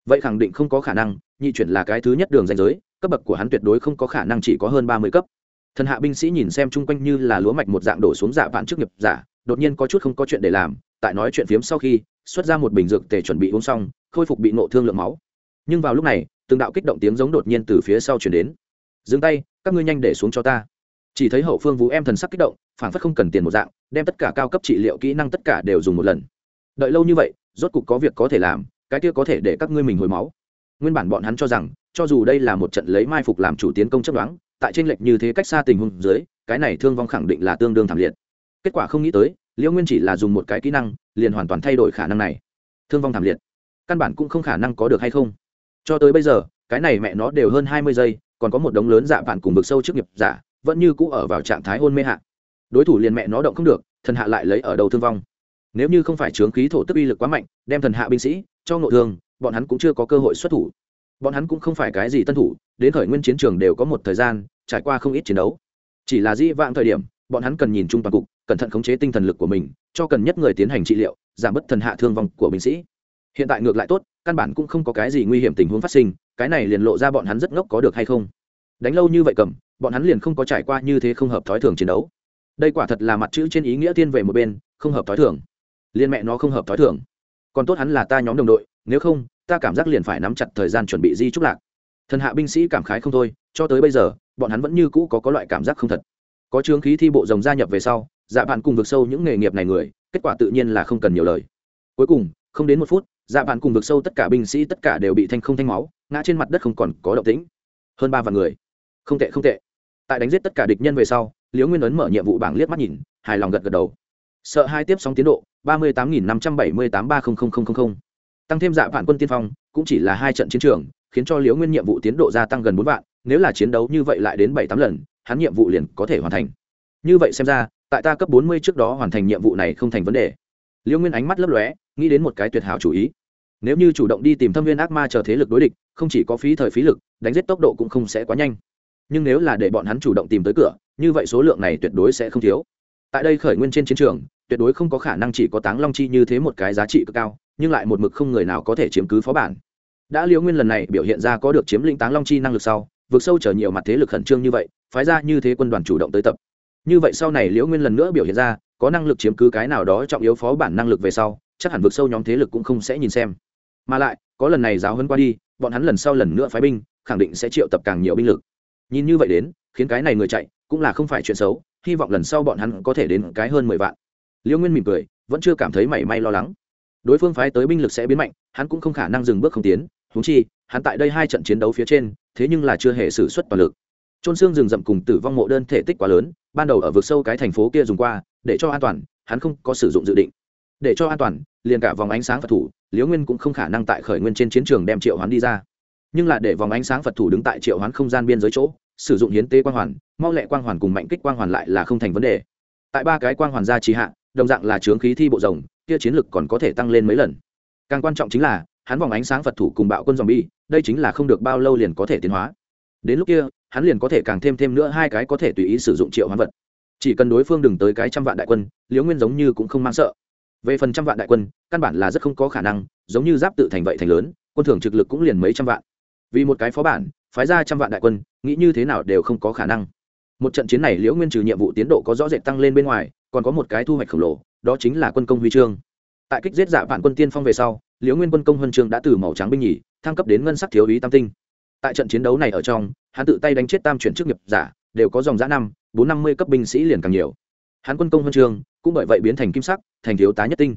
vậy khẳng định không có khả năng, nhị chuyển là cái thứ nhất đường danh giới, cấp bậc của hắn tuyệt đối không có khả năng chỉ có hơn ba mươi cấp. Thần hạ binh sĩ nhìn xem chung quanh như là lúa mạch một dạng đổ xuống dạ vạn trước nghiệp giả, đột nhiên có chút không có chuyện để làm, tại nói chuyện phiếm sau khi, xuất ra một bình dược tề chuẩn bị uống xong, khôi phục bị nộ thương lượng máu. Nhưng vào lúc này, từng đạo kích động tiếng giống đột nhiên từ phía sau chuyển đến. Dừng tay, các ngươi nhanh để xuống cho ta. Chỉ thấy hậu phương vũ em thần sắc kích động phản phất không cần tiền một dạng, đem tất cả cao cấp trị liệu kỹ năng tất cả đều dùng một lần. Đợi lâu như vậy, rốt cục có việc có thể làm cái kia có thể để các ngươi mình hồi máu. Nguyên bản bọn hắn cho rằng, cho dù đây là một trận lấy mai phục làm chủ tiến công chấp đoán, tại trên lệch như thế cách xa tình huống dưới, cái này thương vong khẳng định là tương đương thảm liệt. Kết quả không nghĩ tới, liễu nguyên chỉ là dùng một cái kỹ năng, liền hoàn toàn thay đổi khả năng này. Thương vong thảm liệt, căn bản cũng không khả năng có được hay không. Cho tới bây giờ, cái này mẹ nó đều hơn hai mươi giây, còn có một đống lớn dạ vạn cùng vực sâu trước nghiệp giả, vẫn như cũ ở vào trạng thái hôn mê hạ. Đối thủ liền mẹ nó động không được, thần hạ lại lấy ở đầu thương vong nếu như không phải chướng khí thổ tức uy lực quá mạnh, đem thần hạ binh sĩ, cho ngộ thương, bọn hắn cũng chưa có cơ hội xuất thủ. Bọn hắn cũng không phải cái gì tân thủ, đến khởi nguyên chiến trường đều có một thời gian, trải qua không ít chiến đấu. Chỉ là dĩ vãng thời điểm, bọn hắn cần nhìn chung toàn cục, cẩn thận khống chế tinh thần lực của mình, cho cần nhất người tiến hành trị liệu, giảm bớt thần hạ thương vong của binh sĩ. Hiện tại ngược lại tốt, căn bản cũng không có cái gì nguy hiểm tình huống phát sinh, cái này liền lộ ra bọn hắn rất ngốc có được hay không. Đánh lâu như vậy cầm, bọn hắn liền không có trải qua như thế không hợp thói thường chiến đấu. Đây quả thật là mặt chữ trên ý nghĩa tiên về một bên, không hợp thói thường liên mẹ nó không hợp thói thường. Còn tốt hắn là ta nhóm đồng đội, nếu không, ta cảm giác liền phải nắm chặt thời gian chuẩn bị di trúc lạc. Thần hạ binh sĩ cảm khái không thôi, cho tới bây giờ, bọn hắn vẫn như cũ có có loại cảm giác không thật. Có chướng khí thi bộ rồng gia nhập về sau dạ bạn cùng vực sâu những nghề nghiệp này người, kết quả tự nhiên là không cần nhiều lời. Cuối cùng, không đến một phút dạ bạn cùng vực sâu tất cả binh sĩ tất cả đều bị thanh không thanh máu, ngã trên mặt đất không còn có động tĩnh. Hơn ba vạn người. Không tệ không tệ. Tại đánh giết tất cả địch nhân về sau, liễu nguyên ấn mở nhiệm vụ bảng liếc mắt nhìn, hài lòng gật gật đầu. Sợ hai tiếp sóng tiến độ ba mươi tám nghìn năm trăm bảy mươi tám ba tăng thêm dạ vạn quân tiên phong, cũng chỉ là hai trận chiến trường, khiến cho liễu nguyên nhiệm vụ tiến độ gia tăng gần bốn vạn, nếu là chiến đấu như vậy lại đến bảy tám lần, hắn nhiệm vụ liền có thể hoàn thành. Như vậy xem ra, tại ta cấp bốn mươi trước đó hoàn thành nhiệm vụ này không thành vấn đề. Liễu nguyên ánh mắt lấp lóe, nghĩ đến một cái tuyệt hảo chủ ý. Nếu như chủ động đi tìm thâm viên ác ma chờ thế lực đối địch, không chỉ có phí thời phí lực, đánh giết tốc độ cũng không sẽ quá nhanh. Nhưng nếu là để bọn hắn chủ động tìm tới cửa, như vậy số lượng này tuyệt đối sẽ không thiếu. Tại đây khởi nguyên trên chiến trường tuyệt đối không có khả năng chỉ có táng long chi như thế một cái giá trị cực cao, nhưng lại một mực không người nào có thể chiếm cứ phó bản. Đã liễu nguyên lần này biểu hiện ra có được chiếm lĩnh táng long chi năng lực sau, vượt sâu trở nhiều mặt thế lực khẩn trương như vậy, phái ra như thế quân đoàn chủ động tới tập. Như vậy sau này liễu nguyên lần nữa biểu hiện ra, có năng lực chiếm cứ cái nào đó trọng yếu phó bản năng lực về sau, chắc hẳn vượt sâu nhóm thế lực cũng không sẽ nhìn xem. Mà lại, có lần này giáo hơn qua đi, bọn hắn lần sau lần nữa phái binh, khẳng định sẽ triệu tập càng nhiều binh lực. Nhìn như vậy đến, khiến cái này người chạy, cũng là không phải chuyện xấu, hy vọng lần sau bọn hắn có thể đến cái hơn mười vạn liễu nguyên mỉm cười, vẫn chưa cảm thấy mảy may lo lắng. Đối phương phái tới binh lực sẽ biến mạnh, hắn cũng không khả năng dừng bước không tiến. Húng chi, hắn tại đây hai trận chiến đấu phía trên, thế nhưng là chưa hề xử suất toàn lực. Trôn xương rừng rậm cùng tử vong mộ đơn thể tích quá lớn, ban đầu ở vực sâu cái thành phố kia dùng qua, để cho an toàn, hắn không có sử dụng dự định. Để cho an toàn, liền cả vòng ánh sáng phật thủ liễu nguyên cũng không khả năng tại khởi nguyên trên chiến trường đem triệu hoán đi ra. Nhưng là để vòng ánh sáng phật thủ đứng tại triệu hoán không gian biên giới chỗ, sử dụng hiến tế quang hoàn, mau lẹ quang hoàn cùng mạnh kích quang hoàn lại là không thành vấn đề. Tại ba cái quang hoàn gia trì hạ đồng dạng là chướng khí thi bộ rồng, kia chiến lực còn có thể tăng lên mấy lần. Càng quan trọng chính là, hắn vòng ánh sáng phật thủ cùng bạo quân dòm bi đây chính là không được bao lâu liền có thể tiến hóa. Đến lúc kia, hắn liền có thể càng thêm thêm nữa hai cái có thể tùy ý sử dụng triệu hoán vật. Chỉ cần đối phương đừng tới cái trăm vạn đại quân, liễu nguyên giống như cũng không mang sợ. Về phần trăm vạn đại quân, căn bản là rất không có khả năng, giống như giáp tự thành vậy thành lớn, quân thưởng trực lực cũng liền mấy trăm vạn. Vì một cái phó bản, phái ra trăm vạn đại quân, nghĩ như thế nào đều không có khả năng một trận chiến này liễu nguyên trừ nhiệm vụ tiến độ có rõ rệt tăng lên bên ngoài, còn có một cái thu hoạch khổng lồ, đó chính là quân công huy chương. Tại kích giết dạ vạn quân tiên phong về sau, liễu nguyên quân công huân chương đã từ màu trắng binh nhì, thăng cấp đến ngân sắc thiếu ý tam tinh. Tại trận chiến đấu này ở trong, hắn tự tay đánh chết tam chuyển chức nghiệp giả, đều có dòng giã năm, bốn năm mươi cấp binh sĩ liền càng nhiều. Hắn quân công huân chương cũng bởi vậy biến thành kim sắc, thành thiếu tá nhất tinh.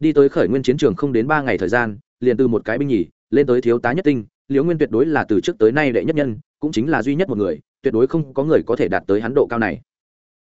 Đi tới khởi nguyên chiến trường không đến ba ngày thời gian, liền từ một cái binh nhì lên tới thiếu tá nhất tinh, liễu nguyên tuyệt đối là từ trước tới nay đệ nhất nhân cũng chính là duy nhất một người, tuyệt đối không có người có thể đạt tới hắn độ cao này.